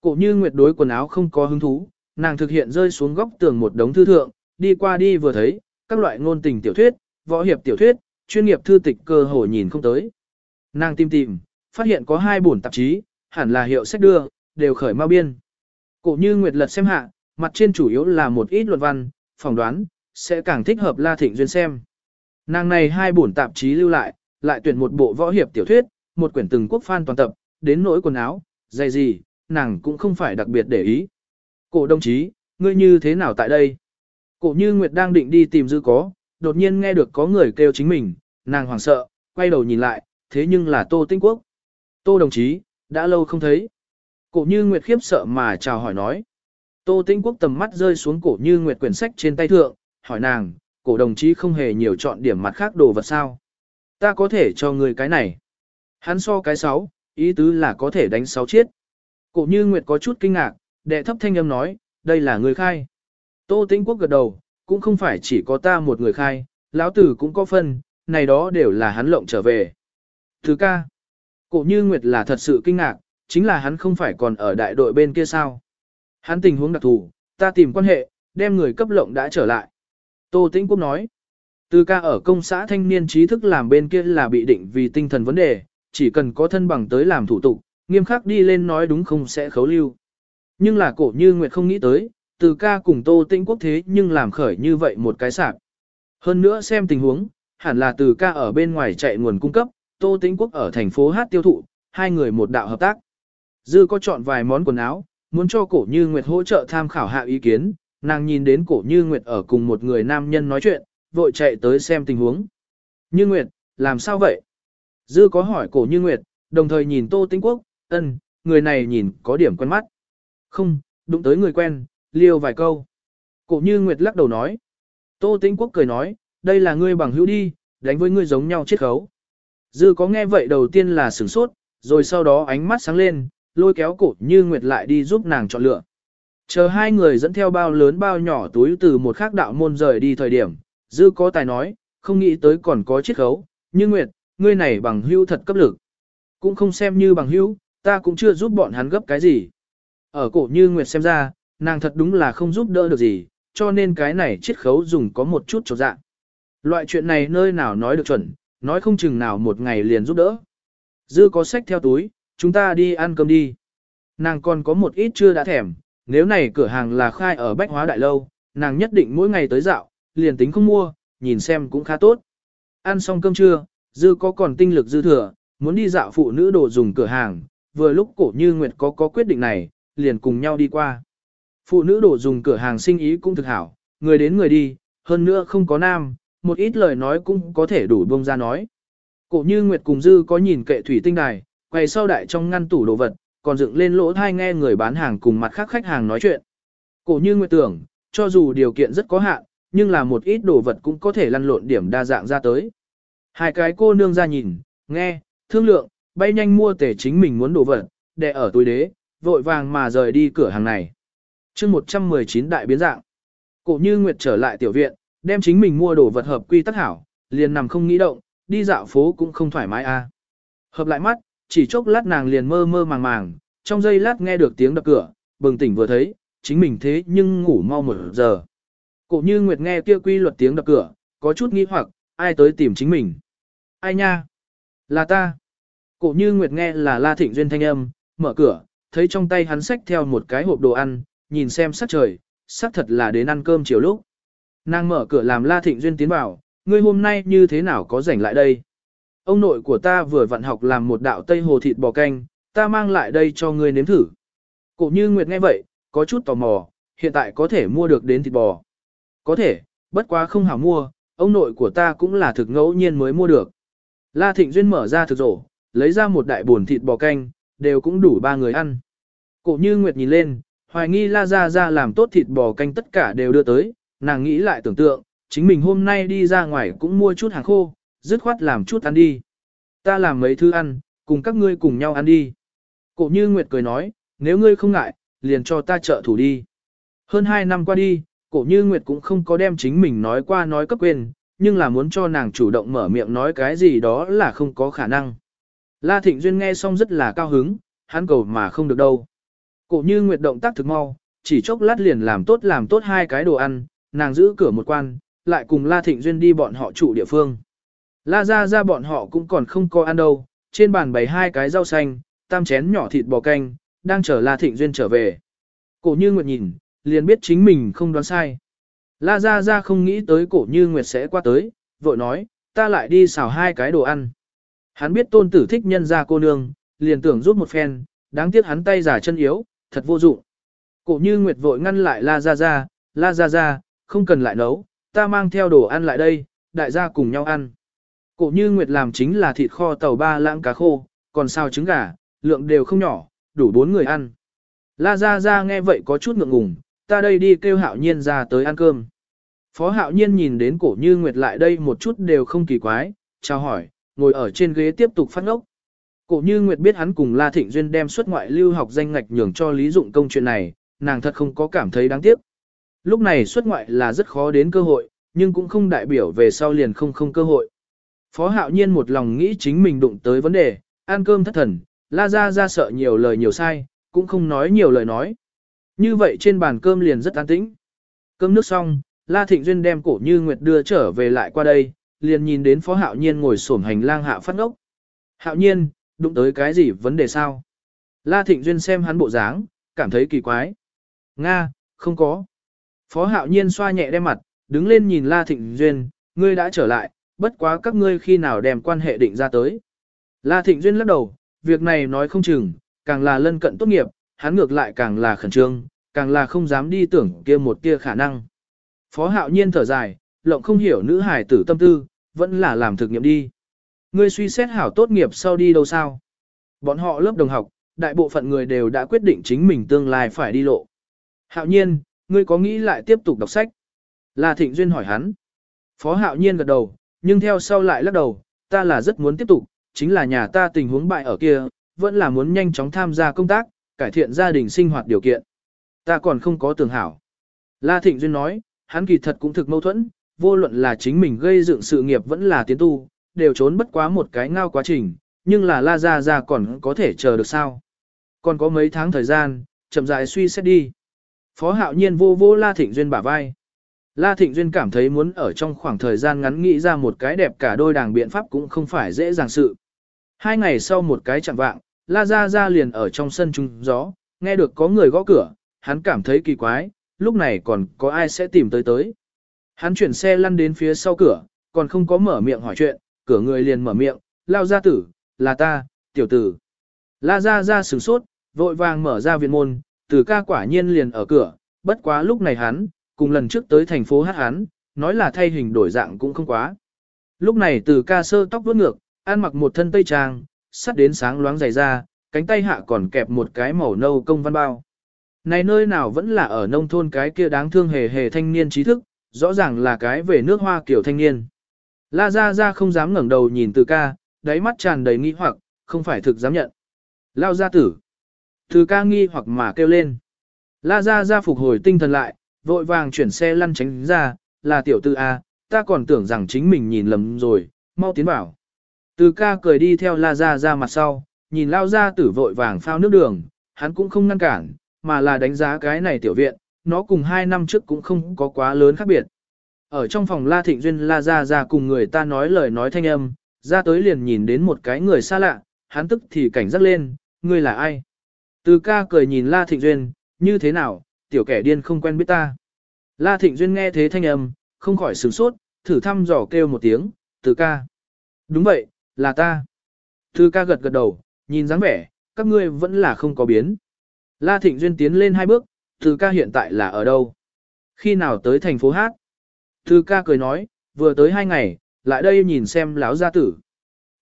Cổ như nguyệt đối quần áo không có hứng thú, nàng thực hiện rơi xuống góc tường một đống thư thượng, đi qua đi vừa thấy, các loại ngôn tình tiểu thuyết, võ hiệp tiểu thuyết, chuyên nghiệp thư tịch cơ hồ nhìn không tới. Nàng tìm tìm, phát hiện có hai bổn tạp chí, hẳn là hiệu sách đưa, đều khởi mau biên. Cổ như nguyệt lật xem hạ, mặt trên chủ yếu là một ít luận văn, phỏng đoán, sẽ càng thích hợp La Thịnh Duyên xem. Nàng này hai bổn tạp chí lưu lại, lại tuyển một bộ võ hiệp tiểu thuyết, một quyển từng quốc phan toàn tập, đến nỗi quần áo, giày gì, nàng cũng không phải đặc biệt để ý. Cổ đồng chí, ngươi như thế nào tại đây? Cổ như Nguyệt đang định đi tìm dư có, đột nhiên nghe được có người kêu chính mình, nàng hoảng sợ, quay đầu nhìn lại, thế nhưng là Tô Tinh Quốc. Tô đồng chí, đã lâu không thấy. Cổ như Nguyệt khiếp sợ mà chào hỏi nói. Tô Tinh Quốc tầm mắt rơi xuống cổ như Nguyệt quyển sách trên tay thượng, hỏi nàng, cổ đồng chí không hề nhiều chọn điểm mặt khác đồ vật sao. Ta có thể cho người cái này. Hắn so cái sáu, ý tứ là có thể đánh sáu chiết. Cổ như Nguyệt có chút kinh ngạc, đệ thấp thanh âm nói, đây là người khai. Tô Tĩnh Quốc gật đầu, cũng không phải chỉ có ta một người khai, lão tử cũng có phân, này đó đều là hắn lộng trở về. Thứ ca, cổ như Nguyệt là thật sự kinh ngạc, chính là hắn không phải còn ở đại đội bên kia sao. Hắn tình huống đặc thù, ta tìm quan hệ, đem người cấp lộng đã trở lại. Tô Tĩnh Quốc nói, từ ca ở công xã thanh niên trí thức làm bên kia là bị định vì tinh thần vấn đề, chỉ cần có thân bằng tới làm thủ tục, nghiêm khắc đi lên nói đúng không sẽ khấu lưu. Nhưng là cổ như Nguyệt không nghĩ tới, từ ca cùng Tô Tĩnh Quốc thế nhưng làm khởi như vậy một cái sạp. Hơn nữa xem tình huống, hẳn là từ ca ở bên ngoài chạy nguồn cung cấp, Tô Tĩnh Quốc ở thành phố hát tiêu thụ, hai người một đạo hợp tác. Dư có chọn vài món quần áo, muốn cho cổ như Nguyệt hỗ trợ tham khảo hạ ý kiến, nàng nhìn đến cổ như Nguyệt ở cùng một người nam nhân nói chuyện, vội chạy tới xem tình huống. Như Nguyệt, làm sao vậy? Dư có hỏi cổ như Nguyệt, đồng thời nhìn Tô Tĩnh Quốc, ân, người này nhìn có điểm quen mắt. Không, đụng tới người quen, liêu vài câu. Cổ như Nguyệt lắc đầu nói. Tô Tĩnh Quốc cười nói, đây là ngươi bằng hữu đi, đánh với ngươi giống nhau chết khấu. Dư có nghe vậy đầu tiên là sửng sốt, rồi sau đó ánh mắt sáng lên, lôi kéo cổ như Nguyệt lại đi giúp nàng chọn lựa. Chờ hai người dẫn theo bao lớn bao nhỏ túi từ một khác đạo môn rời đi thời điểm, Dư có tài nói, không nghĩ tới còn có chiết khấu, như Nguyệt, ngươi này bằng hữu thật cấp lực. Cũng không xem như bằng hữu, ta cũng chưa giúp bọn hắn gấp cái gì. Ở cổ như Nguyệt xem ra, nàng thật đúng là không giúp đỡ được gì, cho nên cái này chiết khấu dùng có một chút trọt dạng. Loại chuyện này nơi nào nói được chuẩn, nói không chừng nào một ngày liền giúp đỡ. Dư có sách theo túi, chúng ta đi ăn cơm đi. Nàng còn có một ít chưa đã thèm, nếu này cửa hàng là khai ở Bách Hóa Đại Lâu, nàng nhất định mỗi ngày tới dạo, liền tính không mua, nhìn xem cũng khá tốt. Ăn xong cơm trưa, Dư có còn tinh lực dư thừa, muốn đi dạo phụ nữ đồ dùng cửa hàng, vừa lúc cổ như Nguyệt có có quyết định này, liền cùng nhau đi qua. Phụ nữ đổ dùng cửa hàng sinh ý cũng thực hảo, người đến người đi, hơn nữa không có nam, một ít lời nói cũng có thể đủ bông ra nói. Cổ như Nguyệt cùng Dư có nhìn kệ thủy tinh đài, quay sau đại trong ngăn tủ đồ vật, còn dựng lên lỗ thai nghe người bán hàng cùng mặt khác khách hàng nói chuyện. Cổ như Nguyệt tưởng, cho dù điều kiện rất có hạn, nhưng là một ít đồ vật cũng có thể lăn lộn điểm đa dạng ra tới. Hai cái cô nương ra nhìn, nghe, thương lượng, bay nhanh mua tể chính mình muốn đồ vật, để ở túi đế, vội vàng mà rời đi cửa hàng này. chương 119 đại biến dạng. Cổ như Nguyệt trở lại tiểu viện, đem chính mình mua đồ vật hợp quy tắc hảo, liền nằm không nghĩ động, đi dạo phố cũng không thoải mái a. À. Hợp lại mắt, chỉ chốc lát nàng liền mơ mơ màng màng, trong giây lát nghe được tiếng đập cửa, bừng tỉnh vừa thấy, chính mình thế nhưng ngủ mau một giờ. Cổ như Nguyệt nghe kia quy luật tiếng đập cửa, có chút nghi hoặc, ai tới tìm chính mình. Ai nha? Là ta. Cổ như Nguyệt nghe là La Thịnh Duyên thanh âm, mở cửa, thấy trong tay hắn xách theo một cái hộp đồ ăn, nhìn xem sắc trời, sắc thật là đến ăn cơm chiều lúc. Nàng mở cửa làm La Thịnh Duyên tiến vào, ngươi hôm nay như thế nào có rảnh lại đây? Ông nội của ta vừa vặn học làm một đạo tây hồ thịt bò canh, ta mang lại đây cho ngươi nếm thử. Cổ như Nguyệt nghe vậy, có chút tò mò, hiện tại có thể mua được đến thịt bò. Có thể, bất quá không hảo mua, ông nội của ta cũng là thực ngẫu nhiên mới mua được. La Thịnh Duyên mở ra thực rổ, lấy ra một đại buồn thịt bò canh, đều cũng đủ ba người ăn. Cổ như Nguyệt nhìn lên, hoài nghi La Gia Gia làm tốt thịt bò canh tất cả đều đưa tới, nàng nghĩ lại tưởng tượng, chính mình hôm nay đi ra ngoài cũng mua chút hàng khô, dứt khoát làm chút ăn đi. Ta làm mấy thứ ăn, cùng các ngươi cùng nhau ăn đi. Cổ như Nguyệt cười nói, nếu ngươi không ngại, liền cho ta trợ thủ đi. Hơn hai năm qua đi, cổ như Nguyệt cũng không có đem chính mình nói qua nói cấp quên, nhưng là muốn cho nàng chủ động mở miệng nói cái gì đó là không có khả năng. La Thịnh Duyên nghe xong rất là cao hứng, hắn cầu mà không được đâu. Cổ như nguyệt động tác thực mau, chỉ chốc lát liền làm tốt làm tốt hai cái đồ ăn, nàng giữ cửa một quan, lại cùng La Thịnh Duyên đi bọn họ trụ địa phương. La ra ra bọn họ cũng còn không có ăn đâu, trên bàn bày hai cái rau xanh, tam chén nhỏ thịt bò canh, đang chờ La Thịnh Duyên trở về. Cổ như nguyệt nhìn, liền biết chính mình không đoán sai. La ra ra không nghĩ tới cổ như nguyệt sẽ qua tới, vội nói, ta lại đi xào hai cái đồ ăn. Hắn biết tôn tử thích nhân ra cô nương, liền tưởng giúp một phen, đáng tiếc hắn tay giả chân yếu, thật vô dụng. Cổ như Nguyệt vội ngăn lại La Gia Gia, La Gia Gia, không cần lại nấu, ta mang theo đồ ăn lại đây, đại gia cùng nhau ăn. Cổ như Nguyệt làm chính là thịt kho tàu ba lãng cá khô, còn sao trứng gà, lượng đều không nhỏ, đủ bốn người ăn. La Gia Gia nghe vậy có chút ngượng ngùng, ta đây đi kêu hạo nhiên ra tới ăn cơm. Phó hạo nhiên nhìn đến cổ như Nguyệt lại đây một chút đều không kỳ quái, chào hỏi, ngồi ở trên ghế tiếp tục phát ngốc. Cổ như Nguyệt biết hắn cùng La Thịnh Duyên đem xuất ngoại lưu học danh ngạch nhường cho Lý Dụng Công chuyện này, nàng thật không có cảm thấy đáng tiếc. Lúc này xuất ngoại là rất khó đến cơ hội, nhưng cũng không đại biểu về sau liền không không cơ hội. Phó hạo nhiên một lòng nghĩ chính mình đụng tới vấn đề, ăn cơm thất thần, la Gia Gia sợ nhiều lời nhiều sai, cũng không nói nhiều lời nói. Như vậy trên bàn cơm liền rất an tĩnh. Cơm nước xong, La Thịnh Duyên đem cổ như Nguyệt đưa trở về lại qua đây, liền nhìn đến Phó Hạo Nhiên ngồi xổm hành lang hạ phát ngốc. Hạo Nhiên, đụng tới cái gì vấn đề sao? La Thịnh Duyên xem hắn bộ dáng, cảm thấy kỳ quái. Nga, không có. Phó hạo nhiên xoa nhẹ đem mặt, đứng lên nhìn La Thịnh Duyên, ngươi đã trở lại, bất quá các ngươi khi nào đem quan hệ định ra tới. La Thịnh Duyên lắc đầu, việc này nói không chừng, càng là lân cận tốt nghiệp, hắn ngược lại càng là khẩn trương, càng là không dám đi tưởng kia một kia khả năng. Phó hạo nhiên thở dài, lộng không hiểu nữ hải tử tâm tư, vẫn là làm thực nghiệm đi. Ngươi suy xét hảo tốt nghiệp sau đi đâu sao? Bọn họ lớp đồng học, đại bộ phận người đều đã quyết định chính mình tương lai phải đi lộ. Hạo nhiên, ngươi có nghĩ lại tiếp tục đọc sách? La Thịnh Duyên hỏi hắn. Phó Hạo nhiên gật đầu, nhưng theo sau lại lắc đầu, ta là rất muốn tiếp tục, chính là nhà ta tình huống bại ở kia, vẫn là muốn nhanh chóng tham gia công tác, cải thiện gia đình sinh hoạt điều kiện. Ta còn không có tưởng hảo. La Thịnh Duyên nói, hắn kỳ thật cũng thực mâu thuẫn, vô luận là chính mình gây dựng sự nghiệp vẫn là tiến tu, đều trốn bất quá một cái ngao quá trình, nhưng là La Gia Gia còn có thể chờ được sao. Còn có mấy tháng thời gian, chậm rãi suy xét đi. Phó hạo nhiên vô vô La Thịnh Duyên bả vai. La Thịnh Duyên cảm thấy muốn ở trong khoảng thời gian ngắn nghĩ ra một cái đẹp cả đôi đảng biện pháp cũng không phải dễ dàng sự. Hai ngày sau một cái chạm vạng, La Gia Gia liền ở trong sân trung gió, nghe được có người gõ cửa, hắn cảm thấy kỳ quái, lúc này còn có ai sẽ tìm tới tới. Hắn chuyển xe lăn đến phía sau cửa, còn không có mở miệng hỏi chuyện, cửa người liền mở miệng, lao gia tử, là ta, tiểu tử. La ra ra sửng sốt, vội vàng mở ra viện môn, từ ca quả nhiên liền ở cửa, bất quá lúc này hắn, cùng lần trước tới thành phố hát hắn, nói là thay hình đổi dạng cũng không quá. Lúc này từ ca sơ tóc vuốt ngược, ăn mặc một thân tây trang, sắt đến sáng loáng dày ra, cánh tay hạ còn kẹp một cái màu nâu công văn bao. Này nơi nào vẫn là ở nông thôn cái kia đáng thương hề hề thanh niên trí thức, rõ ràng là cái về nước hoa kiểu thanh niên. La Gia Gia không dám ngẩng đầu nhìn từ ca, đáy mắt tràn đầy nghi hoặc, không phải thực dám nhận. Lao gia tử. Từ ca nghi hoặc mà kêu lên. La Gia Gia phục hồi tinh thần lại, vội vàng chuyển xe lăn tránh ra, là tiểu tư A, ta còn tưởng rằng chính mình nhìn lầm rồi, mau tiến vào. Từ ca cười đi theo La Gia Gia mặt sau, nhìn Lao Gia tử vội vàng phao nước đường, hắn cũng không ngăn cản, mà là đánh giá cái này tiểu viện, nó cùng hai năm trước cũng không có quá lớn khác biệt. Ở trong phòng La Thịnh Duyên La Gia Gia cùng người ta nói lời nói thanh âm, ra tới liền nhìn đến một cái người xa lạ, hắn tức thì cảnh giác lên, ngươi là ai? Từ ca cười nhìn La Thịnh Duyên, như thế nào, tiểu kẻ điên không quen biết ta. La Thịnh Duyên nghe thế thanh âm, không khỏi sửng sốt, thử thăm dò kêu một tiếng, từ ca. Đúng vậy, là ta. Từ ca gật gật đầu, nhìn dáng vẻ, các ngươi vẫn là không có biến. La Thịnh Duyên tiến lên hai bước, từ ca hiện tại là ở đâu? Khi nào tới thành phố Hát? Từ ca cười nói, vừa tới hai ngày, lại đây nhìn xem láo gia tử.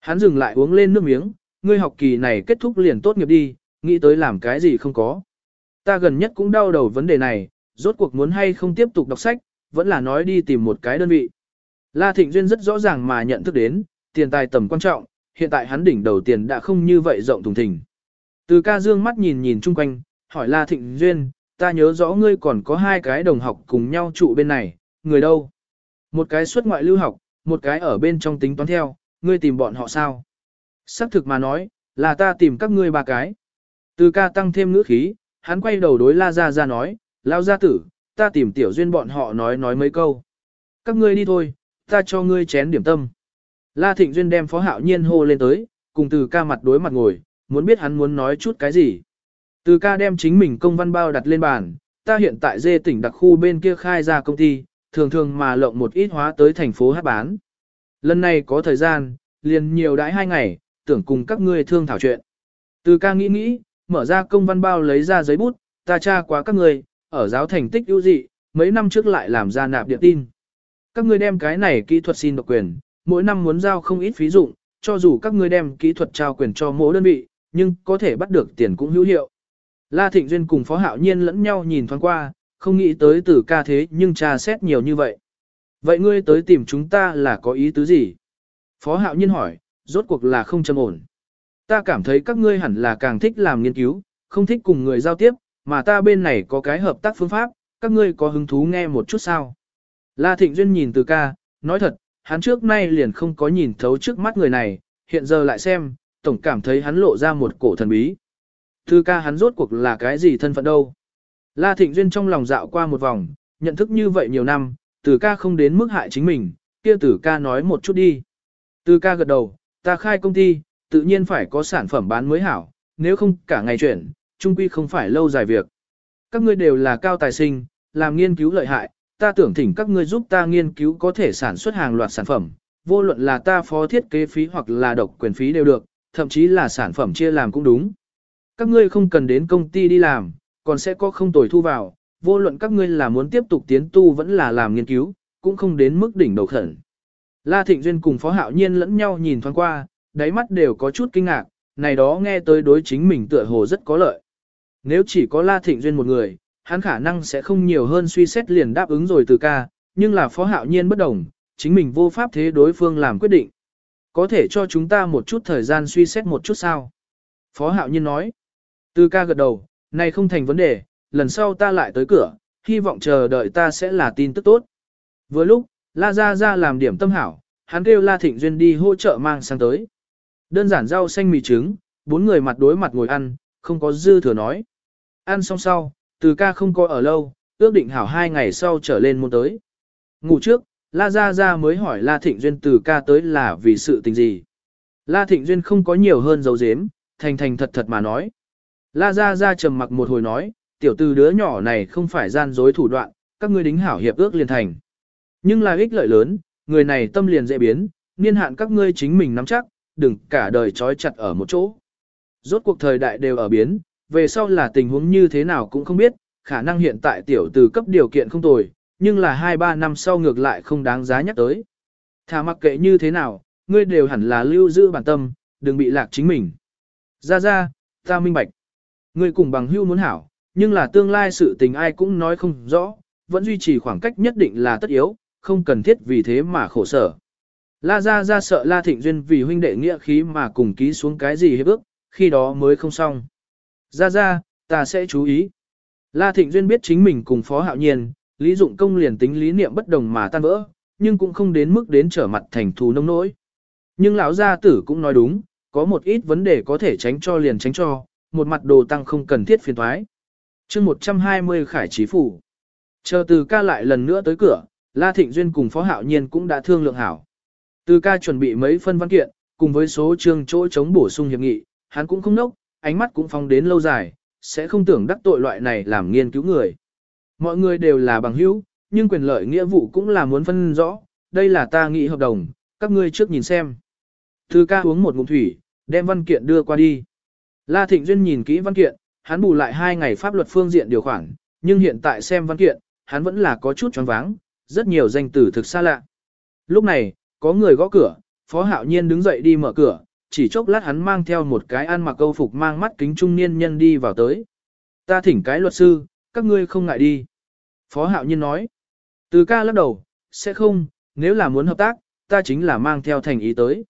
Hắn dừng lại uống lên nước miếng, ngươi học kỳ này kết thúc liền tốt nghiệp đi, nghĩ tới làm cái gì không có. Ta gần nhất cũng đau đầu vấn đề này, rốt cuộc muốn hay không tiếp tục đọc sách, vẫn là nói đi tìm một cái đơn vị. La Thịnh Duyên rất rõ ràng mà nhận thức đến, tiền tài tầm quan trọng, hiện tại hắn đỉnh đầu tiền đã không như vậy rộng thùng thình. Từ ca dương mắt nhìn nhìn chung quanh, hỏi La Thịnh Duyên, ta nhớ rõ ngươi còn có hai cái đồng học cùng nhau trụ bên này, người đâu? Một cái xuất ngoại lưu học, một cái ở bên trong tính toán theo, ngươi tìm bọn họ sao? Sắc thực mà nói, là ta tìm các ngươi ba cái. Từ ca tăng thêm ngữ khí, hắn quay đầu đối La Gia Gia nói, lao gia tử, ta tìm tiểu duyên bọn họ nói nói mấy câu. Các ngươi đi thôi, ta cho ngươi chén điểm tâm. La Thịnh Duyên đem Phó Hạo Nhiên hô lên tới, cùng từ ca mặt đối mặt ngồi, muốn biết hắn muốn nói chút cái gì. Từ ca đem chính mình công văn bao đặt lên bàn, ta hiện tại dê tỉnh đặc khu bên kia khai ra công ty, thường thường mà lộng một ít hóa tới thành phố hát bán. Lần này có thời gian, liền nhiều đãi hai ngày, tưởng cùng các ngươi thương thảo chuyện. Từ ca nghĩ nghĩ, mở ra công văn bao lấy ra giấy bút, ta tra qua các ngươi, ở giáo thành tích ưu dị, mấy năm trước lại làm ra nạp điện tin. Các ngươi đem cái này kỹ thuật xin độc quyền, mỗi năm muốn giao không ít phí dụng, cho dù các ngươi đem kỹ thuật trao quyền cho mỗi đơn vị, nhưng có thể bắt được tiền cũng hữu hiệu. La Thịnh Duyên cùng Phó Hạo Nhiên lẫn nhau nhìn thoáng qua, không nghĩ tới Tử ca thế nhưng tra xét nhiều như vậy. Vậy ngươi tới tìm chúng ta là có ý tứ gì? Phó Hạo Nhiên hỏi, rốt cuộc là không châm ổn. Ta cảm thấy các ngươi hẳn là càng thích làm nghiên cứu, không thích cùng người giao tiếp, mà ta bên này có cái hợp tác phương pháp, các ngươi có hứng thú nghe một chút sao? La Thịnh Duyên nhìn từ ca, nói thật, hắn trước nay liền không có nhìn thấu trước mắt người này, hiện giờ lại xem, tổng cảm thấy hắn lộ ra một cổ thần bí. Thư ca hắn rốt cuộc là cái gì thân phận đâu? La Thịnh Duyên trong lòng dạo qua một vòng, nhận thức như vậy nhiều năm, từ ca không đến mức hại chính mình, kia từ ca nói một chút đi. Từ ca gật đầu, ta khai công ty, tự nhiên phải có sản phẩm bán mới hảo, nếu không cả ngày chuyển, trung quy không phải lâu dài việc. Các ngươi đều là cao tài sinh, làm nghiên cứu lợi hại, ta tưởng thỉnh các ngươi giúp ta nghiên cứu có thể sản xuất hàng loạt sản phẩm, vô luận là ta phó thiết kế phí hoặc là độc quyền phí đều được, thậm chí là sản phẩm chia làm cũng đúng. Các ngươi không cần đến công ty đi làm, còn sẽ có không tồi thu vào, vô luận các ngươi là muốn tiếp tục tiến tu vẫn là làm nghiên cứu, cũng không đến mức đỉnh đầu khẩn. La Thịnh Duyên cùng Phó Hạo Nhiên lẫn nhau nhìn thoáng qua, đáy mắt đều có chút kinh ngạc, này đó nghe tới đối chính mình tựa hồ rất có lợi. Nếu chỉ có La Thịnh Duyên một người, hắn khả năng sẽ không nhiều hơn suy xét liền đáp ứng rồi từ ca, nhưng là Phó Hạo Nhiên bất đồng, chính mình vô pháp thế đối phương làm quyết định. Có thể cho chúng ta một chút thời gian suy xét một chút sao? Phó Hạo Nhiên nói. Từ ca gật đầu, này không thành vấn đề, lần sau ta lại tới cửa, hy vọng chờ đợi ta sẽ là tin tức tốt. Vừa lúc, La Gia Gia làm điểm tâm hảo, hắn kêu La Thịnh Duyên đi hỗ trợ mang sang tới. Đơn giản rau xanh mì trứng, bốn người mặt đối mặt ngồi ăn, không có dư thừa nói. Ăn xong sau, từ ca không có ở lâu, ước định hảo hai ngày sau trở lên môn tới. Ngủ trước, La Gia Gia mới hỏi La Thịnh Duyên từ ca tới là vì sự tình gì. La Thịnh Duyên không có nhiều hơn dấu dếm, thành thành thật thật mà nói. La Gia Gia trầm mặc một hồi nói, tiểu từ đứa nhỏ này không phải gian dối thủ đoạn, các ngươi đính hảo hiệp ước liền thành. Nhưng là ích lợi lớn, người này tâm liền dễ biến, niên hạn các ngươi chính mình nắm chắc, đừng cả đời trói chặt ở một chỗ. Rốt cuộc thời đại đều ở biến, về sau là tình huống như thế nào cũng không biết, khả năng hiện tại tiểu từ cấp điều kiện không tồi, nhưng là 2-3 năm sau ngược lại không đáng giá nhắc tới. Thà mặc kệ như thế nào, ngươi đều hẳn là lưu giữ bản tâm, đừng bị lạc chính mình. Ra ra, ta minh bạch. Ngươi cùng bằng hưu muốn hảo, nhưng là tương lai sự tình ai cũng nói không rõ, vẫn duy trì khoảng cách nhất định là tất yếu, không cần thiết vì thế mà khổ sở. La Gia Gia sợ La Thịnh Duyên vì huynh đệ nghĩa khí mà cùng ký xuống cái gì hiệp ước, khi đó mới không xong. Gia Gia, ta sẽ chú ý. La Thịnh Duyên biết chính mình cùng Phó Hạo Nhiên, Lý Dụng Công liền tính lý niệm bất đồng mà tan vỡ, nhưng cũng không đến mức đến trở mặt thành thù nông nỗi. Nhưng lão gia tử cũng nói đúng, có một ít vấn đề có thể tránh cho liền tránh cho, một mặt đồ tăng không cần thiết phiền thoái. chương 120 khải trí phủ. Chờ từ ca lại lần nữa tới cửa, La Thịnh Duyên cùng Phó Hạo Nhiên cũng đã thương lượng hảo. Từ ca chuẩn bị mấy phân văn kiện, cùng với số chương chỗ chống bổ sung hiệp nghị, hắn cũng không nốc, ánh mắt cũng phong đến lâu dài, sẽ không tưởng đắc tội loại này làm nghiên cứu người. Mọi người đều là bằng hữu, nhưng quyền lợi nghĩa vụ cũng là muốn phân rõ, đây là ta nghị hợp đồng, các ngươi trước nhìn xem. Từ ca uống một ngụm thủy, đem văn kiện đưa qua đi. La Thịnh Duyên nhìn kỹ văn kiện, hắn bù lại hai ngày pháp luật phương diện điều khoản, nhưng hiện tại xem văn kiện, hắn vẫn là có chút choáng váng, rất nhiều danh từ thực xa lạ. Lúc này, có người gõ cửa, Phó Hạo Nhiên đứng dậy đi mở cửa, chỉ chốc lát hắn mang theo một cái ăn mặc câu phục mang mắt kính trung niên nhân đi vào tới. Ta thỉnh cái luật sư, các ngươi không ngại đi. Phó Hạo Nhiên nói. Từ ca lắc đầu, sẽ không, nếu là muốn hợp tác, ta chính là mang theo thành ý tới.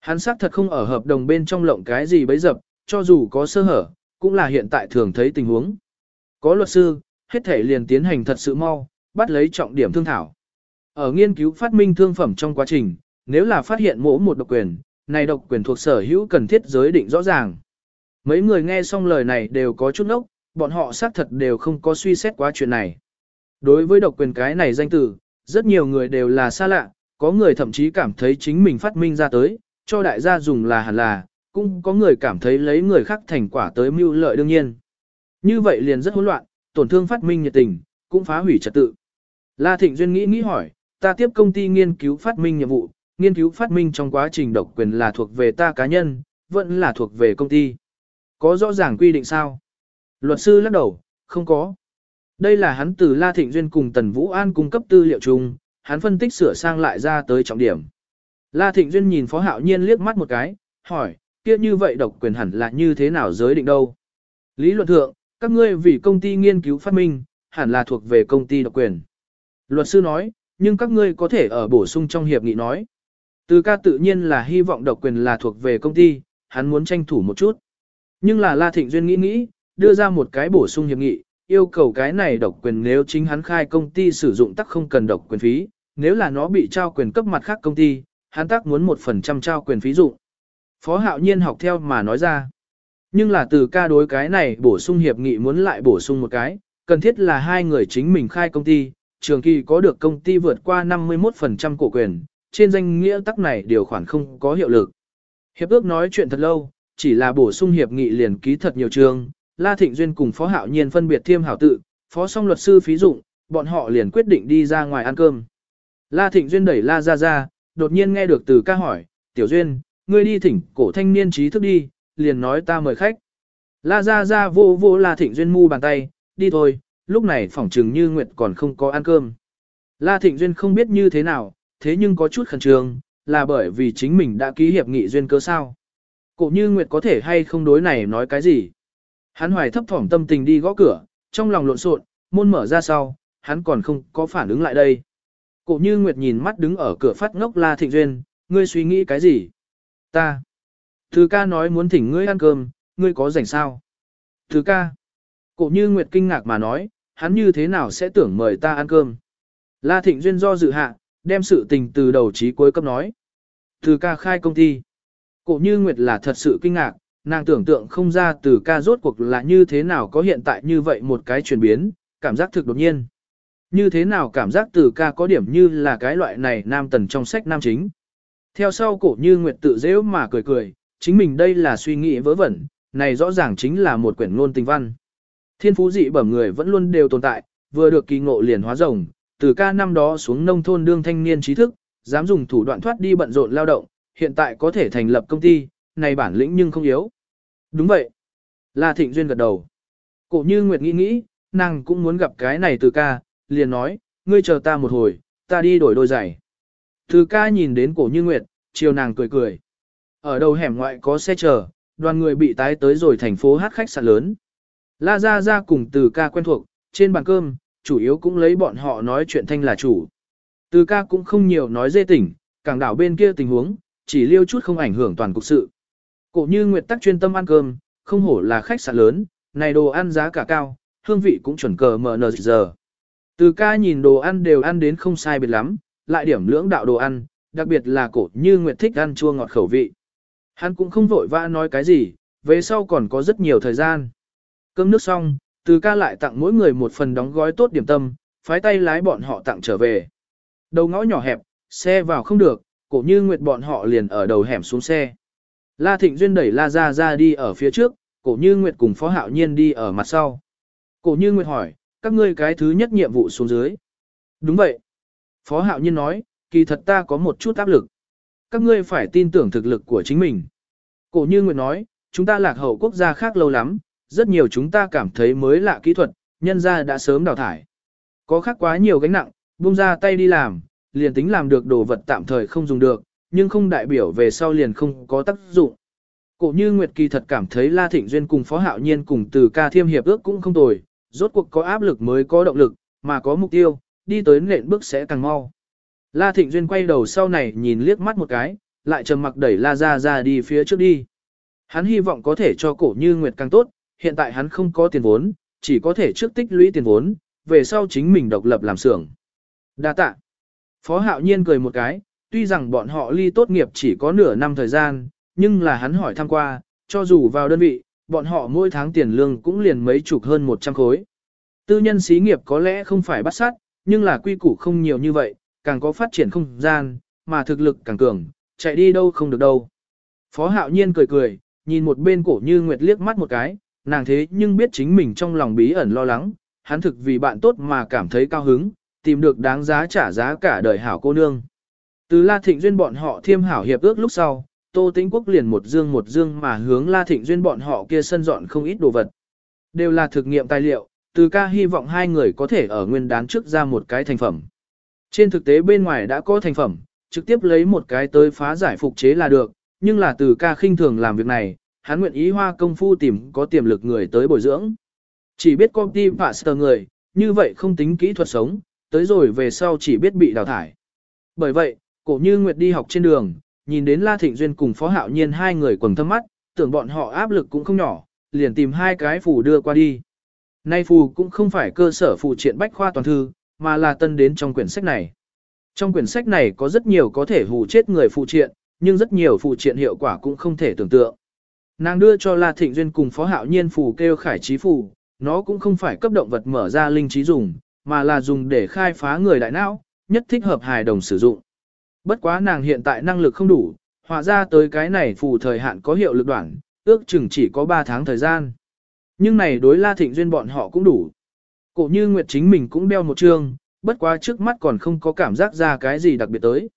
Hắn xác thật không ở hợp đồng bên trong lộng cái gì bấy dập, cho dù có sơ hở, cũng là hiện tại thường thấy tình huống. Có luật sư, hết thể liền tiến hành thật sự mau, bắt lấy trọng điểm thương thảo. Ở nghiên cứu phát minh thương phẩm trong quá trình, nếu là phát hiện mỗi một độc quyền, này độc quyền thuộc sở hữu cần thiết giới định rõ ràng. Mấy người nghe xong lời này đều có chút nốc, bọn họ xác thật đều không có suy xét quá chuyện này. Đối với độc quyền cái này danh từ, rất nhiều người đều là xa lạ, có người thậm chí cảm thấy chính mình phát minh ra tới, cho đại gia dùng là hẳn là, cũng có người cảm thấy lấy người khác thành quả tới mưu lợi đương nhiên. Như vậy liền rất hỗn loạn, tổn thương phát minh nhiệt tình, cũng phá hủy trật tự. La Thịnh Duyên nghĩ nghĩ hỏi, ta tiếp công ty nghiên cứu phát minh nhiệm vụ, nghiên cứu phát minh trong quá trình độc quyền là thuộc về ta cá nhân, vẫn là thuộc về công ty. Có rõ ràng quy định sao? Luật sư lắc đầu, không có. Đây là hắn từ La Thịnh Duyên cùng Tần Vũ An cung cấp tư liệu chung, hắn phân tích sửa sang lại ra tới trọng điểm. La Thịnh Duyên nhìn Phó Hạo Nhiên liếc mắt một cái, hỏi, kia như vậy độc quyền hẳn là như thế nào giới định đâu? Lý luận thượng, các ngươi vì công ty nghiên cứu phát minh, hẳn là thuộc về công ty độc quyền. Luật sư nói, nhưng các ngươi có thể ở bổ sung trong hiệp nghị nói. Từ ca tự nhiên là hy vọng độc quyền là thuộc về công ty, hắn muốn tranh thủ một chút. Nhưng là La Thịnh Duyên nghĩ nghĩ, đưa ra một cái bổ sung hiệp nghị, yêu cầu cái này độc quyền nếu chính hắn khai công ty sử dụng tắc không cần độc quyền phí, nếu là nó bị trao quyền cấp mặt khác công ty, hắn tắc muốn một phần trăm trao quyền phí dụng. Phó hạo nhiên học theo mà nói ra. Nhưng là từ ca đối cái này bổ sung hiệp nghị muốn lại bổ sung một cái, cần thiết là hai người chính mình khai công ty, trường kỳ có được công ty vượt qua 51% cổ quyền, trên danh nghĩa tắc này điều khoản không có hiệu lực. Hiệp ước nói chuyện thật lâu, chỉ là bổ sung hiệp nghị liền ký thật nhiều trường, La Thịnh Duyên cùng Phó Hạo Nhiên phân biệt thiêm hảo tự, phó song luật sư phí dụng, bọn họ liền quyết định đi ra ngoài ăn cơm. La Thịnh Duyên đẩy La ra ra, đột nhiên nghe được từ ca hỏi, Tiểu Duyên, ngươi đi thỉnh cổ thanh niên trí thức đi, liền nói ta mời khách. La ra ra vô vô La Thịnh Duyên mu bàn tay, đi thôi, lúc này phỏng trừng như Nguyệt còn không có ăn cơm. La Thịnh Duyên không biết như thế nào, thế nhưng có chút khẩn trương, là bởi vì chính mình đã ký hiệp nghị duyên cơ sao. Cổ như Nguyệt có thể hay không đối này nói cái gì. Hắn hoài thấp thỏm tâm tình đi gõ cửa, trong lòng lộn xộn, môn mở ra sau, hắn còn không có phản ứng lại đây. Cổ như Nguyệt nhìn mắt đứng ở cửa phát ngốc La Thịnh Duyên, ngươi suy nghĩ cái gì? Ta. Thứ ca nói muốn thỉnh ngươi ăn cơm, ngươi có rảnh sao? Thứ ca. Cổ như Nguyệt kinh ngạc mà nói, hắn như thế nào sẽ tưởng mời ta ăn cơm? La Thịnh Duyên do dự hạ, đem sự tình từ đầu chí cuối cấp nói. Từ ca khai công ty. Cổ như Nguyệt là thật sự kinh ngạc, nàng tưởng tượng không ra từ ca rốt cuộc là như thế nào có hiện tại như vậy một cái chuyển biến, cảm giác thực đột nhiên. Như thế nào cảm giác từ ca có điểm như là cái loại này nam tần trong sách nam chính. Theo sau cổ như Nguyệt tự dễ mà cười cười, chính mình đây là suy nghĩ vớ vẩn, này rõ ràng chính là một quyển ngôn tình văn. Thiên phú dị bẩm người vẫn luôn đều tồn tại, vừa được kỳ ngộ liền hóa rồng, từ ca năm đó xuống nông thôn đương thanh niên trí thức, dám dùng thủ đoạn thoát đi bận rộn lao động, hiện tại có thể thành lập công ty, này bản lĩnh nhưng không yếu. Đúng vậy. La Thịnh Duyên gật đầu. Cổ như Nguyệt nghĩ nghĩ, nàng cũng muốn gặp cái này từ ca, liền nói, ngươi chờ ta một hồi, ta đi đổi đôi giày. Từ ca nhìn đến cổ như Nguyệt, chiều nàng cười cười. Ở đầu hẻm ngoại có xe chờ, đoàn người bị tái tới rồi thành phố hát khách sạn lớn. La Gia Gia cùng từ ca quen thuộc, trên bàn cơm, chủ yếu cũng lấy bọn họ nói chuyện thanh là chủ. Từ ca cũng không nhiều nói dê tỉnh, càng đảo bên kia tình huống, chỉ liêu chút không ảnh hưởng toàn cục sự. Cổ như Nguyệt tắc chuyên tâm ăn cơm, không hổ là khách sạn lớn, này đồ ăn giá cả cao, hương vị cũng chuẩn cờ mở nờ giờ. Từ ca nhìn đồ ăn đều ăn đến không sai biệt lắm, lại điểm lưỡng đạo đồ ăn, đặc biệt là cổ như Nguyệt thích ăn chua ngọt khẩu vị. Hắn cũng không vội vã nói cái gì, về sau còn có rất nhiều thời gian. Cơm nước xong, từ ca lại tặng mỗi người một phần đóng gói tốt điểm tâm, phái tay lái bọn họ tặng trở về. Đầu ngõ nhỏ hẹp, xe vào không được, cổ như Nguyệt bọn họ liền ở đầu hẻm xuống xe. La Thịnh Duyên đẩy La Gia Gia đi ở phía trước, cổ như Nguyệt cùng Phó Hạo Nhiên đi ở mặt sau. Cổ như Nguyệt hỏi, các ngươi cái thứ nhất nhiệm vụ xuống dưới. Đúng vậy. Phó Hạo Nhiên nói, kỳ thật ta có một chút áp lực. Các ngươi phải tin tưởng thực lực của chính mình. Cổ như Nguyệt nói, chúng ta lạc hậu quốc gia khác lâu lắm, rất nhiều chúng ta cảm thấy mới lạ kỹ thuật, nhân gia đã sớm đào thải. Có khác quá nhiều gánh nặng, buông ra tay đi làm, liền tính làm được đồ vật tạm thời không dùng được, nhưng không đại biểu về sau liền không có tác dụng. Cổ như Nguyệt Kỳ thật cảm thấy La Thịnh Duyên cùng Phó Hạo Nhiên cùng từ ca thiêm hiệp ước cũng không tồi, rốt cuộc có áp lực mới có động lực, mà có mục tiêu, đi tới nện bước sẽ càng mau. La Thịnh Duyên quay đầu sau này nhìn liếc mắt một cái, lại trầm mặc đẩy La Gia ra đi phía trước đi. Hắn hy vọng có thể cho cổ như Nguyệt càng tốt, hiện tại hắn không có tiền vốn, chỉ có thể trước tích lũy tiền vốn, về sau chính mình độc lập làm xưởng. Đa tạ. Phó Hạo Nhiên cười một cái, tuy rằng bọn họ ly tốt nghiệp chỉ có nửa năm thời gian, nhưng là hắn hỏi thăm qua, cho dù vào đơn vị, bọn họ mỗi tháng tiền lương cũng liền mấy chục hơn 100 khối. Tư nhân xí nghiệp có lẽ không phải bắt sát, nhưng là quy củ không nhiều như vậy, càng có phát triển không gian, mà thực lực càng cường, chạy đi đâu không được đâu. Phó hạo nhiên cười cười, nhìn một bên cổ như nguyệt liếc mắt một cái, nàng thế nhưng biết chính mình trong lòng bí ẩn lo lắng, hắn thực vì bạn tốt mà cảm thấy cao hứng, tìm được đáng giá trả giá cả đời hảo cô nương. Từ La Thịnh Duyên bọn họ thiêm hảo hiệp ước lúc sau, Tô Tĩnh Quốc liền một dương một dương mà hướng La Thịnh Duyên bọn họ kia sân dọn không ít đồ vật. Đều là thực nghiệm tài liệu, từ ca hy vọng hai người có thể ở nguyên đán trước ra một cái thành phẩm. Trên thực tế bên ngoài đã có thành phẩm, trực tiếp lấy một cái tới phá giải phục chế là được, nhưng là từ ca khinh thường làm việc này, hắn nguyện ý hoa công phu tìm có tiềm lực người tới bồi dưỡng. Chỉ biết công ty Pasteur người, như vậy không tính kỹ thuật sống, tới rồi về sau chỉ biết bị đào thải. Bởi vậy, cổ như Nguyệt đi học trên đường, nhìn đến La Thịnh Duyên cùng Phó Hạo Nhiên hai người quầng thâm mắt, tưởng bọn họ áp lực cũng không nhỏ, liền tìm hai cái phủ đưa qua đi. Nay phù cũng không phải cơ sở phù triện bách khoa toàn thư, mà là tân đến trong quyển sách này. Trong quyển sách này có rất nhiều có thể hù chết người phù triện, nhưng rất nhiều phù triện hiệu quả cũng không thể tưởng tượng. Nàng đưa cho La Thịnh Duyên cùng Phó Hạo Nhiên phù kêu khải trí phù, nó cũng không phải cấp động vật mở ra linh trí dùng, mà là dùng để khai phá người đại não, nhất thích hợp hài đồng sử dụng. Bất quá nàng hiện tại năng lực không đủ, họa ra tới cái này phù thời hạn có hiệu lực đoạn, ước chừng chỉ có 3 tháng thời gian. Nhưng này đối La Thịnh Duyên bọn họ cũng đủ. Cổ như Nguyệt chính mình cũng đeo một trương, bất quá trước mắt còn không có cảm giác ra cái gì đặc biệt tới.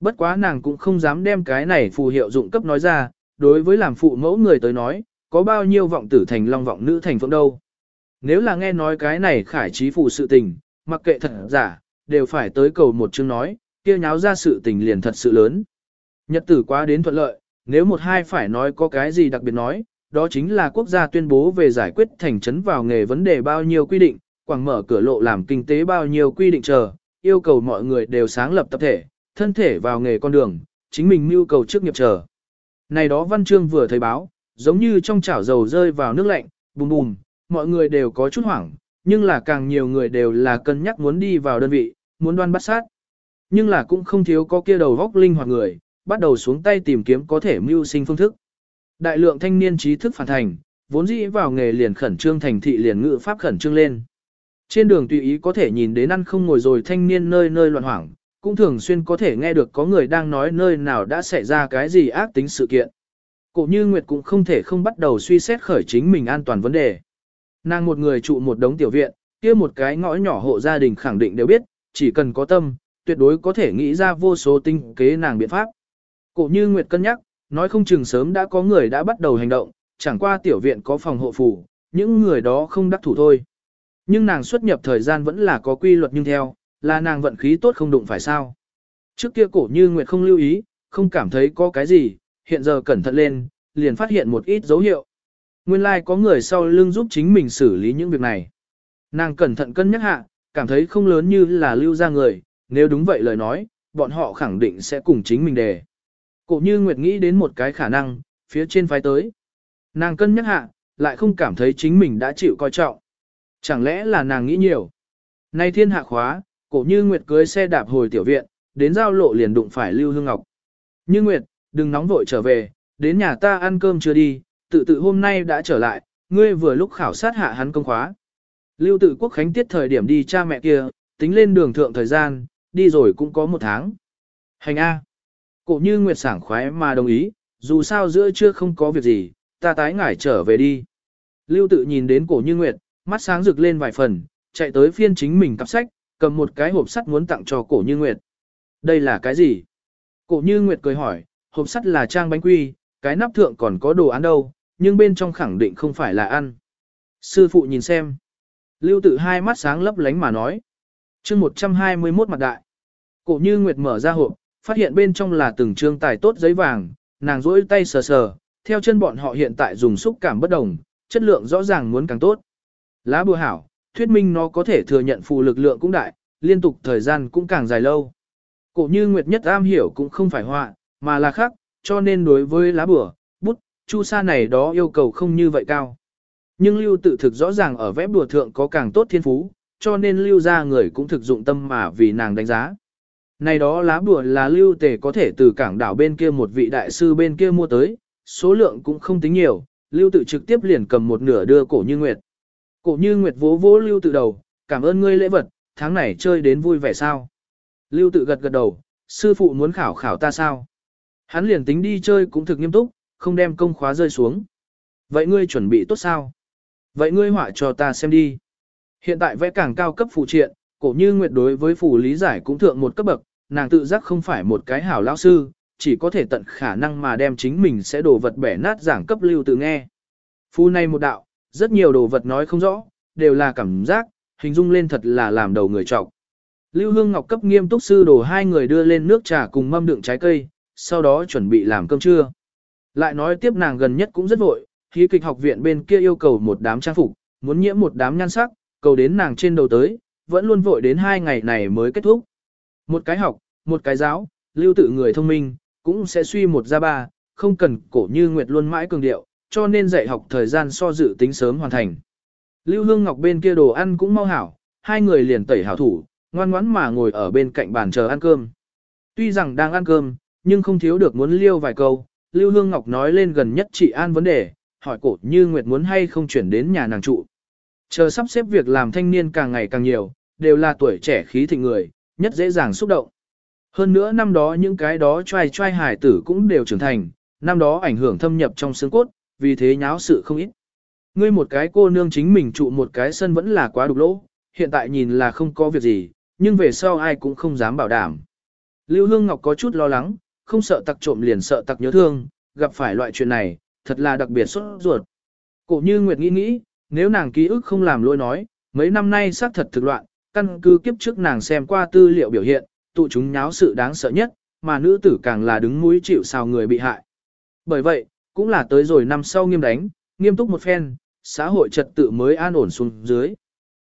Bất quá nàng cũng không dám đem cái này phù hiệu dụng cấp nói ra, đối với làm phụ mẫu người tới nói, có bao nhiêu vọng tử thành long vọng nữ thành phượng đâu. Nếu là nghe nói cái này khải trí phù sự tình, mặc kệ thật giả, đều phải tới cầu một chương nói, kia nháo ra sự tình liền thật sự lớn. Nhật tử quá đến thuận lợi, nếu một hai phải nói có cái gì đặc biệt nói, đó chính là quốc gia tuyên bố về giải quyết thành trấn vào nghề vấn đề bao nhiêu quy định, quảng mở cửa lộ làm kinh tế bao nhiêu quy định chờ, yêu cầu mọi người đều sáng lập tập thể, thân thể vào nghề con đường, chính mình mưu cầu trước nghiệp chờ. Này đó văn chương vừa thấy báo, giống như trong chảo dầu rơi vào nước lạnh, bùm bùm, mọi người đều có chút hoảng, nhưng là càng nhiều người đều là cân nhắc muốn đi vào đơn vị, muốn đoan bắt sát. Nhưng là cũng không thiếu có kia đầu góc linh hoạt người, bắt đầu xuống tay tìm kiếm có thể mưu sinh phương thức. Đại lượng thanh niên trí thức phản thành, vốn dĩ vào nghề liền khẩn trương thành thị liền ngự pháp khẩn trương lên. Trên đường tùy ý có thể nhìn đến ăn không ngồi rồi thanh niên nơi nơi loạn hoảng, cũng thường xuyên có thể nghe được có người đang nói nơi nào đã xảy ra cái gì ác tính sự kiện. Cổ như Nguyệt cũng không thể không bắt đầu suy xét khởi chính mình an toàn vấn đề. Nàng một người trụ một đống tiểu viện, kia một cái ngõ nhỏ hộ gia đình khẳng định đều biết, chỉ cần có tâm, tuyệt đối có thể nghĩ ra vô số tinh kế nàng biện pháp. Cổ như Nguyệt cân nhắc, nói không chừng sớm đã có người đã bắt đầu hành động, chẳng qua tiểu viện có phòng hộ phủ, những người đó không đắc thủ thôi. Nhưng nàng xuất nhập thời gian vẫn là có quy luật nhưng theo, là nàng vận khí tốt không đụng phải sao. Trước kia cổ như Nguyệt không lưu ý, không cảm thấy có cái gì, hiện giờ cẩn thận lên, liền phát hiện một ít dấu hiệu. Nguyên lai like có người sau lưng giúp chính mình xử lý những việc này. Nàng cẩn thận cân nhắc hạ, cảm thấy không lớn như là lưu ra người, nếu đúng vậy lời nói, bọn họ khẳng định sẽ cùng chính mình đề. Cổ như Nguyệt nghĩ đến một cái khả năng, phía trên phái tới. Nàng cân nhắc hạ, lại không cảm thấy chính mình đã chịu coi trọng. Chẳng lẽ là nàng nghĩ nhiều. Nay thiên hạ khóa, cổ như Nguyệt cưới xe đạp hồi tiểu viện, đến giao lộ liền đụng phải Lưu Hương Ngọc. Như Nguyệt, đừng nóng vội trở về, đến nhà ta ăn cơm chưa đi, tự tự hôm nay đã trở lại, ngươi vừa lúc khảo sát hạ hắn công khóa. Lưu tự quốc khánh tiết thời điểm đi cha mẹ kia, tính lên đường thượng thời gian, đi rồi cũng có một tháng. Hành A. Cổ như Nguyệt sảng khoái mà đồng ý, dù sao giữa chưa không có việc gì, ta tái ngải trở về đi. Lưu tự nhìn đến cổ như Nguyệt, mắt sáng rực lên vài phần, chạy tới phiên chính mình cặp sách, cầm một cái hộp sắt muốn tặng cho cổ như Nguyệt. Đây là cái gì? Cổ như Nguyệt cười hỏi, hộp sắt là trang bánh quy, cái nắp thượng còn có đồ ăn đâu, nhưng bên trong khẳng định không phải là ăn. Sư phụ nhìn xem. Lưu tự hai mắt sáng lấp lánh mà nói. chương 121 mặt đại. Cổ như Nguyệt mở ra hộp, phát hiện bên trong là từng trương tài tốt giấy vàng, nàng rỗi tay sờ sờ, theo chân bọn họ hiện tại dùng xúc cảm bất đồng, chất lượng rõ ràng muốn càng tốt. Lá bùa hảo, thuyết minh nó có thể thừa nhận phù lực lượng cũng đại, liên tục thời gian cũng càng dài lâu. Cổ như Nguyệt nhất am hiểu cũng không phải họa, mà là khác, cho nên đối với lá bùa, bút, chu sa này đó yêu cầu không như vậy cao. Nhưng lưu tự thực rõ ràng ở vẽ bùa thượng có càng tốt thiên phú, cho nên lưu ra người cũng thực dụng tâm mà vì nàng đánh giá. Này đó lá bùa là lưu tề có thể từ cảng đảo bên kia một vị đại sư bên kia mua tới, số lượng cũng không tính nhiều, Lưu Tự trực tiếp liền cầm một nửa đưa cổ như Nguyệt. Cổ như Nguyệt vỗ vỗ Lưu Tự đầu, cảm ơn ngươi lễ vật, tháng này chơi đến vui vẻ sao. Lưu Tự gật gật đầu, sư phụ muốn khảo khảo ta sao. Hắn liền tính đi chơi cũng thực nghiêm túc, không đem công khóa rơi xuống. Vậy ngươi chuẩn bị tốt sao? Vậy ngươi họa cho ta xem đi. Hiện tại vẽ càng cao cấp phụ triện, cổ như Nguyệt đối với phù lý giải cũng thượng một cấp bậc, nàng tự giác không phải một cái hảo lão sư, chỉ có thể tận khả năng mà đem chính mình sẽ đồ vật bẻ nát giảng cấp lưu tự nghe. Phu này một đạo, rất nhiều đồ vật nói không rõ, đều là cảm giác, hình dung lên thật là làm đầu người trọc. Lưu Hương Ngọc cấp nghiêm túc sư đồ hai người đưa lên nước trà cùng mâm đựng trái cây, sau đó chuẩn bị làm cơm trưa. Lại nói tiếp nàng gần nhất cũng rất vội, khí kịch học viện bên kia yêu cầu một đám trang phục, muốn nhiễm một đám nhan sắc, cầu đến nàng trên đầu tới, vẫn luôn vội đến hai ngày này mới kết thúc. Một cái học, một cái giáo, lưu tự người thông minh, cũng sẽ suy một ra ba, không cần cổ như Nguyệt luôn mãi cường điệu, cho nên dạy học thời gian so dự tính sớm hoàn thành. Lưu Hương Ngọc bên kia đồ ăn cũng mau hảo, hai người liền tẩy hảo thủ, ngoan ngoãn mà ngồi ở bên cạnh bàn chờ ăn cơm. Tuy rằng đang ăn cơm, nhưng không thiếu được muốn liêu vài câu, Lưu Hương Ngọc nói lên gần nhất chị An vấn đề, hỏi cổ như Nguyệt muốn hay không chuyển đến nhà nàng trụ. Chờ sắp xếp việc làm thanh niên càng ngày càng nhiều, đều là tuổi trẻ khí thịnh người, nhất dễ dàng xúc động. Hơn nữa năm đó những cái đó trai trai hải tử cũng đều trưởng thành, năm đó ảnh hưởng thâm nhập trong xương cốt, vì thế nháo sự không ít. Ngươi một cái cô nương chính mình trụ một cái sân vẫn là quá đục lỗ, hiện tại nhìn là không có việc gì, nhưng về sau ai cũng không dám bảo đảm. Lưu Hương Ngọc có chút lo lắng, không sợ tặc trộm liền sợ tặc nhớ thương, gặp phải loại chuyện này, thật là đặc biệt sốt ruột. Cổ như Nguyệt nghĩ nghĩ, nếu nàng ký ức không làm lỗi nói, mấy năm nay xác thật thực loạn, căn cứ kiếp trước nàng xem qua tư liệu biểu hiện, tụ chúng nháo sự đáng sợ nhất, mà nữ tử càng là đứng mũi chịu sào người bị hại. Bởi vậy, cũng là tới rồi năm sau nghiêm đánh, nghiêm túc một phen, xã hội trật tự mới an ổn xuống dưới.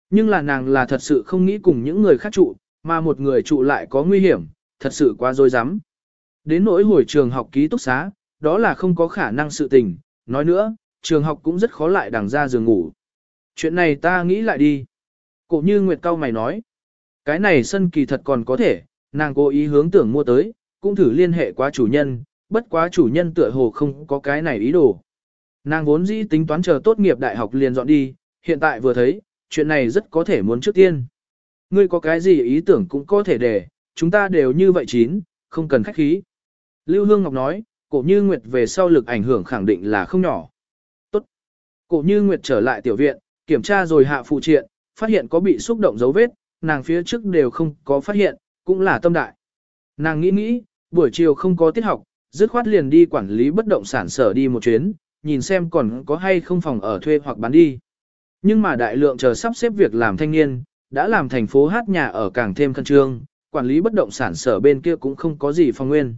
Nhưng là nàng là thật sự không nghĩ cùng những người khác trụ, mà một người trụ lại có nguy hiểm, thật sự quá dối rắm Đến nỗi hồi trường học ký túc xá, đó là không có khả năng sự tình, nói nữa, trường học cũng rất khó lại đằng ra giường ngủ. Chuyện này ta nghĩ lại đi. Cổ như Nguyệt Cao mày nói, cái này sân kỳ thật còn có thể, nàng cố ý hướng tưởng mua tới, cũng thử liên hệ quá chủ nhân, bất quá chủ nhân tựa hồ không có cái này ý đồ. Nàng vốn dĩ tính toán chờ tốt nghiệp đại học liền dọn đi, hiện tại vừa thấy, chuyện này rất có thể muốn trước tiên. Ngươi có cái gì ý tưởng cũng có thể để, chúng ta đều như vậy chín, không cần khách khí. Lưu Hương Ngọc nói, cổ như Nguyệt về sau lực ảnh hưởng khẳng định là không nhỏ. Tốt. Cổ như Nguyệt trở lại tiểu viện, kiểm tra rồi hạ phụ triện, phát hiện có bị xúc động dấu vết, nàng phía trước đều không có phát hiện, cũng là tâm đại. Nàng nghĩ nghĩ, buổi chiều không có tiết học, dứt khoát liền đi quản lý bất động sản sở đi một chuyến, nhìn xem còn có hay không phòng ở thuê hoặc bán đi. Nhưng mà đại lượng chờ sắp xếp việc làm thanh niên, đã làm thành phố hát nhà ở càng thêm khẩn trương, quản lý bất động sản sở bên kia cũng không có gì phòng nguyên.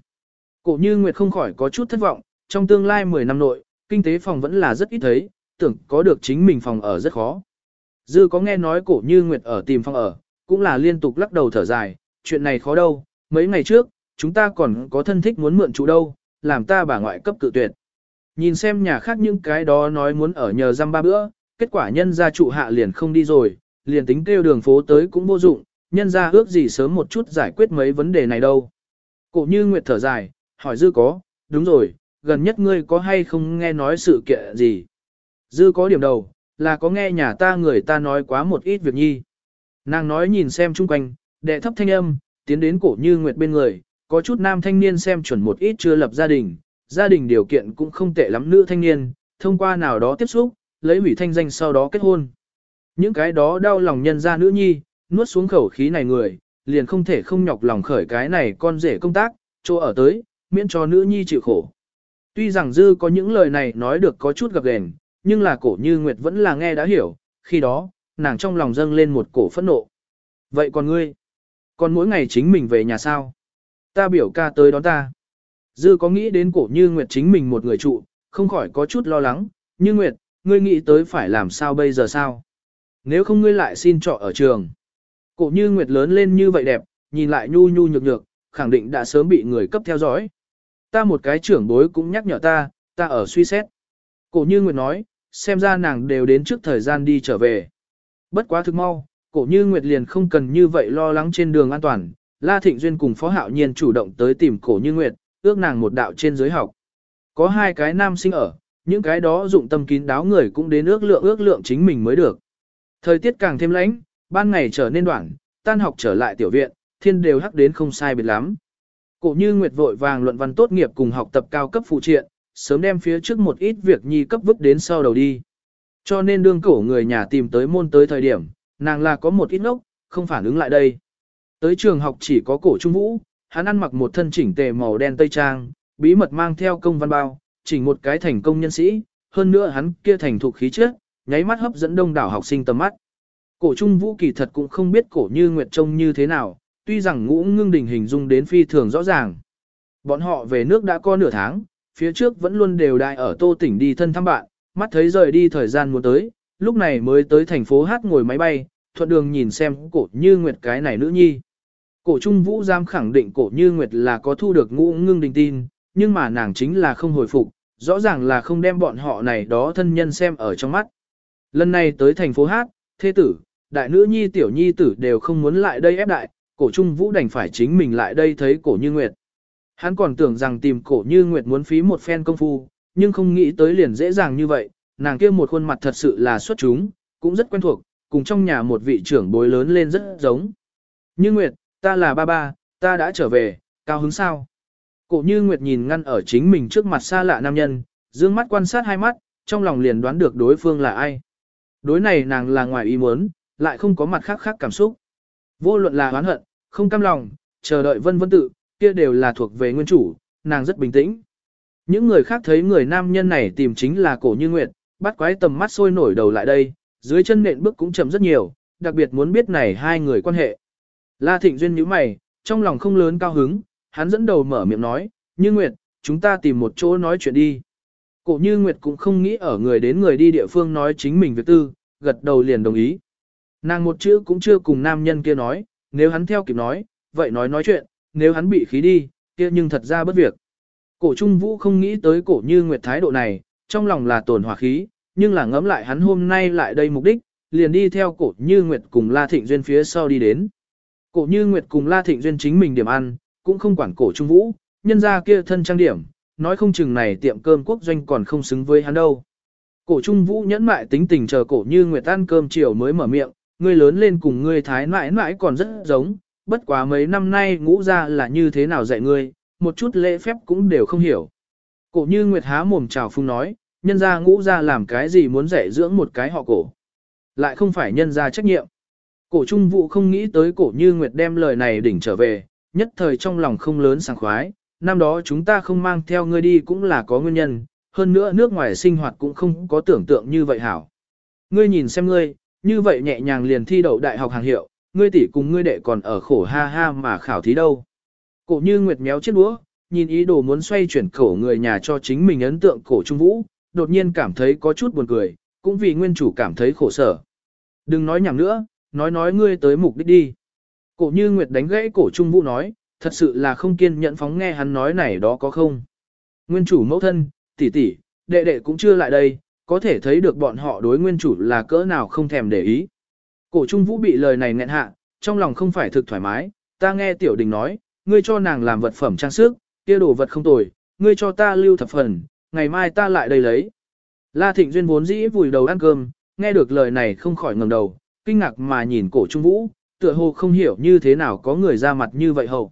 Cổ như Nguyệt không khỏi có chút thất vọng, trong tương lai 10 năm nội, kinh tế phòng vẫn là rất ít thấy, tưởng có được chính mình phòng ở rất khó. Dư có nghe nói cổ như Nguyệt ở tìm phòng ở, cũng là liên tục lắc đầu thở dài, chuyện này khó đâu, mấy ngày trước, chúng ta còn có thân thích muốn mượn chủ đâu, làm ta bà ngoại cấp cự tuyệt. Nhìn xem nhà khác những cái đó nói muốn ở nhờ răm ba bữa, kết quả nhân gia trụ hạ liền không đi rồi, liền tính kêu đường phố tới cũng vô dụng, nhân gia ước gì sớm một chút giải quyết mấy vấn đề này đâu. Cổ như Nguyệt thở dài, hỏi Dư có, đúng rồi, gần nhất ngươi có hay không nghe nói sự kiện gì? Dư có điểm đầu, là có nghe nhà ta người ta nói quá một ít việc nhi. Nàng nói nhìn xem chung quanh, đệ thấp thanh âm, tiến đến cổ như Nguyệt bên người, có chút nam thanh niên xem chuẩn một ít chưa lập gia đình, gia đình điều kiện cũng không tệ lắm nữ thanh niên, thông qua nào đó tiếp xúc, lấy hủy thanh danh sau đó kết hôn. Những cái đó đau lòng nhân ra nữ nhi, nuốt xuống khẩu khí này người, liền không thể không nhọc lòng khởi cái này con rể công tác, chỗ ở tới, miễn cho nữ nhi chịu khổ. Tuy rằng Dư có những lời này nói được có chút gặp gền, nhưng là cổ như Nguyệt vẫn là nghe đã hiểu, khi đó, nàng trong lòng dâng lên một cổ phẫn nộ. Vậy còn ngươi? Còn mỗi ngày chính mình về nhà sao? Ta biểu ca tới đón ta. Dư có nghĩ đến cổ như Nguyệt chính mình một người trụ, không khỏi có chút lo lắng, như Nguyệt, ngươi nghĩ tới phải làm sao bây giờ sao? Nếu không ngươi lại xin trọ ở trường. Cổ như Nguyệt lớn lên như vậy đẹp, nhìn lại nhu nhu nhược nhược, khẳng định đã sớm bị người cấp theo dõi. Ta một cái trưởng bối cũng nhắc nhở ta, ta ở suy xét. Cổ như Nguyệt nói, xem ra nàng đều đến trước thời gian đi trở về. Bất quá thực mau, cổ như Nguyệt liền không cần như vậy lo lắng trên đường an toàn. La Thịnh Duyên cùng Phó Hạo Nhiên chủ động tới tìm cổ như Nguyệt, ước nàng một đạo trên giới học. Có hai cái nam sinh ở, những cái đó dụng tâm kín đáo người cũng đến ước lượng ước lượng chính mình mới được. Thời tiết càng thêm lạnh, ban ngày trở nên đoạn, tan học trở lại tiểu viện, thiên đều hắc đến không sai biệt lắm. Cổ như Nguyệt vội vàng luận văn tốt nghiệp cùng học tập cao cấp phụ triện, sớm đem phía trước một ít việc nhi cấp vứt đến sau đầu đi. Cho nên đương cổ người nhà tìm tới môn tới thời điểm, nàng là có một ít ngốc, không phản ứng lại đây. Tới trường học chỉ có cổ trung vũ, hắn ăn mặc một thân chỉnh tề màu đen tây trang, bí mật mang theo công văn bao, chỉnh một cái thành công nhân sĩ, hơn nữa hắn kia thành thục khí chất, nháy mắt hấp dẫn đông đảo học sinh tầm mắt. Cổ trung vũ kỳ thật cũng không biết cổ như nguyệt trông như thế nào, tuy rằng ngũ ngưng đình hình dung đến phi thường rõ ràng. Bọn họ về nước đã có nửa tháng, phía trước vẫn luôn đều đại ở tô tỉnh đi thân thăm bạn, mắt thấy rời đi thời gian muốn tới, lúc này mới tới thành phố hát ngồi máy bay, thuận đường nhìn xem cổ như nguyệt cái này nữ nhi. Cổ trung vũ giam khẳng định cổ như nguyệt là có thu được ngũ ngưng đình tin, nhưng mà nàng chính là không hồi phục, rõ ràng là không đem bọn họ này đó thân nhân xem ở trong mắt. Lần này tới thành phố hát, thế tử, đại nữ nhi tiểu nhi tử đều không muốn lại đây ép đại, cổ trung vũ đành phải chính mình lại đây thấy cổ như nguyệt. Hắn còn tưởng rằng tìm cổ như nguyệt muốn phí một phen công phu, nhưng không nghĩ tới liền dễ dàng như vậy, nàng kia một khuôn mặt thật sự là xuất chúng, cũng rất quen thuộc, cùng trong nhà một vị trưởng bối lớn lên rất giống. Như Nguyệt, ta là ba ba, ta đã trở về, cao hứng sao? Cổ như Nguyệt nhìn ngăn ở chính mình trước mặt xa lạ nam nhân, dương mắt quan sát hai mắt, trong lòng liền đoán được đối phương là ai. Đối này nàng là ngoài ý muốn, lại không có mặt khác khác cảm xúc. Vô luận là oán hận, không cam lòng, chờ đợi vân vân tự, kia đều là thuộc về nguyên chủ, nàng rất bình tĩnh. Những người khác thấy người nam nhân này tìm chính là cổ như nguyệt, bắt quái tầm mắt sôi nổi đầu lại đây, dưới chân nện bước cũng chậm rất nhiều, đặc biệt muốn biết này hai người quan hệ. La Thịnh Duyên nhíu mày, trong lòng không lớn cao hứng, hắn dẫn đầu mở miệng nói, như nguyệt, chúng ta tìm một chỗ nói chuyện đi. Cổ như nguyệt cũng không nghĩ ở người đến người đi địa phương nói chính mình việc tư, gật đầu liền đồng ý. Nàng một chữ cũng chưa cùng nam nhân kia nói, nếu hắn theo kịp nói, vậy nói nói chuyện, nếu hắn bị khí đi, kia nhưng thật ra bất việc. Cổ Trung Vũ không nghĩ tới cổ như nguyệt thái độ này, trong lòng là tổn hòa khí, nhưng là ngẫm lại hắn hôm nay lại đây mục đích, liền đi theo cổ như nguyệt cùng La Thịnh Duyên phía sau đi đến. Cổ như nguyệt cùng La Thịnh Duyên chính mình điểm ăn, cũng không quản cổ Trung Vũ, nhân ra kia thân trang điểm, nói không chừng này tiệm cơm quốc doanh còn không xứng với hắn đâu. Cổ Trung Vũ nhẫn mại tính tình chờ cổ như nguyệt ăn cơm chiều mới mở miệng, ngươi lớn lên cùng ngươi thái mãi mãi còn rất giống, bất quá mấy năm nay ngũ ra là như thế nào dạy ngươi, một chút lễ phép cũng đều không hiểu. Cổ như Nguyệt há mồm chào phung nói, nhân ra ngũ ra làm cái gì muốn dạy dưỡng một cái họ cổ. Lại không phải nhân ra trách nhiệm. Cổ trung vụ không nghĩ tới cổ như Nguyệt đem lời này đỉnh trở về, nhất thời trong lòng không lớn sảng khoái, năm đó chúng ta không mang theo ngươi đi cũng là có nguyên nhân, hơn nữa nước ngoài sinh hoạt cũng không có tưởng tượng như vậy hảo. Ngươi nhìn xem ngươi, như vậy nhẹ nhàng liền thi đậu đại học hàng hiệu, ngươi tỷ cùng ngươi đệ còn ở khổ ha ha mà khảo thí đâu. Cổ như nguyệt méo chiếc đũa, nhìn ý đồ muốn xoay chuyển khẩu người nhà cho chính mình ấn tượng cổ trung vũ, đột nhiên cảm thấy có chút buồn cười, cũng vì nguyên chủ cảm thấy khổ sở. Đừng nói nhảm nữa, nói nói ngươi tới mục đích đi. Cổ như nguyệt đánh gãy cổ trung vũ nói, thật sự là không kiên nhẫn phóng nghe hắn nói này đó có không. Nguyên chủ mẫu thân, tỷ tỷ, đệ đệ cũng chưa lại đây, có thể thấy được bọn họ đối nguyên chủ là cỡ nào không thèm để ý. Cổ trung vũ bị lời này nghẹn hạ, trong lòng không phải thực thoải mái, ta nghe tiểu đình nói, ngươi cho nàng làm vật phẩm trang sức, kia đồ vật không tồi, ngươi cho ta lưu thập phần, ngày mai ta lại đây lấy. La Thịnh Duyên vốn dĩ vùi đầu ăn cơm, nghe được lời này không khỏi ngẩng đầu, kinh ngạc mà nhìn cổ trung vũ, tựa hồ không hiểu như thế nào có người ra mặt như vậy hậu.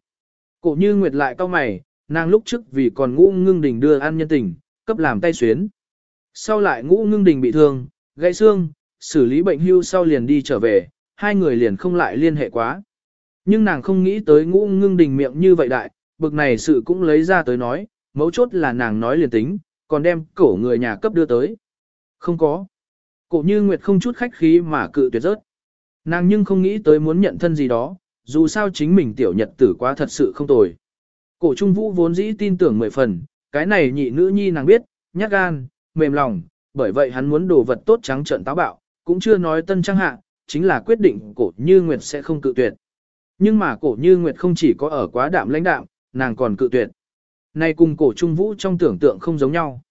Cổ như nguyệt lại cau mày, nàng lúc trước vì còn ngũ ngưng đình đưa ăn nhân tình, cấp làm tay xuyến. Sau lại ngũ ngưng đình bị thương, gãy xương, xử lý bệnh hưu sau liền đi trở về, hai người liền không lại liên hệ quá. Nhưng nàng không nghĩ tới ngũ ngưng đình miệng như vậy đại, bực này sự cũng lấy ra tới nói, mấu chốt là nàng nói liền tính, còn đem cổ người nhà cấp đưa tới. Không có. Cổ như Nguyệt không chút khách khí mà cự tuyệt rớt. Nàng nhưng không nghĩ tới muốn nhận thân gì đó, dù sao chính mình tiểu nhật tử quá thật sự không tồi. Cổ trung vũ vốn dĩ tin tưởng mười phần, cái này nhị nữ nhi nàng biết, nhát gan, mềm lòng, bởi vậy hắn muốn đồ vật tốt trắng trợn táo bạo, cũng chưa nói tân trang hạ, chính là quyết định cổ như Nguyệt sẽ không cự tuyệt. Nhưng mà cổ như Nguyệt không chỉ có ở quá đạm lãnh đạm, nàng còn cự tuyệt. Này cùng cổ trung vũ trong tưởng tượng không giống nhau.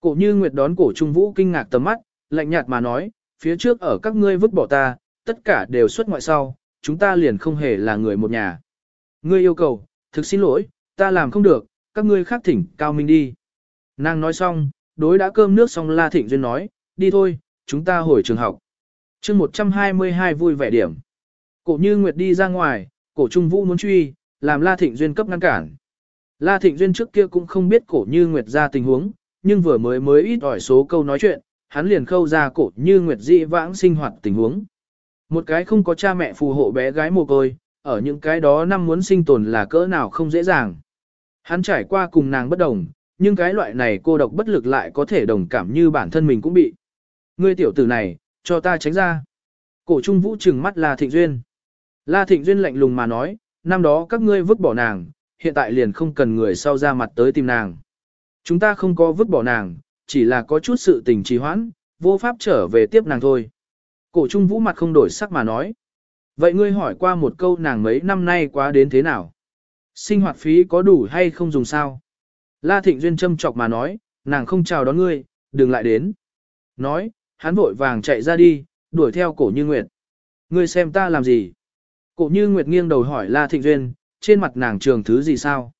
Cổ như Nguyệt đón cổ trung vũ kinh ngạc tầm mắt, lạnh nhạt mà nói, phía trước ở các ngươi vứt bỏ ta, tất cả đều xuất ngoại sau, chúng ta liền không hề là người một nhà. Ngươi yêu cầu, thực xin lỗi, ta làm không được, các ngươi khác thỉnh cao minh đi. Nàng nói xong, đối đã cơm nước xong La Thịnh Duyên nói, đi thôi, chúng ta hồi trường học. chương 122 vui vẻ điểm. Cổ như Nguyệt đi ra ngoài, cổ Trung Vũ muốn truy, làm La Thịnh Duyên cấp ngăn cản. La Thịnh Duyên trước kia cũng không biết cổ như Nguyệt ra tình huống, nhưng vừa mới mới ít ỏi số câu nói chuyện, hắn liền khâu ra cổ như Nguyệt dị vãng sinh hoạt tình huống. Một cái không có cha mẹ phù hộ bé gái mồ côi, ở những cái đó năm muốn sinh tồn là cỡ nào không dễ dàng. Hắn trải qua cùng nàng bất đồng, nhưng cái loại này cô độc bất lực lại có thể đồng cảm như bản thân mình cũng bị. Ngươi tiểu tử này, cho ta tránh ra. Cổ trung vũ trừng mắt La Thịnh Duyên. La Thịnh Duyên lạnh lùng mà nói, năm đó các ngươi vứt bỏ nàng, hiện tại liền không cần người sau ra mặt tới tìm nàng. Chúng ta không có vứt bỏ nàng, chỉ là có chút sự tình trì hoãn, vô pháp trở về tiếp nàng thôi. Cổ trung vũ mặt không đổi sắc mà nói. Vậy ngươi hỏi qua một câu nàng mấy năm nay quá đến thế nào? Sinh hoạt phí có đủ hay không dùng sao? La Thịnh Duyên châm chọc mà nói, nàng không chào đón ngươi, đừng lại đến. Nói, hắn vội vàng chạy ra đi, đuổi theo cổ như Nguyệt. Ngươi xem ta làm gì? Cổ như Nguyệt nghiêng đầu hỏi La Thịnh Duyên, trên mặt nàng trường thứ gì sao?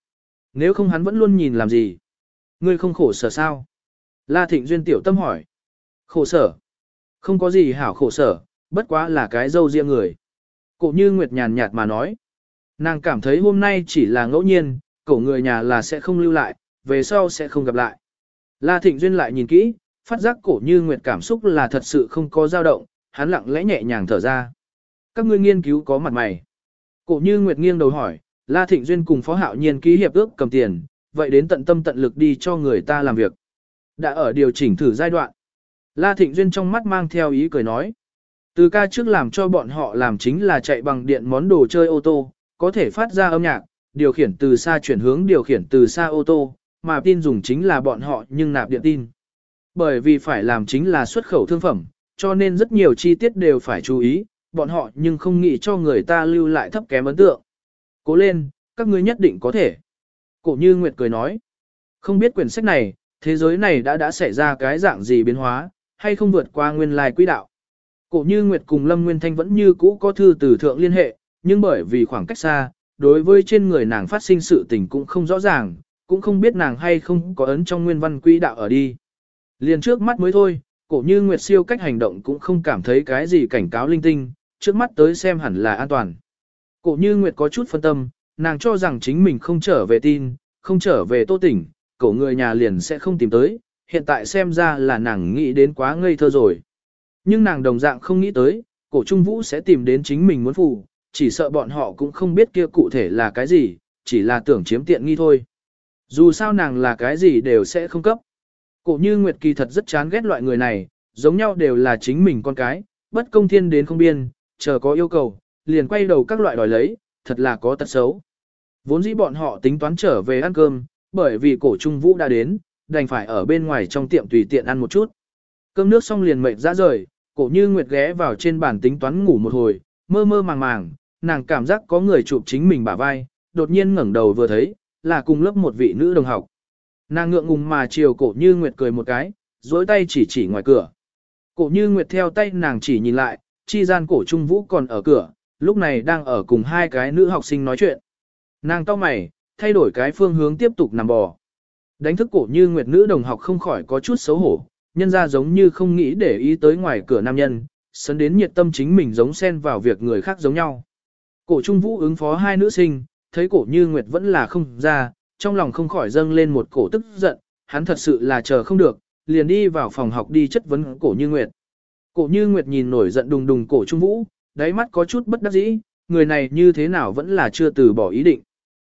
Nếu không hắn vẫn luôn nhìn làm gì? Ngươi không khổ sở sao? La Thịnh Duyên tiểu tâm hỏi. Khổ sở? Không có gì hảo khổ sở, bất quá là cái dâu riêng người. Cổ như Nguyệt nhàn nhạt mà nói. Nàng cảm thấy hôm nay chỉ là ngẫu nhiên, cổ người nhà là sẽ không lưu lại, về sau sẽ không gặp lại. La Thịnh Duyên lại nhìn kỹ, phát giác cổ như Nguyệt cảm xúc là thật sự không có dao động, hắn lặng lẽ nhẹ nhàng thở ra. Các ngươi nghiên cứu có mặt mày. Cổ như Nguyệt nghiêng đầu hỏi, La Thịnh Duyên cùng Phó Hạo Nhiên ký hiệp ước cầm tiền, vậy đến tận tâm tận lực đi cho người ta làm việc. Đã ở điều chỉnh thử giai đoạn. La Thịnh Duyên trong mắt mang theo ý cười nói. Từ ca trước làm cho bọn họ làm chính là chạy bằng điện món đồ chơi ô tô, có thể phát ra âm nhạc, điều khiển từ xa chuyển hướng điều khiển từ xa ô tô, mà tin dùng chính là bọn họ nhưng nạp điện tin. Bởi vì phải làm chính là xuất khẩu thương phẩm, cho nên rất nhiều chi tiết đều phải chú ý, bọn họ nhưng không nghĩ cho người ta lưu lại thấp kém ấn tượng. Cố lên, các ngươi nhất định có thể. Cổ như Nguyệt cười nói, không biết quyển sách này, thế giới này đã đã xảy ra cái dạng gì biến hóa, hay không vượt qua nguyên lai quỹ đạo. Cổ như Nguyệt cùng Lâm Nguyên Thanh vẫn như cũ có thư từ thượng liên hệ, nhưng bởi vì khoảng cách xa, đối với trên người nàng phát sinh sự tình cũng không rõ ràng, cũng không biết nàng hay không có ấn trong nguyên văn quỹ đạo ở đi. Liền trước mắt mới thôi, cổ như Nguyệt siêu cách hành động cũng không cảm thấy cái gì cảnh cáo linh tinh, trước mắt tới xem hẳn là an toàn. Cổ như Nguyệt có chút phân tâm, nàng cho rằng chính mình không trở về tin, không trở về tô tỉnh, cổ người nhà liền sẽ không tìm tới, hiện tại xem ra là nàng nghĩ đến quá ngây thơ rồi. Nhưng nàng đồng dạng không nghĩ tới, cổ trung vũ sẽ tìm đến chính mình muốn phụ, chỉ sợ bọn họ cũng không biết kia cụ thể là cái gì, chỉ là tưởng chiếm tiện nghi thôi. Dù sao nàng là cái gì đều sẽ không cấp. Cổ như Nguyệt Kỳ thật rất chán ghét loại người này, giống nhau đều là chính mình con cái, bất công thiên đến không biên, chờ có yêu cầu, liền quay đầu các loại đòi lấy, thật là có tật xấu. Vốn dĩ bọn họ tính toán trở về ăn cơm, bởi vì cổ trung vũ đã đến, đành phải ở bên ngoài trong tiệm tùy tiện ăn một chút. Cơm nước xong liền mệt ra rời, cổ như Nguyệt ghé vào trên bàn tính toán ngủ một hồi, mơ mơ màng màng, nàng cảm giác có người chụp chính mình bả vai, đột nhiên ngẩng đầu vừa thấy, là cùng lớp một vị nữ đồng học. Nàng ngượng ngùng mà chiều cổ như Nguyệt cười một cái, dối tay chỉ chỉ ngoài cửa. Cổ như Nguyệt theo tay nàng chỉ nhìn lại, chi gian cổ trung vũ còn ở cửa, lúc này đang ở cùng hai cái nữ học sinh nói chuyện. Nàng to mày, thay đổi cái phương hướng tiếp tục nằm bò. Đánh thức cổ như Nguyệt nữ đồng học không khỏi có chút xấu hổ, nhân ra giống như không nghĩ để ý tới ngoài cửa nam nhân, sấn đến nhiệt tâm chính mình giống xen vào việc người khác giống nhau. Cổ trung vũ ứng phó hai nữ sinh, thấy cổ như Nguyệt vẫn là không ra, trong lòng không khỏi dâng lên một cổ tức giận, hắn thật sự là chờ không được, liền đi vào phòng học đi chất vấn cổ như Nguyệt. Cổ như Nguyệt nhìn nổi giận đùng đùng cổ trung vũ, đáy mắt có chút bất đắc dĩ, người này như thế nào vẫn là chưa từ bỏ ý định.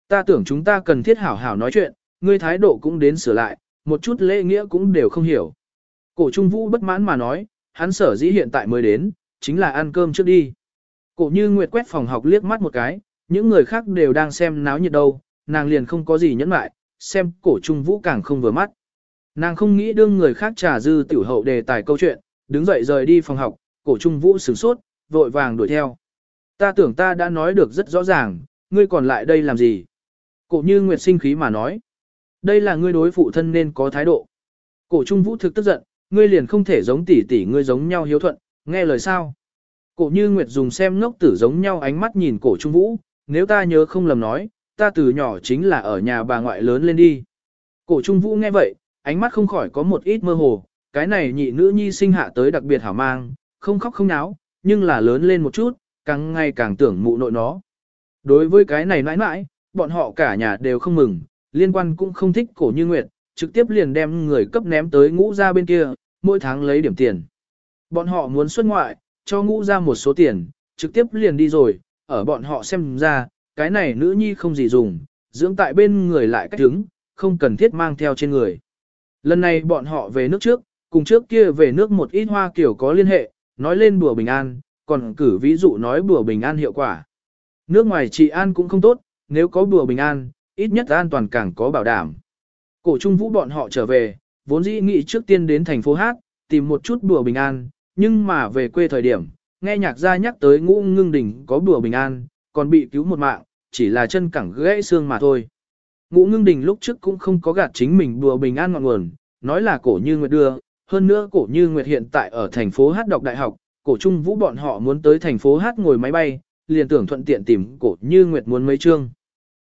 Ta tưởng chúng ta cần thiết hảo hảo nói chuyện, ngươi thái độ cũng đến sửa lại, một chút lễ nghĩa cũng đều không hiểu. Cổ trung vũ bất mãn mà nói, hắn sở dĩ hiện tại mới đến, chính là ăn cơm trước đi. Cổ như Nguyệt quét phòng học liếc mắt một cái, những người khác đều đang xem náo nhiệt đâu, nàng liền không có gì nhẫn mại, xem cổ trung vũ càng không vừa mắt. Nàng không nghĩ đương người khác trả dư tiểu hậu đề tài câu chuyện, đứng dậy rời đi phòng học, cổ trung vũ sửng sốt, vội vàng đuổi theo. Ta tưởng ta đã nói được rất rõ ràng, ngươi còn lại đây làm gì? Cổ như Nguyệt sinh khí mà nói. Đây là ngươi đối phụ thân nên có thái độ. Cổ trung vũ thực tức giận, ngươi liền không thể giống tỷ tỷ ngươi giống nhau hiếu thuận, nghe lời sao? Cổ như Nguyệt dùng xem ngốc tử giống nhau ánh mắt nhìn cổ trung vũ, nếu ta nhớ không lầm nói, ta từ nhỏ chính là ở nhà bà ngoại lớn lên đi. Cổ trung vũ nghe vậy, ánh mắt không khỏi có một ít mơ hồ, cái này nhị nữ nhi sinh hạ tới đặc biệt hảo mang, không khóc không náo, nhưng là lớn lên một chút, càng ngày càng tưởng mụ nội nó. Đối với cái này mãi mãi, bọn họ cả nhà đều không mừng, liên quan cũng không thích cổ như nguyệt, trực tiếp liền đem người cấp ném tới ngũ ra bên kia, mỗi tháng lấy điểm tiền. Bọn họ muốn xuất ngoại, cho ngũ ra một số tiền, trực tiếp liền đi rồi, ở bọn họ xem ra, cái này nữ nhi không gì dùng, dưỡng tại bên người lại cách đứng, không cần thiết mang theo trên người. Lần này bọn họ về nước trước, cùng trước kia về nước một ít hoa kiểu có liên hệ, nói lên bùa bình an, còn cử ví dụ nói bùa bình an hiệu quả. Nước ngoài trị an cũng không tốt, nếu có bùa bình an, ít nhất an toàn càng có bảo đảm. Cổ trung vũ bọn họ trở về, vốn dĩ nghĩ trước tiên đến thành phố Hát, tìm một chút bùa bình an, nhưng mà về quê thời điểm, nghe nhạc gia nhắc tới ngũ ngưng đỉnh có bùa bình an, còn bị cứu một mạng, chỉ là chân cẳng gãy xương mà thôi. Ngũ ngưng đình lúc trước cũng không có gạt chính mình đùa bình an ngọn nguồn, nói là cổ như nguyệt đưa, hơn nữa cổ như nguyệt hiện tại ở thành phố Hát đọc đại học, cổ trung vũ bọn họ muốn tới thành phố Hát ngồi máy bay, liền tưởng thuận tiện tìm cổ như nguyệt muốn mấy chương.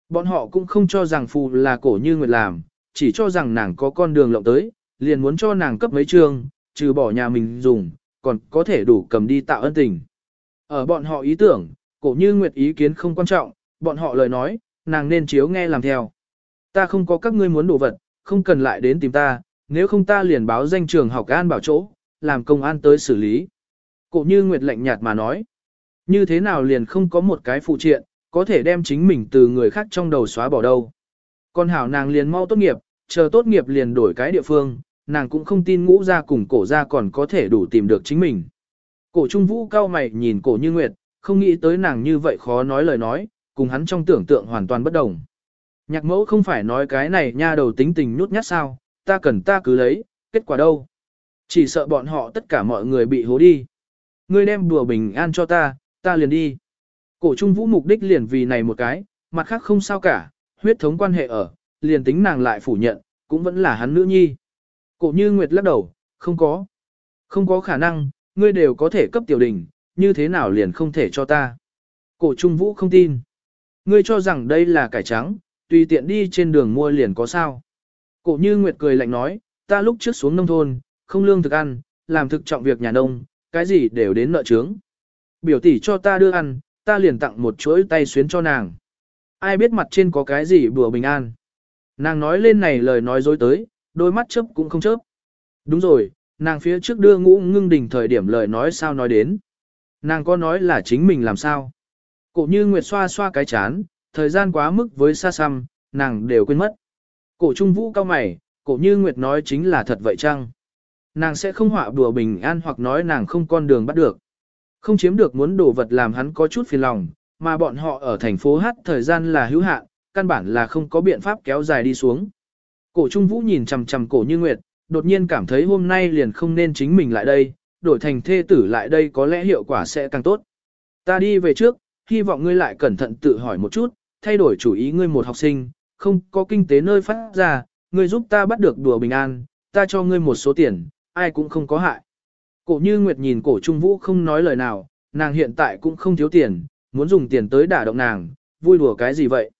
Bọn họ cũng không cho rằng phù là cổ như nguyệt làm, chỉ cho rằng nàng có con đường lộng tới, liền muốn cho nàng cấp mấy chương, trừ bỏ nhà mình dùng, còn có thể đủ cầm đi tạo ân tình. Ở bọn họ ý tưởng, cổ như nguyệt ý kiến không quan trọng, bọn họ lời nói, nàng nên chiếu nghe làm theo. Ta không có các ngươi muốn đồ vật, không cần lại đến tìm ta, nếu không ta liền báo danh trường học an bảo chỗ, làm công an tới xử lý. Cổ như nguyệt lạnh nhạt mà nói, như thế nào liền không có một cái phụ triện, có thể đem chính mình từ người khác trong đầu xóa bỏ đâu. Con hảo nàng liền mau tốt nghiệp, chờ tốt nghiệp liền đổi cái địa phương, nàng cũng không tin ngũ ra cùng cổ ra còn có thể đủ tìm được chính mình. Cổ trung vũ cao mày nhìn cổ như nguyệt, không nghĩ tới nàng như vậy khó nói lời nói, cùng hắn trong tưởng tượng hoàn toàn bất đồng. Nhạc mẫu không phải nói cái này nha đầu tính tình nhút nhát sao, ta cần ta cứ lấy, kết quả đâu? Chỉ sợ bọn họ tất cả mọi người bị hố đi. Ngươi đem đùa bình an cho ta, ta liền đi. Cổ trung vũ mục đích liền vì này một cái, mặt khác không sao cả, huyết thống quan hệ ở, liền tính nàng lại phủ nhận, cũng vẫn là hắn nữ nhi. Cổ như Nguyệt lắc đầu, không có. Không có khả năng, ngươi đều có thể cấp tiểu đình, như thế nào liền không thể cho ta. Cổ trung vũ không tin. Ngươi cho rằng đây là cải trắng, tùy tiện đi trên đường mua liền có sao. Cổ như Nguyệt cười lạnh nói, ta lúc trước xuống nông thôn, không lương thực ăn, làm thực trọng việc nhà nông, cái gì đều đến nợ trướng. Biểu tỷ cho ta đưa ăn, ta liền tặng một chuỗi tay xuyến cho nàng. Ai biết mặt trên có cái gì bùa bình an. Nàng nói lên này lời nói dối tới, đôi mắt chớp cũng không chớp. Đúng rồi, nàng phía trước đưa ngũ ngưng đỉnh thời điểm lời nói sao nói đến. Nàng có nói là chính mình làm sao. Cổ như Nguyệt xoa xoa cái chán, thời gian quá mức với xa xăm, nàng đều quên mất. Cổ trung vũ cao mày, cổ như Nguyệt nói chính là thật vậy chăng? Nàng sẽ không họa đùa bình an hoặc nói nàng không con đường bắt được. Không chiếm được muốn đồ vật làm hắn có chút phiền lòng, mà bọn họ ở thành phố hát thời gian là hữu hạn, căn bản là không có biện pháp kéo dài đi xuống. Cổ Trung Vũ nhìn chằm chằm cổ như Nguyệt, đột nhiên cảm thấy hôm nay liền không nên chính mình lại đây, đổi thành thê tử lại đây có lẽ hiệu quả sẽ càng tốt. Ta đi về trước, hy vọng ngươi lại cẩn thận tự hỏi một chút, thay đổi chủ ý ngươi một học sinh, không có kinh tế nơi phát ra, ngươi giúp ta bắt được đùa bình an, ta cho ngươi một số tiền, ai cũng không có hại. Cổ như Nguyệt nhìn cổ Trung Vũ không nói lời nào, nàng hiện tại cũng không thiếu tiền, muốn dùng tiền tới đả động nàng, vui đùa cái gì vậy.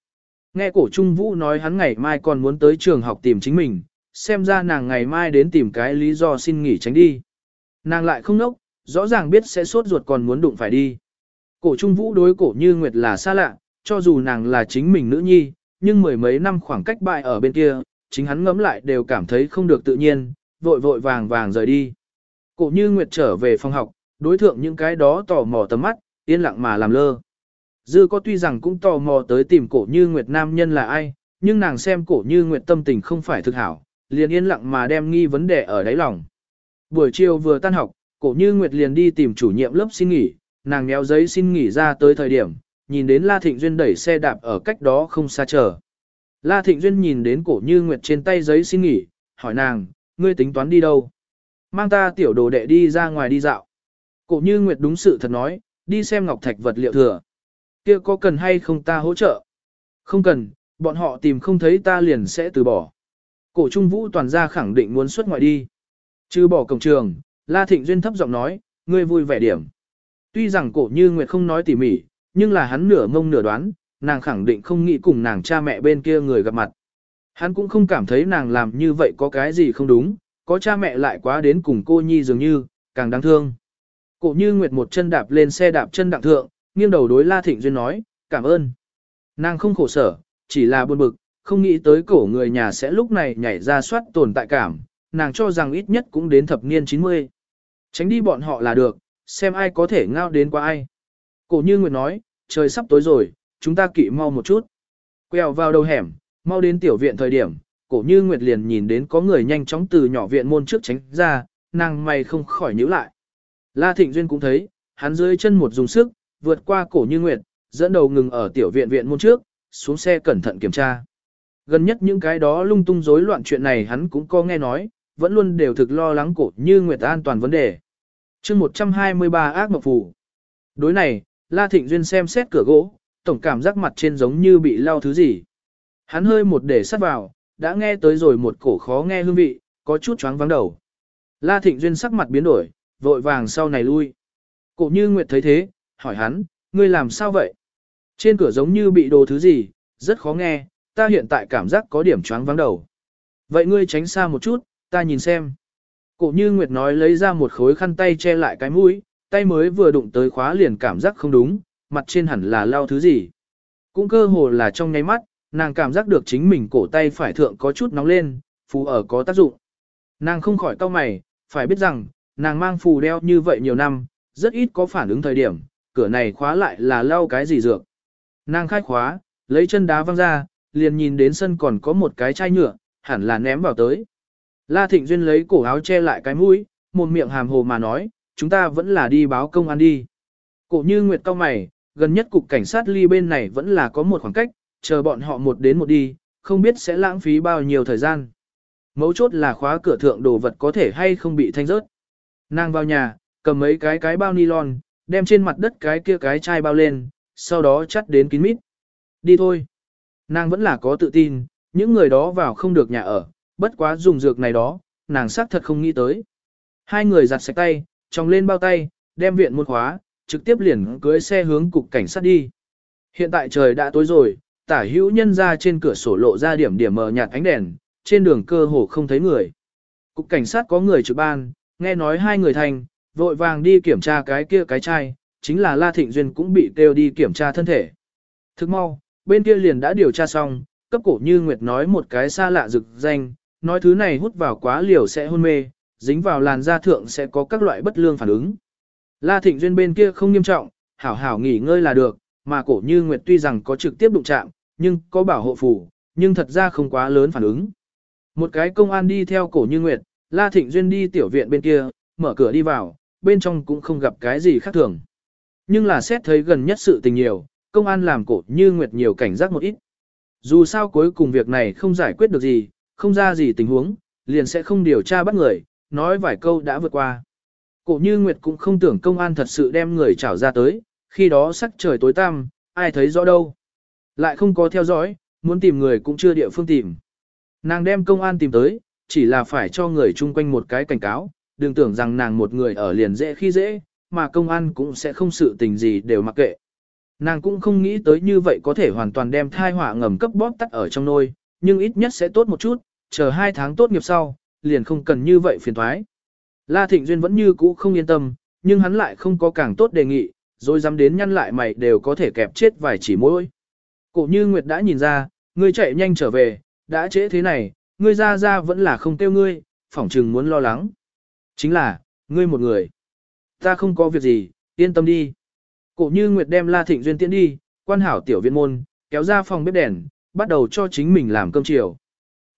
Nghe cổ Trung Vũ nói hắn ngày mai còn muốn tới trường học tìm chính mình, xem ra nàng ngày mai đến tìm cái lý do xin nghỉ tránh đi. Nàng lại không nốc, rõ ràng biết sẽ sốt ruột còn muốn đụng phải đi. Cổ Trung Vũ đối cổ như Nguyệt là xa lạ, cho dù nàng là chính mình nữ nhi, nhưng mười mấy năm khoảng cách bại ở bên kia, chính hắn ngẫm lại đều cảm thấy không được tự nhiên, vội vội vàng vàng rời đi. Cổ như Nguyệt trở về phòng học, đối thượng những cái đó tò mò tầm mắt, yên lặng mà làm lơ. Dư có tuy rằng cũng tò mò tới tìm cổ như Nguyệt nam nhân là ai, nhưng nàng xem cổ như Nguyệt tâm tình không phải thực hảo, liền yên lặng mà đem nghi vấn đề ở đáy lòng. Buổi chiều vừa tan học, cổ như Nguyệt liền đi tìm chủ nhiệm lớp xin nghỉ, nàng méo giấy xin nghỉ ra tới thời điểm, nhìn đến La Thịnh Duyên đẩy xe đạp ở cách đó không xa chờ. La Thịnh Duyên nhìn đến cổ như Nguyệt trên tay giấy xin nghỉ, hỏi nàng, ngươi tính toán đi đâu? Mang ta tiểu đồ đệ đi ra ngoài đi dạo. Cổ như Nguyệt đúng sự thật nói, đi xem ngọc thạch vật liệu thừa. kia có cần hay không ta hỗ trợ? Không cần, bọn họ tìm không thấy ta liền sẽ từ bỏ. Cổ Trung Vũ toàn ra khẳng định muốn xuất ngoại đi. Trừ bỏ cổng trường, La Thịnh Duyên thấp giọng nói, ngươi vui vẻ điểm. Tuy rằng cổ như Nguyệt không nói tỉ mỉ, nhưng là hắn nửa ngông nửa đoán, nàng khẳng định không nghĩ cùng nàng cha mẹ bên kia người gặp mặt. Hắn cũng không cảm thấy nàng làm như vậy có cái gì không đúng, có cha mẹ lại quá đến cùng cô nhi dường như, càng đáng thương. Cổ như Nguyệt một chân đạp lên xe đạp chân đặng thượng, nghiêng đầu đối La Thịnh Duyên nói, cảm ơn. Nàng không khổ sở, chỉ là buồn bực, không nghĩ tới cổ người nhà sẽ lúc này nhảy ra soát tồn tại cảm, nàng cho rằng ít nhất cũng đến thập niên 90. Tránh đi bọn họ là được, xem ai có thể ngao đến qua ai. Cổ như Nguyệt nói, trời sắp tối rồi, chúng ta kỵ mau một chút. Quẹo vào đầu hẻm, mau đến tiểu viện thời điểm, cổ như Nguyệt liền nhìn đến có người nhanh chóng từ nhỏ viện môn trước tránh ra, nàng mày không khỏi nhíu lại. La Thịnh Duyên cũng thấy, hắn dưới chân một dùng sức, vượt qua cổ như Nguyệt, dẫn đầu ngừng ở tiểu viện viện môn trước, xuống xe cẩn thận kiểm tra. Gần nhất những cái đó lung tung rối loạn chuyện này hắn cũng có nghe nói, vẫn luôn đều thực lo lắng cổ như Nguyệt an toàn vấn đề. chương 123 ác mộng phù. Đối này, La Thịnh Duyên xem xét cửa gỗ, tổng cảm giác mặt trên giống như bị lau thứ gì. Hắn hơi một để sắt vào, đã nghe tới rồi một cổ khó nghe hương vị, có chút choáng vắng đầu. La Thịnh Duyên sắc mặt biến đổi, vội vàng sau này lui. Cổ như Nguyệt thấy thế, hỏi hắn, ngươi làm sao vậy? Trên cửa giống như bị đồ thứ gì, rất khó nghe, ta hiện tại cảm giác có điểm choáng vắng đầu. Vậy ngươi tránh xa một chút, ta nhìn xem. Cổ như Nguyệt nói lấy ra một khối khăn tay che lại cái mũi, tay mới vừa đụng tới khóa liền cảm giác không đúng, mặt trên hẳn là lao thứ gì. Cũng cơ hồ là trong nháy mắt, nàng cảm giác được chính mình cổ tay phải thượng có chút nóng lên, phù ở có tác dụng. Nàng không khỏi cau mày, phải biết rằng, nàng mang phù đeo như vậy nhiều năm, rất ít có phản ứng thời điểm, cửa này khóa lại là lao cái gì dược. Nàng khai khóa, lấy chân đá văng ra, liền nhìn đến sân còn có một cái chai nhựa, hẳn là ném vào tới. La Thịnh Duyên lấy cổ áo che lại cái mũi, một miệng hàm hồ mà nói, chúng ta vẫn là đi báo công an đi. Cổ như Nguyệt cao mày, gần nhất cục cảnh sát ly bên này vẫn là có một khoảng cách, chờ bọn họ một đến một đi, không biết sẽ lãng phí bao nhiêu thời gian. Mấu chốt là khóa cửa thượng đồ vật có thể hay không bị thanh rớt. Nàng vào nhà, cầm mấy cái cái bao nylon, đem trên mặt đất cái kia cái chai bao lên, sau đó chắt đến kín mít. Đi thôi. Nàng vẫn là có tự tin, những người đó vào không được nhà ở, bất quá dùng dược này đó, nàng xác thật không nghĩ tới. Hai người giặt sạch tay, trong lên bao tay, đem viện môn khóa, trực tiếp liền cưới xe hướng cục cảnh sát đi. Hiện tại trời đã tối rồi, tả hữu nhân ra trên cửa sổ lộ ra điểm điểm mờ nhạt ánh đèn, trên đường cơ hồ không thấy người. Cục cảnh sát có người trực ban, nghe nói hai người thành, vội vàng đi kiểm tra cái kia cái chai, chính là La Thịnh Duyên cũng bị kêu đi kiểm tra thân thể. Thức mau, bên kia liền đã điều tra xong, cấp cổ như Nguyệt nói một cái xa lạ rực danh, nói thứ này hút vào quá liều sẽ hôn mê, dính vào làn da thượng sẽ có các loại bất lương phản ứng. La Thịnh Duyên bên kia không nghiêm trọng, hảo hảo nghỉ ngơi là được, mà cổ như Nguyệt tuy rằng có trực tiếp đụng chạm, nhưng có bảo hộ phủ, nhưng thật ra không quá lớn phản ứng. Một cái công an đi theo cổ như Nguyệt, La Thịnh Duyên đi tiểu viện bên kia, mở cửa đi vào, bên trong cũng không gặp cái gì khác thường. Nhưng là xét thấy gần nhất sự tình nhiều, công an làm cổ như Nguyệt nhiều cảnh giác một ít. Dù sao cuối cùng việc này không giải quyết được gì, không ra gì tình huống, liền sẽ không điều tra bắt người, nói vài câu đã vượt qua. Cổ như Nguyệt cũng không tưởng công an thật sự đem người trảo ra tới, khi đó sắc trời tối tăm, ai thấy rõ đâu. Lại không có theo dõi, muốn tìm người cũng chưa địa phương tìm. Nàng đem công an tìm tới, chỉ là phải cho người chung quanh một cái cảnh cáo, đừng tưởng rằng nàng một người ở liền dễ khi dễ, mà công an cũng sẽ không sự tình gì đều mặc kệ. Nàng cũng không nghĩ tới như vậy có thể hoàn toàn đem thai họa ngầm cấp bóp tắt ở trong nôi, nhưng ít nhất sẽ tốt một chút, chờ hai tháng tốt nghiệp sau, liền không cần như vậy phiền thoái. La Thịnh Duyên vẫn như cũ không yên tâm, nhưng hắn lại không có càng tốt đề nghị, rồi dám đến nhăn lại mày đều có thể kẹp chết vài chỉ mối. Cổ như Nguyệt đã nhìn ra, ngươi chạy nhanh trở về, đã trễ thế này, ngươi ra ra vẫn là không tiêu ngươi, phỏng chừng muốn lo lắng. Chính là, ngươi một người. Ta không có việc gì, yên tâm đi. Cổ như Nguyệt đem La Thịnh Duyên tiễn đi, quan hảo tiểu Viên môn, kéo ra phòng bếp đèn, bắt đầu cho chính mình làm cơm chiều.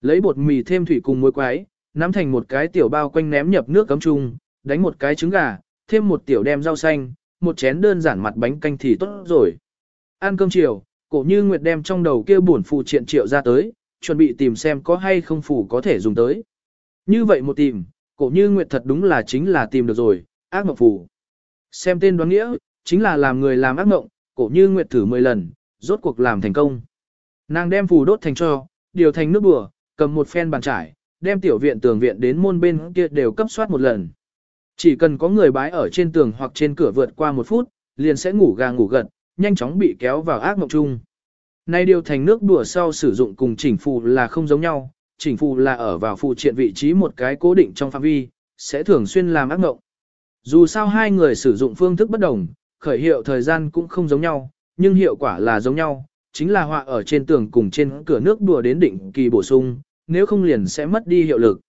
Lấy bột mì thêm thủy cùng muối quái, nắm thành một cái tiểu bao quanh ném nhập nước cấm chung, đánh một cái trứng gà, thêm một tiểu đem rau xanh, một chén đơn giản mặt bánh canh thì tốt rồi. Ăn cơm chiều, cổ như Nguyệt đem trong đầu kia buồn phù triện triệu ra tới, chuẩn bị tìm xem có hay không phù có thể dùng tới. Như vậy một tìm, cổ như Nguyệt thật đúng là chính là tìm được rồi, ác mộng phù. Xem tên đoán nghĩa, chính là làm người làm ác mộng, cổ như Nguyệt thử 10 lần, rốt cuộc làm thành công. Nàng đem phù đốt thành cho, điều thành nước bùa, cầm một phen bàn trải, đem tiểu viện tường viện đến môn bên kia đều cấp soát một lần. Chỉ cần có người bái ở trên tường hoặc trên cửa vượt qua một phút, liền sẽ ngủ gà ngủ gật, nhanh chóng bị kéo vào ác mộng chung. Nay điều thành nước đùa sau sử dụng cùng chỉnh phù là không giống nhau, chỉnh phù là ở vào phụ triện vị trí một cái cố định trong phạm vi, sẽ thường xuyên làm ác mộng. Dù sao hai người sử dụng phương thức bất đồng, khởi hiệu thời gian cũng không giống nhau, nhưng hiệu quả là giống nhau, chính là họa ở trên tường cùng trên cửa nước đùa đến định kỳ bổ sung, nếu không liền sẽ mất đi hiệu lực.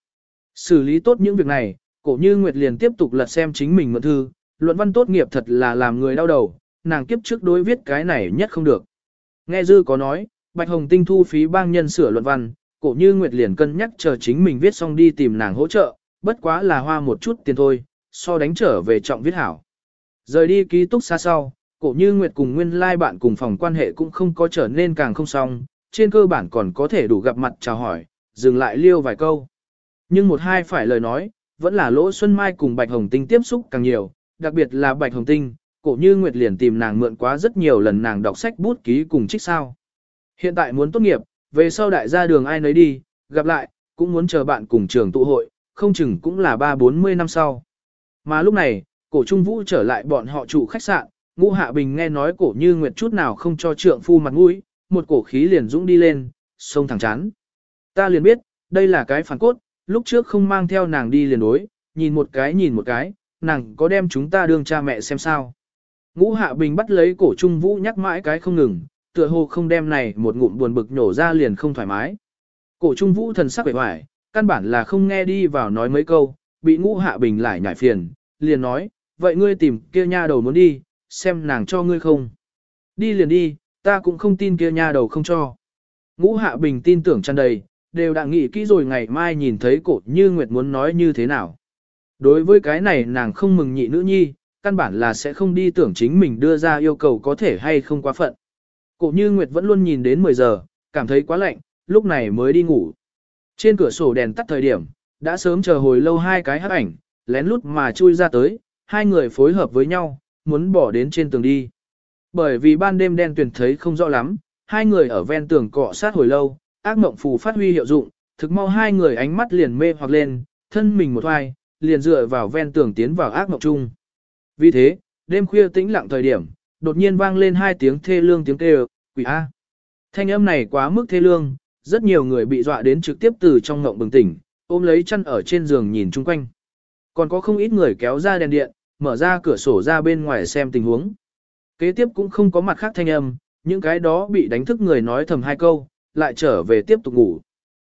Xử lý tốt những việc này, cổ như Nguyệt liền tiếp tục lật xem chính mình mượn thư, luận văn tốt nghiệp thật là làm người đau đầu, nàng kiếp trước đối viết cái này nhất không được. Nghe dư có nói, Bạch Hồng Tinh thu phí bang nhân sửa luận văn, cổ như Nguyệt liền cân nhắc chờ chính mình viết xong đi tìm nàng hỗ trợ, bất quá là hoa một chút tiền thôi, so đánh trở về trọng viết hảo. Rời đi ký túc xa sau, cổ như Nguyệt cùng nguyên lai bạn cùng phòng quan hệ cũng không có trở nên càng không xong, trên cơ bản còn có thể đủ gặp mặt chào hỏi, dừng lại liêu vài câu. Nhưng một hai phải lời nói, vẫn là Lỗ Xuân Mai cùng Bạch Hồng Tinh tiếp xúc càng nhiều, đặc biệt là Bạch Hồng Tinh, cổ như Nguyệt liền tìm nàng mượn quá rất nhiều lần nàng đọc sách bút ký cùng trích sao. Hiện tại muốn tốt nghiệp, về sau đại gia đường ai nấy đi, gặp lại, cũng muốn chờ bạn cùng trường tụ hội, không chừng cũng là ba bốn mươi năm sau. Mà lúc này, cổ trung vũ trở lại bọn họ trụ khách sạn, ngũ hạ bình nghe nói cổ như Nguyệt chút nào không cho trượng phu mặt mũi, một cổ khí liền dũng đi lên, sông thẳng chán. Ta liền biết, đây là cái phản cốt, lúc trước không mang theo nàng đi liền đối, nhìn một cái nhìn một cái, nàng có đem chúng ta đương cha mẹ xem sao. Ngũ Hạ Bình bắt lấy cổ Trung Vũ nhắc mãi cái không ngừng, tựa hồ không đem này một ngụm buồn bực nhổ ra liền không thoải mái. Cổ Trung Vũ thần sắc vẻ vải, căn bản là không nghe đi vào nói mấy câu, bị Ngũ Hạ Bình lại nhảy phiền, liền nói, vậy ngươi tìm kia nha đầu muốn đi, xem nàng cho ngươi không. Đi liền đi, ta cũng không tin kia nha đầu không cho. Ngũ Hạ Bình tin tưởng tràn đầy, đều đã nghĩ kỹ rồi ngày mai nhìn thấy cổ như Nguyệt muốn nói như thế nào. Đối với cái này nàng không mừng nhị nữ nhi, căn bản là sẽ không đi tưởng chính mình đưa ra yêu cầu có thể hay không quá phận. Cổ như Nguyệt vẫn luôn nhìn đến 10 giờ, cảm thấy quá lạnh, lúc này mới đi ngủ. Trên cửa sổ đèn tắt thời điểm, đã sớm chờ hồi lâu hai cái hắc ảnh, lén lút mà chui ra tới, hai người phối hợp với nhau, muốn bỏ đến trên tường đi. Bởi vì ban đêm đen tuyển thấy không rõ lắm, hai người ở ven tường cọ sát hồi lâu, ác mộng phù phát huy hiệu dụng, thực mau hai người ánh mắt liền mê hoặc lên, thân mình một hoài, liền dựa vào ven tường tiến vào ác mộng chung. Vì thế, đêm khuya tĩnh lặng thời điểm, đột nhiên vang lên hai tiếng thê lương tiếng kêu, quỷ A. Thanh âm này quá mức thê lương, rất nhiều người bị dọa đến trực tiếp từ trong ngộng bừng tỉnh, ôm lấy chăn ở trên giường nhìn chung quanh. Còn có không ít người kéo ra đèn điện, mở ra cửa sổ ra bên ngoài xem tình huống. Kế tiếp cũng không có mặt khác thanh âm, những cái đó bị đánh thức người nói thầm hai câu, lại trở về tiếp tục ngủ.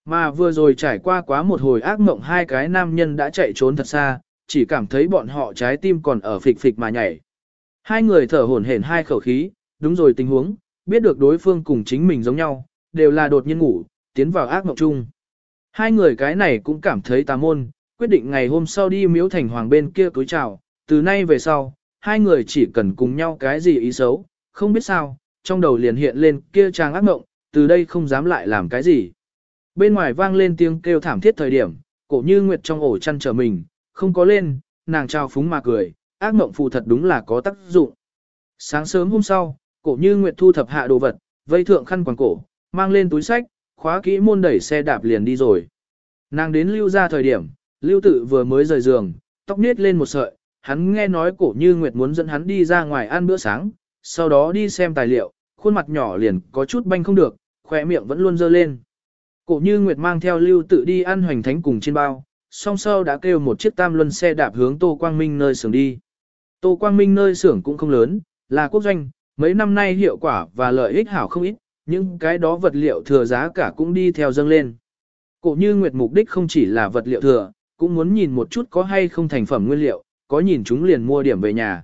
Mà vừa rồi trải qua quá một hồi ác mộng hai cái nam nhân đã chạy trốn thật xa, chỉ cảm thấy bọn họ trái tim còn ở phịch phịch mà nhảy. Hai người thở hổn hển hai khẩu khí, đúng rồi tình huống, biết được đối phương cùng chính mình giống nhau, đều là đột nhiên ngủ, tiến vào ác mộng chung. Hai người cái này cũng cảm thấy tà môn, quyết định ngày hôm sau đi miếu thành hoàng bên kia cưới chào, từ nay về sau, hai người chỉ cần cùng nhau cái gì ý xấu, không biết sao, trong đầu liền hiện lên kia trang ác mộng, từ đây không dám lại làm cái gì. Bên ngoài vang lên tiếng kêu thảm thiết thời điểm, cổ như nguyệt trong ổ chăn trở mình, không có lên, nàng trao phúng mà cười, ác mộng phù thật đúng là có tác dụng. Sáng sớm hôm sau, cổ như nguyệt thu thập hạ đồ vật, vây thượng khăn quàng cổ, mang lên túi sách, khóa kỹ môn đẩy xe đạp liền đi rồi. Nàng đến lưu ra thời điểm, lưu tự vừa mới rời giường, tóc nết lên một sợi, hắn nghe nói cổ như nguyệt muốn dẫn hắn đi ra ngoài ăn bữa sáng, sau đó đi xem tài liệu, khuôn mặt nhỏ liền có chút banh không được, khỏe miệng vẫn luôn dơ lên. Cổ như Nguyệt mang theo lưu tự đi ăn hoành thánh cùng trên bao, song sau đã kêu một chiếc tam luân xe đạp hướng Tô Quang Minh nơi xưởng đi. Tô Quang Minh nơi xưởng cũng không lớn, là quốc doanh, mấy năm nay hiệu quả và lợi ích hảo không ít, nhưng cái đó vật liệu thừa giá cả cũng đi theo dâng lên. Cổ như Nguyệt mục đích không chỉ là vật liệu thừa, cũng muốn nhìn một chút có hay không thành phẩm nguyên liệu, có nhìn chúng liền mua điểm về nhà.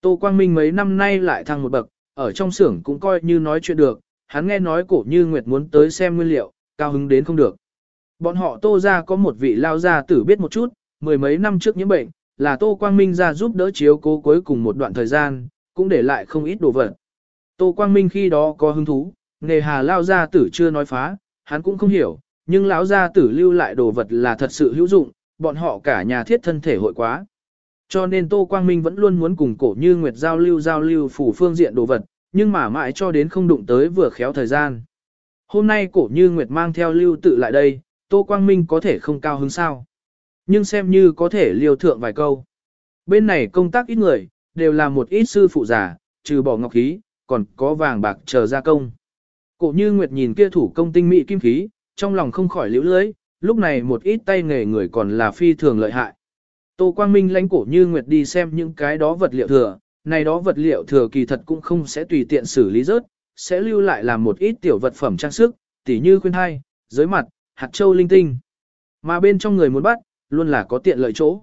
Tô Quang Minh mấy năm nay lại thăng một bậc, ở trong xưởng cũng coi như nói chuyện được, hắn nghe nói cổ như Nguyệt muốn tới xem nguyên liệu, cao hứng đến không được. Bọn họ tô ra có một vị lao gia tử biết một chút, mười mấy năm trước những bệnh, là tô quang minh ra giúp đỡ chiếu cố cuối cùng một đoạn thời gian, cũng để lại không ít đồ vật. Tô quang minh khi đó có hứng thú, nghề hà lao gia tử chưa nói phá, hắn cũng không hiểu, nhưng lão gia tử lưu lại đồ vật là thật sự hữu dụng, bọn họ cả nhà thiết thân thể hội quá. Cho nên Tô Quang Minh vẫn luôn muốn cùng cổ như Nguyệt giao lưu giao lưu phủ phương diện đồ vật, nhưng mà mãi cho đến không đụng tới vừa khéo thời gian. Hôm nay cổ như Nguyệt mang theo lưu tự lại đây, Tô Quang Minh có thể không cao hứng sao. Nhưng xem như có thể liều thượng vài câu. Bên này công tác ít người, đều là một ít sư phụ giả, trừ bỏ ngọc khí, còn có vàng bạc chờ gia công. Cổ như Nguyệt nhìn kia thủ công tinh mỹ kim khí, trong lòng không khỏi liễu lưới, lúc này một ít tay nghề người còn là phi thường lợi hại. Tô Quang Minh lãnh cổ như Nguyệt đi xem những cái đó vật liệu thừa, này đó vật liệu thừa kỳ thật cũng không sẽ tùy tiện xử lý rớt, sẽ lưu lại làm một ít tiểu vật phẩm trang sức, tỉ như khuyên hai, giới mặt, hạt châu linh tinh. Mà bên trong người muốn bắt, luôn là có tiện lợi chỗ.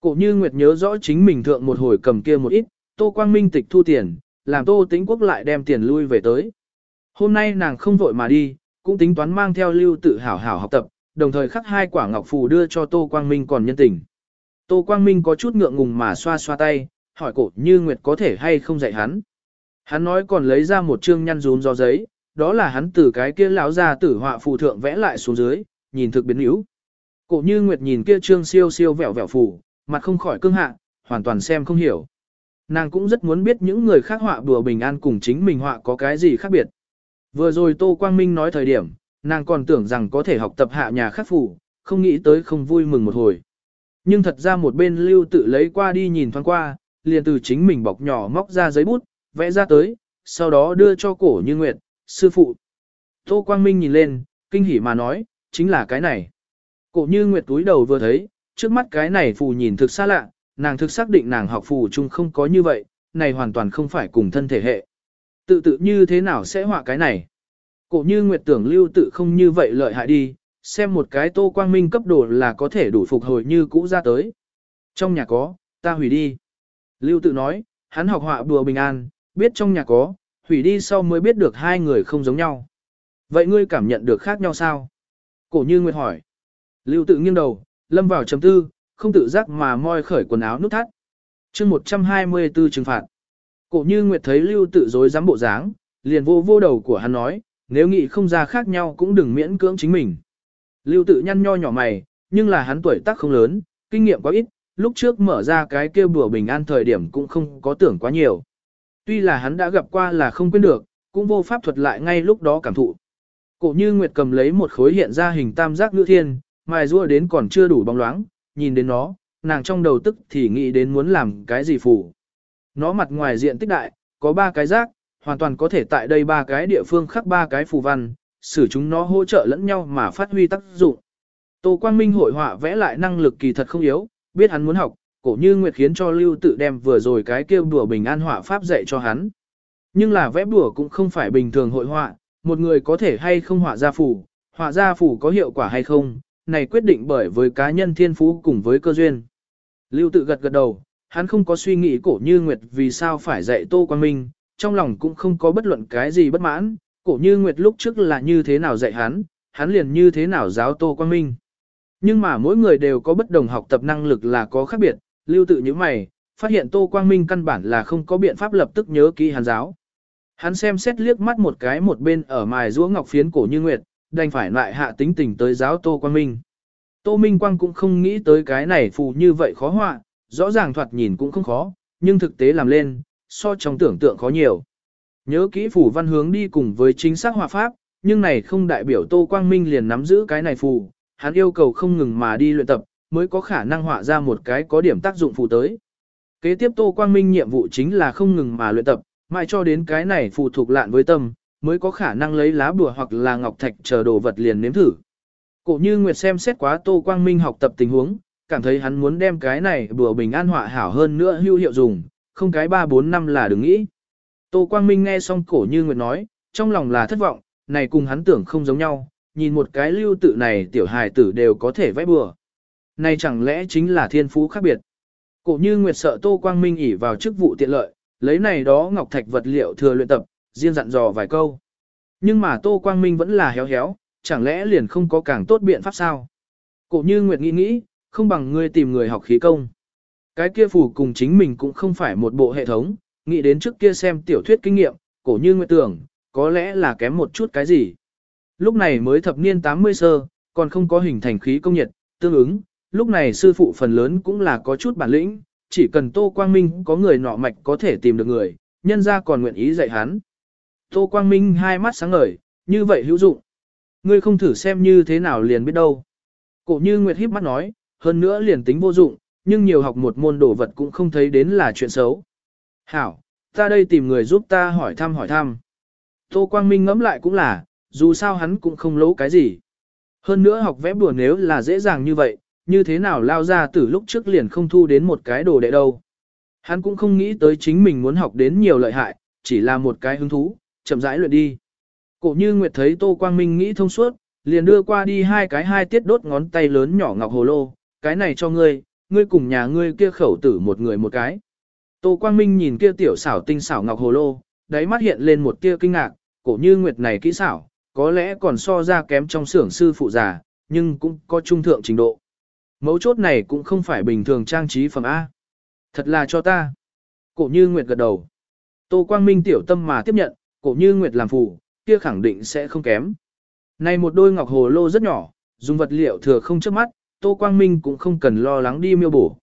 Cổ như Nguyệt nhớ rõ chính mình thượng một hồi cầm kia một ít, Tô Quang Minh tịch thu tiền, làm Tô Tĩnh Quốc lại đem tiền lui về tới. Hôm nay nàng không vội mà đi, cũng tính toán mang theo lưu tự hảo hảo học tập, đồng thời khắc hai quả ngọc phù đưa cho Tô Quang Minh còn nhân tình. Tô Quang Minh có chút ngượng ngùng mà xoa xoa tay, hỏi cổ như Nguyệt có thể hay không dạy hắn. Hắn nói còn lấy ra một chương nhăn rún do giấy, đó là hắn từ cái kia lão ra tử họa phù thượng vẽ lại xuống dưới, nhìn thực biến yếu. Cổ như Nguyệt nhìn kia trương siêu siêu vẹo vẹo phù, mặt không khỏi cương hạ, hoàn toàn xem không hiểu. Nàng cũng rất muốn biết những người khác họa bùa bình an cùng chính mình họa có cái gì khác biệt. Vừa rồi Tô Quang Minh nói thời điểm, nàng còn tưởng rằng có thể học tập hạ nhà khắc phủ, không nghĩ tới không vui mừng một hồi. Nhưng thật ra một bên lưu tự lấy qua đi nhìn thoáng qua, liền từ chính mình bọc nhỏ móc ra giấy bút, vẽ ra tới, sau đó đưa cho cổ như nguyệt, sư phụ. Tô Quang Minh nhìn lên, kinh hỉ mà nói, chính là cái này. Cổ như nguyệt túi đầu vừa thấy, trước mắt cái này phù nhìn thực xa lạ, nàng thực xác định nàng học phù chung không có như vậy, này hoàn toàn không phải cùng thân thể hệ. Tự tự như thế nào sẽ họa cái này? Cổ như nguyệt tưởng lưu tự không như vậy lợi hại đi, xem một cái tô quang minh cấp đồ là có thể đủ phục hồi như cũ ra tới. Trong nhà có, ta hủy đi. Lưu tự nói, hắn học họa bùa bình an, biết trong nhà có, hủy đi sau mới biết được hai người không giống nhau. Vậy ngươi cảm nhận được khác nhau sao? Cổ như nguyệt hỏi. Lưu tự nghiêng đầu, lâm vào chấm tư, không tự giác mà moi khởi quần áo nút thắt. chương 124 trừng phạt. Cổ như Nguyệt thấy lưu tự dối dám bộ dáng, liền vô vô đầu của hắn nói, nếu nghĩ không ra khác nhau cũng đừng miễn cưỡng chính mình. Lưu tự nhăn nho nhỏ mày, nhưng là hắn tuổi tác không lớn, kinh nghiệm quá ít, lúc trước mở ra cái kêu bùa bình an thời điểm cũng không có tưởng quá nhiều. Tuy là hắn đã gặp qua là không quên được, cũng vô pháp thuật lại ngay lúc đó cảm thụ. Cổ như Nguyệt cầm lấy một khối hiện ra hình tam giác ngữ thiên, mài rua đến còn chưa đủ bóng loáng, nhìn đến nó, nàng trong đầu tức thì nghĩ đến muốn làm cái gì phủ. Nó mặt ngoài diện tích đại, có ba cái rác, hoàn toàn có thể tại đây ba cái địa phương khắc ba cái phù văn, sử chúng nó hỗ trợ lẫn nhau mà phát huy tác dụng. Tô Quang Minh hội họa vẽ lại năng lực kỳ thật không yếu, biết hắn muốn học, cổ như Nguyệt khiến cho Lưu tự đem vừa rồi cái kêu đùa bình an họa pháp dạy cho hắn. Nhưng là vẽ bùa cũng không phải bình thường hội họa, một người có thể hay không họa ra phủ, họa ra phủ có hiệu quả hay không, này quyết định bởi với cá nhân thiên phú cùng với cơ duyên. Lưu tự gật gật đầu, hắn không có suy nghĩ cổ như Nguyệt vì sao phải dạy Tô Quang Minh, trong lòng cũng không có bất luận cái gì bất mãn, cổ như Nguyệt lúc trước là như thế nào dạy hắn, hắn liền như thế nào giáo Tô Quang Minh. Nhưng mà mỗi người đều có bất đồng học tập năng lực là có khác biệt, lưu tự như mày, phát hiện Tô Quang Minh căn bản là không có biện pháp lập tức nhớ kỹ hắn giáo. Hắn xem xét liếc mắt một cái một bên ở mài rũa ngọc phiến cổ như Nguyệt, đành phải lại hạ tính tình tới giáo Tô Quang Minh. Tô Minh Quang cũng không nghĩ tới cái này phù như vậy khó họa, rõ ràng thoạt nhìn cũng không khó, nhưng thực tế làm lên, so trong tưởng tượng khó nhiều. Nhớ kỹ phù văn hướng đi cùng với chính xác hòa pháp, nhưng này không đại biểu Tô Quang Minh liền nắm giữ cái này phù, hắn yêu cầu không ngừng mà đi luyện tập, mới có khả năng họa ra một cái có điểm tác dụng phù tới. Kế tiếp Tô Quang Minh nhiệm vụ chính là không ngừng mà luyện tập, mãi cho đến cái này phù thuộc lạn với tâm, mới có khả năng lấy lá bùa hoặc là ngọc thạch chờ đồ vật liền nếm thử. Cổ như Nguyệt xem xét quá Tô Quang Minh học tập tình huống, cảm thấy hắn muốn đem cái này bùa bình an họa hảo hơn nữa hữu hiệu dùng, không cái 3-4 năm là đừng nghĩ. Tô Quang Minh nghe xong cổ như Nguyệt nói, trong lòng là thất vọng, này cùng hắn tưởng không giống nhau, nhìn một cái lưu tự này tiểu hài tử đều có thể vẽ bừa. Này chẳng lẽ chính là thiên phú khác biệt. Cổ như Nguyệt sợ Tô Quang Minh ỉ vào chức vụ tiện lợi, lấy này đó ngọc thạch vật liệu thừa luyện tập, riêng dặn dò vài câu. Nhưng mà Tô Quang Minh vẫn là héo héo, chẳng lẽ liền không có càng tốt biện pháp sao? Cổ như Nguyệt nghĩ nghĩ, không bằng ngươi tìm người học khí công. Cái kia phủ cùng chính mình cũng không phải một bộ hệ thống, nghĩ đến trước kia xem tiểu thuyết kinh nghiệm, cổ như Nguyệt tưởng, có lẽ là kém một chút cái gì. Lúc này mới thập niên 80 sơ, còn không có hình thành khí công nhiệt, tương ứng, lúc này sư phụ phần lớn cũng là có chút bản lĩnh, chỉ cần Tô Quang Minh có người nọ mạch có thể tìm được người, nhân ra còn nguyện ý dạy hắn. Tô Quang Minh hai mắt sáng ngời, như vậy hữu dụng. Ngươi không thử xem như thế nào liền biết đâu. Cổ như Nguyệt híp mắt nói, hơn nữa liền tính vô dụng, nhưng nhiều học một môn đồ vật cũng không thấy đến là chuyện xấu. Hảo, ta đây tìm người giúp ta hỏi thăm hỏi thăm. Tô Quang Minh ngẫm lại cũng là, dù sao hắn cũng không lỗ cái gì. Hơn nữa học vẽ bùa nếu là dễ dàng như vậy, như thế nào lao ra từ lúc trước liền không thu đến một cái đồ đệ đâu. Hắn cũng không nghĩ tới chính mình muốn học đến nhiều lợi hại, chỉ là một cái hứng thú, chậm rãi luyện đi. Cổ như Nguyệt thấy Tô Quang Minh nghĩ thông suốt, liền đưa qua đi hai cái hai tiết đốt ngón tay lớn nhỏ ngọc hồ lô, cái này cho ngươi, ngươi cùng nhà ngươi kia khẩu tử một người một cái. Tô Quang Minh nhìn kia tiểu xảo tinh xảo ngọc hồ lô, đáy mắt hiện lên một tia kinh ngạc, cổ như Nguyệt này kỹ xảo, có lẽ còn so ra kém trong xưởng sư phụ già, nhưng cũng có trung thượng trình độ. Mấu chốt này cũng không phải bình thường trang trí phẩm A. Thật là cho ta. Cổ như Nguyệt gật đầu. Tô Quang Minh tiểu tâm mà tiếp nhận, cổ như Nguyệt làm phụ, kia khẳng định sẽ không kém. Này một đôi ngọc hồ lô rất nhỏ, dùng vật liệu thừa không trước mắt, Tô Quang Minh cũng không cần lo lắng đi miêu bổ.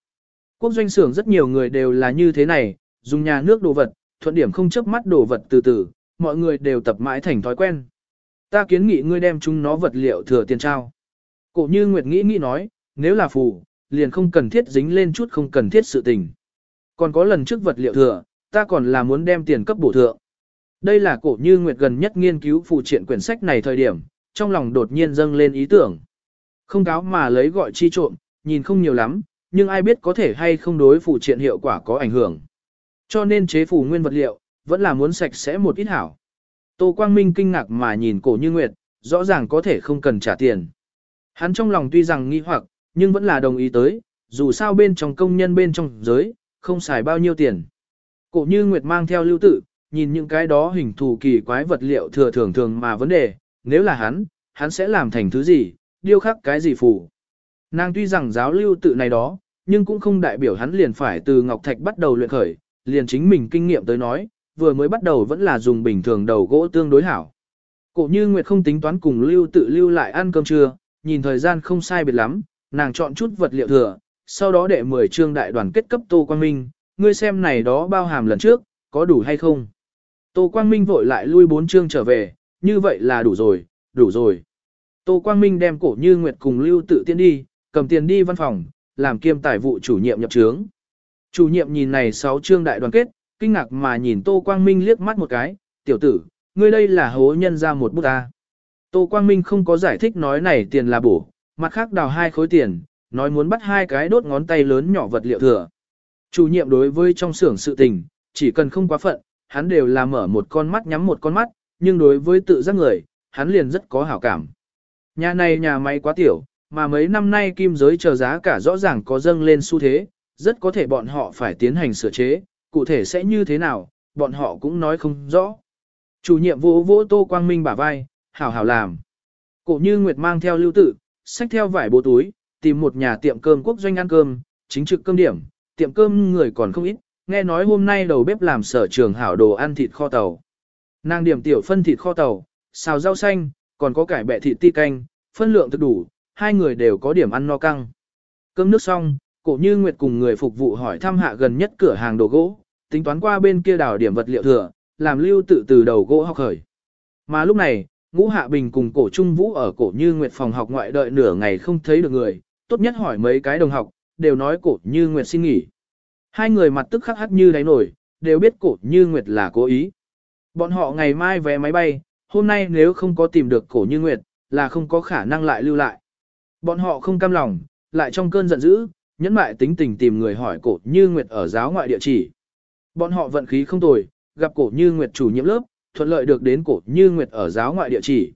Quốc doanh xưởng rất nhiều người đều là như thế này, dùng nhà nước đồ vật, thuận điểm không chớp mắt đồ vật từ từ, mọi người đều tập mãi thành thói quen. Ta kiến nghị ngươi đem chúng nó vật liệu thừa tiền trao. Cổ như Nguyệt nghĩ nghĩ nói, nếu là phù, liền không cần thiết dính lên chút không cần thiết sự tình. Còn có lần trước vật liệu thừa, ta còn là muốn đem tiền cấp bổ thượng. Đây là cổ như Nguyệt gần nhất nghiên cứu phụ triện quyển sách này thời điểm, trong lòng đột nhiên dâng lên ý tưởng. Không cáo mà lấy gọi chi trộm, nhìn không nhiều lắm, nhưng ai biết có thể hay không đối phụ triện hiệu quả có ảnh hưởng. Cho nên chế phủ nguyên vật liệu, vẫn là muốn sạch sẽ một ít hảo. Tô Quang Minh kinh ngạc mà nhìn cổ như Nguyệt, rõ ràng có thể không cần trả tiền. Hắn trong lòng tuy rằng nghi hoặc, nhưng vẫn là đồng ý tới, dù sao bên trong công nhân bên trong giới, không xài bao nhiêu tiền. Cổ như Nguyệt mang theo lưu tự, nhìn những cái đó hình thù kỳ quái vật liệu thừa thường thường mà vấn đề, nếu là hắn, hắn sẽ làm thành thứ gì, điêu khắc cái gì phủ. Nàng tuy rằng giáo lưu tự này đó, nhưng cũng không đại biểu hắn liền phải từ Ngọc Thạch bắt đầu luyện khởi, liền chính mình kinh nghiệm tới nói, vừa mới bắt đầu vẫn là dùng bình thường đầu gỗ tương đối hảo. Cổ như Nguyệt không tính toán cùng lưu tự lưu lại ăn cơm trưa, nhìn thời gian không sai biệt lắm, nàng chọn chút vật liệu thừa, sau đó đệ 10 chương đại đoàn kết cấp Tô Quang Minh, ngươi xem này đó bao hàm lần trước, có đủ hay không? Tô Quang Minh vội lại lui bốn chương trở về, như vậy là đủ rồi, đủ rồi. Tô Quang Minh đem cổ như Nguyệt cùng lưu tự tiên đi, cầm tiền đi văn phòng, làm kiêm tài vụ chủ nhiệm nhập trướng. Chủ nhiệm nhìn này sáu chương đại đoàn kết, kinh ngạc mà nhìn Tô Quang Minh liếc mắt một cái, tiểu tử, ngươi đây là hố nhân ra một bút ta. Tô Quang Minh không có giải thích nói này tiền là bổ, mặt khác đào hai khối tiền, nói muốn bắt hai cái đốt ngón tay lớn nhỏ vật liệu thừa. Chủ nhiệm đối với trong xưởng sự tình, chỉ cần không quá phận, hắn đều là mở một con mắt nhắm một con mắt, nhưng đối với tự giác người, hắn liền rất có hảo cảm. Nhà này nhà máy quá tiểu, mà mấy năm nay kim giới chờ giá cả rõ ràng có dâng lên xu thế, rất có thể bọn họ phải tiến hành sửa chế, cụ thể sẽ như thế nào, bọn họ cũng nói không rõ. Chủ nhiệm vỗ vỗ Tô Quang Minh bả vai, hảo hảo làm. Cổ như Nguyệt mang theo lưu tử, xách theo vải bố túi, tìm một nhà tiệm cơm quốc doanh ăn cơm, chính trực cơm điểm, tiệm cơm người còn không ít, nghe nói hôm nay đầu bếp làm sở trường hảo đồ ăn thịt kho tàu. Nàng điểm tiểu phân thịt kho tàu, xào rau xanh, còn có cải bẹ thịt ti canh, phân lượng thực đủ, hai người đều có điểm ăn no căng. Cơm nước xong, cổ như Nguyệt cùng người phục vụ hỏi thăm hạ gần nhất cửa hàng đồ gỗ, tính toán qua bên kia đảo điểm vật liệu thừa, làm lưu tự từ đầu gỗ học khởi. Mà lúc này, Ngũ Hạ Bình cùng cổ Trung Vũ ở cổ như Nguyệt phòng học ngoại đợi nửa ngày không thấy được người, tốt nhất hỏi mấy cái đồng học, đều nói cổ như Nguyệt xin nghỉ. Hai người mặt tức khắc hắc như đáy nổi, đều biết cổ như Nguyệt là cố ý. Bọn họ ngày mai vé máy bay, hôm nay nếu không có tìm được cổ như Nguyệt, là không có khả năng lại lưu lại. Bọn họ không cam lòng, lại trong cơn giận dữ, nhẫn mại tính tình tìm người hỏi cổ như Nguyệt ở giáo ngoại địa chỉ. Bọn họ vận khí không tồi, gặp cổ như Nguyệt chủ nhiệm lớp, thuận lợi được đến cổ như Nguyệt ở giáo ngoại địa chỉ.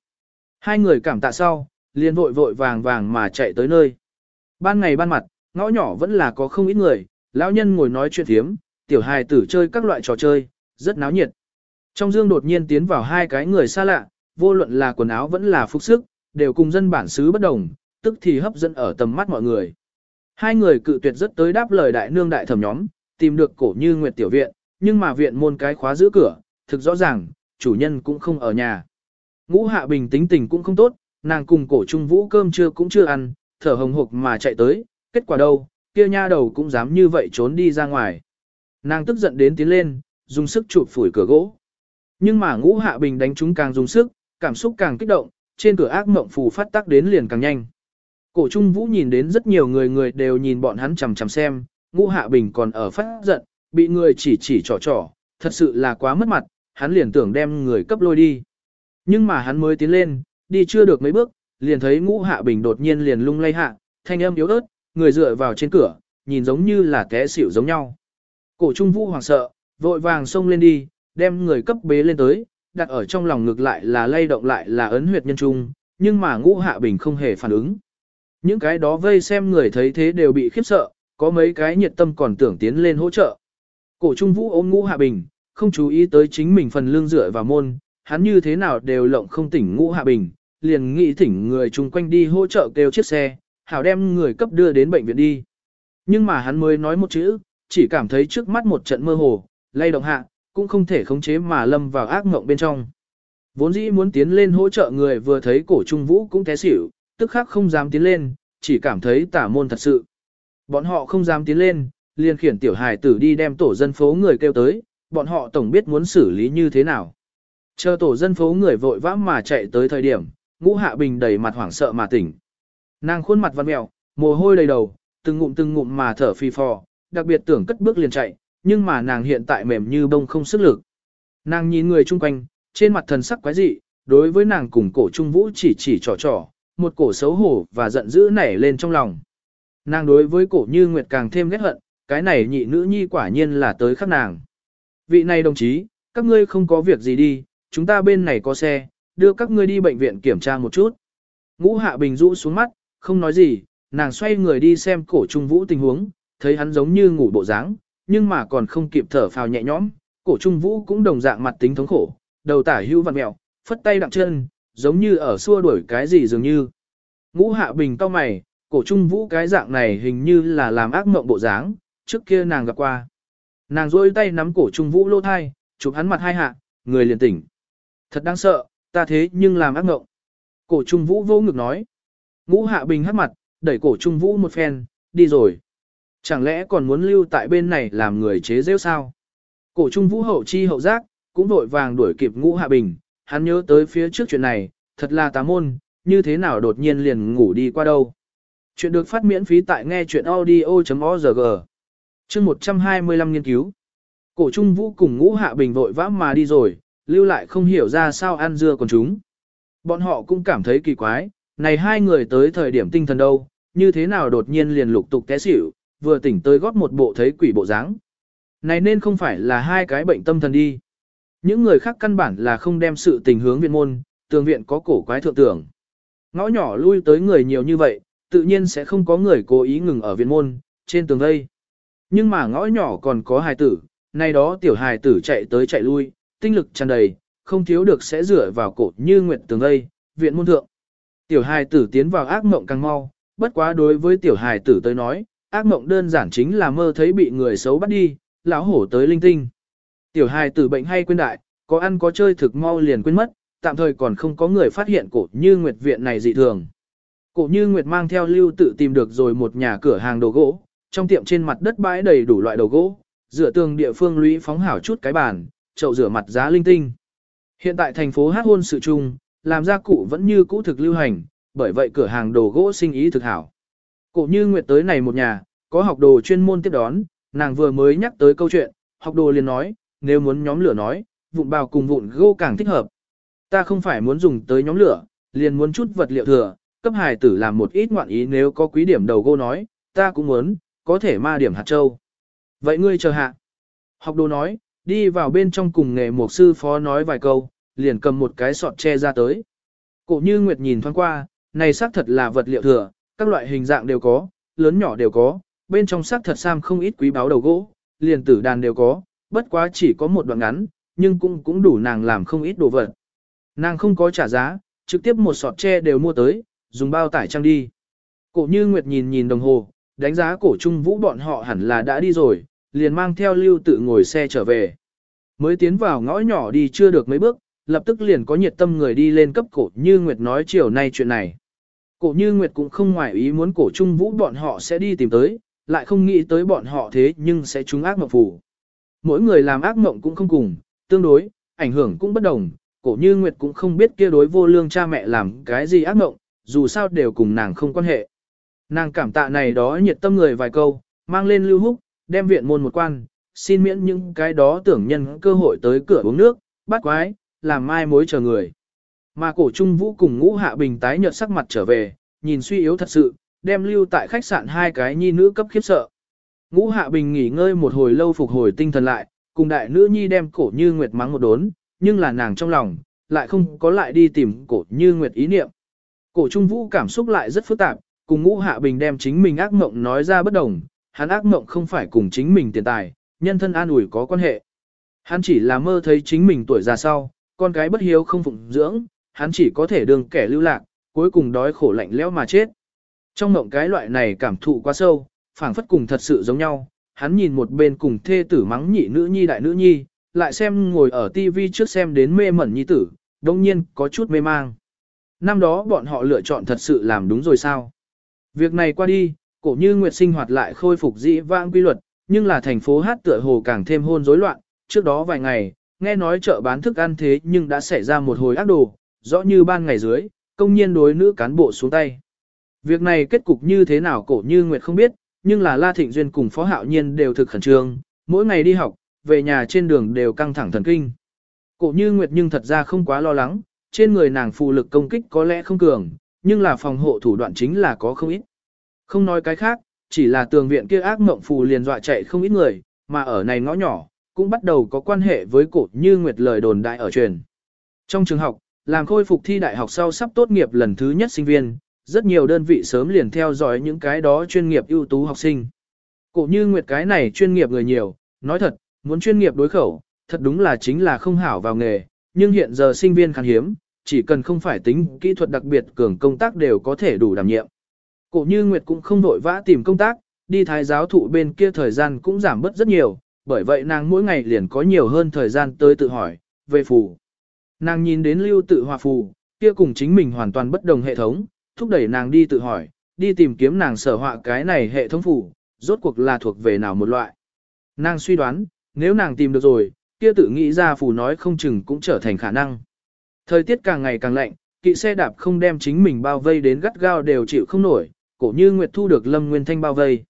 Hai người cảm tạ sau, liền vội vội vàng vàng mà chạy tới nơi. Ban ngày ban mặt, ngõ nhỏ vẫn là có không ít người, lão nhân ngồi nói chuyện thiếm, tiểu hài tử chơi các loại trò chơi, rất náo nhiệt. Trong dương đột nhiên tiến vào hai cái người xa lạ, vô luận là quần áo vẫn là phục sức, đều cùng dân bản xứ bất đồng, tức thì hấp dẫn ở tầm mắt mọi người. Hai người cự tuyệt rất tới đáp lời đại nương đại thẩm nhóm, tìm được cổ như nguyệt tiểu viện, nhưng mà viện môn cái khóa giữ cửa, thực rõ ràng, chủ nhân cũng không ở nhà. Ngũ hạ bình tính tình cũng không tốt, nàng cùng cổ trung vũ cơm trưa cũng chưa ăn, thở hồng hộc mà chạy tới, kết quả đâu, kia nha đầu cũng dám như vậy trốn đi ra ngoài. Nàng tức giận đến tiến lên, dùng sức chụp phủi cửa gỗ. Nhưng mà ngũ hạ bình đánh chúng càng dùng sức, cảm xúc càng kích động, trên cửa ác mộng phù phát tác đến liền càng nhanh. Cổ trung vũ nhìn đến rất nhiều người người đều nhìn bọn hắn chằm chằm xem, ngũ hạ bình còn ở phát giận, bị người chỉ chỉ trò trò, thật sự là quá mất mặt, hắn liền tưởng đem người cấp lôi đi. Nhưng mà hắn mới tiến lên, đi chưa được mấy bước, liền thấy ngũ hạ bình đột nhiên liền lung lay hạ, thanh âm yếu ớt, người dựa vào trên cửa, nhìn giống như là té xỉu giống nhau. Cổ trung vũ hoảng sợ, vội vàng xông lên đi, đem người cấp bế lên tới, đặt ở trong lòng ngược lại là lay động lại là ấn huyệt nhân trung, nhưng mà ngũ hạ bình không hề phản ứng. Những cái đó vây xem người thấy thế đều bị khiếp sợ, có mấy cái nhiệt tâm còn tưởng tiến lên hỗ trợ. Cổ trung vũ ôm ngũ hạ bình, không chú ý tới chính mình phần lương dựa vào môn, hắn như thế nào đều lộng không tỉnh ngũ hạ bình, liền nghĩ thỉnh người chung quanh đi hỗ trợ kêu chiếc xe, hảo đem người cấp đưa đến bệnh viện đi. Nhưng mà hắn mới nói một chữ, chỉ cảm thấy trước mắt một trận mơ hồ, lay động hạ, cũng không thể khống chế mà lâm vào ác mộng bên trong. Vốn dĩ muốn tiến lên hỗ trợ người vừa thấy cổ trung vũ cũng té xỉu, tức khắc không dám tiến lên, chỉ cảm thấy tả môn thật sự. Bọn họ không dám tiến lên, liền khiển tiểu hài tử đi đem tổ dân phố người kêu tới, bọn họ tổng biết muốn xử lý như thế nào. Chờ tổ dân phố người vội vã mà chạy tới thời điểm, ngũ hạ bình đầy mặt hoảng sợ mà tỉnh. Nàng khuôn mặt văn mèo, mồ hôi đầy đầu, từng ngụm từng ngụm mà thở phi phò, đặc biệt tưởng cất bước liền chạy, nhưng mà nàng hiện tại mềm như bông không sức lực. Nàng nhìn người chung quanh, trên mặt thần sắc quái dị, đối với nàng cùng cổ trung vũ chỉ chỉ trò trò, một cổ xấu hổ và giận dữ nảy lên trong lòng. Nàng đối với cổ như nguyệt càng thêm ghét hận, cái này nhị nữ nhi quả nhiên là tới khắc nàng. Vị này đồng chí, các ngươi không có việc gì đi, chúng ta bên này có xe, đưa các ngươi đi bệnh viện kiểm tra một chút. Ngũ hạ bình rũ xuống mắt, không nói gì, nàng xoay người đi xem cổ trung vũ tình huống, thấy hắn giống như ngủ bộ dáng, nhưng mà còn không kịp thở phào nhẹ nhõm, cổ trung vũ cũng đồng dạng mặt tính thống khổ, đầu tả hưu vặn mẹo, phất tay đặng chân, giống như ở xua đuổi cái gì dường như. Ngũ hạ bình cau mày, cổ trung vũ cái dạng này hình như là làm ác mộng bộ dáng, trước kia nàng gặp qua. Nàng rôi tay nắm cổ trung vũ lô thai, chụp hắn mặt hai hạ, người liền tỉnh. Thật đáng sợ, ta thế nhưng làm ác mộng. Cổ trung vũ vô ngực nói. Ngũ hạ bình hắt mặt, đẩy cổ trung vũ một phen, đi rồi. Chẳng lẽ còn muốn lưu tại bên này làm người chế rêu sao? Cổ trung vũ hậu chi hậu giác, cũng vội vàng đuổi kịp ngũ hạ bình, hắn nhớ tới phía trước chuyện này, thật là tá môn, như thế nào đột nhiên liền ngủ đi qua đâu. Chuyện được phát miễn phí tại nghe chuyện audio.org. Chương 125 nghiên cứu. Cổ Trung Vũ cùng ngũ hạ bình vội vã mà đi rồi, lưu lại không hiểu ra sao ăn dưa còn chúng. Bọn họ cũng cảm thấy kỳ quái, này hai người tới thời điểm tinh thần đâu, như thế nào đột nhiên liền lục tục té xỉu, vừa tỉnh tới gót một bộ thấy quỷ bộ dáng. Này nên không phải là hai cái bệnh tâm thần đi. Những người khác căn bản là không đem sự tình hướng viện môn, tường viện có cổ quái thượng tưởng. Ngõ nhỏ lui tới người nhiều như vậy, tự nhiên sẽ không có người cố ý ngừng ở viện môn, trên tường vây. Nhưng mà ngõ nhỏ còn có hài tử, nay đó tiểu hài tử chạy tới chạy lui, tinh lực tràn đầy, không thiếu được sẽ rửa vào cổ như nguyện tường vây, viện môn thượng. Tiểu hài tử tiến vào ác mộng càng mau, bất quá đối với tiểu hài tử tới nói, ác mộng đơn giản chính là mơ thấy bị người xấu bắt đi, lão hổ tới linh tinh. Tiểu hài tử bệnh hay quên đại, có ăn có chơi thực mau liền quên mất, tạm thời còn không có người phát hiện cổ như nguyệt viện này dị thường. Cổ như nguyệt mang theo lưu tự tìm được rồi một nhà cửa hàng đồ gỗ, trong tiệm trên mặt đất bãi đầy đủ loại đồ gỗ, dựa tường địa phương lũy phóng hảo chút cái bàn, chậu rửa mặt giá linh tinh. Hiện tại thành phố hát hôn sự chung, làm gia cụ vẫn như cũ thực lưu hành, bởi vậy cửa hàng đồ gỗ sinh ý thực hảo. Cổ như nguyệt tới này một nhà, có học đồ chuyên môn tiếp đón, nàng vừa mới nhắc tới câu chuyện, học đồ liền nói, nếu muốn nhóm lửa nói, vụn bào cùng vụn gỗ càng thích hợp. Ta không phải muốn dùng tới nhóm lửa, liền muốn chút vật liệu thừa, cấp hài tử làm một ít ngoạn ý nếu có quý điểm đầu gỗ nói, ta cũng muốn, có thể ma điểm hạt châu. Vậy ngươi chờ hạ. Học đồ nói, đi vào bên trong cùng nghề một sư phó nói vài câu, liền cầm một cái sọt tre ra tới. Cổ như Nguyệt nhìn thoáng qua, này xác thật là vật liệu thừa, các loại hình dạng đều có, lớn nhỏ đều có, bên trong xác thật sam không ít quý báo đầu gỗ, liền tử đàn đều có, bất quá chỉ có một đoạn ngắn, nhưng cũng cũng đủ nàng làm không ít đồ vật. Nàng không có trả giá, trực tiếp một sọt tre đều mua tới, dùng bao tải trang đi. Cổ như Nguyệt nhìn nhìn đồng hồ, đánh giá cổ trung vũ bọn họ hẳn là đã đi rồi, liền mang theo lưu tự ngồi xe trở về. Mới tiến vào ngõ nhỏ đi chưa được mấy bước, lập tức liền có nhiệt tâm người đi lên cấp cổ như Nguyệt nói chiều nay chuyện này. Cổ như Nguyệt cũng không ngoài ý muốn cổ trung vũ bọn họ sẽ đi tìm tới, lại không nghĩ tới bọn họ thế nhưng sẽ trúng ác mộng phủ. Mỗi người làm ác mộng cũng không cùng, tương đối, ảnh hưởng cũng bất đồng, cổ như Nguyệt cũng không biết kia đối vô lương cha mẹ làm cái gì ác mộng, dù sao đều cùng nàng không quan hệ. Nàng cảm tạ này đó nhiệt tâm người vài câu, mang lên lưu húc, đem viện môn một quan, xin miễn những cái đó tưởng nhân cơ hội tới cửa uống nước, bắt quái, làm mai mối chờ người. Mà cổ trung vũ cùng ngũ hạ bình tái nhợt sắc mặt trở về, nhìn suy yếu thật sự, đem lưu tại khách sạn hai cái nhi nữ cấp khiếp sợ. Ngũ hạ bình nghỉ ngơi một hồi lâu phục hồi tinh thần lại, cùng đại nữ nhi đem cổ như nguyệt mắng một đốn, nhưng là nàng trong lòng, lại không có lại đi tìm cổ như nguyệt ý niệm. Cổ trung vũ cảm xúc lại rất phức tạp, cùng ngũ hạ bình đem chính mình ác mộng nói ra bất đồng, hắn ác mộng không phải cùng chính mình tiền tài, nhân thân an ủi có quan hệ. Hắn chỉ là mơ thấy chính mình tuổi già sau, con cái bất hiếu không phụng dưỡng, hắn chỉ có thể đường kẻ lưu lạc, cuối cùng đói khổ lạnh lẽo mà chết. Trong mộng cái loại này cảm thụ quá sâu, phảng phất cùng thật sự giống nhau, hắn nhìn một bên cùng thê tử mắng nhị nữ nhi đại nữ nhi, lại xem ngồi ở tivi trước xem đến mê mẩn nhi tử, đồng nhiên có chút mê mang. Năm đó bọn họ lựa chọn thật sự làm đúng rồi sao? Việc này qua đi, cổ như nguyệt sinh hoạt lại khôi phục dĩ vãng quy luật, nhưng là thành phố hát tựa hồ càng thêm hôn rối loạn, trước đó vài ngày, nghe nói chợ bán thức ăn thế nhưng đã xảy ra một hồi ác đồ, rõ như ban ngày dưới, công nhiên đối nữ cán bộ xuống tay. Việc này kết cục như thế nào cổ như nguyệt không biết, nhưng là La Thịnh Duyên cùng Phó Hạo Nhiên đều thực khẩn trương, mỗi ngày đi học, về nhà trên đường đều căng thẳng thần kinh. Cổ như Nguyệt nhưng thật ra không quá lo lắng, trên người nàng phù lực công kích có lẽ không cường, nhưng là phòng hộ thủ đoạn chính là có không ít. Không nói cái khác, chỉ là tường viện kia ác mộng phù liền dọa chạy không ít người, mà ở này ngõ nhỏ, cũng bắt đầu có quan hệ với cổ như Nguyệt lời đồn đại ở truyền. Trong trường học, làm khôi phục thi đại học sau sắp tốt nghiệp lần thứ nhất sinh viên, rất nhiều đơn vị sớm liền theo dõi những cái đó chuyên nghiệp ưu tú học sinh. Cổ như Nguyệt cái này chuyên nghiệp người nhiều, nói thật, muốn chuyên nghiệp đối khẩu, thật đúng là chính là không hảo vào nghề, nhưng hiện giờ sinh viên khan hiếm, chỉ cần không phải tính kỹ thuật đặc biệt cường công tác đều có thể đủ đảm nhiệm. Cổ như Nguyệt cũng không vội vã tìm công tác, đi thái giáo thụ bên kia thời gian cũng giảm bớt rất nhiều, bởi vậy nàng mỗi ngày liền có nhiều hơn thời gian tới tự hỏi, về phù. Nàng nhìn đến lưu tự hòa phù, kia cùng chính mình hoàn toàn bất đồng hệ thống, thúc đẩy nàng đi tự hỏi, đi tìm kiếm nàng sở họa cái này hệ thống phủ, rốt cuộc là thuộc về nào một loại. Nàng suy đoán, nếu nàng tìm được rồi, kia tự nghĩ ra phủ nói không chừng cũng trở thành khả năng. Thời tiết càng ngày càng lạnh, kỵ xe đạp không đem chính mình bao vây đến gắt gao đều chịu không nổi, cổ như Nguyệt thu được Lâm Nguyên Thanh bao vây.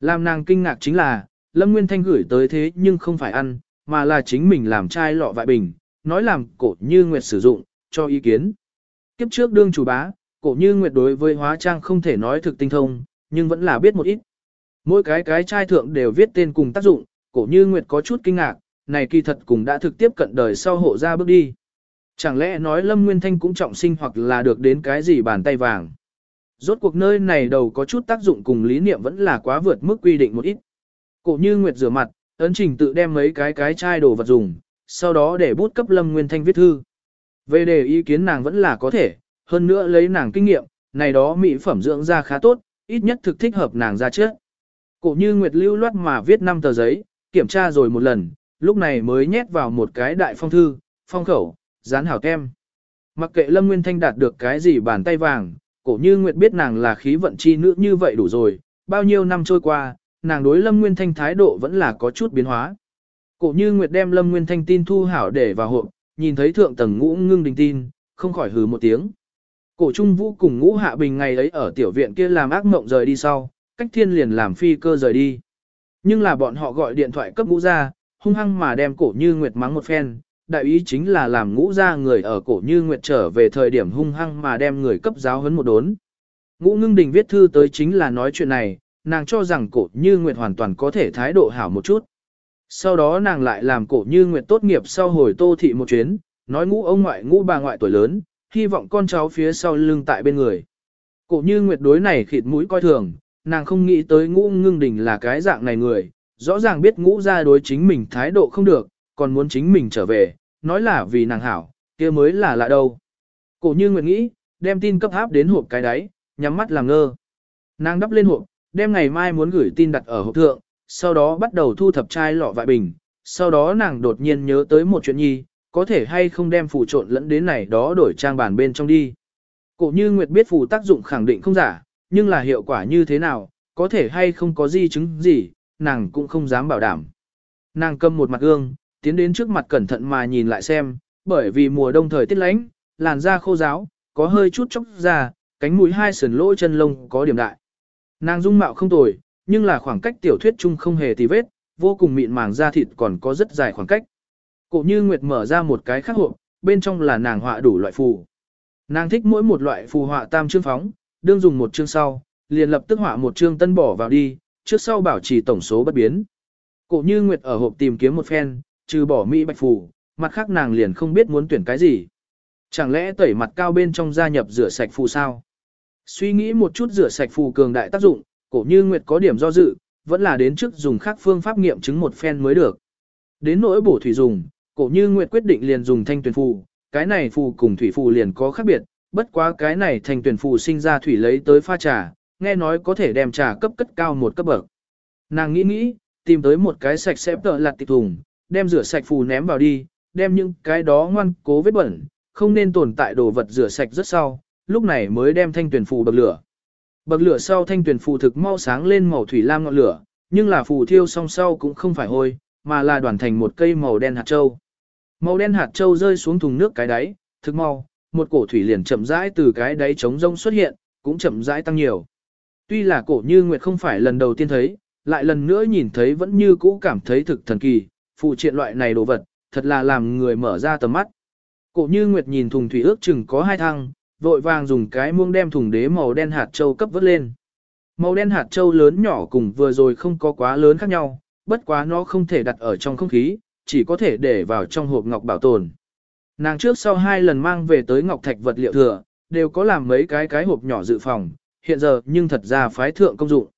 Làm nàng kinh ngạc chính là, Lâm Nguyên Thanh gửi tới thế nhưng không phải ăn, mà là chính mình làm chai lọ vại bình, nói làm cổ như Nguyệt sử dụng, cho ý kiến. Kiếp trước đương chủ bá, cổ như Nguyệt đối với hóa trang không thể nói thực tinh thông, nhưng vẫn là biết một ít. Mỗi cái cái chai thượng đều viết tên cùng tác dụng, cổ như Nguyệt có chút kinh ngạc, này kỳ thật cùng đã thực tiếp cận đời sau hộ ra bước đi. Chẳng lẽ nói Lâm Nguyên Thanh cũng trọng sinh hoặc là được đến cái gì bàn tay vàng. Rốt cuộc nơi này đầu có chút tác dụng cùng lý niệm vẫn là quá vượt mức quy định một ít. Cổ như Nguyệt rửa mặt, ấn trình tự đem mấy cái cái chai đồ vật dùng, sau đó để bút cấp Lâm Nguyên Thanh viết thư. Về đề ý kiến nàng vẫn là có thể, hơn nữa lấy nàng kinh nghiệm, này đó mỹ phẩm dưỡng da khá tốt, ít nhất thực thích hợp nàng da trước. Cổ như Nguyệt lưu loát mà viết 5 tờ giấy, kiểm tra rồi một lần, lúc này mới nhét vào một cái đại phong thư, phong khẩu, dán hảo tem. Mặc kệ Lâm Nguyên Thanh đạt được cái gì bàn tay vàng, cổ như Nguyệt biết nàng là khí vận chi nữ như vậy đủ rồi, bao nhiêu năm trôi qua, nàng đối Lâm Nguyên Thanh thái độ vẫn là có chút biến hóa. Cổ như Nguyệt đem Lâm Nguyên Thanh tin thu hảo để vào hộp, nhìn thấy thượng tầng ngũ ngưng đình tin, không khỏi hừ một tiếng. Cổ Trung Vũ cùng ngũ hạ bình ngày ấy ở tiểu viện kia làm ác mộng rời đi sau, cách thiên liền làm phi cơ rời đi. Nhưng là bọn họ gọi điện thoại cấp ngũ ra, hung hăng mà đem cổ như Nguyệt mắng một phen, đại ý chính là làm ngũ ra người ở cổ như Nguyệt trở về thời điểm hung hăng mà đem người cấp giáo hấn một đốn. Ngũ ngưng đình viết thư tới chính là nói chuyện này, nàng cho rằng cổ như Nguyệt hoàn toàn có thể thái độ hảo một chút. Sau đó nàng lại làm cổ như Nguyệt tốt nghiệp sau hồi tô thị một chuyến, nói ngũ ông ngoại ngũ bà ngoại tuổi lớn, hy vọng con cháu phía sau lưng tại bên người. Cổ như Nguyệt đối này khịt mũi coi thường, nàng không nghĩ tới ngũ ngưng đình là cái dạng này người, rõ ràng biết ngũ ra đối chính mình thái độ không được, còn muốn chính mình trở về, nói là vì nàng hảo, kia mới là lạ đâu. Cổ như Nguyệt nghĩ, đem tin cấp áp đến hộp cái đáy, nhắm mắt làm ngơ. Nàng đắp lên hộp, đem ngày mai muốn gửi tin đặt ở hộp thượng, sau đó bắt đầu thu thập chai lọ vại bình, sau đó nàng đột nhiên nhớ tới một chuyện nhi, có thể hay không đem phù trộn lẫn đến này đó đổi trang bản bên trong đi. Cổ như Nguyệt biết phù tác dụng khẳng định không giả, nhưng là hiệu quả như thế nào, có thể hay không có di chứng gì, nàng cũng không dám bảo đảm. Nàng cầm một mặt gương, tiến đến trước mặt cẩn thận mà nhìn lại xem, bởi vì mùa đông thời tiết lạnh, làn da khô ráo, có hơi chút chốc da, cánh mũi hai sườn lỗ chân lông có điểm đại. Nàng dung mạo không tồi, nhưng là khoảng cách tiểu thuyết chung không hề tì vết, vô cùng mịn màng da thịt còn có rất dài khoảng cách. Cổ như Nguyệt mở ra một cái khắc hộp, bên trong là nàng họa đủ loại phù. Nàng thích mỗi một loại phù họa tam chương phóng, đương dùng một chương sau, liền lập tức họa một chương tân bỏ vào đi, trước sau bảo trì tổng số bất biến. Cổ như Nguyệt ở hộp tìm kiếm một phen, trừ bỏ mỹ bạch phù, mặt khác nàng liền không biết muốn tuyển cái gì. Chẳng lẽ tẩy mặt cao bên trong gia nhập rửa sạch phù sao? Suy nghĩ một chút rửa sạch phù cường đại tác dụng, cổ như Nguyệt có điểm do dự, vẫn là đến trước dùng khác phương pháp nghiệm chứng một phen mới được. Đến nỗi bổ thủy dùng, cổ như Nguyệt quyết định liền dùng thanh tuyển phù, cái này phù cùng thủy phù liền có khác biệt, bất quá cái này thanh tuyển phù sinh ra thủy lấy tới pha trà, nghe nói có thể đem trà cấp cất cao một cấp bậc. Nàng nghĩ nghĩ, tìm tới một cái sạch sẽ tợ lặt tịch thùng, đem rửa sạch phù ném vào đi, đem những cái đó ngoan cố vết bẩn, không nên tồn tại đồ vật rửa sạch rất sau, lúc này mới đem thanh tuyển phù bậc lửa. Bậc lửa sau thanh tuyển phù thực mau sáng lên màu thủy lam ngọn lửa, nhưng là phù thiêu song sau cũng không phải hôi, mà là đoàn thành một cây màu đen hạt châu. Màu đen hạt châu rơi xuống thùng nước cái đáy, thực mau, một cổ thủy liền chậm rãi từ cái đáy trống rông xuất hiện, cũng chậm rãi tăng nhiều. Tuy là cổ như Nguyệt không phải lần đầu tiên thấy, lại lần nữa nhìn thấy vẫn như cũ cảm thấy thực thần kỳ, phụ triện loại này đồ vật, thật là làm người mở ra tầm mắt. Cổ như Nguyệt nhìn thùng thủy ước chừng có hai thăng, vội vàng dùng cái muông đem thùng đế màu đen hạt châu cấp vớt lên. Màu đen hạt châu lớn nhỏ cùng vừa rồi không có quá lớn khác nhau, bất quá nó không thể đặt ở trong không khí, chỉ có thể để vào trong hộp ngọc bảo tồn. Nàng trước sau hai lần mang về tới ngọc thạch vật liệu thừa, đều có làm mấy cái cái hộp nhỏ dự phòng, hiện giờ nhưng thật ra phái thượng công dụng.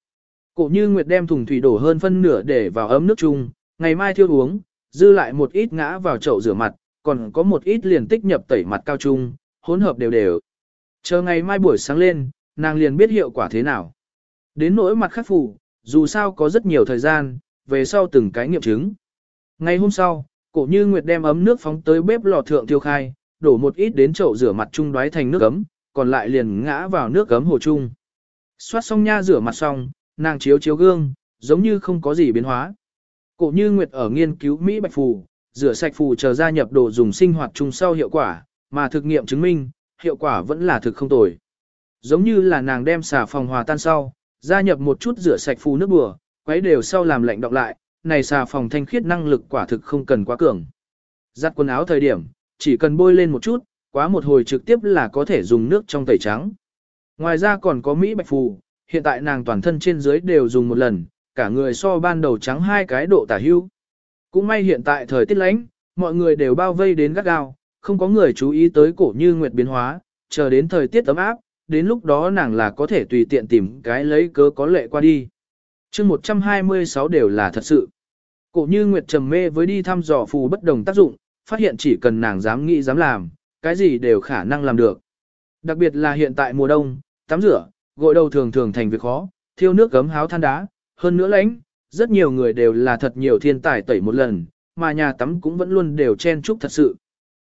Cổ như Nguyệt đem thùng thủy đổ hơn phân nửa để vào ấm nước chung, ngày mai thiêu uống, dư lại một ít ngã vào chậu rửa mặt, còn có một ít liền tích nhập tẩy mặt cao trung, hỗn hợp đều đều. Chờ ngày mai buổi sáng lên, nàng liền biết hiệu quả thế nào. Đến nỗi mặt khắc phủ, dù sao có rất nhiều thời gian, về sau từng cái nghiệm chứng. Ngày hôm sau, cổ như Nguyệt đem ấm nước phóng tới bếp lò thượng thiêu khai, đổ một ít đến chậu rửa mặt chung đoái thành nước ấm, còn lại liền ngã vào nước ấm hồ chung. Xoát xong nha rửa mặt xong, nàng chiếu chiếu gương, giống như không có gì biến hóa. Cổ như Nguyệt ở nghiên cứu Mỹ Bạch Phù, rửa sạch phù chờ gia nhập đồ dùng sinh hoạt chung sau hiệu quả, mà thực nghiệm chứng minh, hiệu quả vẫn là thực không tồi. Giống như là nàng đem xà phòng hòa tan sau, gia nhập một chút rửa sạch phù nước bùa, quấy đều sau làm lạnh đọng lại, này xà phòng thanh khiết năng lực quả thực không cần quá cường. Giặt quần áo thời điểm, chỉ cần bôi lên một chút, quá một hồi trực tiếp là có thể dùng nước trong tẩy trắng. Ngoài ra còn có Mỹ Bạch Phù, hiện tại nàng toàn thân trên dưới đều dùng một lần, cả người so ban đầu trắng hai cái độ tả hưu. Cũng may hiện tại thời tiết lạnh, mọi người đều bao vây đến gắt gao, không có người chú ý tới cổ như nguyệt biến hóa, chờ đến thời tiết ấm áp, đến lúc đó nàng là có thể tùy tiện tìm cái lấy cớ có lệ qua đi chương 126 đều là thật sự. Cổ như nguyệt trầm mê với đi thăm dò phù bất đồng tác dụng, phát hiện chỉ cần nàng dám nghĩ dám làm, cái gì đều khả năng làm được. Đặc biệt là hiện tại mùa đông, tắm rửa, gội đầu thường thường thành việc khó, thiêu nước gấm háo than đá, hơn nữa lãnh, rất nhiều người đều là thật nhiều thiên tài tẩy một lần, mà nhà tắm cũng vẫn luôn đều chen chúc thật sự.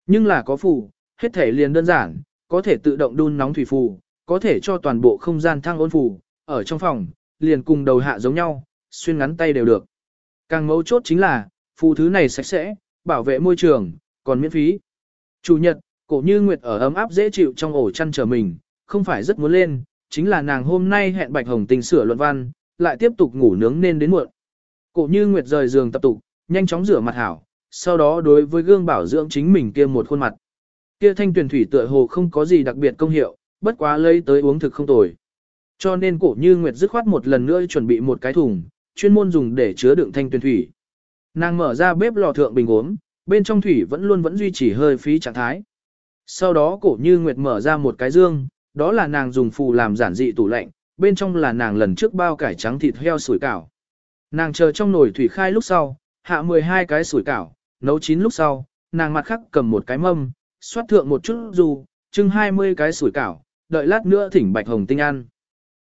Nhưng là có phù, hết thể liền đơn giản, có thể tự động đun nóng thủy phù, có thể cho toàn bộ không gian thăng ôn phù, ở trong phòng, liền cùng đầu hạ giống nhau, xuyên ngắn tay đều được. Càng mấu chốt chính là, phù thứ này sạch sẽ, bảo vệ môi trường, còn miễn phí. Chủ nhật, cổ như Nguyệt ở ấm áp dễ chịu trong ổ chăn trở mình, không phải rất muốn lên, chính là nàng hôm nay hẹn Bạch Hồng Tình sửa luận văn, lại tiếp tục ngủ nướng nên đến muộn. Cổ như Nguyệt rời giường tập tục, nhanh chóng rửa mặt hảo, sau đó đối với gương bảo dưỡng chính mình kia một khuôn mặt. Kia thanh tuyển thủy tựa hồ không có gì đặc biệt công hiệu, bất quá lấy tới uống thực không tồi. Cho nên cổ như Nguyệt dứt khoát một lần nữa chuẩn bị một cái thùng, chuyên môn dùng để chứa đựng thanh tuyền thủy. Nàng mở ra bếp lò thượng bình uống, bên trong thủy vẫn luôn vẫn duy trì hơi phí trạng thái. Sau đó cổ như Nguyệt mở ra một cái dương, đó là nàng dùng phù làm giản dị tủ lạnh, bên trong là nàng lần trước bao cải trắng thịt heo sủi cảo. Nàng chờ trong nồi thủy khai lúc sau, hạ 12 cái sủi cảo, nấu chín lúc sau, nàng mặt khắc cầm một cái mâm, xoát thượng một chút dù, trưng 20 cái sủi cảo, đợi lát nữa thỉnh bạch hồng tinh ăn.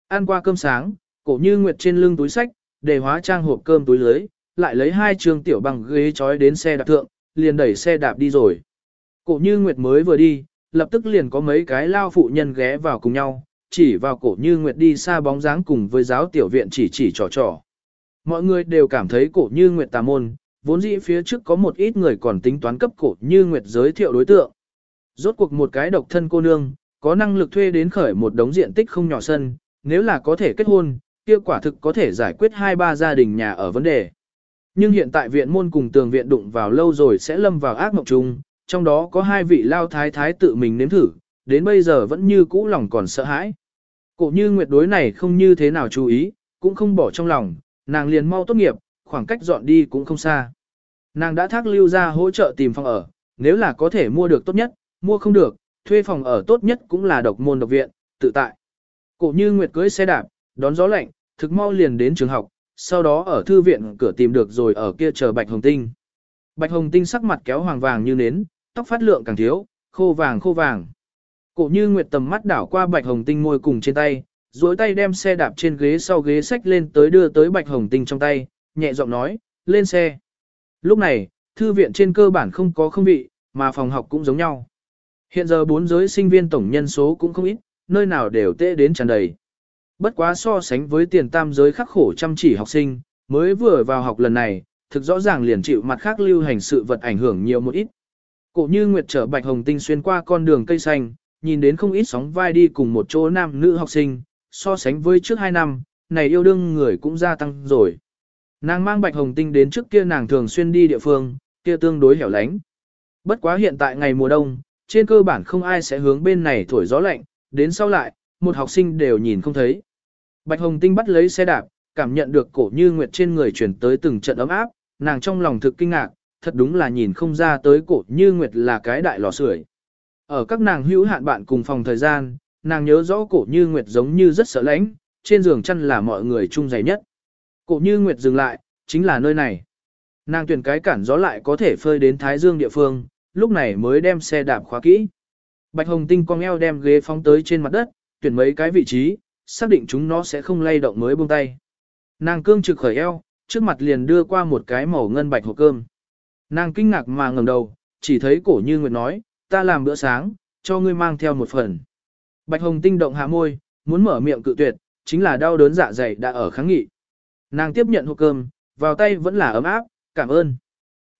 Ăn qua cơm sáng, cổ như nguyệt trên lưng túi sách, để hóa trang hộp cơm túi lưới, lại lấy hai trường tiểu bằng ghế chói đến xe đạp thượng, liền đẩy xe đạp đi rồi. Cổ như nguyệt mới vừa đi, lập tức liền có mấy cái lao phụ nhân ghé vào cùng nhau, chỉ vào cổ như nguyệt đi xa bóng dáng cùng với giáo tiểu viện chỉ chỉ trò trò. Mọi người đều cảm thấy cổ như nguyệt tà môn, vốn dĩ phía trước có một ít người còn tính toán cấp cổ như nguyệt giới thiệu đối tượng. Rốt cuộc một cái độc thân cô nương, có năng lực thuê đến khởi một đống diện tích không nhỏ sân, nếu là có thể kết hôn, kia quả thực có thể giải quyết hai ba gia đình nhà ở vấn đề. Nhưng hiện tại viện môn cùng tường viện đụng vào lâu rồi sẽ lâm vào ác mộng chung, trong đó có hai vị lao thái thái tự mình nếm thử, đến bây giờ vẫn như cũ lòng còn sợ hãi. Cổ như nguyệt đối này không như thế nào chú ý, cũng không bỏ trong lòng, nàng liền mau tốt nghiệp, khoảng cách dọn đi cũng không xa. Nàng đã thác lưu ra hỗ trợ tìm phòng ở, nếu là có thể mua được tốt nhất, mua không được, thuê phòng ở tốt nhất cũng là độc môn độc viện, tự tại. Cổ như nguyệt cưới xe đạp, đón gió lạnh, thực mau liền đến trường học, sau đó ở thư viện cửa tìm được rồi ở kia chờ Bạch Hồng Tinh. Bạch Hồng Tinh sắc mặt kéo hoàng vàng như nến, tóc phát lượng càng thiếu, khô vàng khô vàng. Cổ như nguyệt tầm mắt đảo qua Bạch Hồng Tinh môi cùng trên tay, duỗi tay đem xe đạp trên ghế sau ghế sách lên tới đưa tới Bạch Hồng Tinh trong tay, nhẹ giọng nói, lên xe. Lúc này, thư viện trên cơ bản không có không vị, mà phòng học cũng giống nhau. Hiện giờ bốn giới sinh viên tổng nhân số cũng không ít, nơi nào đều tệ đến tràn đầy. Bất quá so sánh với tiền tam giới khắc khổ chăm chỉ học sinh, mới vừa vào học lần này, thực rõ ràng liền chịu mặt khác lưu hành sự vật ảnh hưởng nhiều một ít. Cổ như Nguyệt trở Bạch Hồng Tinh xuyên qua con đường cây xanh, nhìn đến không ít sóng vai đi cùng một chỗ nam nữ học sinh, so sánh với trước hai năm, này yêu đương người cũng gia tăng rồi. Nàng mang Bạch Hồng Tinh đến trước kia nàng thường xuyên đi địa phương, kia tương đối hẻo lánh. Bất quá hiện tại ngày mùa đông, trên cơ bản không ai sẽ hướng bên này thổi gió lạnh, đến sau lại, một học sinh đều nhìn không thấy. Bạch Hồng Tinh bắt lấy xe đạp, cảm nhận được cổ như nguyệt trên người chuyển tới từng trận ấm áp, nàng trong lòng thực kinh ngạc, thật đúng là nhìn không ra tới cổ như nguyệt là cái đại lò sưởi. Ở các nàng hữu hạn bạn cùng phòng thời gian, nàng nhớ rõ cổ như nguyệt giống như rất sợ lãnh, trên giường chăn là mọi người chung dày nhất. Cổ như nguyệt dừng lại, chính là nơi này. Nàng tuyển cái cản gió lại có thể phơi đến Thái Dương địa phương, lúc này mới đem xe đạp khóa kỹ. Bạch Hồng Tinh cong eo đem ghế phóng tới trên mặt đất, tuyển mấy cái vị trí, xác định chúng nó sẽ không lay động mới buông tay. Nàng cương trực khởi eo, trước mặt liền đưa qua một cái màu ngân bạch hộp cơm. Nàng kinh ngạc mà ngẩng đầu, chỉ thấy cổ như nguyệt nói, ta làm bữa sáng, cho ngươi mang theo một phần. Bạch Hồng Tinh động hạ môi, muốn mở miệng cự tuyệt, chính là đau đớn dạ dày đã ở kháng nghị. Nàng tiếp nhận hộp cơm, vào tay vẫn là ấm áp, cảm ơn.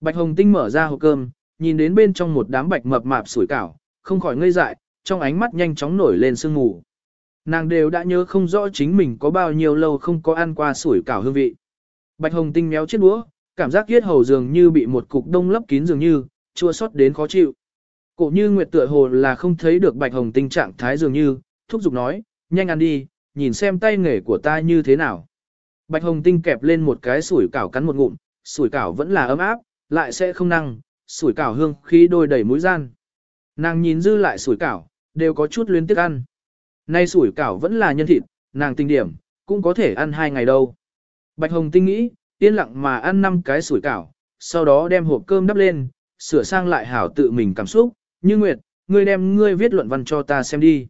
Bạch Hồng Tinh mở ra hộp cơm, nhìn đến bên trong một đám bạch mập mạp sủi cảo, không khỏi ngây dại, trong ánh mắt nhanh chóng nổi lên sương mù. Nàng đều đã nhớ không rõ chính mình có bao nhiêu lâu không có ăn qua sủi cảo hương vị. Bạch Hồng Tinh méo chiếc đũa, cảm giác yết hầu dường như bị một cục đông lấp kín dường như, chua xót đến khó chịu. Cổ như Nguyệt tựa hồ là không thấy được Bạch Hồng Tinh trạng thái dường như, thúc giục nói, nhanh ăn đi, nhìn xem tay nghề của ta như thế nào. Bạch Hồng Tinh kẹp lên một cái sủi cảo cắn một ngụm, sủi cảo vẫn là ấm áp, lại sẽ không năng, sủi cảo hương khí đôi đầy mũi gian. Nàng nhìn dư lại sủi cảo, đều có chút luyến tiếc ăn. Nay sủi cảo vẫn là nhân thịt, nàng tinh điểm, cũng có thể ăn hai ngày đâu. Bạch Hồng Tinh nghĩ, yên lặng mà ăn năm cái sủi cảo, sau đó đem hộp cơm đắp lên, sửa sang lại hảo tự mình cảm xúc, như Nguyệt, ngươi đem ngươi viết luận văn cho ta xem đi.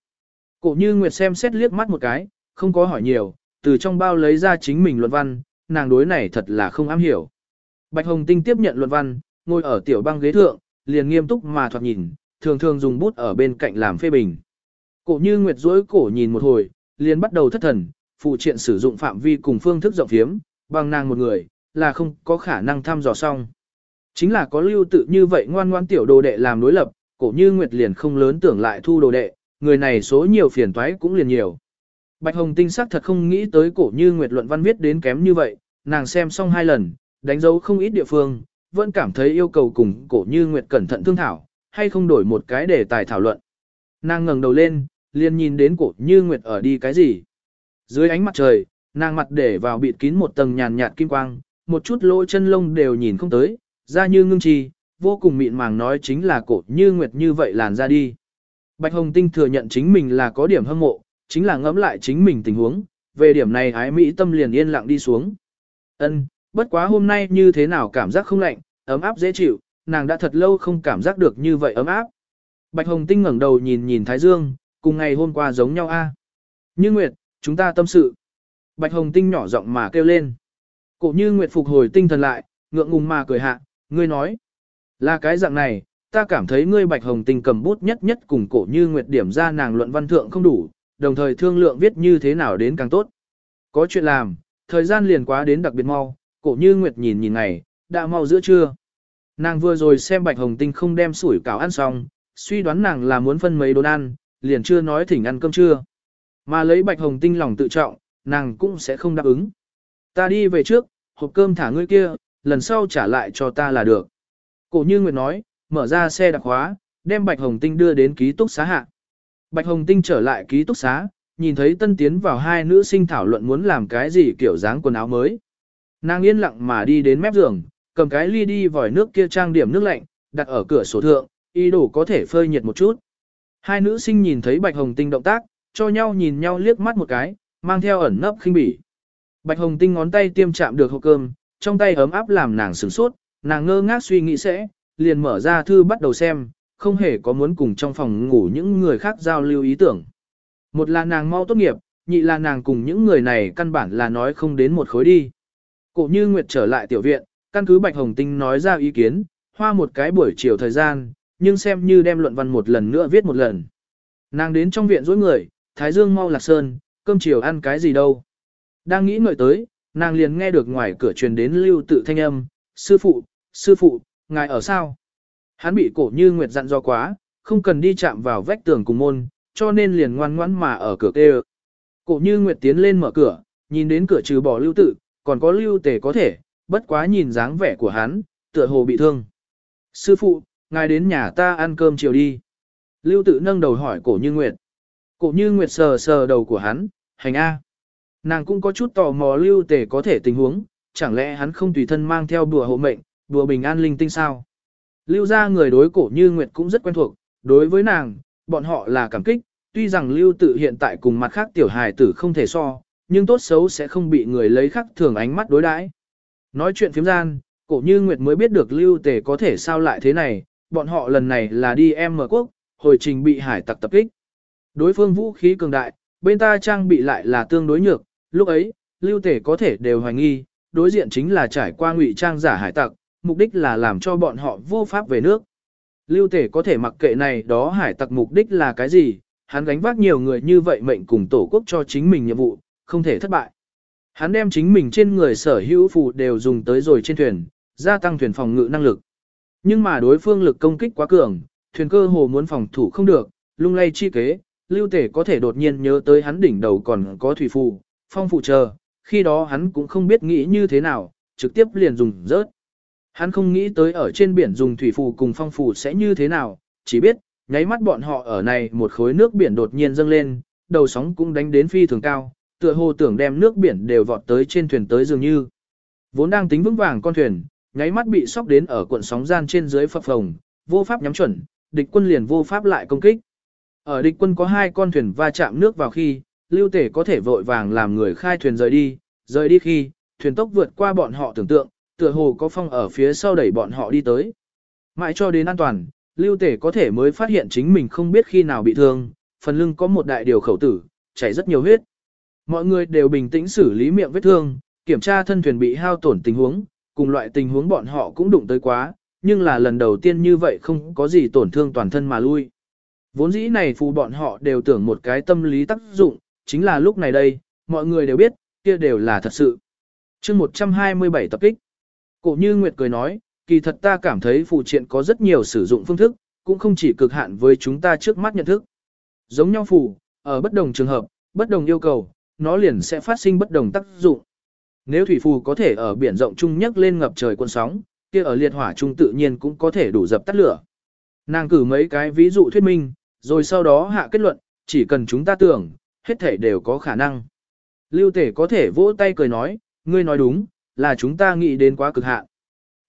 Cổ như Nguyệt xem xét liếc mắt một cái, không có hỏi nhiều, từ trong bao lấy ra chính mình luận văn, nàng đối này thật là không am hiểu. Bạch Hồng Tinh tiếp nhận luận văn, ngồi ở tiểu băng ghế thượng, liền nghiêm túc mà thoạt nhìn, thường thường dùng bút ở bên cạnh làm phê bình. Cổ như Nguyệt duỗi cổ nhìn một hồi, liền bắt đầu thất thần, phụ triện sử dụng phạm vi cùng phương thức rộng phiếm, bằng nàng một người, là không có khả năng thăm dò xong. Chính là có lưu tự như vậy ngoan ngoan tiểu đồ đệ làm đối lập, cổ như Nguyệt liền không lớn tưởng lại thu đồ đệ, người này số nhiều phiền toái cũng liền nhiều. Bạch Hồng Tinh sắc thật không nghĩ tới cổ như Nguyệt luận văn viết đến kém như vậy, nàng xem xong hai lần, đánh dấu không ít địa phương, vẫn cảm thấy yêu cầu cùng cổ như Nguyệt cẩn thận thương thảo, hay không đổi một cái để tài thảo luận. Nàng ngẩng đầu lên, liền nhìn đến cổ như Nguyệt ở đi cái gì. Dưới ánh mặt trời, nàng mặt để vào bịt kín một tầng nhàn nhạt kim quang, một chút lỗ chân lông đều nhìn không tới, da như ngưng trì, vô cùng mịn màng nói chính là cổ như Nguyệt như vậy làn ra đi. Bạch Hồng Tinh thừa nhận chính mình là có điểm hâm mộ, chính là ngẫm lại chính mình tình huống, về điểm này ái Mỹ tâm liền yên lặng đi xuống. Ân, bất quá hôm nay như thế nào cảm giác không lạnh, ấm áp dễ chịu, nàng đã thật lâu không cảm giác được như vậy ấm áp. Bạch Hồng Tinh ngẩng đầu nhìn nhìn Thái Dương, cùng ngày hôm qua giống nhau a. Như Nguyệt, chúng ta tâm sự. Bạch Hồng Tinh nhỏ giọng mà kêu lên. Cổ như Nguyệt phục hồi tinh thần lại, ngượng ngùng mà cười hạ, ngươi nói. Là cái dạng này, ta cảm thấy ngươi Bạch Hồng Tinh cầm bút nhất nhất cùng cổ như Nguyệt điểm ra nàng luận văn thượng không đủ, đồng thời thương lượng viết như thế nào đến càng tốt. Có chuyện làm, thời gian liền quá đến đặc biệt mau, cổ như Nguyệt nhìn nhìn ngày, đã mau giữa trưa. Nàng vừa rồi xem Bạch Hồng Tinh không đem sủi cảo ăn xong, suy đoán nàng là muốn phân mấy đồ ăn, liền chưa nói thỉnh ăn cơm trưa. Mà lấy Bạch Hồng Tinh lòng tự trọng, nàng cũng sẽ không đáp ứng. Ta đi về trước, hộp cơm thả ngươi kia, lần sau trả lại cho ta là được. Cổ như Nguyệt nói, mở ra xe đặc hóa, đem Bạch Hồng Tinh đưa đến ký túc xá hạ. Bạch Hồng Tinh trở lại ký túc xá, nhìn thấy tân tiến vào hai nữ sinh thảo luận muốn làm cái gì kiểu dáng quần áo mới. Nàng yên lặng mà đi đến mép giường, cầm cái ly đi vòi nước kia trang điểm nước lạnh, đặt ở cửa sổ thượng, ý đồ có thể phơi nhiệt một chút. Hai nữ sinh nhìn thấy Bạch Hồng Tinh động tác, cho nhau nhìn nhau liếc mắt một cái, mang theo ẩn nấp khinh bỉ. Bạch Hồng Tinh ngón tay tiêm chạm được hộp cơm, trong tay ấm áp làm nàng sửng sốt, nàng ngơ ngác suy nghĩ sẽ, liền mở ra thư bắt đầu xem, không hề có muốn cùng trong phòng ngủ những người khác giao lưu ý tưởng. Một là nàng mau tốt nghiệp, nhị là nàng cùng những người này căn bản là nói không đến một khối đi. Cổ như Nguyệt trở lại tiểu viện, căn cứ Bạch Hồng Tinh nói ra ý kiến, hoa một cái buổi chiều thời gian, nhưng xem như đem luận văn một lần nữa viết một lần. Nàng đến trong viện dối người, Thái Dương mau lạc sơn, cơm chiều ăn cái gì đâu. Đang nghĩ ngợi tới, nàng liền nghe được ngoài cửa truyền đến lưu tự thanh âm, sư phụ, sư phụ, ngài ở sao? Hắn bị cổ như Nguyệt dặn do quá, không cần đi chạm vào vách tường cùng môn, cho nên liền ngoan ngoãn mà ở cửa kêu. Cổ như Nguyệt tiến lên mở cửa, nhìn đến cửa trừ bỏ lưu tự, còn có lưu tề có thể, bất quá nhìn dáng vẻ của hắn, tựa hồ bị thương. Sư phụ, ngài đến nhà ta ăn cơm chiều đi. Lưu tự nâng đầu hỏi cổ như Nguyệt. Cổ như Nguyệt sờ sờ đầu của hắn, hành A. Nàng cũng có chút tò mò lưu tề có thể tình huống, chẳng lẽ hắn không tùy thân mang theo đùa hộ mệnh, đùa bình an linh tinh sao? Lưu ra người đối cổ như Nguyệt cũng rất quen thuộc, đối với nàng, bọn họ là cảm kích, tuy rằng lưu tự hiện tại cùng mặt khác tiểu hài tử không thể so, nhưng tốt xấu sẽ không bị người lấy khắc thường ánh mắt đối đãi. Nói chuyện phiếm gian, cổ như Nguyệt mới biết được lưu tề có thể sao lại thế này, bọn họ lần này là đi em mở quốc, hồi trình bị hải tặc tập kích. Đối phương vũ khí cường đại, bên ta trang bị lại là tương đối nhược, lúc ấy, lưu tề có thể đều hoài nghi, đối diện chính là trải qua ngụy trang giả hải tặc, mục đích là làm cho bọn họ vô pháp về nước. Lưu tể có thể mặc kệ này đó hải tặc mục đích là cái gì, hắn gánh vác nhiều người như vậy mệnh cùng tổ quốc cho chính mình nhiệm vụ, không thể thất bại. Hắn đem chính mình trên người sở hữu phù đều dùng tới rồi trên thuyền, gia tăng thuyền phòng ngự năng lực. Nhưng mà đối phương lực công kích quá cường, thuyền cơ hồ muốn phòng thủ không được, lung lay chi kế, lưu tể có thể đột nhiên nhớ tới hắn đỉnh đầu còn có thủy phù, phong phụ chờ, khi đó hắn cũng không biết nghĩ như thế nào, trực tiếp liền dùng rớt. Hắn không nghĩ tới ở trên biển dùng thủy phù cùng phong phù sẽ như thế nào, chỉ biết, nháy mắt bọn họ ở này một khối nước biển đột nhiên dâng lên, đầu sóng cũng đánh đến phi thường cao, tựa hồ tưởng đem nước biển đều vọt tới trên thuyền tới dường như. Vốn đang tính vững vàng con thuyền, nháy mắt bị sóc đến ở cuộn sóng gian trên dưới phập phồng, vô pháp nhắm chuẩn, địch quân liền vô pháp lại công kích. Ở địch quân có hai con thuyền va chạm nước vào khi, lưu tể có thể vội vàng làm người khai thuyền rời đi, rời đi khi, thuyền tốc vượt qua bọn họ tưởng tượng, tựa hồ có phong ở phía sau đẩy bọn họ đi tới. Mãi cho đến an toàn, lưu tể có thể mới phát hiện chính mình không biết khi nào bị thương, phần lưng có một đại điều khẩu tử, chảy rất nhiều huyết. Mọi người đều bình tĩnh xử lý miệng vết thương, kiểm tra thân thuyền bị hao tổn tình huống, cùng loại tình huống bọn họ cũng đụng tới quá, nhưng là lần đầu tiên như vậy không có gì tổn thương toàn thân mà lui. Vốn dĩ này phù bọn họ đều tưởng một cái tâm lý tác dụng, chính là lúc này đây, mọi người đều biết, kia đều là thật sự. chương 127 tập kích. Cổ như Nguyệt cười nói, kỳ thật ta cảm thấy phù triện có rất nhiều sử dụng phương thức, cũng không chỉ cực hạn với chúng ta trước mắt nhận thức. Giống nhau phù, ở bất đồng trường hợp, bất đồng yêu cầu, nó liền sẽ phát sinh bất đồng tác dụng. Nếu thủy phù có thể ở biển rộng chung nhấc lên ngập trời cuộn sóng, kia ở liệt hỏa trung tự nhiên cũng có thể đủ dập tắt lửa. Nàng cử mấy cái ví dụ thuyết minh, rồi sau đó hạ kết luận, chỉ cần chúng ta tưởng, hết thể đều có khả năng. Lưu tể có thể vỗ tay cười nói, ngươi nói đúng, là chúng ta nghĩ đến quá cực hạn.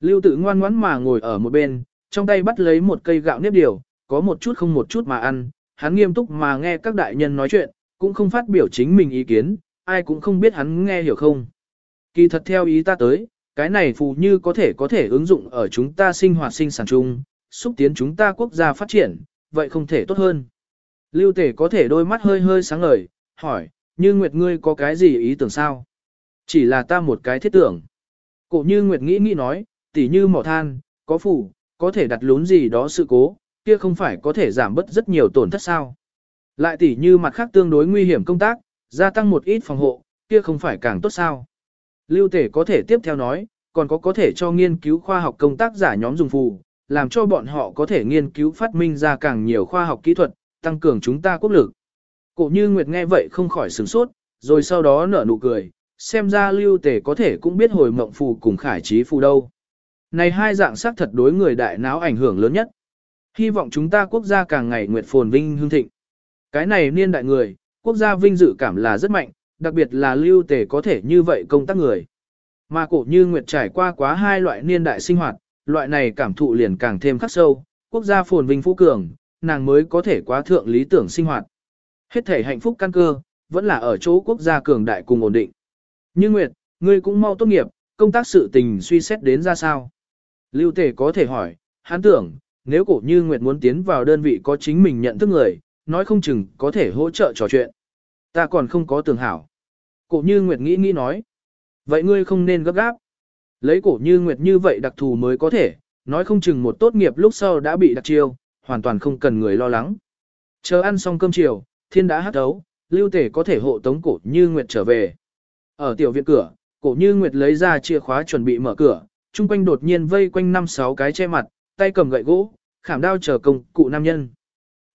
Lưu tự ngoan ngoãn mà ngồi ở một bên, trong tay bắt lấy một cây gạo nếp điều, có một chút không một chút mà ăn, hắn nghiêm túc mà nghe các đại nhân nói chuyện, cũng không phát biểu chính mình ý kiến, ai cũng không biết hắn nghe hiểu không. Kỳ thật theo ý ta tới, cái này phù như có thể có thể ứng dụng ở chúng ta sinh hoạt sinh sản chung, xúc tiến chúng ta quốc gia phát triển, vậy không thể tốt hơn. Lưu tể có thể đôi mắt hơi hơi sáng ngời, hỏi, như Nguyệt ngươi có cái gì ý tưởng sao? Chỉ là ta một cái thiết tưởng. Cổ như Nguyệt nghĩ nghĩ nói, tỉ như mỏ than, có phủ, có thể đặt lún gì đó sự cố, kia không phải có thể giảm bớt rất nhiều tổn thất sao. Lại tỉ như mặt khác tương đối nguy hiểm công tác, gia tăng một ít phòng hộ, kia không phải càng tốt sao. Lưu tể có thể tiếp theo nói, còn có có thể cho nghiên cứu khoa học công tác giả nhóm dùng phù, làm cho bọn họ có thể nghiên cứu phát minh ra càng nhiều khoa học kỹ thuật, tăng cường chúng ta quốc lực. Cổ như Nguyệt nghe vậy không khỏi sửng sốt, rồi sau đó nở nụ cười, xem ra lưu tề có thể cũng biết hồi mộng phù cùng khải trí phù đâu. Này hai dạng sắc thật đối người đại não ảnh hưởng lớn nhất. Hy vọng chúng ta quốc gia càng ngày nguyệt phồn vinh hương thịnh. Cái này niên đại người, quốc gia vinh dự cảm là rất mạnh, đặc biệt là lưu tề có thể như vậy công tác người. Mà cổ như nguyệt trải qua quá hai loại niên đại sinh hoạt, loại này cảm thụ liền càng thêm khắc sâu, quốc gia phồn vinh phú cường, nàng mới có thể quá thượng lý tưởng sinh hoạt. Hết thể hạnh phúc căn cơ, vẫn là ở chỗ quốc gia cường đại cùng ổn định. Như Nguyệt, ngươi cũng mau tốt nghiệp, công tác sự tình suy xét đến ra sao? Lưu Tề có thể hỏi, hắn tưởng, nếu cổ như Nguyệt muốn tiến vào đơn vị có chính mình nhận thức người, nói không chừng có thể hỗ trợ trò chuyện. Ta còn không có tưởng hảo. Cổ như Nguyệt nghĩ nghĩ nói. Vậy ngươi không nên gấp gáp. Lấy cổ như Nguyệt như vậy đặc thù mới có thể, nói không chừng một tốt nghiệp lúc sau đã bị đặc chiêu, hoàn toàn không cần người lo lắng. Chờ ăn xong cơm chiều, thiên đã hát đấu, lưu tể có thể hộ tống cổ như Nguyệt trở về. Ở tiểu viện cửa, cổ như Nguyệt lấy ra chìa khóa chuẩn bị mở cửa, chung quanh đột nhiên vây quanh năm sáu cái che mặt, tay cầm gậy gỗ, khảm đao chờ công cụ nam nhân.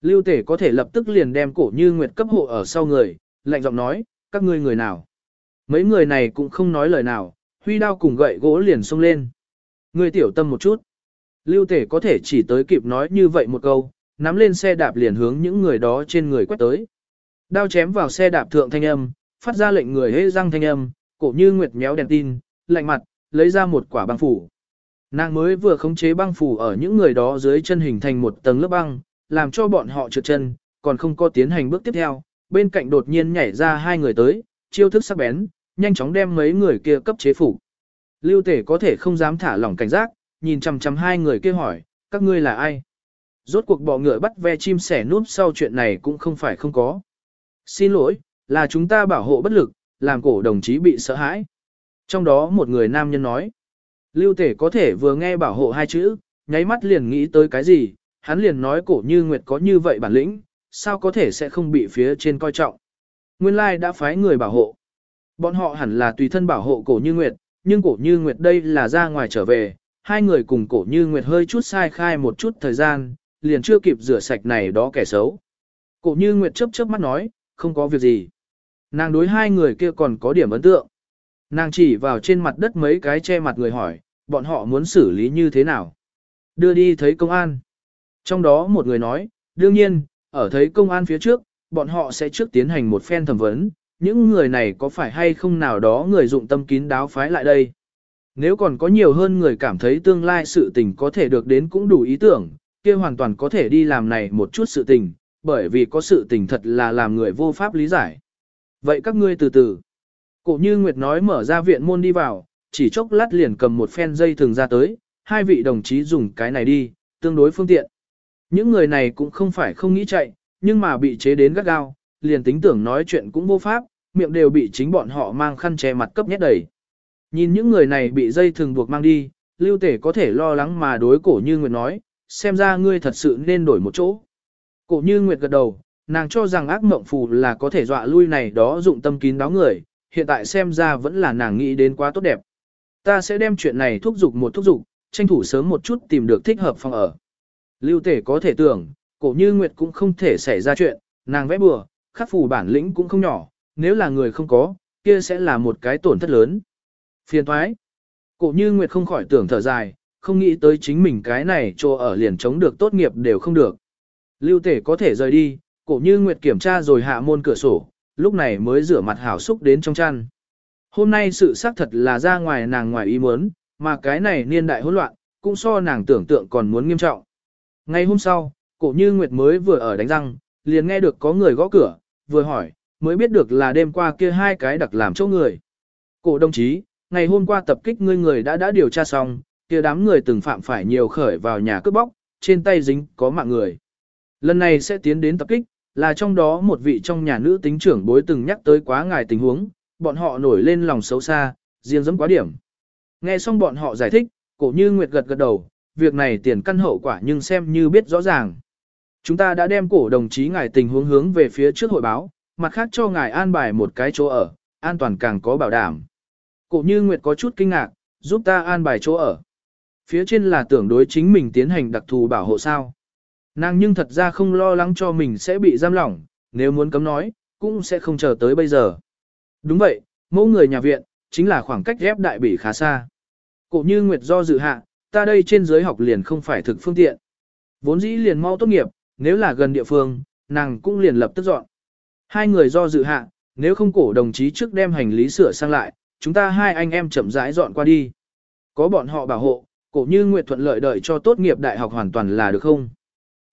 Lưu tể có thể lập tức liền đem cổ như Nguyệt cấp hộ ở sau người, lạnh giọng nói, các ngươi người nào. Mấy người này cũng không nói lời nào, huy đao cùng gậy gỗ liền xông lên. Ngươi tiểu tâm một chút. Lưu tể có thể chỉ tới kịp nói như vậy một câu, nắm lên xe đạp liền hướng những người đó trên người quét tới. Đao chém vào xe đạp thượng thanh âm, phát ra lệnh người hễ răng thanh âm, cổ như nguyệt méo đèn tin, lạnh mặt, lấy ra một quả băng phủ. Nàng mới vừa khống chế băng phủ ở những người đó dưới chân hình thành một tầng lớp băng, làm cho bọn họ trượt chân, còn không có tiến hành bước tiếp theo, bên cạnh đột nhiên nhảy ra hai người tới, chiêu thức sắc bén, nhanh chóng đem mấy người kia cấp chế phủ. Lưu tể có thể không dám thả lỏng cảnh giác, nhìn chằm chằm hai người kia hỏi, các ngươi là ai? Rốt cuộc bỏ ngựa bắt ve chim sẻ núp sau chuyện này cũng không phải không có. Xin lỗi, là chúng ta bảo hộ bất lực, làm cổ đồng chí bị sợ hãi. Trong đó một người nam nhân nói, Lưu Tể có thể vừa nghe bảo hộ hai chữ, nháy mắt liền nghĩ tới cái gì, hắn liền nói cổ như Nguyệt có như vậy bản lĩnh, sao có thể sẽ không bị phía trên coi trọng. Nguyên lai đã phái người bảo hộ. Bọn họ hẳn là tùy thân bảo hộ cổ như Nguyệt, nhưng cổ như Nguyệt đây là ra ngoài trở về, hai người cùng cổ như Nguyệt hơi chút sai khai một chút thời gian, liền chưa kịp rửa sạch này đó kẻ xấu. Cổ như Nguyệt chớp chớp mắt nói, không có việc gì. Nàng đối hai người kia còn có điểm ấn tượng. Nàng chỉ vào trên mặt đất mấy cái che mặt người hỏi, bọn họ muốn xử lý như thế nào. Đưa đi thấy công an. Trong đó một người nói, đương nhiên, ở thấy công an phía trước, bọn họ sẽ trước tiến hành một phen thẩm vấn, những người này có phải hay không nào đó người dụng tâm kín đáo phái lại đây. Nếu còn có nhiều hơn người cảm thấy tương lai sự tình có thể được đến cũng đủ ý tưởng, kia hoàn toàn có thể đi làm này một chút sự tình, bởi vì có sự tình thật là làm người vô pháp lý giải. Vậy các ngươi từ từ. Cổ như Nguyệt nói mở ra viện môn đi vào, chỉ chốc lát liền cầm một phen dây thường ra tới, hai vị đồng chí dùng cái này đi, tương đối phương tiện. Những người này cũng không phải không nghĩ chạy, nhưng mà bị chế đến gắt gao, liền tính tưởng nói chuyện cũng vô pháp, miệng đều bị chính bọn họ mang khăn che mặt cấp nhét đầy. Nhìn những người này bị dây thường buộc mang đi, lưu tể có thể lo lắng mà đối cổ như Nguyệt nói, xem ra ngươi thật sự nên đổi một chỗ. Cổ như Nguyệt gật đầu, nàng cho rằng ác mộng phù là có thể dọa lui này đó dụng tâm kín đáo người, hiện tại xem ra vẫn là nàng nghĩ đến quá tốt đẹp. Ta sẽ đem chuyện này thúc giục một thúc giục, tranh thủ sớm một chút tìm được thích hợp phòng ở. Lưu tể có thể tưởng, cổ như Nguyệt cũng không thể xảy ra chuyện, nàng vẽ bừa, khắc phù bản lĩnh cũng không nhỏ, nếu là người không có, kia sẽ là một cái tổn thất lớn. Phiền thoái. Cổ như Nguyệt không khỏi tưởng thở dài, không nghĩ tới chính mình cái này cho ở liền chống được tốt nghiệp đều không được. Lưu tể có thể rời đi, cổ như Nguyệt kiểm tra rồi hạ môn cửa sổ, lúc này mới rửa mặt hảo xúc đến trong chăn. Hôm nay sự xác thật là ra ngoài nàng ngoài ý muốn, mà cái này niên đại hỗn loạn, cũng so nàng tưởng tượng còn muốn nghiêm trọng. Ngày hôm sau, cổ như Nguyệt mới vừa ở đánh răng, liền nghe được có người gõ cửa, vừa hỏi, mới biết được là đêm qua kia hai cái đặc làm chỗ người. Cổ đồng chí, ngày hôm qua tập kích ngươi người đã đã điều tra xong, kia đám người từng phạm phải nhiều khởi vào nhà cướp bóc, trên tay dính có mạng người. Lần này sẽ tiến đến tập kích, là trong đó một vị trong nhà nữ tính trưởng bối từng nhắc tới quá ngài tình huống, bọn họ nổi lên lòng xấu xa, riêng dẫm quá điểm. Nghe xong bọn họ giải thích, cổ như Nguyệt gật gật đầu, việc này tiền căn hậu quả nhưng xem như biết rõ ràng. Chúng ta đã đem cổ đồng chí ngài tình huống hướng về phía trước hội báo, mặt khác cho ngài an bài một cái chỗ ở, an toàn càng có bảo đảm. Cổ như Nguyệt có chút kinh ngạc, giúp ta an bài chỗ ở. Phía trên là tưởng đối chính mình tiến hành đặc thù bảo hộ sao. Nàng nhưng thật ra không lo lắng cho mình sẽ bị giam lỏng, nếu muốn cấm nói, cũng sẽ không chờ tới bây giờ. Đúng vậy, Mẫu người nhà viện, chính là khoảng cách ghép đại bỉ khá xa. Cổ như Nguyệt do dự hạ, ta đây trên giới học liền không phải thực phương tiện. Vốn dĩ liền mau tốt nghiệp, nếu là gần địa phương, nàng cũng liền lập tức dọn. Hai người do dự hạ, nếu không cổ đồng chí trước đem hành lý sửa sang lại, chúng ta hai anh em chậm rãi dọn qua đi. Có bọn họ bảo hộ, cổ như nguyện thuận lợi đợi cho tốt nghiệp đại học hoàn toàn là được không?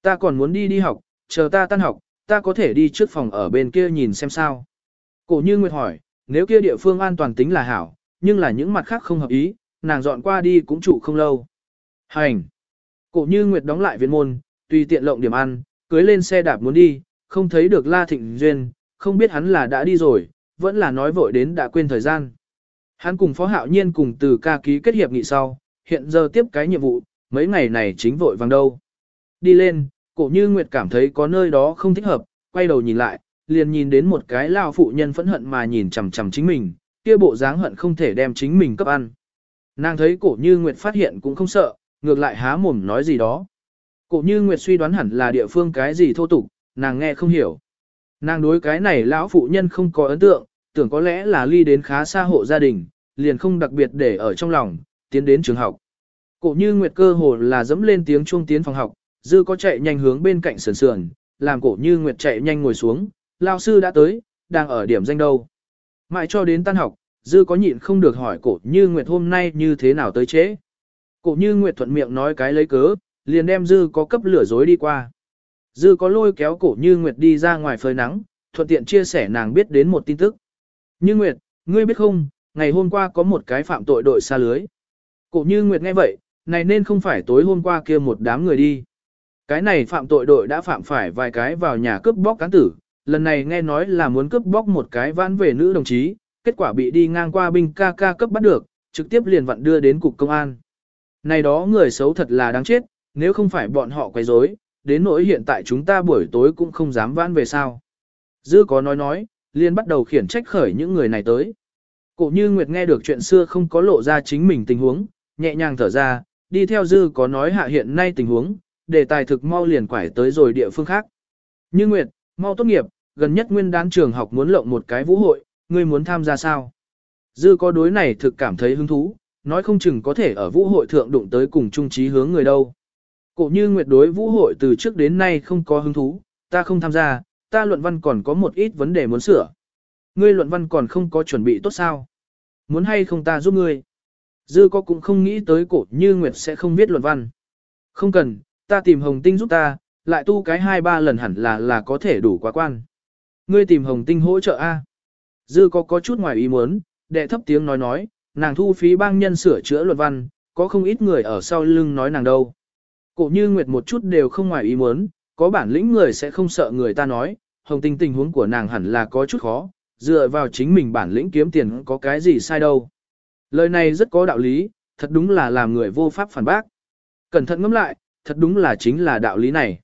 Ta còn muốn đi đi học, chờ ta tan học, ta có thể đi trước phòng ở bên kia nhìn xem sao. Cổ như Nguyệt hỏi, nếu kia địa phương an toàn tính là hảo, nhưng là những mặt khác không hợp ý, nàng dọn qua đi cũng trụ không lâu. Hành! Cổ như Nguyệt đóng lại viện môn, tùy tiện lộng điểm ăn, cưới lên xe đạp muốn đi, không thấy được La Thịnh Duyên, không biết hắn là đã đi rồi, vẫn là nói vội đến đã quên thời gian. Hắn cùng Phó Hạo Nhiên cùng từ ca ký kết hiệp nghị sau, hiện giờ tiếp cái nhiệm vụ, mấy ngày này chính vội vàng đâu. Đi lên, cổ như Nguyệt cảm thấy có nơi đó không thích hợp, quay đầu nhìn lại, liền nhìn đến một cái lao phụ nhân phẫn hận mà nhìn chằm chằm chính mình, kia bộ dáng hận không thể đem chính mình cấp ăn. Nàng thấy cổ như Nguyệt phát hiện cũng không sợ, ngược lại há mồm nói gì đó. Cổ như Nguyệt suy đoán hẳn là địa phương cái gì thô tục, nàng nghe không hiểu. Nàng đối cái này lão phụ nhân không có ấn tượng, tưởng có lẽ là ly đến khá xa hộ gia đình, liền không đặc biệt để ở trong lòng, tiến đến trường học. Cổ như Nguyệt cơ hồ là dẫm lên tiếng chuông tiến phòng học, dư có chạy nhanh hướng bên cạnh sườn sườn, làm cổ như Nguyệt chạy nhanh ngồi xuống, lao sư đã tới, đang ở điểm danh đâu. Mãi cho đến tan học, dư có nhịn không được hỏi cổ như Nguyệt hôm nay như thế nào tới chế. Cổ như Nguyệt thuận miệng nói cái lấy cớ, liền đem dư có cấp lửa dối đi qua. Dư có lôi kéo cổ như Nguyệt đi ra ngoài phơi nắng, thuận tiện chia sẻ nàng biết đến một tin tức. Như Nguyệt, ngươi biết không, ngày hôm qua có một cái phạm tội đội xa lưới. Cổ như Nguyệt nghe vậy, này nên không phải tối hôm qua kia một đám người đi. Cái này phạm tội đội đã phạm phải vài cái vào nhà cướp bóc cán tử, lần này nghe nói là muốn cướp bóc một cái vãn về nữ đồng chí, kết quả bị đi ngang qua binh ca ca cấp bắt được, trực tiếp liền vặn đưa đến cục công an. Này đó người xấu thật là đáng chết, nếu không phải bọn họ quấy rối, đến nỗi hiện tại chúng ta buổi tối cũng không dám vãn về sao. Dư có nói nói, liền bắt đầu khiển trách khởi những người này tới. Cổ như Nguyệt nghe được chuyện xưa không có lộ ra chính mình tình huống, nhẹ nhàng thở ra, đi theo Dư có nói hạ hiện nay tình huống, để tài thực mau liền quải tới rồi địa phương khác. Như Nguyệt, mau tốt nghiệp, gần nhất nguyên đán trường học muốn lộng một cái vũ hội, ngươi muốn tham gia sao? Dư có đối này thực cảm thấy hứng thú, nói không chừng có thể ở vũ hội thượng đụng tới cùng chung trí hướng người đâu. Cổ như Nguyệt đối vũ hội từ trước đến nay không có hứng thú, ta không tham gia, ta luận văn còn có một ít vấn đề muốn sửa. Ngươi luận văn còn không có chuẩn bị tốt sao? Muốn hay không ta giúp ngươi? Dư có cũng không nghĩ tới cổ như Nguyệt sẽ không viết luận văn. Không cần, ta tìm Hồng Tinh giúp ta, lại tu cái hai ba lần hẳn là là có thể đủ quá quan. Ngươi tìm Hồng Tinh hỗ trợ A. Dư có có chút ngoài ý muốn, đệ thấp tiếng nói nói, nàng thu phí bang nhân sửa chữa luật văn, có không ít người ở sau lưng nói nàng đâu. Cổ như Nguyệt một chút đều không ngoài ý muốn, có bản lĩnh người sẽ không sợ người ta nói, hồng tinh tình huống của nàng hẳn là có chút khó, dựa vào chính mình bản lĩnh kiếm tiền có cái gì sai đâu. Lời này rất có đạo lý, thật đúng là làm người vô pháp phản bác. Cẩn thận ngẫm lại, thật đúng là chính là đạo lý này.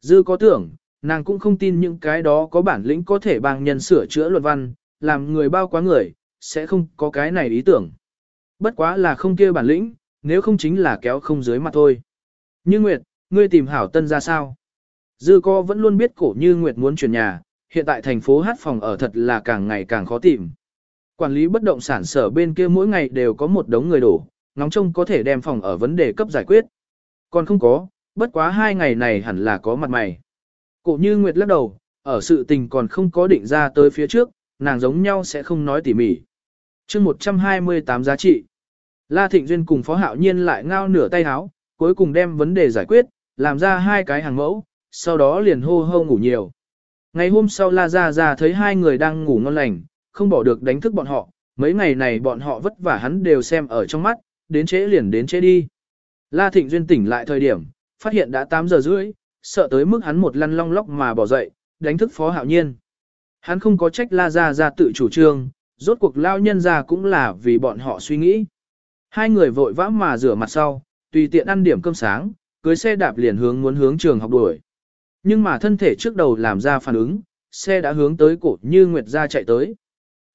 Dư có tưởng, nàng cũng không tin những cái đó có bản lĩnh có thể bằng nhân sửa chữa luật văn, làm người bao quá người, sẽ không có cái này ý tưởng. Bất quá là không kia bản lĩnh, nếu không chính là kéo không dưới mặt thôi. Như Nguyệt, ngươi tìm hảo tân ra sao? Dư co vẫn luôn biết cổ như Nguyệt muốn chuyển nhà, hiện tại thành phố hát phòng ở thật là càng ngày càng khó tìm. Quản lý bất động sản sở bên kia mỗi ngày đều có một đống người đổ, ngóng trông có thể đem phòng ở vấn đề cấp giải quyết. Còn không có, bất quá hai ngày này hẳn là có mặt mày. Cổ như Nguyệt lắc đầu, ở sự tình còn không có định ra tới phía trước, nàng giống nhau sẽ không nói tỉ mỉ. chương 128 giá trị. La Thịnh Duyên cùng Phó Hạo Nhiên lại ngao nửa tay háo, cuối cùng đem vấn đề giải quyết, làm ra hai cái hàng mẫu, sau đó liền hô hô ngủ nhiều. Ngày hôm sau La Gia Gia thấy hai người đang ngủ ngon lành, không bỏ được đánh thức bọn họ, mấy ngày này bọn họ vất vả hắn đều xem ở trong mắt, đến trễ liền đến trễ đi. La Thịnh Duyên tỉnh lại thời điểm, phát hiện đã 8 giờ rưỡi, sợ tới mức hắn một lăn long lóc mà bỏ dậy, đánh thức Phó Hạo Nhiên. Hắn không có trách La Gia Gia tự chủ trương, rốt cuộc lao nhân ra cũng là vì bọn họ suy nghĩ. Hai người vội vã mà rửa mặt sau, tùy tiện ăn điểm cơm sáng, cưới xe đạp liền hướng muốn hướng trường học đuổi. Nhưng mà thân thể trước đầu làm ra phản ứng, xe đã hướng tới cổ như Nguyệt ra chạy tới.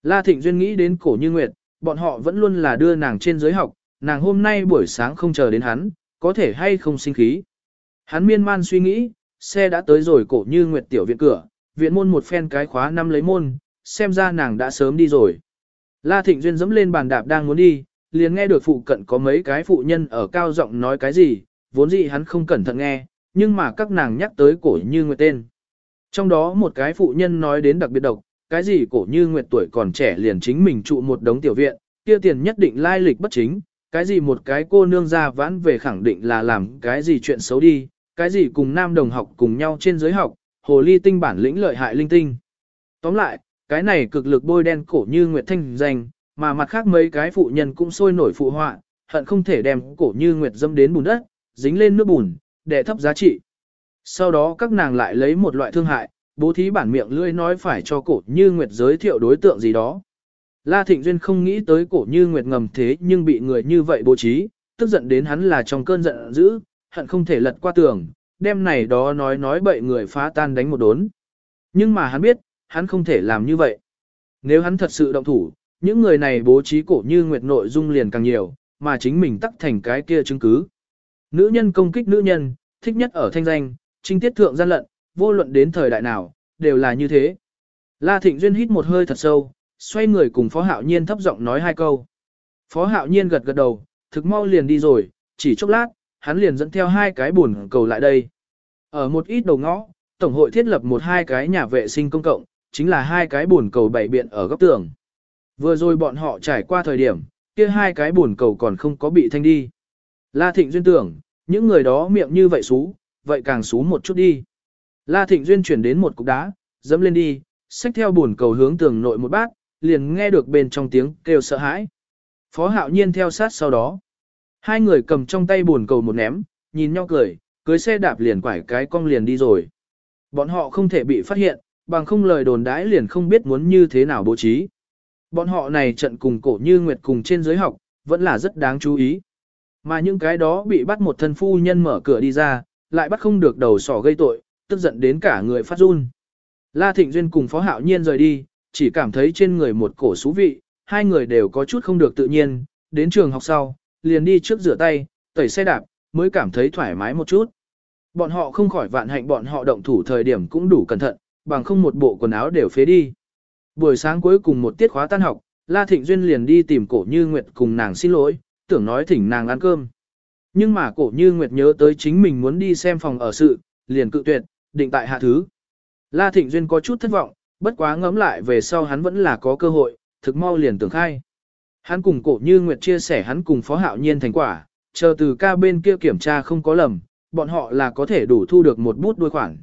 La Thịnh Duyên nghĩ đến cổ như Nguyệt, bọn họ vẫn luôn là đưa nàng trên giới học, nàng hôm nay buổi sáng không chờ đến hắn, có thể hay không sinh khí. Hắn miên man suy nghĩ, xe đã tới rồi cổ như Nguyệt tiểu viện cửa, viện môn một phen cái khóa năm lấy môn, xem ra nàng đã sớm đi rồi. La Thịnh Duyên dẫm lên bàn đạp đang muốn đi, liền nghe được phụ cận có mấy cái phụ nhân ở cao giọng nói cái gì, vốn dĩ hắn không cẩn thận nghe, nhưng mà các nàng nhắc tới cổ như nguyệt tên. Trong đó một cái phụ nhân nói đến đặc biệt độc, cái gì cổ như nguyệt tuổi còn trẻ liền chính mình trụ một đống tiểu viện, kia tiền nhất định lai lịch bất chính, cái gì một cái cô nương ra vãn về khẳng định là làm cái gì chuyện xấu đi, cái gì cùng nam đồng học cùng nhau trên giới học, hồ ly tinh bản lĩnh lợi hại linh tinh. Tóm lại, cái này cực lực bôi đen cổ như Nguyệt Thanh danh, mà mặt khác mấy cái phụ nhân cũng sôi nổi phụ họa, hận không thể đem cổ như Nguyệt dâm đến bùn đất, dính lên nước bùn, để thấp giá trị. Sau đó các nàng lại lấy một loại thương hại, bố thí bản miệng lưỡi nói phải cho cổ như Nguyệt giới thiệu đối tượng gì đó. La Thịnh Duyên không nghĩ tới cổ như Nguyệt ngầm thế nhưng bị người như vậy bố trí, tức giận đến hắn là trong cơn giận dữ, hận không thể lật qua tường, đem này đó nói nói bậy người phá tan đánh một đốn. Nhưng mà hắn biết, hắn không thể làm như vậy. Nếu hắn thật sự động thủ, những người này bố trí cổ như Nguyệt nội dung liền càng nhiều, mà chính mình tắc thành cái kia chứng cứ. Nữ nhân công kích nữ nhân, thích nhất ở thanh danh, trinh tiết thượng gian lận, vô luận đến thời đại nào, đều là như thế. La Thịnh Duyên hít một hơi thật sâu, xoay người cùng Phó Hạo Nhiên thấp giọng nói hai câu. Phó Hạo Nhiên gật gật đầu, thực mau liền đi rồi, chỉ chốc lát, hắn liền dẫn theo hai cái buồn cầu lại đây. Ở một ít đầu ngõ, Tổng hội thiết lập một hai cái nhà vệ sinh công cộng, chính là hai cái bồn cầu bảy biện ở góc tường. Vừa rồi bọn họ trải qua thời điểm, kia hai cái bồn cầu còn không có bị thanh đi. La Thịnh Duyên tưởng, những người đó miệng như vậy xú, vậy càng xú một chút đi. La Thịnh Duyên chuyển đến một cục đá, dẫm lên đi, xách theo bồn cầu hướng tường nội một bát, liền nghe được bên trong tiếng kêu sợ hãi. Phó Hạo Nhiên theo sát sau đó. Hai người cầm trong tay bồn cầu một ném, nhìn nhau cười, cưới xe đạp liền quải cái cong liền đi rồi. Bọn họ không thể bị phát hiện, bằng không lời đồn đãi liền không biết muốn như thế nào bố trí. Bọn họ này trận cùng cổ như nguyệt cùng trên giới học, vẫn là rất đáng chú ý. Mà những cái đó bị bắt một thân phu nhân mở cửa đi ra, lại bắt không được đầu sỏ gây tội, tức giận đến cả người phát run. La Thịnh Duyên cùng Phó Hạo Nhiên rời đi, chỉ cảm thấy trên người một cổ xú vị, hai người đều có chút không được tự nhiên, đến trường học sau, liền đi trước rửa tay, tẩy xe đạp, mới cảm thấy thoải mái một chút. Bọn họ không khỏi vạn hạnh bọn họ động thủ thời điểm cũng đủ cẩn thận, bằng không một bộ quần áo đều phế đi. Buổi sáng cuối cùng một tiết khóa tan học, La Thịnh Duyên liền đi tìm cổ như Nguyệt cùng nàng xin lỗi, tưởng nói thỉnh nàng ăn cơm. Nhưng mà cổ như Nguyệt nhớ tới chính mình muốn đi xem phòng ở sự, liền cự tuyệt, định tại hạ thứ. La Thịnh Duyên có chút thất vọng, bất quá ngẫm lại về sau hắn vẫn là có cơ hội, thực mau liền tưởng khai. Hắn cùng cổ như Nguyệt chia sẻ hắn cùng Phó Hạo Nhiên thành quả, chờ từ ca bên kia kiểm tra không có lầm, bọn họ là có thể đủ thu được một bút đuôi khoản.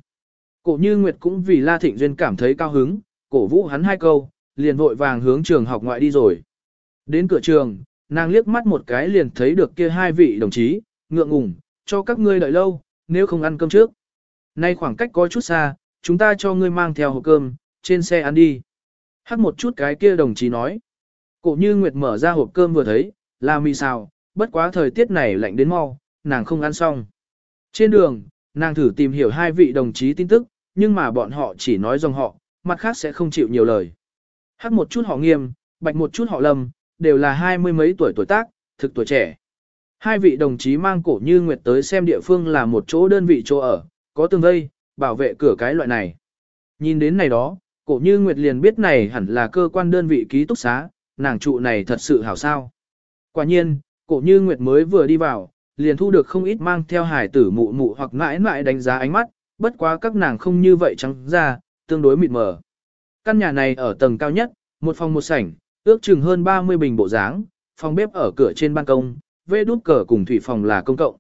Cổ như Nguyệt cũng vì La Thịnh Duyên cảm thấy cao hứng, cổ vũ hắn hai câu, liền vội vàng hướng trường học ngoại đi rồi. Đến cửa trường, nàng liếc mắt một cái liền thấy được kia hai vị đồng chí, ngượng ngùng, cho các ngươi đợi lâu, nếu không ăn cơm trước. Nay khoảng cách có chút xa, chúng ta cho ngươi mang theo hộp cơm, trên xe ăn đi. Hát một chút cái kia đồng chí nói. Cổ như Nguyệt mở ra hộp cơm vừa thấy, là mì xào, bất quá thời tiết này lạnh đến mau, nàng không ăn xong. Trên đường, nàng thử tìm hiểu hai vị đồng chí tin tức, nhưng mà bọn họ chỉ nói dòng họ, mặt khác sẽ không chịu nhiều lời. Hát một chút họ nghiêm, bạch một chút họ lâm, đều là hai mươi mấy tuổi tuổi tác, thực tuổi trẻ. Hai vị đồng chí mang cổ như Nguyệt tới xem địa phương là một chỗ đơn vị chỗ ở, có tường vây, bảo vệ cửa cái loại này. Nhìn đến này đó, cổ như Nguyệt liền biết này hẳn là cơ quan đơn vị ký túc xá, nàng trụ này thật sự hảo sao. Quả nhiên, cổ như Nguyệt mới vừa đi vào, liền thu được không ít mang theo hải tử mụ mụ hoặc mãi mãi đánh giá ánh mắt, bất quá các nàng không như vậy trắng ra, tương đối mịt mờ. Căn nhà này ở tầng cao nhất, một phòng một sảnh, ước chừng hơn 30 bình bộ dáng, phòng bếp ở cửa trên ban công, vê đút cờ cùng thủy phòng là công cộng.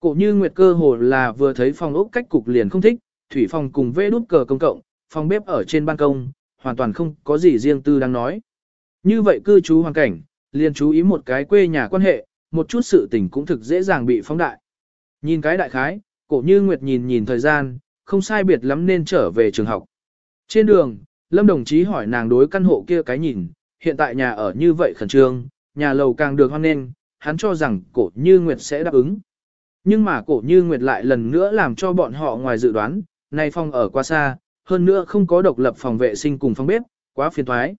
Cổ như Nguyệt cơ hồ là vừa thấy phòng ốc cách cục liền không thích, thủy phòng cùng vê đút cờ công cộng, phòng bếp ở trên ban công, hoàn toàn không có gì riêng tư đang nói. Như vậy cư trú hoàn cảnh, liền chú ý một cái quê nhà quan hệ, một chút sự tình cũng thực dễ dàng bị phóng đại. Nhìn cái đại khái, cổ như Nguyệt nhìn nhìn thời gian, không sai biệt lắm nên trở về trường học. Trên đường, Lâm đồng chí hỏi nàng đối căn hộ kia cái nhìn, hiện tại nhà ở như vậy khẩn trương, nhà lầu càng được hoan nghênh, hắn cho rằng cổ như Nguyệt sẽ đáp ứng. Nhưng mà cổ như Nguyệt lại lần nữa làm cho bọn họ ngoài dự đoán, nay phòng ở quá xa, hơn nữa không có độc lập phòng vệ sinh cùng phòng bếp, quá phiền thoái.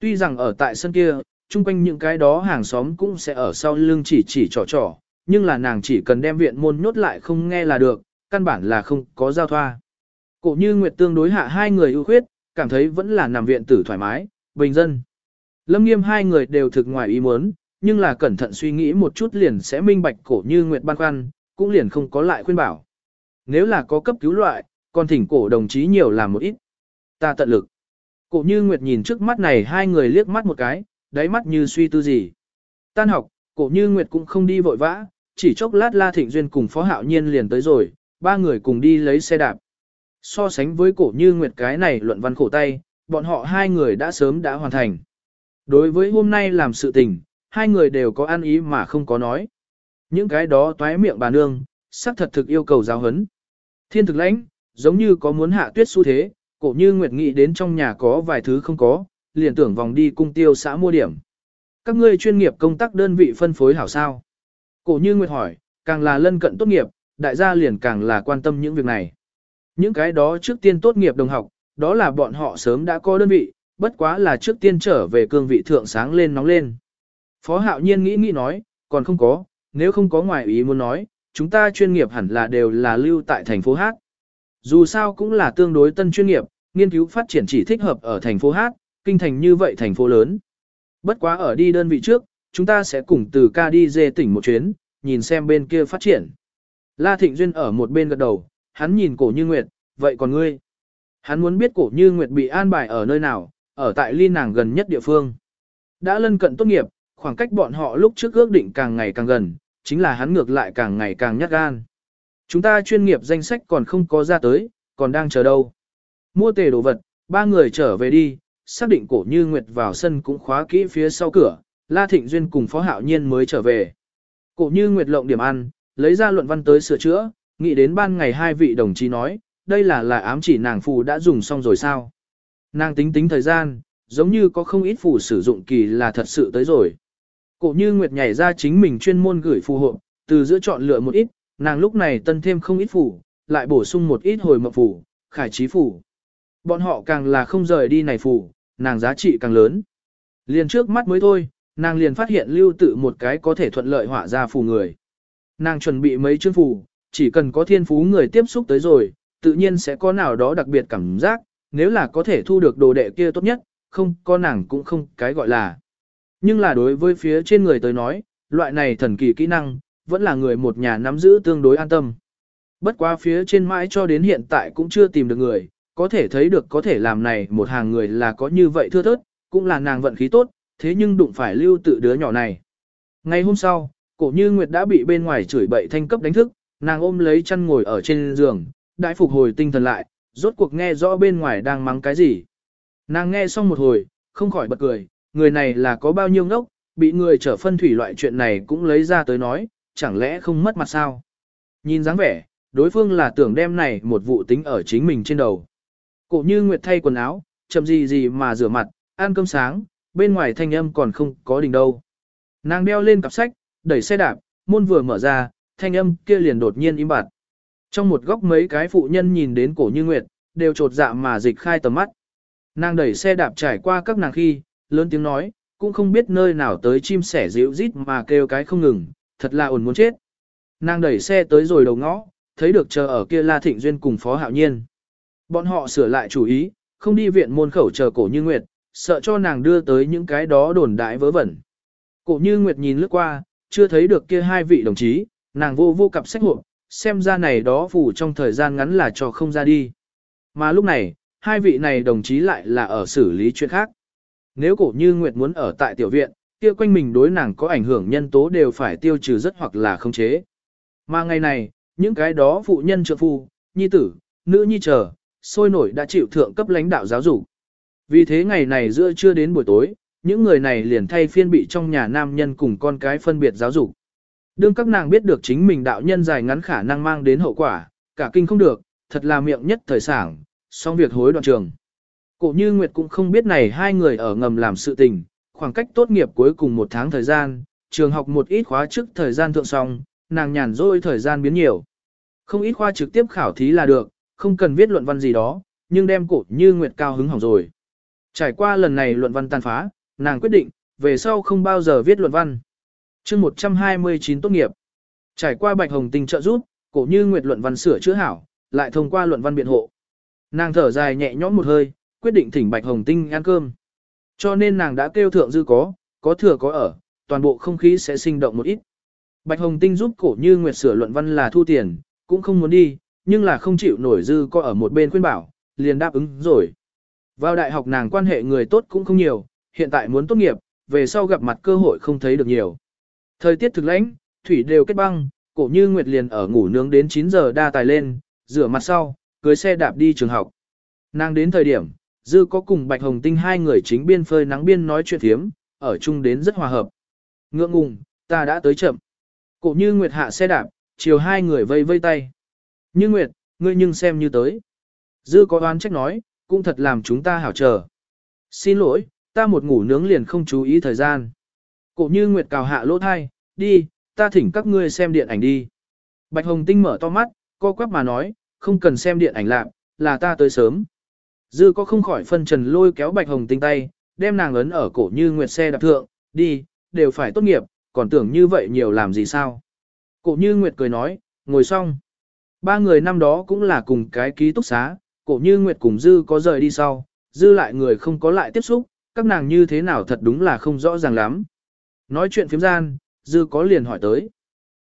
Tuy rằng ở tại sân kia, chung quanh những cái đó hàng xóm cũng sẽ ở sau lưng chỉ chỉ trò trò, nhưng là nàng chỉ cần đem viện môn nhốt lại không nghe là được, căn bản là không có giao thoa. Cổ như Nguyệt tương đối hạ hai người ưu khuyết, cảm thấy vẫn là nằm viện tử thoải mái, bình dân. Lâm nghiêm hai người đều thực ngoài ý muốn, nhưng là cẩn thận suy nghĩ một chút liền sẽ minh bạch cổ như Nguyệt ban khoăn, cũng liền không có lại khuyên bảo. Nếu là có cấp cứu loại, còn thỉnh cổ đồng chí nhiều làm một ít. Ta tận lực. Cổ như Nguyệt nhìn trước mắt này hai người liếc mắt một cái, đáy mắt như suy tư gì. Tan học, cổ như Nguyệt cũng không đi vội vã, chỉ chốc lát La Thịnh Duyên cùng Phó Hạo Nhiên liền tới rồi, ba người cùng đi lấy xe đạp. So sánh với cổ như Nguyệt cái này luận văn khổ tay, bọn họ hai người đã sớm đã hoàn thành. Đối với hôm nay làm sự tình, hai người đều có ăn ý mà không có nói. Những cái đó toái miệng bà nương, sắc thật thực yêu cầu giáo hấn. Thiên thực lãnh, giống như có muốn hạ tuyết xu thế, cổ như Nguyệt nghĩ đến trong nhà có vài thứ không có, liền tưởng vòng đi cung tiêu xã mua điểm. Các ngươi chuyên nghiệp công tác đơn vị phân phối hảo sao? Cổ như Nguyệt hỏi, càng là lân cận tốt nghiệp, đại gia liền càng là quan tâm những việc này. Những cái đó trước tiên tốt nghiệp đồng học, đó là bọn họ sớm đã có đơn vị, bất quá là trước tiên trở về cương vị thượng sáng lên nóng lên. Phó hạo nhiên nghĩ nghĩ nói, còn không có, nếu không có ngoài ý muốn nói, chúng ta chuyên nghiệp hẳn là đều là lưu tại thành phố Hát. Dù sao cũng là tương đối tân chuyên nghiệp, nghiên cứu phát triển chỉ thích hợp ở thành phố Hát, kinh thành như vậy thành phố lớn. Bất quá ở đi đơn vị trước, chúng ta sẽ cùng từ ca đi dê tỉnh một chuyến, nhìn xem bên kia phát triển. La Thịnh Duyên ở một bên gật đầu, hắn nhìn cổ như Nguyệt, vậy còn ngươi? Hắn muốn biết cổ như Nguyệt bị an bài ở nơi nào, ở tại ly nàng gần nhất địa phương. Đã lân cận tốt nghiệp, khoảng cách bọn họ lúc trước ước định càng ngày càng gần, chính là hắn ngược lại càng ngày càng nhát gan. Chúng ta chuyên nghiệp danh sách còn không có ra tới, còn đang chờ đâu. Mua tề đồ vật, ba người trở về đi, xác định cổ như Nguyệt vào sân cũng khóa kỹ phía sau cửa, La Thịnh Duyên cùng Phó Hạo Nhiên mới trở về. Cổ như Nguyệt lộng điểm ăn, lấy ra luận văn tới sửa chữa, nghĩ đến ban ngày hai vị đồng chí nói, đây là là ám chỉ nàng phù đã dùng xong rồi sao. Nàng tính tính thời gian, giống như có không ít phù sử dụng kỳ là thật sự tới rồi. Cổ như Nguyệt nhảy ra chính mình chuyên môn gửi phù hộ, từ giữa chọn lựa một ít, nàng lúc này tân thêm không ít phù, lại bổ sung một ít hồi mập phù, khải trí phù. Bọn họ càng là không rời đi này phù, nàng giá trị càng lớn. Liền trước mắt mới thôi, nàng liền phát hiện lưu tự một cái có thể thuận lợi họa ra phù người. Nàng chuẩn bị mấy chương phù, chỉ cần có thiên phú người tiếp xúc tới rồi, tự nhiên sẽ có nào đó đặc biệt cảm giác, nếu là có thể thu được đồ đệ kia tốt nhất, không có nàng cũng không cái gọi là. Nhưng là đối với phía trên người tới nói, loại này thần kỳ kỹ năng, vẫn là người một nhà nắm giữ tương đối an tâm. Bất quá phía trên mãi cho đến hiện tại cũng chưa tìm được người, có thể thấy được có thể làm này một hàng người là có như vậy thưa thớt, cũng là nàng vận khí tốt, thế nhưng đụng phải lưu tự đứa nhỏ này. Ngày hôm sau, cổ như Nguyệt đã bị bên ngoài chửi bậy thanh cấp đánh thức, nàng ôm lấy chăn ngồi ở trên giường, đại phục hồi tinh thần lại, rốt cuộc nghe rõ bên ngoài đang mắng cái gì. Nàng nghe xong một hồi, không khỏi bật cười, người này là có bao nhiêu ngốc, bị người trở phân thủy loại chuyện này cũng lấy ra tới nói, chẳng lẽ không mất mặt sao. Nhìn dáng vẻ, đối phương là tưởng đem này một vụ tính ở chính mình trên đầu. Cổ như Nguyệt thay quần áo, chậm gì gì mà rửa mặt, ăn cơm sáng, bên ngoài thanh âm còn không có đỉnh đâu. Nàng đeo lên cặp sách, đẩy xe đạp, môn vừa mở ra, thanh âm kia liền đột nhiên im bặt. Trong một góc mấy cái phụ nhân nhìn đến cổ như nguyệt, đều trột dạ mà dịch khai tầm mắt. Nàng đẩy xe đạp trải qua các nàng khi, lớn tiếng nói, cũng không biết nơi nào tới chim sẻ dịu rít mà kêu cái không ngừng, thật là ổn muốn chết. Nàng đẩy xe tới rồi đầu ngõ, thấy được chờ ở kia La Thịnh Duyên cùng Phó Hạo Nhiên. Bọn họ sửa lại chủ ý, không đi viện môn khẩu chờ cổ như nguyệt, sợ cho nàng đưa tới những cái đó đồn đại vớ vẩn. Cổ như nguyệt nhìn lướt qua, chưa thấy được kia hai vị đồng chí, nàng vô vô cặp sách hộp, xem ra này đó phủ trong thời gian ngắn là cho không ra đi. Mà lúc này, hai vị này đồng chí lại là ở xử lý chuyện khác. Nếu cổ như Nguyệt muốn ở tại tiểu viện, kia quanh mình đối nàng có ảnh hưởng nhân tố đều phải tiêu trừ rất hoặc là không chế. Mà ngày này, những cái đó phụ nhân trợ phu, nhi tử, nữ nhi chờ, sôi nổi đã chịu thượng cấp lãnh đạo giáo dục. Vì thế ngày này giữa trưa đến buổi tối, những người này liền thay phiên bị trong nhà nam nhân cùng con cái phân biệt giáo dục. Đương các nàng biết được chính mình đạo nhân dài ngắn khả năng mang đến hậu quả, cả kinh không được, thật là miệng nhất thời sảng, xong việc hối đoạn trường. Cổ như Nguyệt cũng không biết này hai người ở ngầm làm sự tình, khoảng cách tốt nghiệp cuối cùng một tháng thời gian, trường học một ít khóa trước thời gian thượng xong, nàng nhàn rỗi thời gian biến nhiều. Không ít khoa trực tiếp khảo thí là được, không cần viết luận văn gì đó, nhưng đem cổ như Nguyệt cao hứng hỏng rồi. Trải qua lần này luận văn tàn phá, nàng quyết định, về sau không bao giờ viết luận văn chương 129 tốt nghiệp. Trải qua Bạch Hồng Tinh trợ giúp, cổ như Nguyệt luận văn sửa chữa hảo, lại thông qua luận văn biện hộ. Nàng thở dài nhẹ nhõm một hơi, quyết định thỉnh Bạch Hồng Tinh ăn cơm. Cho nên nàng đã kêu thượng dư có, có thừa có ở, toàn bộ không khí sẽ sinh động một ít. Bạch Hồng Tinh giúp cổ như Nguyệt sửa luận văn là thu tiền, cũng không muốn đi, nhưng là không chịu nổi dư có ở một bên khuyên bảo, liền đáp ứng rồi. Vào đại học nàng quan hệ người tốt cũng không nhiều, hiện tại muốn tốt nghiệp, về sau gặp mặt cơ hội không thấy được nhiều. Thời tiết thực lãnh, thủy đều kết băng, cổ như Nguyệt liền ở ngủ nướng đến 9 giờ đa tài lên, rửa mặt sau, cưới xe đạp đi trường học. Nàng đến thời điểm, dư có cùng Bạch Hồng Tinh hai người chính biên phơi nắng biên nói chuyện thiếm, ở chung đến rất hòa hợp. Ngượng ngùng, ta đã tới chậm. Cổ như Nguyệt hạ xe đạp, chiều hai người vây vây tay. Như Nguyệt, ngươi nhưng xem như tới. Dư có oán trách nói, cũng thật làm chúng ta hảo chờ. Xin lỗi, ta một ngủ nướng liền không chú ý thời gian. Cổ như Nguyệt cào hạ lỗ thai, đi, ta thỉnh các ngươi xem điện ảnh đi. Bạch Hồng Tinh mở to mắt, co quắp mà nói, không cần xem điện ảnh lạc, là ta tới sớm. Dư có không khỏi phân trần lôi kéo Bạch Hồng Tinh tay, đem nàng ấn ở cổ như Nguyệt xe đạp thượng, đi, đều phải tốt nghiệp, còn tưởng như vậy nhiều làm gì sao. Cổ như Nguyệt cười nói, ngồi xong. Ba người năm đó cũng là cùng cái ký túc xá, cổ như Nguyệt cùng Dư có rời đi sau, Dư lại người không có lại tiếp xúc, các nàng như thế nào thật đúng là không rõ ràng lắm. Nói chuyện phiếm gian, Dư có liền hỏi tới.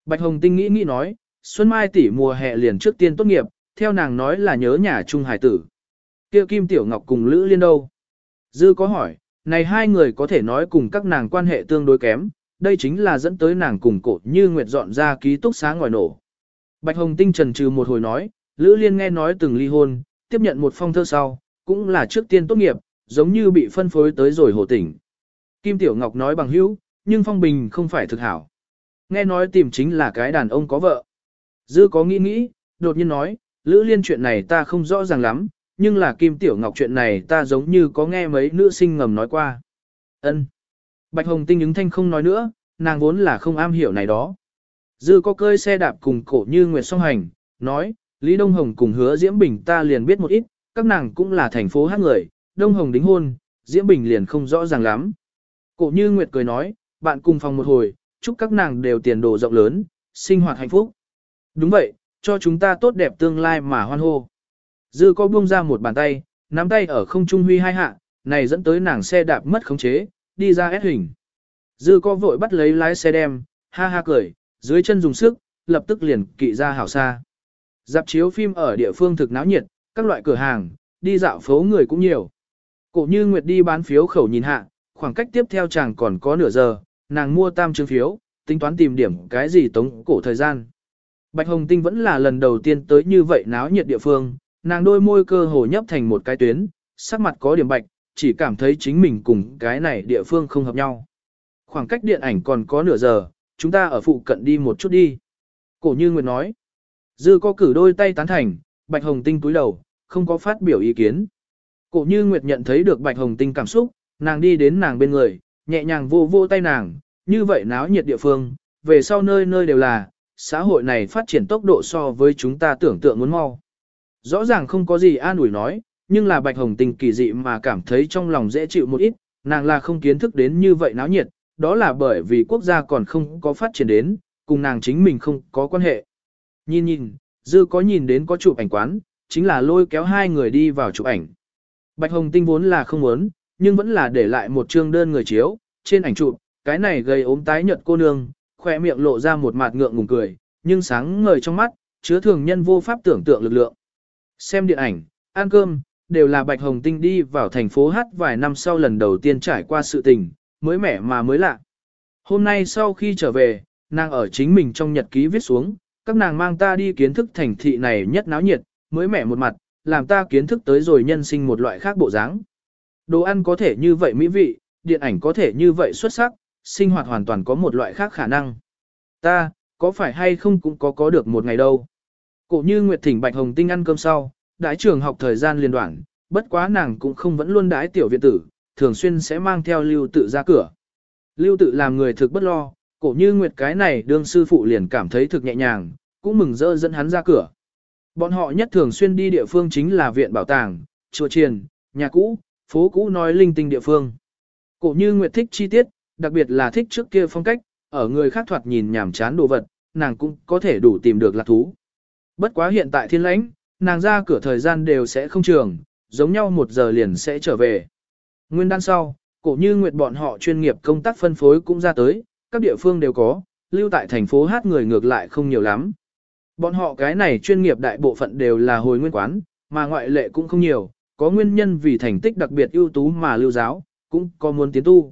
Bạch Hồng Tinh nghĩ nghĩ nói, Xuân Mai tỷ mùa hè liền trước tiên tốt nghiệp, theo nàng nói là nhớ nhà Trung Hải tử. kia Kim Tiểu Ngọc cùng Lữ Liên đâu? Dư có hỏi, này hai người có thể nói cùng các nàng quan hệ tương đối kém, đây chính là dẫn tới nàng cùng cổ như Nguyệt dọn ra ký túc xá ngoài nổ. Bạch Hồng Tinh trần trừ một hồi nói, Lữ Liên nghe nói từng ly hôn, tiếp nhận một phong thơ sau, cũng là trước tiên tốt nghiệp, giống như bị phân phối tới rồi hồ tỉnh. Kim Tiểu Ngọc nói bằng hữu, nhưng Phong Bình không phải thực hảo. Nghe nói tìm chính là cái đàn ông có vợ. Dư có nghĩ nghĩ, đột nhiên nói, Lữ Liên chuyện này ta không rõ ràng lắm, nhưng là Kim Tiểu Ngọc chuyện này ta giống như có nghe mấy nữ sinh ngầm nói qua. Ân. Bạch Hồng Tinh ứng thanh không nói nữa, nàng vốn là không am hiểu này đó. Dư có cơi xe đạp cùng cổ như Nguyệt song hành, nói, Lý Đông Hồng cùng hứa Diễm Bình ta liền biết một ít, các nàng cũng là thành phố hát người, Đông Hồng đính hôn, Diễm Bình liền không rõ ràng lắm. Cổ như Nguyệt cười nói, bạn cùng phòng một hồi, chúc các nàng đều tiền đồ rộng lớn, sinh hoạt hạnh phúc. Đúng vậy, cho chúng ta tốt đẹp tương lai mà hoan hô. Dư có buông ra một bàn tay, nắm tay ở không trung huy hai hạ, này dẫn tới nàng xe đạp mất khống chế, đi ra ép hình. Dư có vội bắt lấy lái xe đem, ha ha cười, dưới chân dùng sức, lập tức liền kỵ ra hảo xa. Dạp chiếu phim ở địa phương thực náo nhiệt, các loại cửa hàng, đi dạo phố người cũng nhiều. Cổ như Nguyệt đi bán phiếu khẩu nhìn hạ, khoảng cách tiếp theo chàng còn có nửa giờ, nàng mua tam chương phiếu, tính toán tìm điểm cái gì tống cổ thời gian. Bạch Hồng Tinh vẫn là lần đầu tiên tới như vậy náo nhiệt địa phương, nàng đôi môi cơ hồ nhấp thành một cái tuyến, sắc mặt có điểm bạch, chỉ cảm thấy chính mình cùng cái này địa phương không hợp nhau. Khoảng cách điện ảnh còn có nửa giờ, chúng ta ở phụ cận đi một chút đi. Cổ như Nguyệt nói. Dư có cử đôi tay tán thành, Bạch Hồng Tinh cúi đầu, không có phát biểu ý kiến. Cổ như Nguyệt nhận thấy được Bạch Hồng Tinh cảm xúc, nàng đi đến nàng bên người, nhẹ nhàng vô vô tay nàng, như vậy náo nhiệt địa phương, về sau nơi nơi đều là, xã hội này phát triển tốc độ so với chúng ta tưởng tượng muốn mau. Rõ ràng không có gì an ủi nói, nhưng là Bạch Hồng Tinh kỳ dị mà cảm thấy trong lòng dễ chịu một ít, nàng là không kiến thức đến như vậy náo nhiệt, đó là bởi vì quốc gia còn không có phát triển đến, cùng nàng chính mình không có quan hệ. Nhìn nhìn, dư có nhìn đến có chụp ảnh quán, chính là lôi kéo hai người đi vào chụp ảnh. Bạch Hồng Tinh vốn là không muốn, nhưng vẫn là để lại một chương đơn người chiếu, trên ảnh chụp, cái này gây ốm tái nhợt cô nương, khỏe miệng lộ ra một mặt ngượng ngùng cười, nhưng sáng ngời trong mắt, chứa thường nhân vô pháp tưởng tượng lực lượng. Xem điện ảnh, ăn cơm, đều là Bạch Hồng Tinh đi vào thành phố hát vài năm sau lần đầu tiên trải qua sự tình, mới mẻ mà mới lạ. Hôm nay sau khi trở về, nàng ở chính mình trong nhật ký viết xuống, các nàng mang ta đi kiến thức thành thị này nhất náo nhiệt, mới mẻ một mặt, làm ta kiến thức tới rồi nhân sinh một loại khác bộ dáng. Đồ ăn có thể như vậy mỹ vị, điện ảnh có thể như vậy xuất sắc, sinh hoạt hoàn toàn có một loại khác khả năng. Ta, có phải hay không cũng có có được một ngày đâu. Cổ như Nguyệt Thỉnh Bạch Hồng Tinh ăn cơm sau, đãi trường học thời gian liên đoạn, bất quá nàng cũng không vẫn luôn đãi tiểu viện tử, thường xuyên sẽ mang theo lưu tự ra cửa. Lưu tự làm người thực bất lo, cổ như Nguyệt cái này đương sư phụ liền cảm thấy thực nhẹ nhàng, cũng mừng rỡ dẫn hắn ra cửa. Bọn họ nhất thường xuyên đi địa phương chính là viện bảo tàng, chùa triền, nhà cũ, phố cũ nói linh tinh địa phương. Cổ như Nguyệt thích chi tiết, đặc biệt là thích trước kia phong cách, ở người khác thoạt nhìn nhảm chán đồ vật, nàng cũng có thể đủ tìm được lạc thú. Bất quá hiện tại thiên lãnh, nàng ra cửa thời gian đều sẽ không trường, giống nhau một giờ liền sẽ trở về. Nguyên đan sau, Cổ như nguyệt bọn họ chuyên nghiệp công tác phân phối cũng ra tới, các địa phương đều có, lưu tại thành phố hát người ngược lại không nhiều lắm. Bọn họ cái này chuyên nghiệp đại bộ phận đều là hồi nguyên quán, mà ngoại lệ cũng không nhiều, có nguyên nhân vì thành tích đặc biệt ưu tú mà lưu giáo, cũng có muốn tiến tu.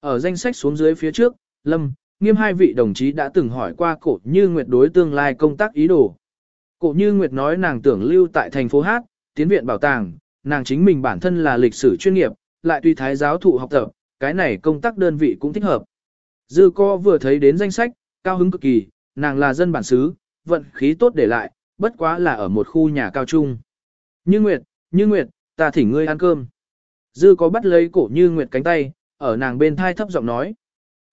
Ở danh sách xuống dưới phía trước, Lâm, nghiêm hai vị đồng chí đã từng hỏi qua cổ như Nguyệt đối tương lai công tác ý đồ. Cổ như Nguyệt nói nàng tưởng lưu tại thành phố Hát, tiến viện bảo tàng, nàng chính mình bản thân là lịch sử chuyên nghiệp, lại tùy thái giáo thụ học tập, cái này công tác đơn vị cũng thích hợp. Dư co vừa thấy đến danh sách, cao hứng cực kỳ, nàng là dân bản xứ, vận khí tốt để lại, bất quá là ở một khu nhà cao trung. Như Nguyệt, Như Nguyệt, ta thỉnh ngươi ăn cơm. Dư có bắt lấy cổ Như Nguyệt cánh tay, ở nàng bên thai thấp giọng nói.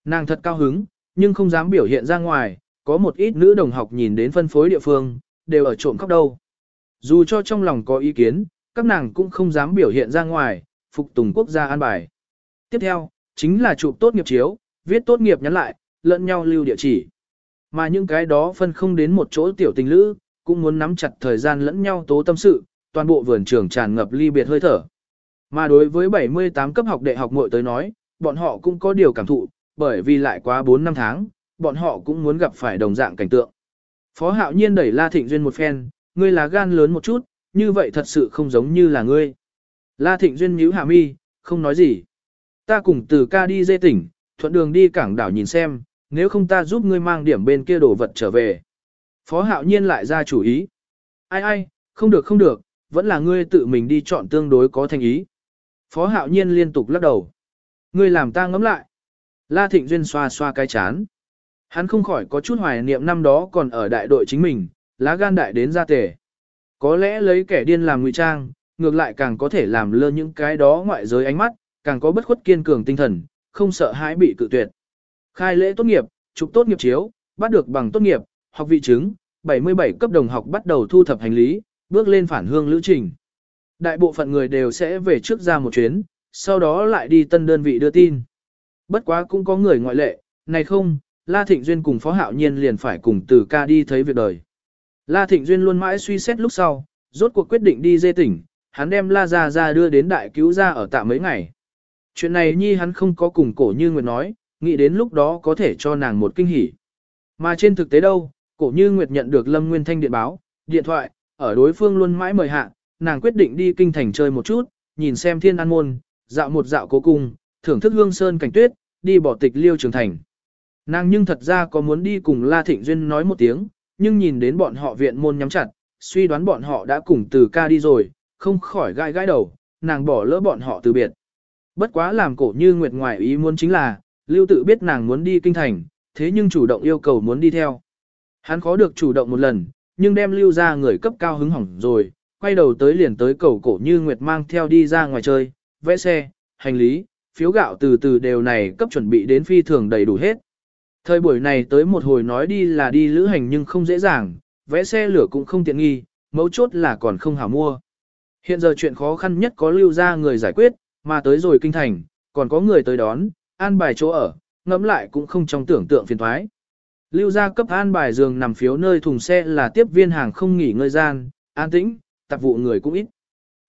Nàng thật cao hứng, nhưng không dám biểu hiện ra ngoài, có một ít nữ đồng học nhìn đến phân phối địa phương, đều ở trộm khóc đâu. Dù cho trong lòng có ý kiến, các nàng cũng không dám biểu hiện ra ngoài, phục tùng quốc gia an bài. Tiếp theo, chính là chụp tốt nghiệp chiếu, viết tốt nghiệp nhắn lại, lẫn nhau lưu địa chỉ. Mà những cái đó phân không đến một chỗ tiểu tình lữ, cũng muốn nắm chặt thời gian lẫn nhau tố tâm sự, toàn bộ vườn trường tràn ngập ly biệt hơi thở. Mà đối với 78 cấp học đại học muội tới nói, bọn họ cũng có điều cảm thụ, bởi vì lại quá 4 năm tháng, bọn họ cũng muốn gặp phải đồng dạng cảnh tượng. Phó Hạo Nhiên đẩy La Thịnh Duyên một phen, ngươi là gan lớn một chút, như vậy thật sự không giống như là ngươi. La Thịnh Duyên nhíu hạ mi, không nói gì. Ta cùng từ ca đi dê tỉnh, thuận đường đi cảng đảo nhìn xem, nếu không ta giúp ngươi mang điểm bên kia đồ vật trở về. Phó Hạo Nhiên lại ra chủ ý. Ai ai, không được không được, vẫn là ngươi tự mình đi chọn tương đối có thành ý. Phó Hạo Nhiên liên tục lắc đầu. Ngươi làm ta ngẫm lại. La Thịnh Duyên xoa xoa cái chán. Hắn không khỏi có chút hoài niệm năm đó còn ở đại đội chính mình, lá gan đại đến ra tể. Có lẽ lấy kẻ điên làm ngụy trang, ngược lại càng có thể làm lơ những cái đó ngoại giới ánh mắt, càng có bất khuất kiên cường tinh thần, không sợ hãi bị cự tuyệt. Khai lễ tốt nghiệp, chụp tốt nghiệp chiếu, bắt được bằng tốt nghiệp, học vị chứng, 77 cấp đồng học bắt đầu thu thập hành lý, bước lên phản hương lữ trình. Đại bộ phận người đều sẽ về trước ra một chuyến, sau đó lại đi tân đơn vị đưa tin. Bất quá cũng có người ngoại lệ, này không, La Thịnh Duyên cùng Phó Hạo Nhiên liền phải cùng từ ca đi thấy việc đời. La Thịnh Duyên luôn mãi suy xét lúc sau, rốt cuộc quyết định đi dê tỉnh, hắn đem La Gia Gia đưa đến đại cứu gia ở tạm mấy ngày. Chuyện này nhi hắn không có cùng cổ như Nguyệt nói, nghĩ đến lúc đó có thể cho nàng một kinh hỉ. Mà trên thực tế đâu, cổ như Nguyệt nhận được Lâm Nguyên Thanh điện báo, điện thoại, ở đối phương luôn mãi mời hạ, nàng quyết định đi kinh thành chơi một chút, nhìn xem thiên an môn, dạo một dạo cố cung, thưởng thức hương sơn cảnh tuyết, đi bỏ tịch liêu trường thành. Nàng nhưng thật ra có muốn đi cùng La Thịnh Duyên nói một tiếng, nhưng nhìn đến bọn họ viện môn nhắm chặt, suy đoán bọn họ đã cùng từ ca đi rồi, không khỏi gai gai đầu, nàng bỏ lỡ bọn họ từ biệt. Bất quá làm cổ như Nguyệt ngoài ý muốn chính là, Lưu tự biết nàng muốn đi kinh thành, thế nhưng chủ động yêu cầu muốn đi theo. Hắn khó được chủ động một lần, nhưng đem Lưu ra người cấp cao hứng hỏng rồi, quay đầu tới liền tới cầu cổ như Nguyệt mang theo đi ra ngoài chơi, vẽ xe, hành lý, phiếu gạo từ từ đều này cấp chuẩn bị đến phi thường đầy đủ hết. Thời buổi này tới một hồi nói đi là đi lữ hành nhưng không dễ dàng, vẽ xe lửa cũng không tiện nghi, mấu chốt là còn không hảo mua. Hiện giờ chuyện khó khăn nhất có lưu ra người giải quyết, mà tới rồi kinh thành, còn có người tới đón, an bài chỗ ở, ngẫm lại cũng không trong tưởng tượng phiền thoái. Lưu ra cấp an bài giường nằm phiếu nơi thùng xe là tiếp viên hàng không nghỉ ngơi gian, an tĩnh, tạp vụ người cũng ít.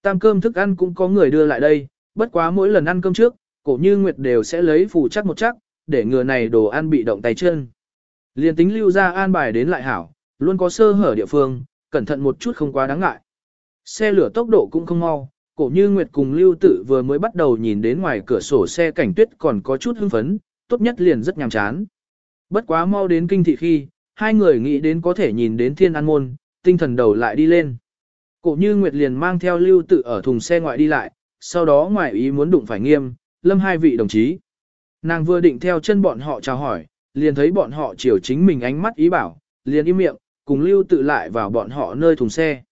Tam cơm thức ăn cũng có người đưa lại đây, bất quá mỗi lần ăn cơm trước, cổ như Nguyệt đều sẽ lấy phù chắc một chắc, để ngừa này đồ ăn bị động tay chân. Liên tính lưu ra an bài đến lại hảo, luôn có sơ hở địa phương, cẩn thận một chút không quá đáng ngại. Xe lửa tốc độ cũng không mau, cổ như Nguyệt cùng lưu tự vừa mới bắt đầu nhìn đến ngoài cửa sổ xe cảnh tuyết còn có chút hưng phấn, tốt nhất liền rất nhàm chán. Bất quá mau đến kinh thị khi, hai người nghĩ đến có thể nhìn đến thiên an môn, tinh thần đầu lại đi lên. Cổ như Nguyệt liền mang theo lưu tự ở thùng xe ngoại đi lại, sau đó ngoại ý muốn đụng phải nghiêm, lâm hai vị đồng chí. Nàng vừa định theo chân bọn họ chào hỏi, liền thấy bọn họ chiều chính mình ánh mắt ý bảo, liền im miệng, cùng lưu tự lại vào bọn họ nơi thùng xe.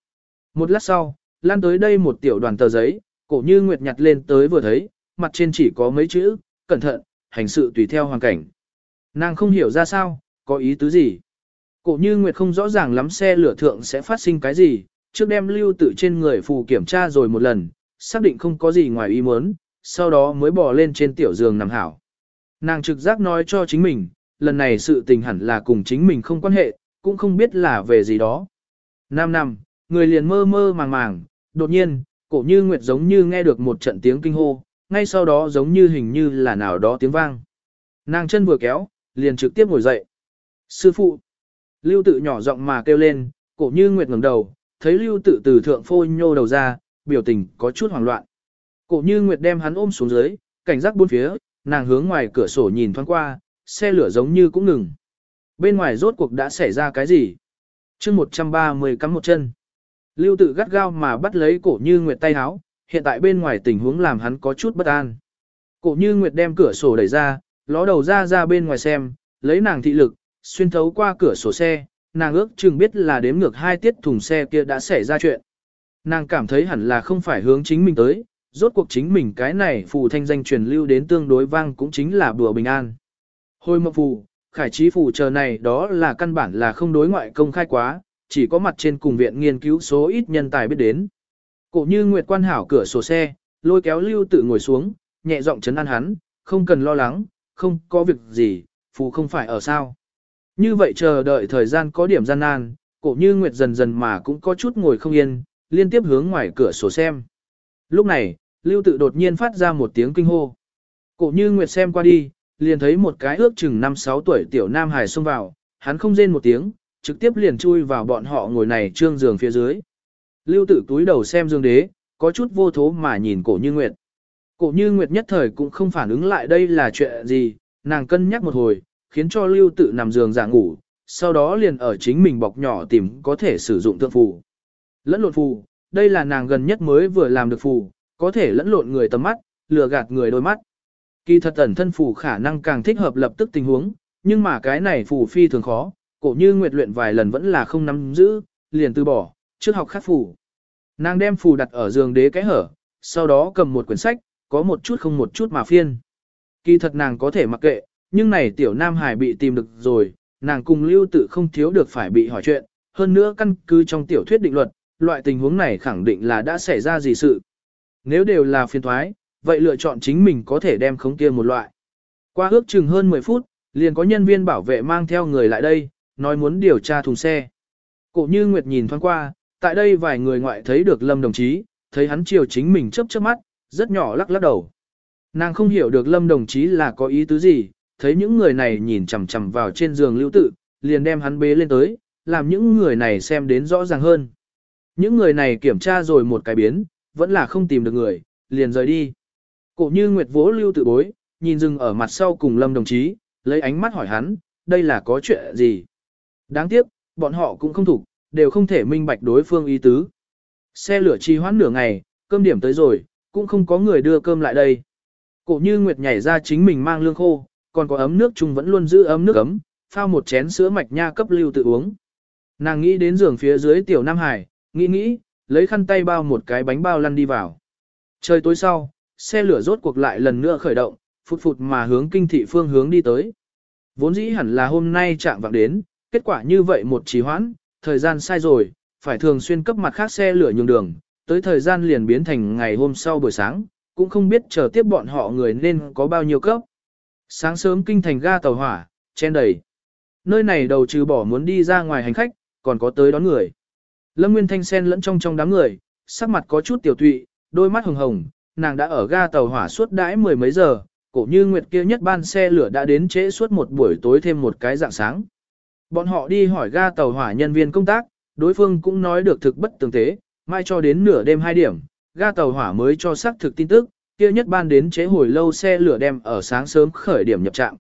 Một lát sau, lan tới đây một tiểu đoàn tờ giấy, cổ như Nguyệt nhặt lên tới vừa thấy, mặt trên chỉ có mấy chữ, cẩn thận, hành sự tùy theo hoàn cảnh. Nàng không hiểu ra sao, có ý tứ gì. Cổ như Nguyệt không rõ ràng lắm xe lửa thượng sẽ phát sinh cái gì, trước đem lưu tự trên người phù kiểm tra rồi một lần, xác định không có gì ngoài ý muốn, sau đó mới bò lên trên tiểu giường nằm hảo. Nàng trực giác nói cho chính mình, lần này sự tình hẳn là cùng chính mình không quan hệ, cũng không biết là về gì đó. Nam năm, người liền mơ mơ màng màng, đột nhiên, cổ như nguyệt giống như nghe được một trận tiếng kinh hô, ngay sau đó giống như hình như là nào đó tiếng vang. Nàng chân vừa kéo, liền trực tiếp ngồi dậy. Sư phụ! Lưu tự nhỏ giọng mà kêu lên, cổ như nguyệt ngẩng đầu, thấy lưu tự từ thượng phô nhô đầu ra, biểu tình có chút hoảng loạn. Cổ như nguyệt đem hắn ôm xuống dưới, cảnh giác bốn phía, nàng hướng ngoài cửa sổ nhìn thoáng qua, xe lửa giống như cũng ngừng. Bên ngoài rốt cuộc đã xảy ra cái gì? chương 130 cắm một chân. Lưu tự gắt gao mà bắt lấy cổ như nguyệt tay háo, hiện tại bên ngoài tình huống làm hắn có chút bất an. Cổ như nguyệt đem cửa sổ đẩy ra, ló đầu ra ra bên ngoài xem, lấy nàng thị lực, xuyên thấu qua cửa sổ xe, nàng ước chừng biết là đếm ngược hai tiết thùng xe kia đã xảy ra chuyện. Nàng cảm thấy hẳn là không phải hướng chính mình tới, rốt cuộc chính mình cái này phù thanh danh truyền lưu đến tương đối vang cũng chính là bùa bình an. Hồi mộng phù, khải trí phù chờ này đó là căn bản là không đối ngoại công khai quá, chỉ có mặt trên cùng viện nghiên cứu số ít nhân tài biết đến. Cổ như Nguyệt quan hảo cửa sổ xe, lôi kéo lưu tự ngồi xuống, nhẹ giọng chấn an hắn, không cần lo lắng, không có việc gì, phù không phải ở sao. Như vậy chờ đợi thời gian có điểm gian nan, cổ như Nguyệt dần dần mà cũng có chút ngồi không yên, liên tiếp hướng ngoài cửa sổ xem. Lúc này, lưu tự đột nhiên phát ra một tiếng kinh hô. Cổ như Nguyệt xem qua đi, liền thấy một cái ước chừng 5-6 tuổi tiểu nam hải xông vào, hắn không rên một tiếng, trực tiếp liền chui vào bọn họ ngồi này trương giường phía dưới. Lưu Tử túi đầu xem dương đế, có chút vô thố mà nhìn cổ như Nguyệt. Cổ như Nguyệt nhất thời cũng không phản ứng lại đây là chuyện gì, nàng cân nhắc một hồi, khiến cho lưu Tử nằm giường giả ngủ, sau đó liền ở chính mình bọc nhỏ tìm có thể sử dụng thượng phù. Lẫn lộn phù, đây là nàng gần nhất mới vừa làm được phù, có thể lẫn lộn người tầm mắt, lừa gạt người đôi mắt. Kỳ thật ẩn thân phù khả năng càng thích hợp lập tức tình huống, nhưng mà cái này phù phi thường khó, cổ như nguyệt luyện vài lần vẫn là không nắm giữ, liền từ bỏ, trước học khắc phù. Nàng đem phù đặt ở giường đế cái hở, sau đó cầm một quyển sách, có một chút không một chút mà phiên. Kỳ thật nàng có thể mặc kệ, nhưng này tiểu nam hải bị tìm được rồi, nàng cùng lưu tự không thiếu được phải bị hỏi chuyện, hơn nữa căn cứ trong tiểu thuyết định luật, loại tình huống này khẳng định là đã xảy ra gì sự. Nếu đều là phiên thoái, vậy lựa chọn chính mình có thể đem khống kia một loại. Qua ước chừng hơn 10 phút, liền có nhân viên bảo vệ mang theo người lại đây, nói muốn điều tra thùng xe. Cổ như Nguyệt nhìn thoáng qua, tại đây vài người ngoại thấy được Lâm đồng chí, thấy hắn chiều chính mình chớp chớp mắt, rất nhỏ lắc lắc đầu. Nàng không hiểu được Lâm đồng chí là có ý tứ gì, thấy những người này nhìn chằm chằm vào trên giường lưu tự, liền đem hắn bế lên tới, làm những người này xem đến rõ ràng hơn. Những người này kiểm tra rồi một cái biến, vẫn là không tìm được người, liền rời đi. Cổ như Nguyệt vỗ lưu tự bối, nhìn dừng ở mặt sau cùng Lâm đồng chí, lấy ánh mắt hỏi hắn, đây là có chuyện gì? Đáng tiếc, bọn họ cũng không thủ, đều không thể minh bạch đối phương ý tứ. Xe lửa trì hoãn nửa ngày, cơm điểm tới rồi, cũng không có người đưa cơm lại đây. Cổ như Nguyệt nhảy ra chính mình mang lương khô, còn có ấm nước chung vẫn luôn giữ ấm nước ấm, phao một chén sữa mạch nha cấp lưu tự uống. Nàng nghĩ đến giường phía dưới tiểu Nam Hải, nghĩ nghĩ, lấy khăn tay bao một cái bánh bao lăn đi vào. Trời tối sau, xe lửa rốt cuộc lại lần nữa khởi động, phụt phụt mà hướng kinh thị phương hướng đi tới. Vốn dĩ hẳn là hôm nay chạm vạng đến, kết quả như vậy một trì hoãn, thời gian sai rồi, phải thường xuyên cấp mặt khác xe lửa nhường đường, tới thời gian liền biến thành ngày hôm sau buổi sáng, cũng không biết chờ tiếp bọn họ người nên có bao nhiêu cấp. Sáng sớm kinh thành ga tàu hỏa, chen đầy. Nơi này đầu trừ bỏ muốn đi ra ngoài hành khách, còn có tới đón người. Lâm Nguyên Thanh sen lẫn trong trong đám người, sắc mặt có chút tiểu tụy, đôi mắt hồng hồng, nàng đã ở ga tàu hỏa suốt đãi mười mấy giờ, cổ như nguyệt kia nhất ban xe lửa đã đến trễ suốt một buổi tối thêm một cái dạng sáng. Bọn họ đi hỏi ga tàu hỏa nhân viên công tác, đối phương cũng nói được thực bất tường tế, mai cho đến nửa đêm 2 điểm, ga tàu hỏa mới cho xác thực tin tức, kia nhất ban đến chế hồi lâu xe lửa đem ở sáng sớm khởi điểm nhập trạm.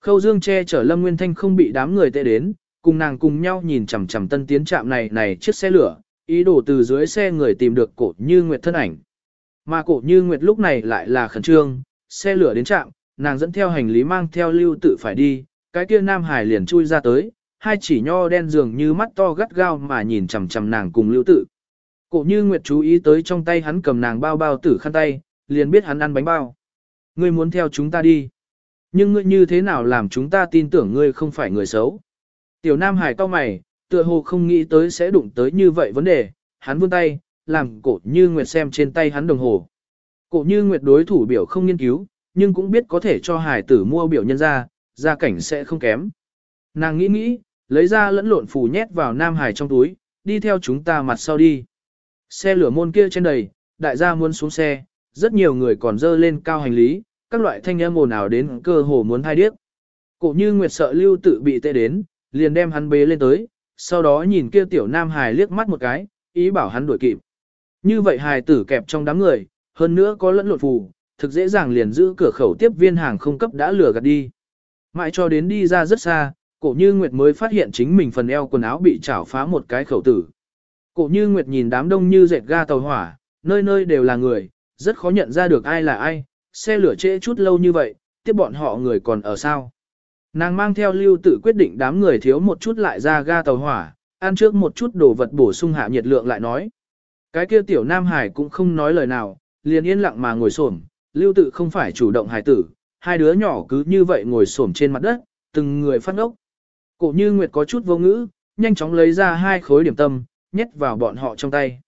Khâu Dương che chở Lâm Nguyên Thanh không bị đám người tệ đến, cùng nàng cùng nhau nhìn chằm chằm tân tiến trạm này này chiếc xe lửa, ý đồ từ dưới xe người tìm được cổ như Nguyệt thân ảnh. Mà cổ như Nguyệt lúc này lại là khẩn trương, xe lửa đến trạm, nàng dẫn theo hành lý mang theo lưu tự phải đi, cái kia Nam Hải liền chui ra tới, hai chỉ nho đen dường như mắt to gắt gao mà nhìn chằm chằm nàng cùng lưu tự. Cổ như Nguyệt chú ý tới trong tay hắn cầm nàng bao bao tử khăn tay, liền biết hắn ăn bánh bao. Ngươi muốn theo chúng ta đi. Nhưng ngươi như thế nào làm chúng ta tin tưởng ngươi không phải người xấu. Tiểu Nam Hải cao mày, tựa hồ không nghĩ tới sẽ đụng tới như vậy vấn đề, hắn vươn tay, làm cổ như Nguyệt xem trên tay hắn đồng hồ. Cổ như Nguyệt đối thủ biểu không nghiên cứu, nhưng cũng biết có thể cho hải tử mua biểu nhân ra, gia cảnh sẽ không kém. Nàng nghĩ nghĩ, lấy ra lẫn lộn phù nhét vào Nam Hải trong túi, đi theo chúng ta mặt sau đi. Xe lửa môn kia trên đầy, đại gia muốn xuống xe, rất nhiều người còn dơ lên cao hành lý, các loại thanh âm ồn ào đến cơ hồ muốn thai điếc. Cổ như Nguyệt sợ lưu tự bị tệ đến, liền đem hắn bế lên tới, sau đó nhìn kia tiểu nam Hải liếc mắt một cái, ý bảo hắn đuổi kịp. Như vậy hài tử kẹp trong đám người, hơn nữa có lẫn lộn phù, thực dễ dàng liền giữ cửa khẩu tiếp viên hàng không cấp đã lừa gạt đi. Mãi cho đến đi ra rất xa, cổ như Nguyệt mới phát hiện chính mình phần eo quần áo bị chảo phá một cái khẩu tử. Cổ như Nguyệt nhìn đám đông như dệt ga tàu hỏa, nơi nơi đều là người, rất khó nhận ra được ai là ai, xe lửa trễ chút lâu như vậy, tiếp bọn họ người còn ở sao. Nàng mang theo lưu tự quyết định đám người thiếu một chút lại ra ga tàu hỏa, ăn trước một chút đồ vật bổ sung hạ nhiệt lượng lại nói. Cái kia tiểu Nam Hải cũng không nói lời nào, liền yên lặng mà ngồi xổm, lưu tự không phải chủ động hài tử, hai đứa nhỏ cứ như vậy ngồi xổm trên mặt đất, từng người phát ốc. Cổ như Nguyệt có chút vô ngữ, nhanh chóng lấy ra hai khối điểm tâm, nhét vào bọn họ trong tay.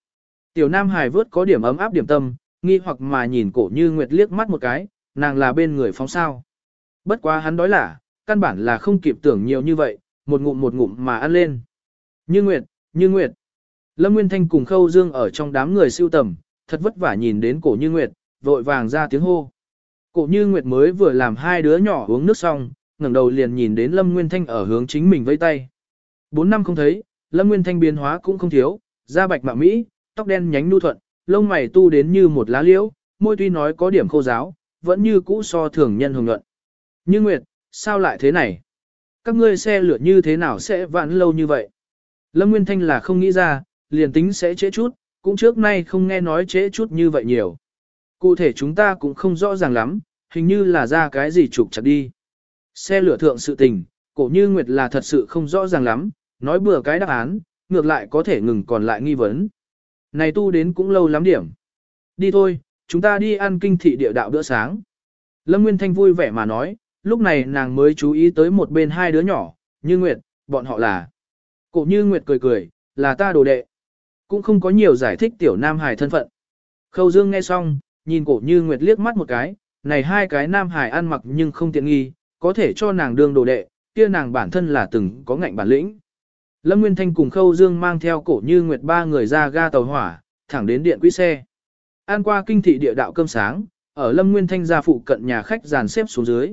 Tiểu Nam Hải vớt có điểm ấm áp điểm tâm, nghi hoặc mà nhìn cổ như Nguyệt liếc mắt một cái, nàng là bên người phóng sao. Bất quá hắn đói là, căn bản là không kịp tưởng nhiều như vậy, một ngụm một ngụm mà ăn lên. Như Nguyệt, Như Nguyệt. Lâm Nguyên Thanh cùng Khâu Dương ở trong đám người siêu tầm, thật vất vả nhìn đến cổ Như Nguyệt, vội vàng ra tiếng hô. Cổ Như Nguyệt mới vừa làm hai đứa nhỏ uống nước xong, ngẩng đầu liền nhìn đến Lâm Nguyên Thanh ở hướng chính mình vẫy tay. Bốn năm không thấy, Lâm Nguyên Thanh biến hóa cũng không thiếu, da bạch mạ mỹ, tóc đen nhánh nhu thuận, lông mày tu đến như một lá liễu, môi tuy nói có điểm khô giáo, vẫn như cũ so thường nhân hồng nhuận. Như Nguyệt, sao lại thế này? Các ngươi xe lửa như thế nào sẽ vãn lâu như vậy? Lâm Nguyên Thanh là không nghĩ ra, liền tính sẽ trễ chút, cũng trước nay không nghe nói trễ chút như vậy nhiều. Cụ thể chúng ta cũng không rõ ràng lắm, hình như là ra cái gì trục chặt đi. Xe lửa thượng sự tình, cổ như Nguyệt là thật sự không rõ ràng lắm, nói bừa cái đáp án, ngược lại có thể ngừng còn lại nghi vấn. Này tu đến cũng lâu lắm điểm. Đi thôi, chúng ta đi ăn kinh thị địa đạo bữa sáng. Lâm Nguyên Thanh vui vẻ mà nói, lúc này nàng mới chú ý tới một bên hai đứa nhỏ, như Nguyệt, bọn họ là. Cổ như Nguyệt cười cười, là ta đồ đệ. Cũng không có nhiều giải thích tiểu Nam Hải thân phận. Khâu Dương nghe xong, nhìn cổ như Nguyệt liếc mắt một cái, này hai cái Nam Hải ăn mặc nhưng không tiện nghi, có thể cho nàng đương đồ đệ, kia nàng bản thân là từng có ngạnh bản lĩnh. Lâm Nguyên Thanh cùng Khâu Dương mang theo cổ như Nguyệt ba người ra ga tàu hỏa, thẳng đến điện quỹ xe. An qua kinh thị địa đạo cơm sáng, ở Lâm Nguyên Thanh gia phụ cận nhà khách dàn xếp xuống dưới.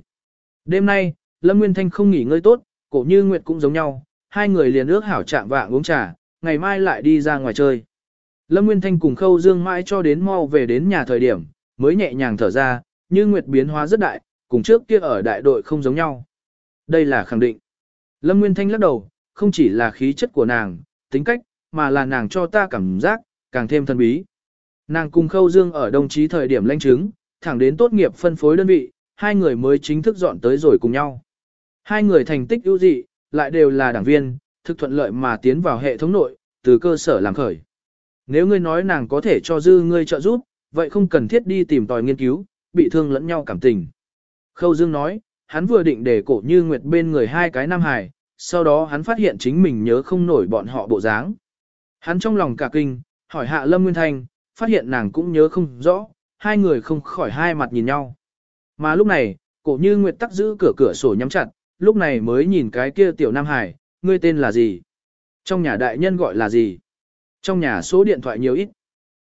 Đêm nay, Lâm Nguyên Thanh không nghỉ ngơi tốt, cổ như Nguyệt cũng giống nhau, hai người liền ước hảo chạm vạng uống trà, ngày mai lại đi ra ngoài chơi. Lâm Nguyên Thanh cùng Khâu Dương mãi cho đến mau về đến nhà thời điểm, mới nhẹ nhàng thở ra, như Nguyệt biến hóa rất đại, cùng trước kia ở đại đội không giống nhau. Đây là khẳng định. Lâm Nguyên Thanh lắc đầu, không chỉ là khí chất của nàng, tính cách, mà là nàng cho ta cảm giác, càng thêm thân bí. Nàng cùng Khâu Dương ở đồng chí thời điểm lãnh chứng, thẳng đến tốt nghiệp phân phối đơn vị, hai người mới chính thức dọn tới rồi cùng nhau. Hai người thành tích ưu dị, lại đều là đảng viên, thực thuận lợi mà tiến vào hệ thống nội, từ cơ sở làm khởi. Nếu ngươi nói nàng có thể cho dư ngươi trợ giúp, vậy không cần thiết đi tìm tòi nghiên cứu, bị thương lẫn nhau cảm tình. Khâu Dương nói, hắn vừa định để cổ như nguyệt bên người hai cái nam hài, sau đó hắn phát hiện chính mình nhớ không nổi bọn họ bộ dáng. Hắn trong lòng cả kinh, hỏi hạ Lâm Nguyên Thanh, phát hiện nàng cũng nhớ không rõ, hai người không khỏi hai mặt nhìn nhau. Mà lúc này, cổ như Nguyệt tắc giữ cửa cửa sổ nhắm chặt, lúc này mới nhìn cái kia tiểu Nam Hải, ngươi tên là gì? Trong nhà đại nhân gọi là gì? Trong nhà số điện thoại nhiều ít.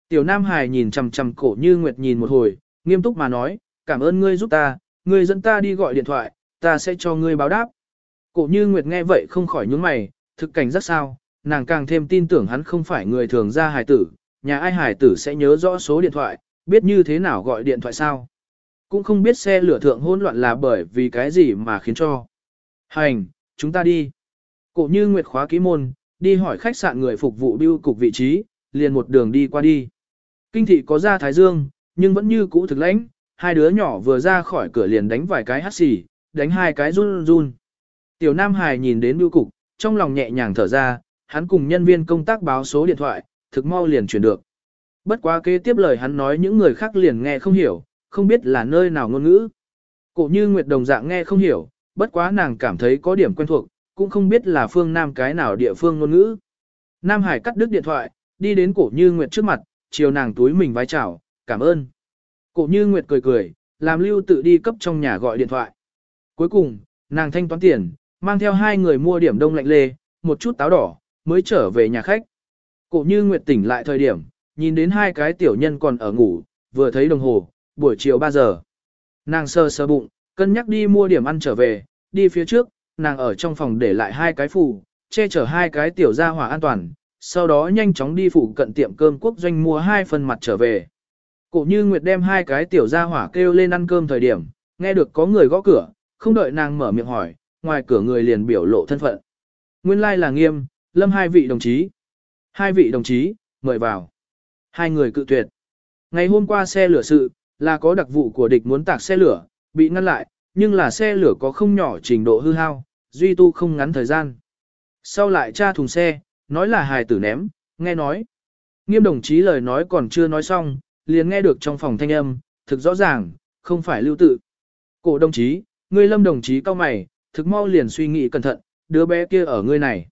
Tiểu Nam Hải nhìn chằm chằm cổ như Nguyệt nhìn một hồi, nghiêm túc mà nói, cảm ơn ngươi giúp ta, ngươi dẫn ta đi gọi điện thoại, ta sẽ cho ngươi báo đáp. Cổ như Nguyệt nghe vậy không khỏi nhướng mày, thực cảnh rất sao, nàng càng thêm tin tưởng hắn không phải người thường ra hài tử, nhà ai hài tử sẽ nhớ rõ số điện thoại, biết như thế nào gọi điện thoại sao. Cũng không biết xe lửa thượng hỗn loạn là bởi vì cái gì mà khiến cho. Hành, chúng ta đi. Cổ như Nguyệt khóa ký môn, đi hỏi khách sạn người phục vụ biêu cục vị trí, liền một đường đi qua đi. Kinh thị có ra Thái Dương, nhưng vẫn như cũ thực lãnh, hai đứa nhỏ vừa ra khỏi cửa liền đánh vài cái hắt xì, đánh hai cái run run. Tiểu Nam Hải nhìn đến bưu cục, trong lòng nhẹ nhàng thở ra, hắn cùng nhân viên công tác báo số điện thoại, thực mau liền chuyển được. Bất quá kế tiếp lời hắn nói những người khác liền nghe không hiểu, không biết là nơi nào ngôn ngữ. Cổ như Nguyệt đồng dạng nghe không hiểu, bất quá nàng cảm thấy có điểm quen thuộc, cũng không biết là phương Nam cái nào địa phương ngôn ngữ. Nam Hải cắt đứt điện thoại, đi đến cổ như Nguyệt trước mặt, chiều nàng túi mình vái chào, cảm ơn. Cổ như Nguyệt cười cười, làm lưu tự đi cấp trong nhà gọi điện thoại. Cuối cùng, nàng thanh toán tiền, mang theo hai người mua điểm đông lạnh lê, một chút táo đỏ, mới trở về nhà khách. Cổ như Nguyệt tỉnh lại thời điểm, nhìn đến hai cái tiểu nhân còn ở ngủ, vừa thấy đồng hồ, buổi chiều 3 giờ. Nàng sơ sơ bụng, cân nhắc đi mua điểm ăn trở về, đi phía trước, nàng ở trong phòng để lại hai cái phù, che chở hai cái tiểu gia hỏa an toàn, sau đó nhanh chóng đi phụ cận tiệm cơm quốc doanh mua hai phần mặt trở về. Cổ như Nguyệt đem hai cái tiểu gia hỏa kêu lên ăn cơm thời điểm, nghe được có người gõ cửa, không đợi nàng mở miệng hỏi, ngoài cửa người liền biểu lộ thân phận. Nguyên lai là nghiêm, lâm hai vị đồng chí. Hai vị đồng chí, mời vào. Hai người cự tuyệt. Ngày hôm qua xe lửa sự, là có đặc vụ của địch muốn tạc xe lửa, bị ngăn lại, nhưng là xe lửa có không nhỏ trình độ hư hao, duy tu không ngắn thời gian. Sau lại tra thùng xe, nói là hài tử ném, nghe nói. Nghiêm đồng chí lời nói còn chưa nói xong, liền nghe được trong phòng thanh âm, thực rõ ràng, không phải lưu tự. Cổ đồng chí, ngươi lâm đồng chí cao mày, thực mau liền suy nghĩ cẩn thận, đứa bé kia ở ngươi này.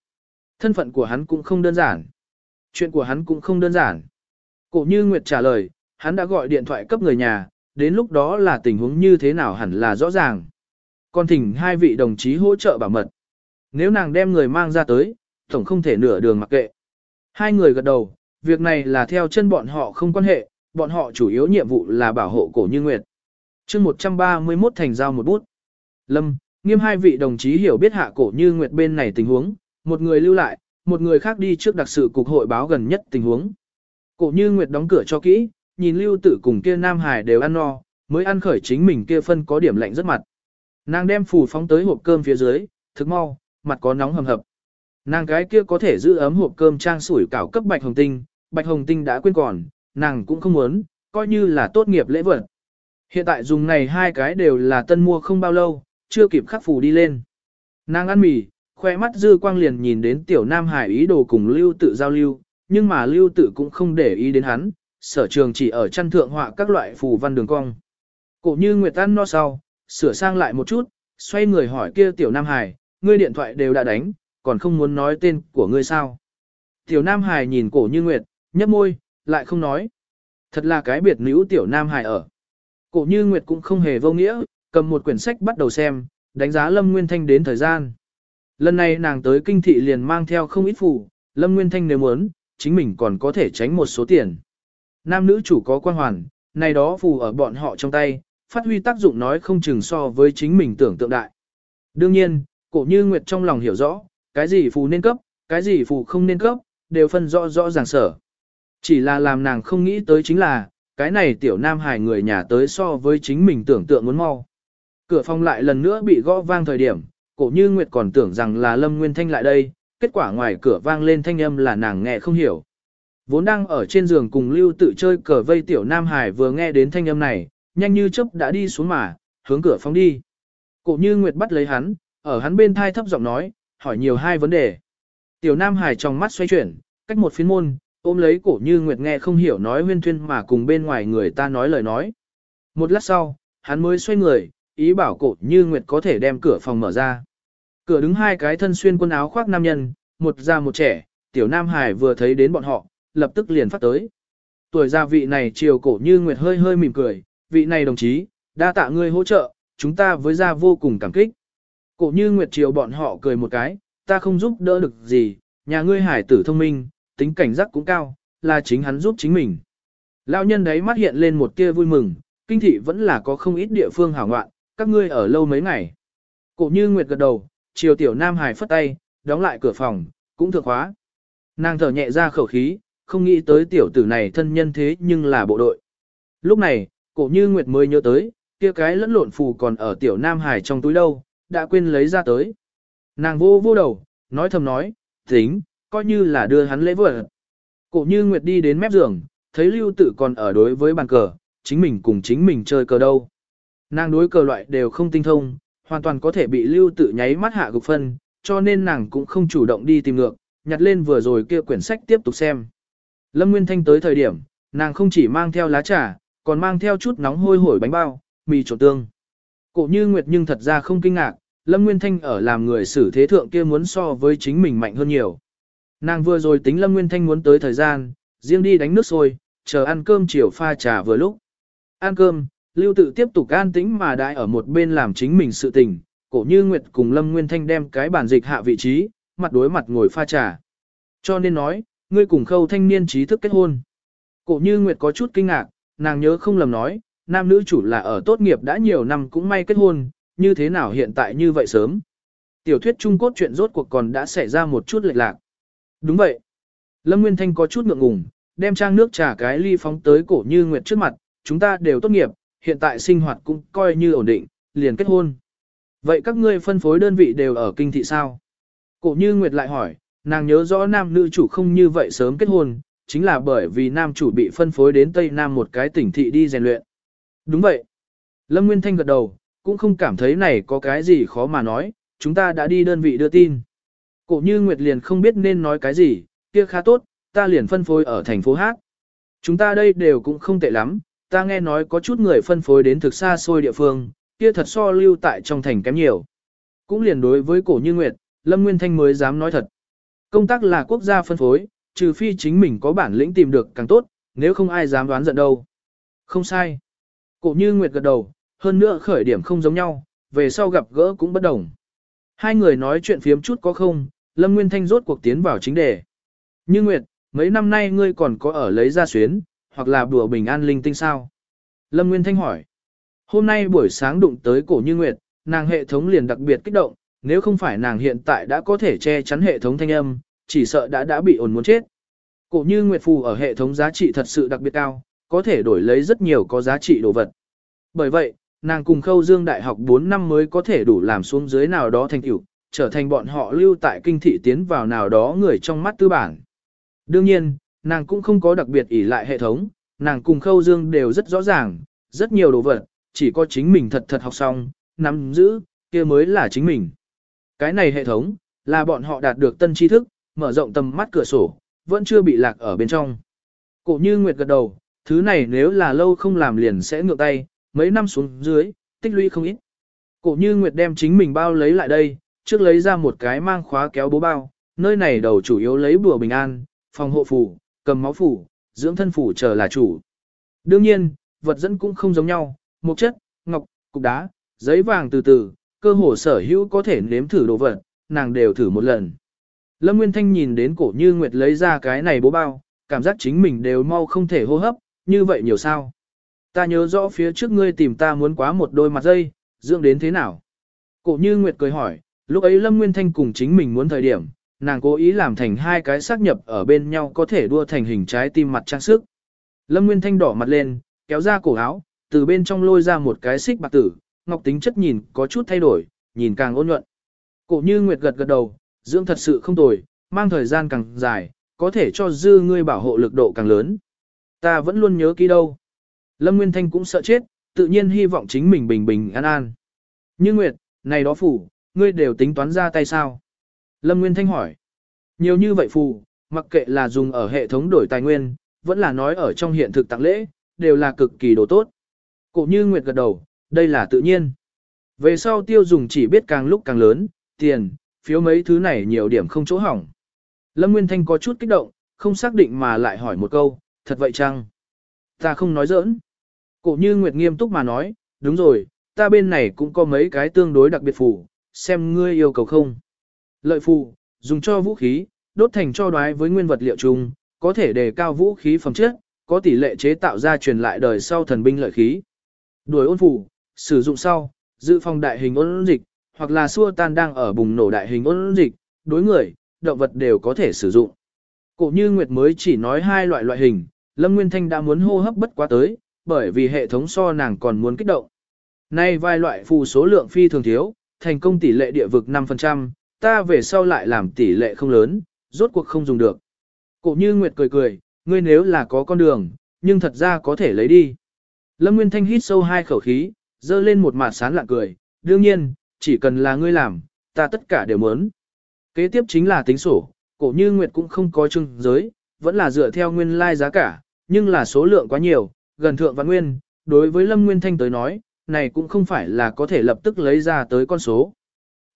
Thân phận của hắn cũng không đơn giản. Chuyện của hắn cũng không đơn giản. Cổ như Nguyệt trả lời, hắn đã gọi điện thoại cấp người nhà, đến lúc đó là tình huống như thế nào hẳn là rõ ràng. Còn thỉnh hai vị đồng chí hỗ trợ bảo mật. Nếu nàng đem người mang ra tới, tổng không thể nửa đường mặc kệ. Hai người gật đầu, việc này là theo chân bọn họ không quan hệ, bọn họ chủ yếu nhiệm vụ là bảo hộ cổ như Nguyệt. chương 131 thành giao một bút. Lâm, nghiêm hai vị đồng chí hiểu biết hạ cổ như Nguyệt bên này tình huống, một người lưu lại, một người khác đi trước đặc sự cục hội báo gần nhất tình huống. Cổ như Nguyệt đóng cửa cho kỹ, nhìn lưu tử cùng kia Nam Hải đều ăn no, mới ăn khởi chính mình kia phân có điểm lạnh rất mặt. Nàng đem phù phóng tới hộp cơm phía dưới, thức mau, mặt có nóng hầm hập. Nàng cái kia có thể giữ ấm hộp cơm trang sủi cảo cấp bạch hồng tinh, bạch hồng tinh đã quên còn, nàng cũng không muốn, coi như là tốt nghiệp lễ vật. Hiện tại dùng này hai cái đều là tân mua không bao lâu, chưa kịp khắc phù đi lên. Nàng ăn mì, khoe mắt dư quang liền nhìn đến tiểu nam hải ý đồ cùng lưu tự giao lưu, nhưng mà lưu tự cũng không để ý đến hắn, sở trường chỉ ở chăn thượng họa các loại phù văn đường cong. Cổ như Nguyệt An no sau, sửa sang lại một chút, xoay người hỏi kia tiểu nam hải, ngươi điện thoại đều đã đánh, còn không muốn nói tên của ngươi sao. Tiểu nam hải nhìn cổ như Nguyệt, nhấp môi, lại không nói. Thật là cái biệt nữ tiểu nam hải ở. Cổ như Nguyệt cũng không hề vô nghĩa, cầm một quyển sách bắt đầu xem, đánh giá Lâm Nguyên Thanh đến thời gian. Lần này nàng tới kinh thị liền mang theo không ít phù, Lâm Nguyên Thanh nếu muốn, chính mình còn có thể tránh một số tiền. Nam nữ chủ có quan hoàn, này đó phù ở bọn họ trong tay, phát huy tác dụng nói không chừng so với chính mình tưởng tượng đại. Đương nhiên, cổ như Nguyệt trong lòng hiểu rõ, cái gì phù nên cấp, cái gì phù không nên cấp, đều phân rõ rõ ràng sở. Chỉ là làm nàng không nghĩ tới chính là, cái này tiểu nam hài người nhà tới so với chính mình tưởng tượng muốn mau. Cửa phòng lại lần nữa bị gõ vang thời điểm, cổ như Nguyệt còn tưởng rằng là Lâm Nguyên Thanh lại đây, kết quả ngoài cửa vang lên thanh âm là nàng nghe không hiểu. Vốn đang ở trên giường cùng lưu tự chơi cờ vây tiểu Nam Hải vừa nghe đến thanh âm này, nhanh như chớp đã đi xuống mà, hướng cửa phóng đi. Cổ như Nguyệt bắt lấy hắn, ở hắn bên thai thấp giọng nói, hỏi nhiều hai vấn đề. Tiểu Nam Hải trong mắt xoay chuyển, cách một phiến môn, ôm lấy cổ như Nguyệt nghe không hiểu nói huyên thuyên mà cùng bên ngoài người ta nói lời nói. Một lát sau, hắn mới xoay người, ý bảo cổ như Nguyệt có thể đem cửa phòng mở ra. Cửa đứng hai cái thân xuyên quần áo khoác nam nhân, một già một trẻ, tiểu Nam Hải vừa thấy đến bọn họ, lập tức liền phát tới. Tuổi gia vị này chiều cổ như Nguyệt hơi hơi mỉm cười, vị này đồng chí, đa tạ ngươi hỗ trợ, chúng ta với gia vô cùng cảm kích. Cổ như Nguyệt chiều bọn họ cười một cái, ta không giúp đỡ được gì, nhà ngươi hải tử thông minh, tính cảnh giác cũng cao, là chính hắn giúp chính mình. Lão nhân đấy mắt hiện lên một tia vui mừng, kinh thị vẫn là có không ít địa phương hảo ngoạn, các ngươi ở lâu mấy ngày. Cổ như Nguyệt gật đầu, chiều tiểu Nam Hải phất tay, đóng lại cửa phòng, cũng thượng khóa. Nàng thở nhẹ ra khẩu khí, không nghĩ tới tiểu tử này thân nhân thế nhưng là bộ đội. Lúc này, cổ như Nguyệt mới nhớ tới, kia cái lẫn lộn phù còn ở tiểu Nam Hải trong túi đâu, đã quên lấy ra tới. Nàng vô vô đầu, nói thầm nói, tính, coi như là đưa hắn lễ vật. Cổ như Nguyệt đi đến mép giường, thấy lưu tử còn ở đối với bàn cờ, chính mình cùng chính mình chơi cờ đâu. Nàng đối cờ loại đều không tinh thông, hoàn toàn có thể bị lưu tử nháy mắt hạ gục phân, cho nên nàng cũng không chủ động đi tìm ngược, nhặt lên vừa rồi kia quyển sách tiếp tục xem. Lâm Nguyên Thanh tới thời điểm, nàng không chỉ mang theo lá trà, còn mang theo chút nóng hôi hổi bánh bao, mì trộn tương. Cổ như Nguyệt nhưng thật ra không kinh ngạc, Lâm Nguyên Thanh ở làm người xử thế thượng kia muốn so với chính mình mạnh hơn nhiều. Nàng vừa rồi tính Lâm Nguyên Thanh muốn tới thời gian, riêng đi đánh nước sôi, chờ ăn cơm chiều pha trà vừa lúc. Ăn cơm, Lưu tự tiếp tục an tĩnh mà đại ở một bên làm chính mình sự tình, cổ như Nguyệt cùng Lâm Nguyên Thanh đem cái bản dịch hạ vị trí, mặt đối mặt ngồi pha trà. Cho nên nói, ngươi cùng khâu thanh niên trí thức kết hôn. Cổ như Nguyệt có chút kinh ngạc, nàng nhớ không lầm nói, nam nữ chủ là ở tốt nghiệp đã nhiều năm cũng may kết hôn, như thế nào hiện tại như vậy sớm. Tiểu thuyết Trung Cốt chuyện rốt cuộc còn đã xảy ra một chút lệch lạc. Đúng vậy. Lâm Nguyên Thanh có chút ngượng ngùng, đem trang nước trà cái ly phóng tới cổ như nguyệt trước mặt, chúng ta đều tốt nghiệp, hiện tại sinh hoạt cũng coi như ổn định, liền kết hôn. Vậy các ngươi phân phối đơn vị đều ở kinh thị sao? Cổ như nguyệt lại hỏi, nàng nhớ rõ nam nữ chủ không như vậy sớm kết hôn, chính là bởi vì nam chủ bị phân phối đến Tây Nam một cái tỉnh thị đi rèn luyện. Đúng vậy. Lâm Nguyên Thanh gật đầu, cũng không cảm thấy này có cái gì khó mà nói, chúng ta đã đi đơn vị đưa tin. Cổ như Nguyệt liền không biết nên nói cái gì, kia khá tốt, ta liền phân phối ở thành phố Hát. Chúng ta đây đều cũng không tệ lắm, ta nghe nói có chút người phân phối đến thực xa xôi địa phương, kia thật so lưu tại trong thành kém nhiều. Cũng liền đối với cổ như Nguyệt, Lâm Nguyên Thanh mới dám nói thật. Công tác là quốc gia phân phối, trừ phi chính mình có bản lĩnh tìm được càng tốt, nếu không ai dám đoán giận đâu. Không sai. Cổ như Nguyệt gật đầu, hơn nữa khởi điểm không giống nhau, về sau gặp gỡ cũng bất đồng. Hai người nói chuyện phiếm chút có không, Lâm Nguyên Thanh rốt cuộc tiến vào chính đề. Như Nguyệt, mấy năm nay ngươi còn có ở lấy ra xuyến, hoặc là đùa bình an linh tinh sao? Lâm Nguyên Thanh hỏi. Hôm nay buổi sáng đụng tới cổ Như Nguyệt, nàng hệ thống liền đặc biệt kích động, nếu không phải nàng hiện tại đã có thể che chắn hệ thống thanh âm, chỉ sợ đã đã bị ổn muốn chết. Cổ Như Nguyệt phù ở hệ thống giá trị thật sự đặc biệt cao, có thể đổi lấy rất nhiều có giá trị đồ vật. Bởi vậy, nàng cùng Khâu Dương Đại học 4 năm mới có thể đủ làm xuống dưới nào đó thành tựu, trở thành bọn họ lưu tại kinh thị tiến vào nào đó người trong mắt tư bản. Đương nhiên, nàng cũng không có đặc biệt ỷ lại hệ thống, nàng cùng Khâu Dương đều rất rõ ràng, rất nhiều đồ vật, chỉ có chính mình thật thật học xong, nắm giữ, kia mới là chính mình. Cái này hệ thống, là bọn họ đạt được tân tri thức, mở rộng tầm mắt cửa sổ, vẫn chưa bị lạc ở bên trong. Cổ như Nguyệt gật đầu, thứ này nếu là lâu không làm liền sẽ ngược tay, mấy năm xuống dưới, tích lũy không ít. Cổ như Nguyệt đem chính mình bao lấy lại đây, trước lấy ra một cái mang khóa kéo bố bao, nơi này đầu chủ yếu lấy bùa bình an, phòng hộ phủ, cầm máu phủ, dưỡng thân phủ chờ là chủ. Đương nhiên, vật dẫn cũng không giống nhau, một chất, ngọc, cục đá, giấy vàng từ từ, cơ hồ sở hữu có thể nếm thử đồ vật, nàng đều thử một lần. Lâm Nguyên Thanh nhìn đến cổ như Nguyệt lấy ra cái này bố bao, cảm giác chính mình đều mau không thể hô hấp, như vậy nhiều sao. Ta nhớ rõ phía trước ngươi tìm ta muốn quá một đôi mặt dây, dưỡng đến thế nào? Cổ như Nguyệt cười hỏi, lúc ấy Lâm Nguyên Thanh cùng chính mình muốn thời điểm, nàng cố ý làm thành hai cái xác nhập ở bên nhau có thể đua thành hình trái tim mặt trang sức. Lâm Nguyên Thanh đỏ mặt lên, kéo ra cổ áo, từ bên trong lôi ra một cái xích bạc tử, ngọc tính chất nhìn có chút thay đổi, nhìn càng ôn nhuận. Cổ như Nguyệt gật gật đầu, dưỡng thật sự không tồi, mang thời gian càng dài, có thể cho dư ngươi bảo hộ lực độ càng lớn. Ta vẫn luôn nhớ kỹ đâu. Lâm Nguyên Thanh cũng sợ chết, tự nhiên hy vọng chính mình bình bình an an. Như Nguyệt, này đó phủ, ngươi đều tính toán ra tay sao? Lâm Nguyên Thanh hỏi. Nhiều như vậy phù, mặc kệ là dùng ở hệ thống đổi tài nguyên, vẫn là nói ở trong hiện thực tặng lễ, đều là cực kỳ đồ tốt. Cổ như Nguyệt gật đầu, đây là tự nhiên. Về sau tiêu dùng chỉ biết càng lúc càng lớn, tiền, phiếu mấy thứ này nhiều điểm không chỗ hỏng. Lâm Nguyên Thanh có chút kích động, không xác định mà lại hỏi một câu, thật vậy chăng? Ta không nói giỡn. Cổ như Nguyệt nghiêm túc mà nói, đúng rồi, ta bên này cũng có mấy cái tương đối đặc biệt phù, xem ngươi yêu cầu không. Lợi phù, dùng cho vũ khí, đốt thành cho đoái với nguyên vật liệu chung, có thể đề cao vũ khí phẩm chất, có tỷ lệ chế tạo ra truyền lại đời sau thần binh lợi khí. Đuổi ôn phù, sử dụng sau, dự phòng đại hình ôn dịch, hoặc là xua tan đang ở bùng nổ đại hình ôn dịch, đối người, động vật đều có thể sử dụng. Cổ như Nguyệt mới chỉ nói hai loại loại hình, Lâm Nguyên Thanh đã muốn hô hấp bất quá tới, bởi vì hệ thống so nàng còn muốn kích động. Nay vài loại phù số lượng phi thường thiếu, thành công tỷ lệ địa vực 5%, ta về sau lại làm tỷ lệ không lớn, rốt cuộc không dùng được. Cổ như Nguyệt cười cười, ngươi nếu là có con đường, nhưng thật ra có thể lấy đi. Lâm Nguyên Thanh hít sâu hai khẩu khí, dơ lên một mặt sán lạ cười, đương nhiên, chỉ cần là ngươi làm, ta tất cả đều muốn. Kế tiếp chính là tính sổ, cổ như Nguyệt cũng không có trưng giới, vẫn là dựa theo nguyên lai like giá cả, nhưng là số lượng quá nhiều, gần thượng văn nguyên, đối với Lâm Nguyên Thanh tới nói, này cũng không phải là có thể lập tức lấy ra tới con số.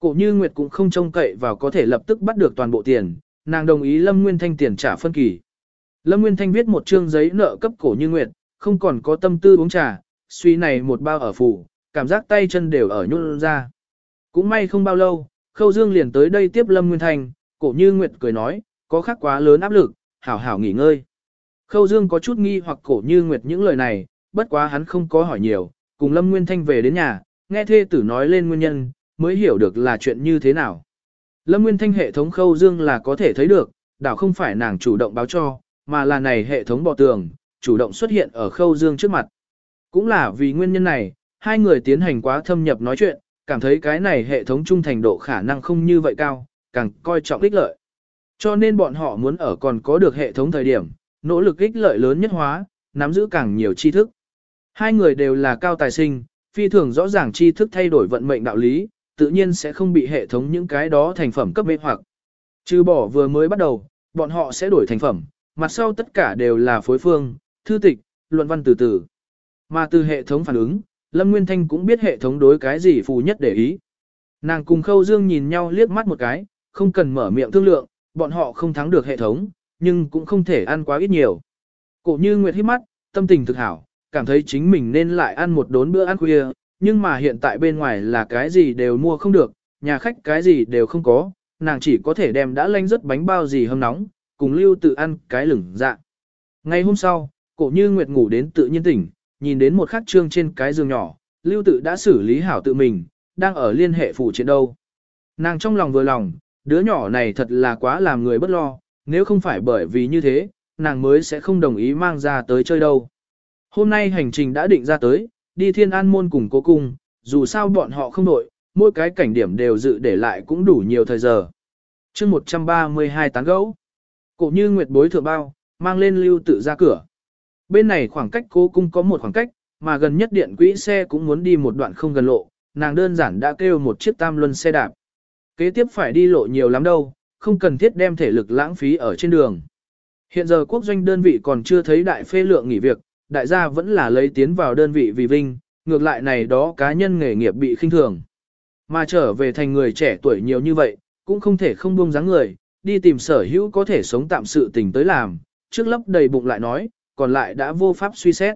Cổ như Nguyệt cũng không trông cậy vào có thể lập tức bắt được toàn bộ tiền, nàng đồng ý Lâm Nguyên Thanh tiền trả phân kỳ. Lâm Nguyên Thanh viết một chương giấy nợ cấp cổ như Nguyệt, không còn có tâm tư uống trà, suy này một bao ở phủ, cảm giác tay chân đều ở nhún ra. Cũng may không bao lâu, Khâu Dương liền tới đây tiếp Lâm Nguyên Thanh, cổ như Nguyệt cười nói, có khác quá lớn áp lực, hảo hảo nghỉ ngơi. Khâu Dương có chút nghi hoặc cổ như Nguyệt những lời này, bất quá hắn không có hỏi nhiều, cùng Lâm Nguyên Thanh về đến nhà, nghe thê tử nói lên nguyên nhân, mới hiểu được là chuyện như thế nào. Lâm Nguyên Thanh hệ thống khâu dương là có thể thấy được, đảo không phải nàng chủ động báo cho, mà là này hệ thống bò tường, chủ động xuất hiện ở khâu dương trước mặt. Cũng là vì nguyên nhân này, hai người tiến hành quá thâm nhập nói chuyện, cảm thấy cái này hệ thống trung thành độ khả năng không như vậy cao, càng coi trọng ích lợi. Cho nên bọn họ muốn ở còn có được hệ thống thời điểm, nỗ lực ích lợi lớn nhất hóa, nắm giữ càng nhiều tri thức. Hai người đều là cao tài sinh, phi thường rõ ràng tri thức thay đổi vận mệnh đạo lý, tự nhiên sẽ không bị hệ thống những cái đó thành phẩm cấp mê hoặc. Trừ bỏ vừa mới bắt đầu, bọn họ sẽ đổi thành phẩm, mặt sau tất cả đều là phối phương, thư tịch, luận văn từ từ. Mà từ hệ thống phản ứng, Lâm Nguyên Thanh cũng biết hệ thống đối cái gì phù nhất để ý. Nàng cùng Khâu Dương nhìn nhau liếc mắt một cái, không cần mở miệng thương lượng, bọn họ không thắng được hệ thống, nhưng cũng không thể ăn quá ít nhiều. Cổ như Nguyệt hít mắt, tâm tình thực hảo, cảm thấy chính mình nên lại ăn một đốn bữa ăn khuya, nhưng mà hiện tại bên ngoài là cái gì đều mua không được, nhà khách cái gì đều không có, nàng chỉ có thể đem đã lanh rất bánh bao gì hâm nóng, cùng lưu tự ăn cái lửng dạ. Ngày hôm sau, cổ như Nguyệt ngủ đến tự nhiên tỉnh, nhìn đến một khắc trương trên cái giường nhỏ, lưu tự đã xử lý hảo tự mình, đang ở liên hệ phủ chiến đâu. Nàng trong lòng vừa lòng, đứa nhỏ này thật là quá làm người bất lo, nếu không phải bởi vì như thế, nàng mới sẽ không đồng ý mang ra tới chơi đâu. Hôm nay hành trình đã định ra tới, đi thiên an môn cùng cố cung, dù sao bọn họ không đội, mỗi cái cảnh điểm đều dự để lại cũng đủ nhiều thời giờ. chương 132 tán gấu, cổ như nguyệt bối thừa bao, mang lên lưu tự ra cửa. Bên này khoảng cách cố cung có một khoảng cách, mà gần nhất điện quỹ xe cũng muốn đi một đoạn không gần lộ, nàng đơn giản đã kêu một chiếc tam luân xe đạp. Kế tiếp phải đi lộ nhiều lắm đâu, không cần thiết đem thể lực lãng phí ở trên đường. Hiện giờ quốc doanh đơn vị còn chưa thấy đại phê lượng nghỉ việc, đại gia vẫn là lấy tiến vào đơn vị vì vinh, ngược lại này đó cá nhân nghề nghiệp bị khinh thường. Mà trở về thành người trẻ tuổi nhiều như vậy, cũng không thể không buông dáng người, đi tìm sở hữu có thể sống tạm sự tình tới làm, trước lấp đầy bụng lại nói, còn lại đã vô pháp suy xét.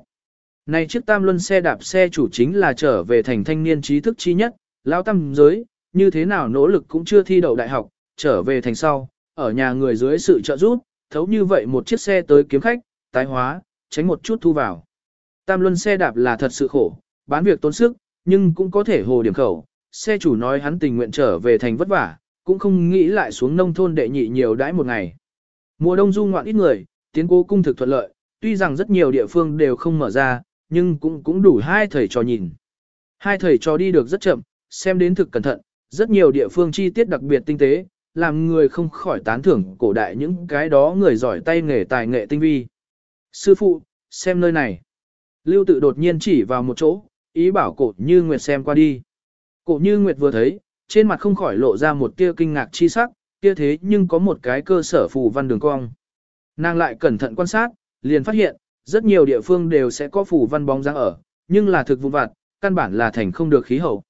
Này chiếc tam luân xe đạp xe chủ chính là trở về thành thanh niên trí thức chi nhất, lão tam giới, như thế nào nỗ lực cũng chưa thi đậu đại học, trở về thành sau, ở nhà người dưới sự trợ giúp, thấu như vậy một chiếc xe tới kiếm khách, tái hóa, tránh một chút thu vào. Tam luân xe đạp là thật sự khổ, bán việc tốn sức, nhưng cũng có thể hồ điểm khẩu. Xe chủ nói hắn tình nguyện trở về thành vất vả, cũng không nghĩ lại xuống nông thôn đệ nhị nhiều đãi một ngày. Mùa đông du ngoạn ít người, tiến cố cung thực thuận lợi, tuy rằng rất nhiều địa phương đều không mở ra, nhưng cũng cũng đủ hai thầy trò nhìn. Hai thầy trò đi được rất chậm, xem đến thực cẩn thận, rất nhiều địa phương chi tiết đặc biệt tinh tế, làm người không khỏi tán thưởng cổ đại những cái đó người giỏi tay nghề tài nghệ tinh vi. Sư phụ, xem nơi này. Lưu tự đột nhiên chỉ vào một chỗ, ý bảo cổ như Nguyệt xem qua đi. Cổ như Nguyệt vừa thấy, trên mặt không khỏi lộ ra một tia kinh ngạc chi sắc, kia thế nhưng có một cái cơ sở phù văn đường cong. Nàng lại cẩn thận quan sát, liền phát hiện, rất nhiều địa phương đều sẽ có phù văn bóng dáng ở, nhưng là thực vụ vặt, căn bản là thành không được khí hậu.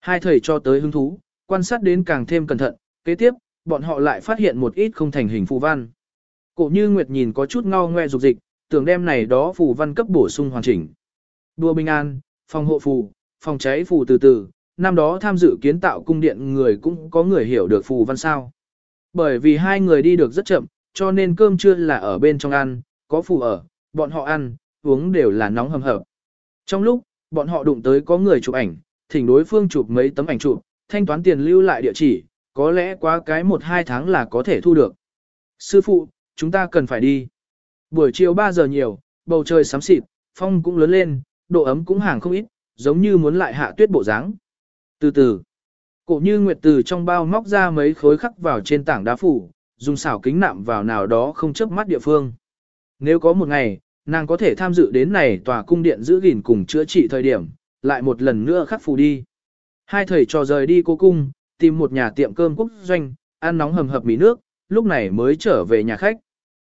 Hai thầy cho tới hứng thú, quan sát đến càng thêm cẩn thận, kế tiếp, bọn họ lại phát hiện một ít không thành hình phù văn. Cổ như Nguyệt nhìn có chút ngao ngoe dục dịch, tưởng đem này đó phù văn cấp bổ sung hoàn chỉnh. Đua bình an, phòng hộ phù, phòng cháy phù từ từ, năm đó tham dự kiến tạo cung điện người cũng có người hiểu được phù văn sao. Bởi vì hai người đi được rất chậm, cho nên cơm trưa là ở bên trong ăn, có phù ở, bọn họ ăn, uống đều là nóng hầm hập. Trong lúc, bọn họ đụng tới có người chụp ảnh, thỉnh đối phương chụp mấy tấm ảnh chụp, thanh toán tiền lưu lại địa chỉ, có lẽ quá cái một hai tháng là có thể thu được. Sư phụ, chúng ta cần phải đi. Buổi chiều 3 giờ nhiều, bầu trời sám xịt, phong cũng lớn lên, độ ấm cũng hàng không ít, giống như muốn lại hạ tuyết bộ dáng. Từ từ, cổ như nguyệt từ trong bao móc ra mấy khối khắc vào trên tảng đá phủ, dùng xảo kính nạm vào nào đó không chớp mắt địa phương. Nếu có một ngày, nàng có thể tham dự đến này tòa cung điện giữ gìn cùng chữa trị thời điểm, lại một lần nữa khắc phù đi. Hai thầy trò rời đi cô cung, tìm một nhà tiệm cơm quốc doanh, ăn nóng hầm hập mì nước, lúc này mới trở về nhà khách.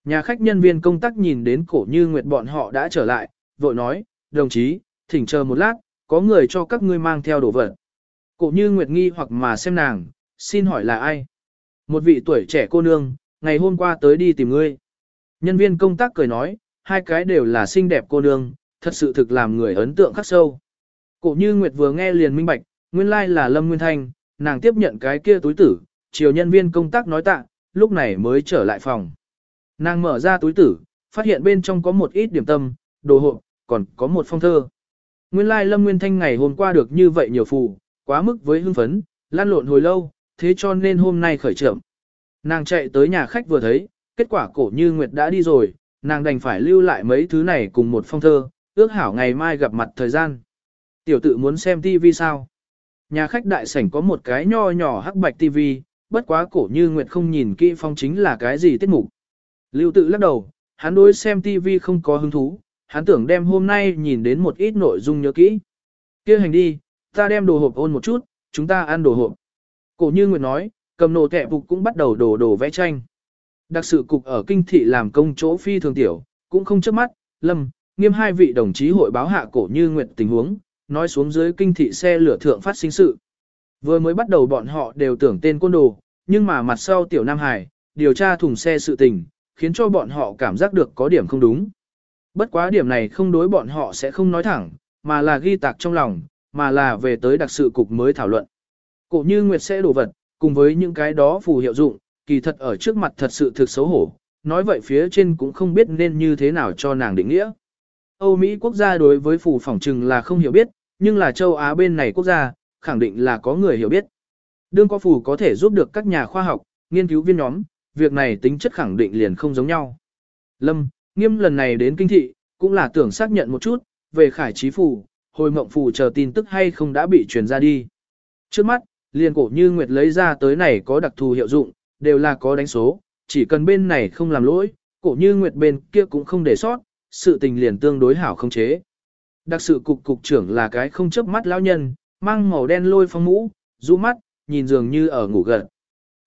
Nhà khách nhân viên công tác nhìn đến cổ như nguyệt bọn họ đã trở lại, vội nói, đồng chí, thỉnh chờ một lát, có người cho các ngươi mang theo đồ vật. Cổ như nguyệt nghi hoặc mà xem nàng, xin hỏi là ai? Một vị tuổi trẻ cô nương, ngày hôm qua tới đi tìm ngươi. Nhân viên công tác cười nói, hai cái đều là xinh đẹp cô nương, thật sự thực làm người ấn tượng khắc sâu. Cổ như Nguyệt vừa nghe liền minh bạch, nguyên lai là Lâm Nguyên Thanh, nàng tiếp nhận cái kia túi tử, chiều nhân viên công tác nói tạ, lúc này mới trở lại phòng. Nàng mở ra túi tử, phát hiện bên trong có một ít điểm tâm, đồ hộp, còn có một phong thơ. Nguyên lai Lâm Nguyên Thanh ngày hôm qua được như vậy nhiều phù, quá mức với hưng phấn, lan lộn hồi lâu, thế cho nên hôm nay khởi trưởng. Nàng chạy tới nhà khách vừa thấy, kết quả cổ như Nguyệt đã đi rồi, nàng đành phải lưu lại mấy thứ này cùng một phong thơ, ước hảo ngày mai gặp mặt thời gian. Tiểu tự muốn xem TV sao? Nhà khách đại sảnh có một cái nho nhỏ hắc bạch TV, bất quá cổ như Nguyệt không nhìn kỹ phong chính là cái gì tiết mục. Lưu tự lắc đầu, hắn đối xem TV không có hứng thú, hắn tưởng đem hôm nay nhìn đến một ít nội dung nhớ kỹ. kia hành đi, ta đem đồ hộp ôn một chút, chúng ta ăn đồ hộp. Cổ như Nguyệt nói, cầm nổ kẹp phục cũng bắt đầu đổ đổ vẽ tranh. Đặc sự cục ở kinh thị làm công chỗ phi thường tiểu, cũng không chớp mắt, lâm, nghiêm hai vị đồng chí hội báo hạ cổ như Nguyệt tình huống, nói xuống dưới kinh thị xe lửa thượng phát sinh sự. Vừa mới bắt đầu bọn họ đều tưởng tên côn đồ, nhưng mà mặt sau tiểu Nam Hải, điều tra thùng xe sự tình, khiến cho bọn họ cảm giác được có điểm không đúng. Bất quá điểm này không đối bọn họ sẽ không nói thẳng, mà là ghi tạc trong lòng, mà là về tới đặc sự cục mới thảo luận. Cổ như Nguyệt sẽ đổ vật, cùng với những cái đó phù hiệu dụng, kỳ thật ở trước mặt thật sự thực xấu hổ, nói vậy phía trên cũng không biết nên như thế nào cho nàng định nghĩa. Âu Mỹ quốc gia đối với phù phỏng trừng là không hiểu biết, nhưng là châu Á bên này quốc gia, khẳng định là có người hiểu biết. Đương có phù có thể giúp được các nhà khoa học, nghiên cứu viên nhóm, việc này tính chất khẳng định liền không giống nhau. Lâm, nghiêm lần này đến kinh thị, cũng là tưởng xác nhận một chút, về khải trí phù, hồi mộng phù chờ tin tức hay không đã bị truyền ra đi. Trước mắt, liền cổ như Nguyệt lấy ra tới này có đặc thù hiệu dụng, đều là có đánh số, chỉ cần bên này không làm lỗi, cổ như Nguyệt bên kia cũng không để sót, sự tình liền tương đối hảo không chế. Đặc sự cục cục trưởng là cái không chớp mắt lão nhân, mang màu đen lôi phong mũ, rũ mắt, nhìn dường như ở ngủ gật.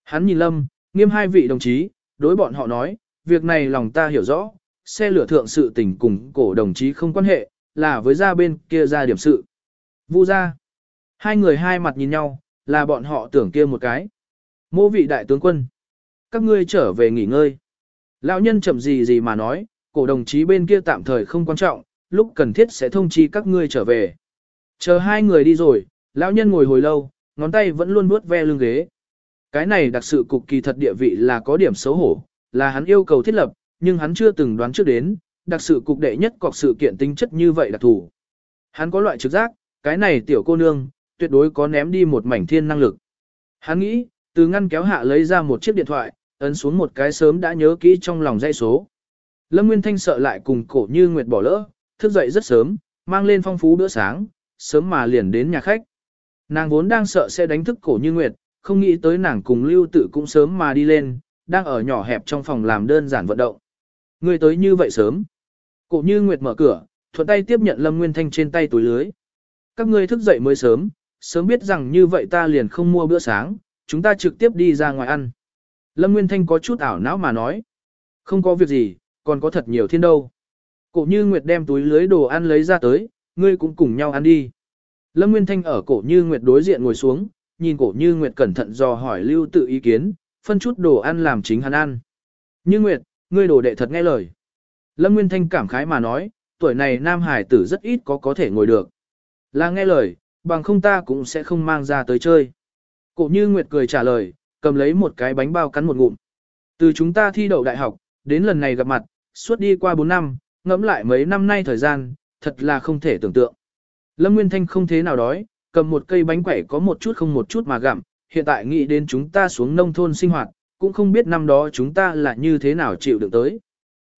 Hắn nhìn Lâm, nghiêm hai vị đồng chí, đối bọn họ nói, việc này lòng ta hiểu rõ, xe lửa thượng sự tình cùng cổ đồng chí không quan hệ, là với ra bên kia ra điểm sự. Vu ra. Hai người hai mặt nhìn nhau, là bọn họ tưởng kia một cái. Mô vị đại tướng quân. Các ngươi trở về nghỉ ngơi. Lão nhân chậm gì gì mà nói, cổ đồng chí bên kia tạm thời không quan trọng, lúc cần thiết sẽ thông chi các ngươi trở về. Chờ hai người đi rồi, lão nhân ngồi hồi lâu, ngón tay vẫn luôn vuốt ve lưng ghế. Cái này đặc sự cục kỳ thật địa vị là có điểm xấu hổ, là hắn yêu cầu thiết lập, nhưng hắn chưa từng đoán trước đến, đặc sự cục đệ nhất cọc sự kiện tính chất như vậy đặc thủ. Hắn có loại trực giác, cái này tiểu cô nương, tuyệt đối có ném đi một mảnh thiên năng lực. Hắn nghĩ, từ ngăn kéo hạ lấy ra một chiếc điện thoại, ấn xuống một cái sớm đã nhớ kỹ trong lòng dây số. Lâm Nguyên Thanh sợ lại cùng cổ như Nguyệt bỏ lỡ, thức dậy rất sớm, mang lên phong phú bữa sáng, sớm mà liền đến nhà khách. Nàng vốn đang sợ sẽ đánh thức cổ như Nguyệt, không nghĩ tới nàng cùng lưu tự cũng sớm mà đi lên, đang ở nhỏ hẹp trong phòng làm đơn giản vận động. Người tới như vậy sớm. Cổ như Nguyệt mở cửa, thuận tay tiếp nhận Lâm Nguyên Thanh trên tay túi lưới. Các ngươi thức dậy mới sớm, sớm biết rằng như vậy ta liền không mua bữa sáng, chúng ta trực tiếp đi ra ngoài ăn. Lâm Nguyên Thanh có chút ảo não mà nói. Không có việc gì, còn có thật nhiều thiên đâu. Cổ như Nguyệt đem túi lưới đồ ăn lấy ra tới, ngươi cũng cùng nhau ăn đi. Lâm Nguyên Thanh ở cổ như Nguyệt đối diện ngồi xuống, nhìn cổ như Nguyệt cẩn thận dò hỏi lưu tự ý kiến, phân chút đồ ăn làm chính hắn ăn. Như Nguyệt, ngươi đồ đệ thật nghe lời. Lâm Nguyên Thanh cảm khái mà nói, tuổi này nam hải tử rất ít có có thể ngồi được. Là nghe lời, bằng không ta cũng sẽ không mang ra tới chơi. Cổ như Nguyệt cười trả lời, cầm lấy một cái bánh bao cắn một ngụm. Từ chúng ta thi đậu đại học, đến lần này gặp mặt, suốt đi qua 4 năm, ngẫm lại mấy năm nay thời gian, thật là không thể tưởng tượng. Lâm Nguyên Thanh không thế nào đói, cầm một cây bánh quẩy có một chút không một chút mà gặm, hiện tại nghĩ đến chúng ta xuống nông thôn sinh hoạt, cũng không biết năm đó chúng ta là như thế nào chịu đựng tới.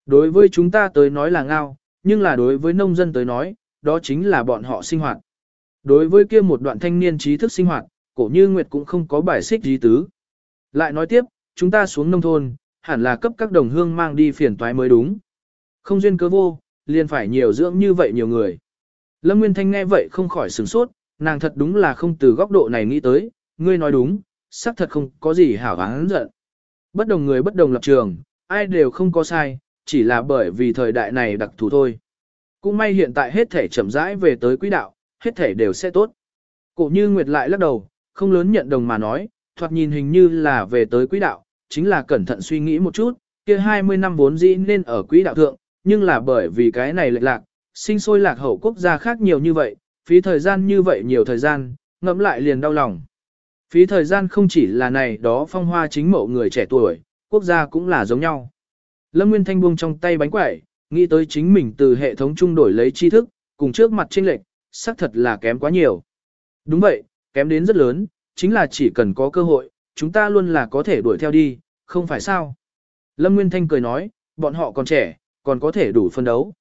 Đối với chúng ta tới nói là ngao, nhưng là đối với nông dân tới nói, đó chính là bọn họ sinh hoạt. Đối với kia một đoạn thanh niên trí thức sinh hoạt, cổ như Nguyệt cũng không có bài xích gì tứ. Lại nói tiếp, chúng ta xuống nông thôn, hẳn là cấp các đồng hương mang đi phiền toái mới đúng. Không duyên cớ vô, liền phải nhiều dưỡng như vậy nhiều người. Lâm Nguyên Thanh nghe vậy không khỏi sửng sốt, nàng thật đúng là không từ góc độ này nghĩ tới, ngươi nói đúng, xác thật không có gì hảo hán giận. Bất đồng người bất đồng lập trường, ai đều không có sai, chỉ là bởi vì thời đại này đặc thù thôi. Cũng may hiện tại hết thể chậm rãi về tới quỹ đạo, hết thể đều sẽ tốt. Cổ như Nguyệt lại lắc đầu, không lớn nhận đồng mà nói, thoạt nhìn hình như là về tới quỹ đạo, chính là cẩn thận suy nghĩ một chút, kia 20 năm vốn dĩ nên ở quỹ đạo thượng, nhưng là bởi vì cái này lệch lạc, sinh sôi lạc hậu quốc gia khác nhiều như vậy, phí thời gian như vậy nhiều thời gian, ngẫm lại liền đau lòng. Phí thời gian không chỉ là này đó phong hoa chính mộ người trẻ tuổi, quốc gia cũng là giống nhau. Lâm Nguyên Thanh buông trong tay bánh quẩy, Nghĩ tới chính mình từ hệ thống trung đổi lấy tri thức, cùng trước mặt chênh lệch, xác thật là kém quá nhiều. Đúng vậy, kém đến rất lớn, chính là chỉ cần có cơ hội, chúng ta luôn là có thể đuổi theo đi, không phải sao. Lâm Nguyên Thanh cười nói, bọn họ còn trẻ, còn có thể đủ phân đấu.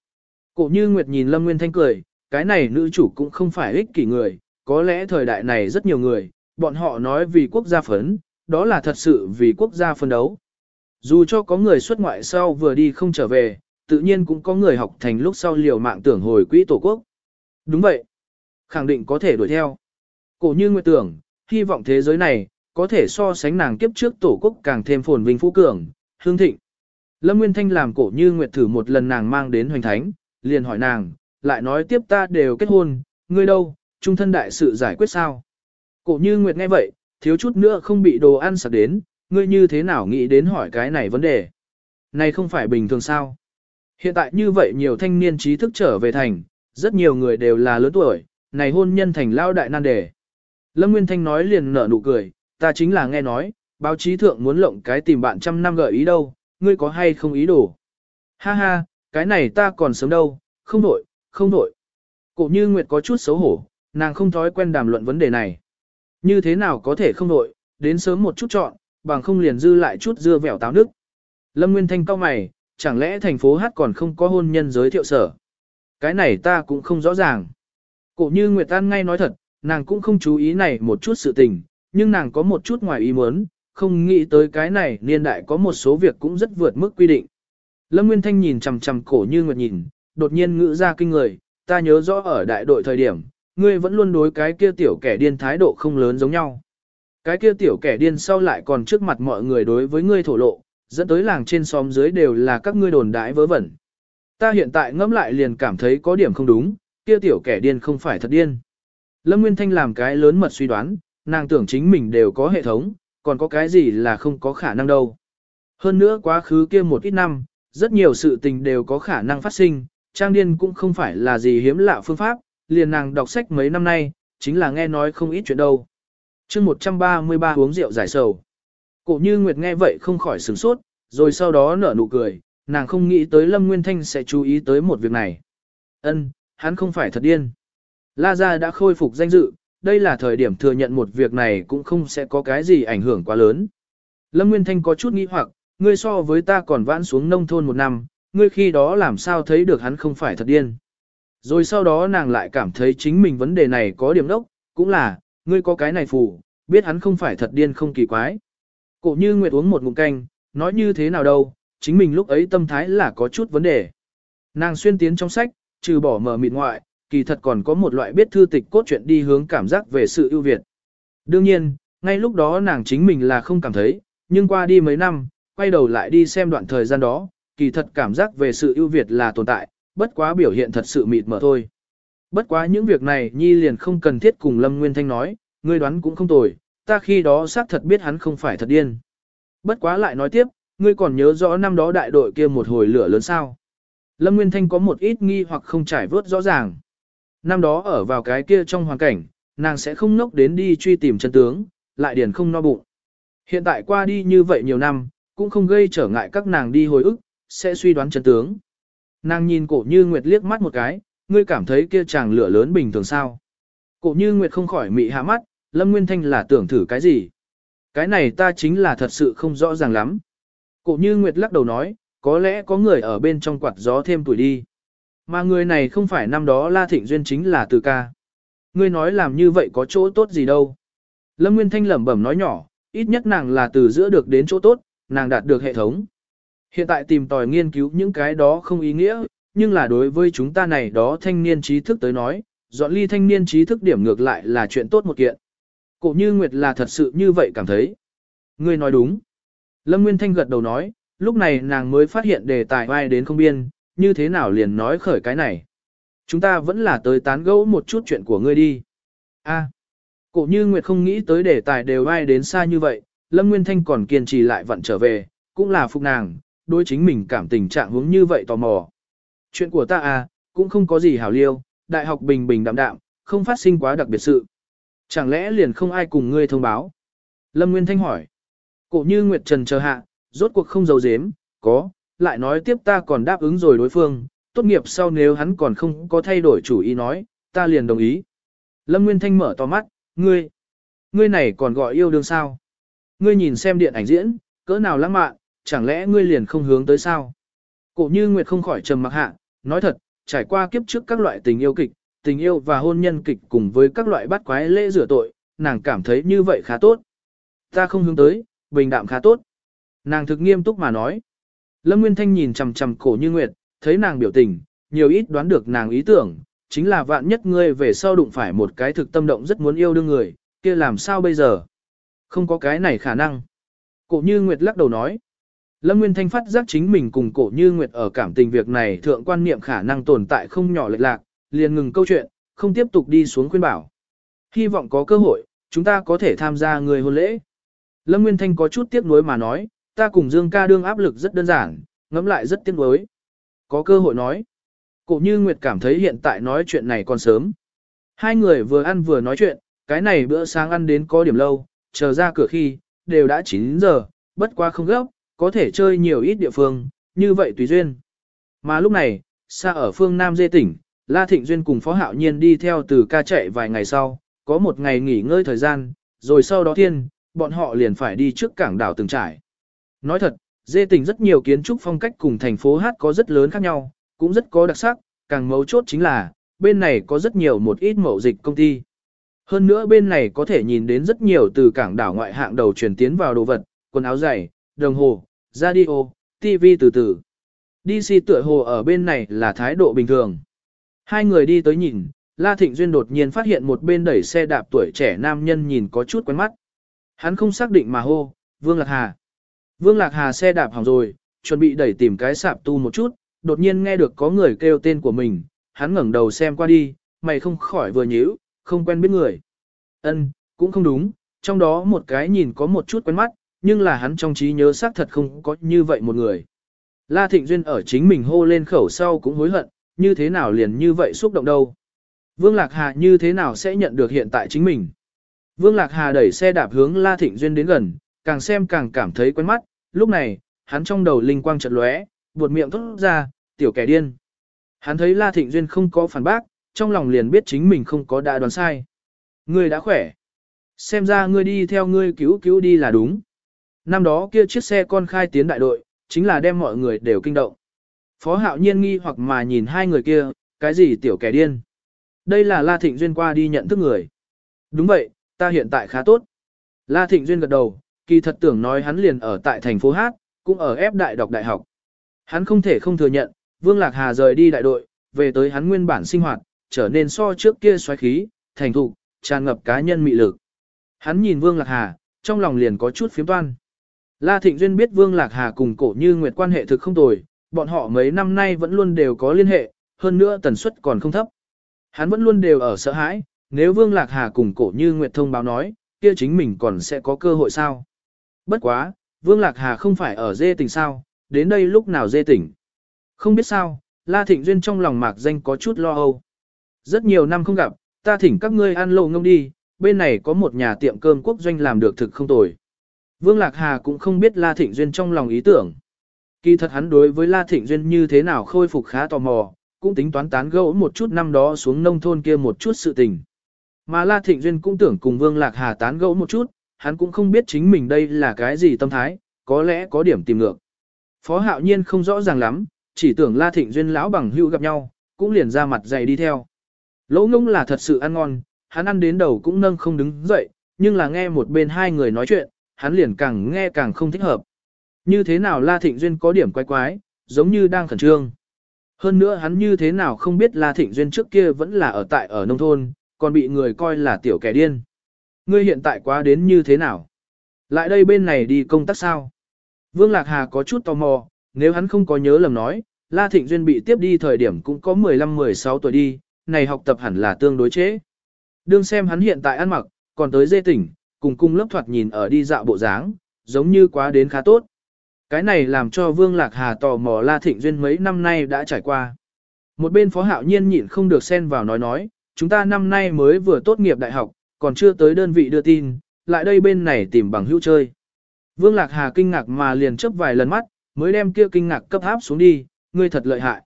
Cổ như Nguyệt nhìn Lâm Nguyên Thanh cười, cái này nữ chủ cũng không phải ích kỷ người, có lẽ thời đại này rất nhiều người, bọn họ nói vì quốc gia phấn, đó là thật sự vì quốc gia phân đấu. Dù cho có người xuất ngoại sau vừa đi không trở về, tự nhiên cũng có người học thành lúc sau liều mạng tưởng hồi quỹ tổ quốc. Đúng vậy. Khẳng định có thể đuổi theo. Cổ như nguyện tưởng, hy vọng thế giới này, có thể so sánh nàng kiếp trước tổ quốc càng thêm phồn vinh phú cường, hương thịnh. Lâm Nguyên Thanh làm cổ như nguyệt thử một lần nàng mang đến hoành thánh, liền hỏi nàng, lại nói tiếp ta đều kết hôn, ngươi đâu, trung thân đại sự giải quyết sao? Cổ như nguyệt nghe vậy, thiếu chút nữa không bị đồ ăn sặc đến, ngươi như thế nào nghĩ đến hỏi cái này vấn đề? Này không phải bình thường sao? Hiện tại như vậy nhiều thanh niên trí thức trở về thành, rất nhiều người đều là lớn tuổi, này hôn nhân thành lao đại nan đề. Lâm Nguyên Thanh nói liền nở nụ cười, ta chính là nghe nói, báo chí thượng muốn lộng cái tìm bạn trăm năm gợi ý đâu, ngươi có hay không ý đồ. Ha ha, cái này ta còn sớm đâu, không đổi, không đổi. Cổ như Nguyệt có chút xấu hổ, nàng không thói quen đàm luận vấn đề này. Như thế nào có thể không đổi, đến sớm một chút chọn, bằng không liền dư lại chút dưa vẻo táo nước. Lâm Nguyên Thanh cao mày, chẳng lẽ thành phố Hát còn không có hôn nhân giới thiệu sở? Cái này ta cũng không rõ ràng. Cổ như Nguyệt An ngay nói thật, nàng cũng không chú ý này một chút sự tình, nhưng nàng có một chút ngoài ý muốn, không nghĩ tới cái này niên đại có một số việc cũng rất vượt mức quy định. Lâm Nguyên Thanh nhìn chằm chằm cổ như Nguyệt nhìn, đột nhiên ngữ ra kinh người, ta nhớ rõ ở đại đội thời điểm, ngươi vẫn luôn đối cái kia tiểu kẻ điên thái độ không lớn giống nhau. Cái kia tiểu kẻ điên sau lại còn trước mặt mọi người đối với ngươi thổ lộ, dẫn tới làng trên xóm dưới đều là các ngươi đồn đãi vớ vẩn. Ta hiện tại ngẫm lại liền cảm thấy có điểm không đúng, kia tiểu kẻ điên không phải thật điên. Lâm Nguyên Thanh làm cái lớn mật suy đoán, nàng tưởng chính mình đều có hệ thống, còn có cái gì là không có khả năng đâu. Hơn nữa quá khứ kia một ít năm, rất nhiều sự tình đều có khả năng phát sinh, trang điên cũng không phải là gì hiếm lạ phương pháp, liền nàng đọc sách mấy năm nay, chính là nghe nói không ít chuyện đâu. chương 133 uống rượu giải sầu. Cổ như Nguyệt nghe vậy không khỏi sửng sốt, rồi sau đó nở nụ cười, nàng không nghĩ tới Lâm Nguyên Thanh sẽ chú ý tới một việc này. Ân, hắn không phải thật điên. La Gia đã khôi phục danh dự, đây là thời điểm thừa nhận một việc này cũng không sẽ có cái gì ảnh hưởng quá lớn. Lâm Nguyên Thanh có chút nghĩ hoặc, ngươi so với ta còn vãn xuống nông thôn một năm, ngươi khi đó làm sao thấy được hắn không phải thật điên. Rồi sau đó nàng lại cảm thấy chính mình vấn đề này có điểm đốc, cũng là, ngươi có cái này phù, biết hắn không phải thật điên không kỳ quái. Cổ như Nguyệt uống một ngụm canh, nói như thế nào đâu, chính mình lúc ấy tâm thái là có chút vấn đề. Nàng xuyên tiến trong sách, trừ bỏ mở mịt ngoại, kỳ thật còn có một loại biết thư tịch cốt truyện đi hướng cảm giác về sự ưu việt. Đương nhiên, ngay lúc đó nàng chính mình là không cảm thấy, nhưng qua đi mấy năm, quay đầu lại đi xem đoạn thời gian đó, kỳ thật cảm giác về sự ưu việt là tồn tại, bất quá biểu hiện thật sự mịt mờ thôi. Bất quá những việc này Nhi liền không cần thiết cùng Lâm Nguyên Thanh nói, ngươi đoán cũng không tồi, ta khi đó xác thật biết hắn không phải thật điên. Bất quá lại nói tiếp, ngươi còn nhớ rõ năm đó đại đội kia một hồi lửa lớn sao. Lâm Nguyên Thanh có một ít nghi hoặc không trải vớt rõ ràng. Năm đó ở vào cái kia trong hoàn cảnh, nàng sẽ không nốc đến đi truy tìm chân tướng, lại điền không no bụng. Hiện tại qua đi như vậy nhiều năm, cũng không gây trở ngại các nàng đi hồi ức, sẽ suy đoán chân tướng. Nàng nhìn cổ như Nguyệt liếc mắt một cái, ngươi cảm thấy kia chàng lửa lớn bình thường sao. Cổ như Nguyệt không khỏi mị hạ mắt, Lâm Nguyên Thanh là tưởng thử cái gì. Cái này ta chính là thật sự không rõ ràng lắm. Cổ như Nguyệt lắc đầu nói, có lẽ có người ở bên trong quạt gió thêm tuổi đi. Mà người này không phải năm đó La Thịnh Duyên chính là từ ca. Ngươi nói làm như vậy có chỗ tốt gì đâu. Lâm Nguyên Thanh lẩm bẩm nói nhỏ, ít nhất nàng là từ giữa được đến chỗ tốt, nàng đạt được hệ thống. Hiện tại tìm tòi nghiên cứu những cái đó không ý nghĩa, nhưng là đối với chúng ta này đó thanh niên trí thức tới nói, dọn ly thanh niên trí thức điểm ngược lại là chuyện tốt một kiện. Cổ như Nguyệt là thật sự như vậy cảm thấy. Ngươi nói đúng. Lâm Nguyên Thanh gật đầu nói, lúc này nàng mới phát hiện đề tài vai đến không biên, như thế nào liền nói khởi cái này. Chúng ta vẫn là tới tán gẫu một chút chuyện của ngươi đi. A. cổ như Nguyệt không nghĩ tới đề tài đều vai đến xa như vậy, Lâm Nguyên Thanh còn kiên trì lại vận trở về, cũng là phục nàng, đối chính mình cảm tình trạng hướng như vậy tò mò. Chuyện của ta à, cũng không có gì hảo liêu, đại học bình bình đạm đạm, không phát sinh quá đặc biệt sự. Chẳng lẽ liền không ai cùng ngươi thông báo? Lâm Nguyên Thanh hỏi. Cổ như Nguyệt Trần chờ hạ, rốt cuộc không giấu giếm, có, lại nói tiếp ta còn đáp ứng rồi đối phương, tốt nghiệp sau nếu hắn còn không có thay đổi chủ ý nói, ta liền đồng ý. Lâm Nguyên Thanh mở to mắt, ngươi, ngươi này còn gọi yêu đương sao? Ngươi nhìn xem điện ảnh diễn, cỡ nào lãng mạn, chẳng lẽ ngươi liền không hướng tới sao? Cổ như Nguyệt không khỏi trầm mặc hạ, nói thật, trải qua kiếp trước các loại tình yêu kịch, tình yêu và hôn nhân kịch cùng với các loại bắt quái lễ rửa tội, nàng cảm thấy như vậy khá tốt. Ta không hướng tới, bình đạm khá tốt. Nàng thực nghiêm túc mà nói. Lâm Nguyên Thanh nhìn chằm chằm cổ như Nguyệt, thấy nàng biểu tình, nhiều ít đoán được nàng ý tưởng, chính là vạn nhất ngươi về sau đụng phải một cái thực tâm động rất muốn yêu đương người, kia làm sao bây giờ? Không có cái này khả năng. Cổ như Nguyệt lắc đầu nói. Lâm Nguyên Thanh phát giác chính mình cùng cổ như Nguyệt ở cảm tình việc này thượng quan niệm khả năng tồn tại không nhỏ lệch lạc, liền ngừng câu chuyện, không tiếp tục đi xuống khuyên bảo. Hy vọng có cơ hội, chúng ta có thể tham gia người hôn lễ. Lâm Nguyên Thanh có chút tiếc nuối mà nói, ta cùng Dương ca đương áp lực rất đơn giản, ngẫm lại rất tiếc nuối. Có cơ hội nói. Cổ như Nguyệt cảm thấy hiện tại nói chuyện này còn sớm. Hai người vừa ăn vừa nói chuyện, cái này bữa sáng ăn đến có điểm lâu, chờ ra cửa khi, đều đã 9 giờ, bất qua không gấp, có thể chơi nhiều ít địa phương, như vậy tùy duyên. Mà lúc này, xa ở phương Nam Dê tỉnh, La Thịnh Duyên cùng Phó Hạo Nhiên đi theo từ ca chạy vài ngày sau, có một ngày nghỉ ngơi thời gian, rồi sau đó thiên, bọn họ liền phải đi trước cảng đảo từng trải. Nói thật, Dê tỉnh rất nhiều kiến trúc phong cách cùng thành phố Hát có rất lớn khác nhau, cũng rất có đặc sắc, càng mấu chốt chính là, bên này có rất nhiều một ít mậu dịch công ty. Hơn nữa bên này có thể nhìn đến rất nhiều từ cảng đảo ngoại hạng đầu chuyển tiến vào đồ vật, quần áo dày đồng hồ, radio, TV từ từ. DC tựa hồ ở bên này là thái độ bình thường. Hai người đi tới nhìn, La Thịnh Duyên đột nhiên phát hiện một bên đẩy xe đạp tuổi trẻ nam nhân nhìn có chút quen mắt. Hắn không xác định mà hô, Vương Lạc Hà. Vương Lạc Hà xe đạp hỏng rồi, chuẩn bị đẩy tìm cái sạp tu một chút, đột nhiên nghe được có người kêu tên của mình, hắn ngẩng đầu xem qua đi, mày không khỏi vừa nhíu, không quen biết người. Ân, cũng không đúng, trong đó một cái nhìn có một chút quen mắt, nhưng là hắn trong trí nhớ xác thật không có như vậy một người. La Thịnh Duyên ở chính mình hô lên khẩu sau cũng hối hận, như thế nào liền như vậy xúc động đâu. Vương Lạc Hà như thế nào sẽ nhận được hiện tại chính mình. Vương Lạc Hà đẩy xe đạp hướng La Thịnh Duyên đến gần, càng xem càng cảm thấy quen mắt, lúc này, hắn trong đầu linh quang chợt lóe, buột miệng thốt ra, tiểu kẻ điên. Hắn thấy La Thịnh Duyên không có phản bác, trong lòng liền biết chính mình không có đã đoán sai. Ngươi đã khỏe. Xem ra ngươi đi theo ngươi cứu cứu đi là đúng. Năm đó kia chiếc xe con khai tiến đại đội, chính là đem mọi người đều kinh động. Phó hạo nhiên nghi hoặc mà nhìn hai người kia, cái gì tiểu kẻ điên. Đây là La Thịnh Duyên qua đi nhận thức người. Đúng vậy, ta hiện tại khá tốt. La Thịnh Duyên gật đầu, kỳ thật tưởng nói hắn liền ở tại thành phố Hát, cũng ở ép đại đọc đại học. Hắn không thể không thừa nhận, Vương Lạc Hà rời đi đại đội, về tới hắn nguyên bản sinh hoạt, trở nên so trước kia xoáy khí, thành thục, tràn ngập cá nhân mị lực. Hắn nhìn Vương Lạc Hà, trong lòng liền có chút phiếm toan. La Thịnh Duyên biết Vương Lạc Hà cùng cổ như Nguyệt quan hệ thực không tồi, bọn họ mấy năm nay vẫn luôn đều có liên hệ, hơn nữa tần suất còn không thấp. Hắn vẫn luôn đều ở sợ hãi, nếu Vương Lạc Hà cùng cổ như Nguyệt thông báo nói, kia chính mình còn sẽ có cơ hội sao. Bất quá, Vương Lạc Hà không phải ở dê tỉnh sao, đến đây lúc nào dê tỉnh. Không biết sao, La Thịnh Duyên trong lòng mạc danh có chút lo âu. Rất nhiều năm không gặp, ta thỉnh các ngươi ăn lầu ngông đi, bên này có một nhà tiệm cơm quốc doanh làm được thực không tồi. Vương Lạc Hà cũng không biết La Thịnh Duyên trong lòng ý tưởng. Kỳ thật hắn đối với La Thịnh Duyên như thế nào khôi phục khá tò mò, cũng tính toán tán gẫu một chút năm đó xuống nông thôn kia một chút sự tình. Mà La Thịnh Duyên cũng tưởng cùng Vương Lạc Hà tán gẫu một chút, hắn cũng không biết chính mình đây là cái gì tâm thái, có lẽ có điểm tìm ngược. Phó Hạo Nhiên không rõ ràng lắm, chỉ tưởng La Thịnh Duyên lão bằng hữu gặp nhau, cũng liền ra mặt dày đi theo. Lỗ ngông là thật sự ăn ngon, hắn ăn đến đầu cũng nâng không đứng dậy, nhưng là nghe một bên hai người nói chuyện, hắn liền càng nghe càng không thích hợp. Như thế nào La Thịnh Duyên có điểm quái quái, giống như đang khẩn trương. Hơn nữa hắn như thế nào không biết La Thịnh Duyên trước kia vẫn là ở tại ở nông thôn, còn bị người coi là tiểu kẻ điên. Ngươi hiện tại quá đến như thế nào? Lại đây bên này đi công tác sao? Vương Lạc Hà có chút tò mò, nếu hắn không có nhớ lầm nói, La Thịnh Duyên bị tiếp đi thời điểm cũng có 15-16 tuổi đi, này học tập hẳn là tương đối chế. Đương xem hắn hiện tại ăn mặc, còn tới dê tỉnh, cùng cung lớp thoạt nhìn ở đi dạo bộ dáng, giống như quá đến khá tốt. Cái này làm cho Vương Lạc Hà tò mò La Thịnh Duyên mấy năm nay đã trải qua. Một bên phó hạo nhiên nhịn không được xen vào nói nói, chúng ta năm nay mới vừa tốt nghiệp đại học, còn chưa tới đơn vị đưa tin, lại đây bên này tìm bằng hữu chơi. Vương Lạc Hà kinh ngạc mà liền chớp vài lần mắt, mới đem kia kinh ngạc cấp áp xuống đi, ngươi thật lợi hại.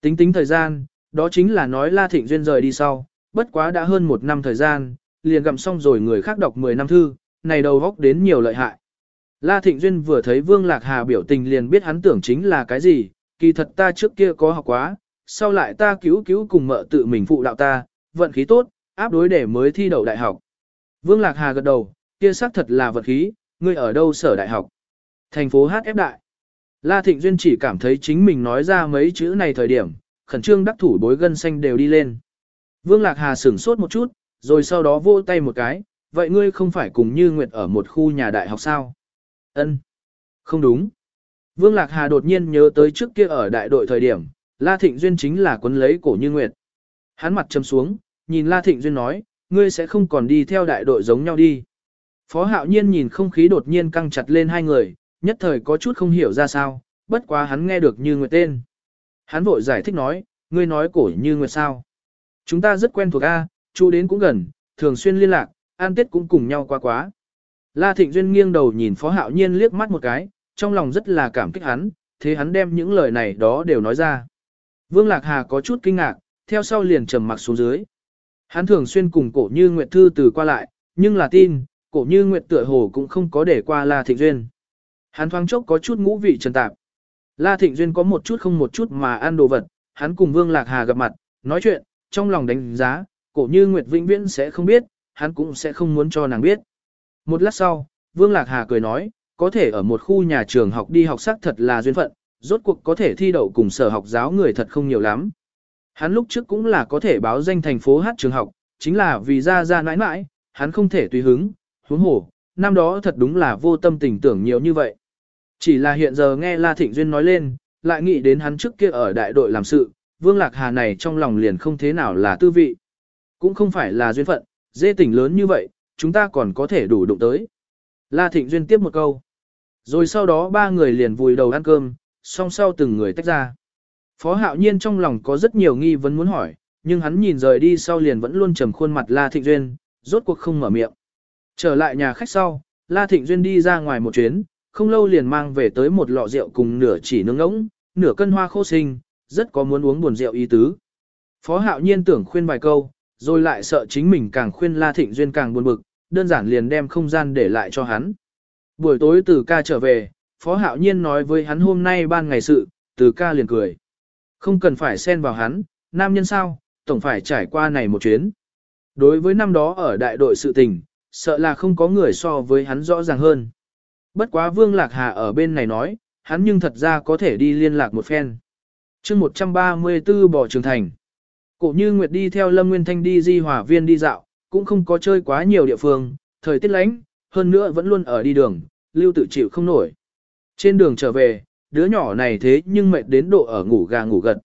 Tính tính thời gian, đó chính là nói La Thịnh Duyên rời đi sau, bất quá đã hơn một năm thời gian, liền gặm xong rồi người khác đọc 10 năm thư, này đầu góc đến nhiều lợi hại. La Thịnh Duyên vừa thấy Vương Lạc Hà biểu tình liền biết hắn tưởng chính là cái gì, kỳ thật ta trước kia có học quá, sau lại ta cứu cứu cùng mợ tự mình phụ đạo ta, vận khí tốt, áp đối để mới thi đậu đại học. Vương Lạc Hà gật đầu, kia xác thật là vận khí, ngươi ở đâu sở đại học? Thành phố HF đại. La Thịnh Duyên chỉ cảm thấy chính mình nói ra mấy chữ này thời điểm, khẩn trương đắc thủ bối gân xanh đều đi lên. Vương Lạc Hà sửng sốt một chút, rồi sau đó vỗ tay một cái, vậy ngươi không phải cùng Như Nguyệt ở một khu nhà đại học sao? Ân, Không đúng. Vương Lạc Hà đột nhiên nhớ tới trước kia ở đại đội thời điểm, La Thịnh Duyên chính là quấn lấy cổ Như Nguyệt. Hắn mặt châm xuống, nhìn La Thịnh Duyên nói, ngươi sẽ không còn đi theo đại đội giống nhau đi. Phó Hạo Nhiên nhìn không khí đột nhiên căng chặt lên hai người, nhất thời có chút không hiểu ra sao, bất quá hắn nghe được Như Nguyệt tên. Hắn vội giải thích nói, ngươi nói cổ Như Nguyệt sao? Chúng ta rất quen thuộc A, chú đến cũng gần, thường xuyên liên lạc, an tết cũng cùng nhau qua quá. La Thịnh Duyên nghiêng đầu nhìn Phó Hạo Nhiên liếc mắt một cái, trong lòng rất là cảm kích hắn, thế hắn đem những lời này đó đều nói ra. Vương Lạc Hà có chút kinh ngạc, theo sau liền trầm mặc xuống dưới. Hắn thường xuyên cùng cổ như Nguyệt Thư từ qua lại, nhưng là tin, cổ như Nguyệt tựa hồ cũng không có để qua La Thịnh Duyên. Hắn thoáng chốc có chút ngũ vị trần tạp. La Thịnh Duyên có một chút không một chút mà ăn đồ vật, hắn cùng Vương Lạc Hà gặp mặt, nói chuyện, trong lòng đánh giá, cổ như Nguyệt Vĩnh Viễn sẽ không biết, hắn cũng sẽ không muốn cho nàng biết. Một lát sau, Vương Lạc Hà cười nói, có thể ở một khu nhà trường học đi học sắc thật là duyên phận, rốt cuộc có thể thi đậu cùng sở học giáo người thật không nhiều lắm. Hắn lúc trước cũng là có thể báo danh thành phố hát trường học, chính là vì ra ra nãi nãi, hắn không thể tùy hứng, huống hổ, năm đó thật đúng là vô tâm tình tưởng nhiều như vậy. Chỉ là hiện giờ nghe La Thịnh Duyên nói lên, lại nghĩ đến hắn trước kia ở đại đội làm sự, Vương Lạc Hà này trong lòng liền không thế nào là tư vị. Cũng không phải là duyên phận, dê tỉnh lớn như vậy, chúng ta còn có thể đủ đụng tới. La Thịnh Duyên tiếp một câu. Rồi sau đó ba người liền vùi đầu ăn cơm, song sau từng người tách ra. Phó Hạo Nhiên trong lòng có rất nhiều nghi vấn muốn hỏi, nhưng hắn nhìn rời đi sau liền vẫn luôn trầm khuôn mặt La Thịnh Duyên, rốt cuộc không mở miệng. Trở lại nhà khách sau, La Thịnh Duyên đi ra ngoài một chuyến, không lâu liền mang về tới một lọ rượu cùng nửa chỉ nướng ngỗng, nửa cân hoa khô sinh, rất có muốn uống buồn rượu ý tứ. Phó Hạo Nhiên tưởng khuyên vài câu, rồi lại sợ chính mình càng khuyên La Thịnh Duyên càng buồn bực, đơn giản liền đem không gian để lại cho hắn. Buổi tối từ ca trở về, Phó Hạo Nhiên nói với hắn hôm nay ban ngày sự, từ ca liền cười. Không cần phải xen vào hắn, nam nhân sao, tổng phải trải qua này một chuyến. Đối với năm đó ở đại đội sự tình, sợ là không có người so với hắn rõ ràng hơn. Bất quá Vương Lạc Hà ở bên này nói, hắn nhưng thật ra có thể đi liên lạc một phen. chương 134 bỏ trường thành. Cổ như Nguyệt đi theo Lâm Nguyên Thanh đi di hỏa viên đi dạo, cũng không có chơi quá nhiều địa phương, thời tiết lánh, hơn nữa vẫn luôn ở đi đường, lưu tự chịu không nổi. Trên đường trở về, đứa nhỏ này thế nhưng mệt đến độ ở ngủ gà ngủ gật.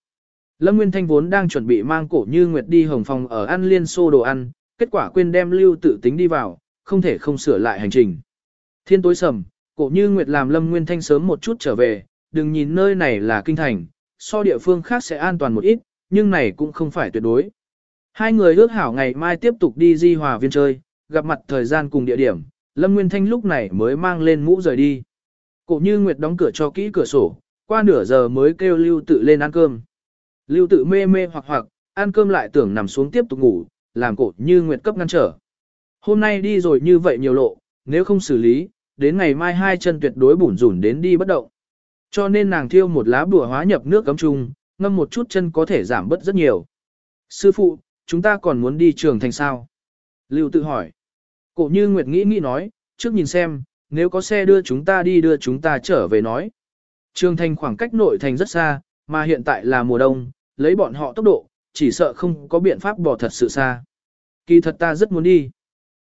Lâm Nguyên Thanh vốn đang chuẩn bị mang cổ như Nguyệt đi hồng phòng ở ăn liên xô đồ ăn, kết quả quên đem lưu tự tính đi vào, không thể không sửa lại hành trình. Thiên tối sầm, cổ như Nguyệt làm Lâm Nguyên Thanh sớm một chút trở về, đừng nhìn nơi này là kinh thành, so địa phương khác sẽ an toàn một ít, nhưng này cũng không phải tuyệt đối. Hai người ước hảo ngày mai tiếp tục đi di hòa viên chơi, gặp mặt thời gian cùng địa điểm, Lâm Nguyên Thanh lúc này mới mang lên mũ rời đi. Cổ như Nguyệt đóng cửa cho kỹ cửa sổ, qua nửa giờ mới kêu Lưu tự lên ăn cơm. Lưu tự mê mê hoặc hoặc, ăn cơm lại tưởng nằm xuống tiếp tục ngủ, làm cổ như Nguyệt cấp ngăn trở. Hôm nay đi rồi như vậy nhiều lộ, nếu không xử lý, đến ngày mai hai chân tuyệt đối bủn rủn đến đi bất động. Cho nên nàng thiêu một lá bùa hóa nhập nước cấm chung, ngâm một chút chân có thể giảm bớt rất nhiều. Sư phụ, chúng ta còn muốn đi trường thành sao? Lưu tự hỏi. Cổ như Nguyệt nghĩ nghĩ nói, trước nhìn xem, nếu có xe đưa chúng ta đi đưa chúng ta trở về nói. Trường thành khoảng cách nội thành rất xa, mà hiện tại là mùa đông, lấy bọn họ tốc độ, chỉ sợ không có biện pháp bỏ thật sự xa. Kỳ thật ta rất muốn đi.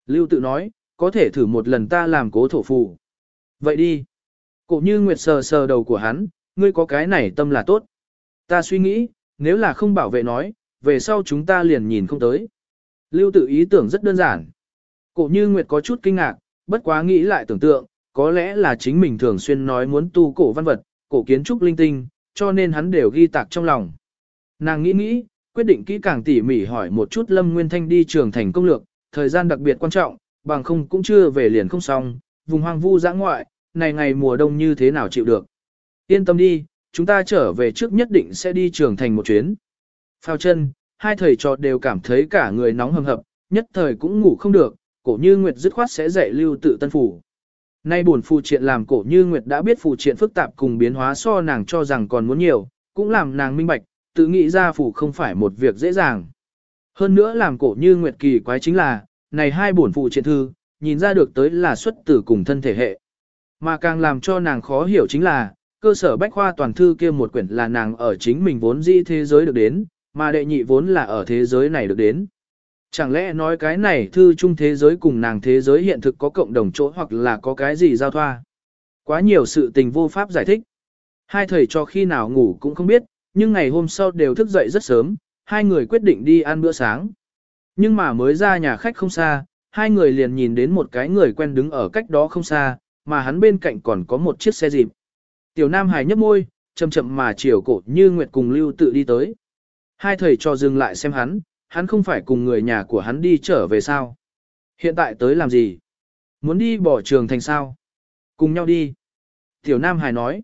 Lưu tự nói, có thể thử một lần ta làm cố thổ phù. Vậy đi. Cổ như Nguyệt sờ sờ đầu của hắn, ngươi có cái này tâm là tốt. Ta suy nghĩ, nếu là không bảo vệ nói, về sau chúng ta liền nhìn không tới. Lưu tự ý tưởng rất đơn giản. Cổ như Nguyệt có chút kinh ngạc, bất quá nghĩ lại tưởng tượng, có lẽ là chính mình thường xuyên nói muốn tu cổ văn vật, cổ kiến trúc linh tinh, cho nên hắn đều ghi tạc trong lòng. Nàng nghĩ nghĩ, quyết định kỹ càng tỉ mỉ hỏi một chút Lâm Nguyên Thanh đi trường thành công lược, thời gian đặc biệt quan trọng, bằng không cũng chưa về liền không xong, vùng hoang vu giã ngoại, này ngày mùa đông như thế nào chịu được. Yên tâm đi, chúng ta trở về trước nhất định sẽ đi trường thành một chuyến. Phao chân, hai thầy trò đều cảm thấy cả người nóng hầm hập, nhất thời cũng ngủ không được, cổ như Nguyệt dứt khoát sẽ dạy lưu tự tân phủ. Nay buồn phù triện làm cổ như Nguyệt đã biết phù triện phức tạp cùng biến hóa so nàng cho rằng còn muốn nhiều, cũng làm nàng minh bạch, tự nghĩ ra phù không phải một việc dễ dàng. Hơn nữa làm cổ như Nguyệt kỳ quái chính là, này hai buồn phù triện thư, nhìn ra được tới là xuất tử cùng thân thể hệ. Mà càng làm cho nàng khó hiểu chính là, cơ sở bách khoa toàn thư kia một quyển là nàng ở chính mình vốn dĩ thế giới được đến, mà đệ nhị vốn là ở thế giới này được đến. Chẳng lẽ nói cái này thư chung thế giới cùng nàng thế giới hiện thực có cộng đồng chỗ hoặc là có cái gì giao thoa? Quá nhiều sự tình vô pháp giải thích. Hai thầy cho khi nào ngủ cũng không biết, nhưng ngày hôm sau đều thức dậy rất sớm, hai người quyết định đi ăn bữa sáng. Nhưng mà mới ra nhà khách không xa, hai người liền nhìn đến một cái người quen đứng ở cách đó không xa, mà hắn bên cạnh còn có một chiếc xe dịp. Tiểu Nam Hải nhấp môi, chậm chậm mà chiều cổ như Nguyệt cùng Lưu tự đi tới. Hai thầy cho dừng lại xem hắn, hắn không phải cùng người nhà của hắn đi trở về sao. Hiện tại tới làm gì? Muốn đi bỏ trường thành sao? Cùng nhau đi. Tiểu Nam Hải nói.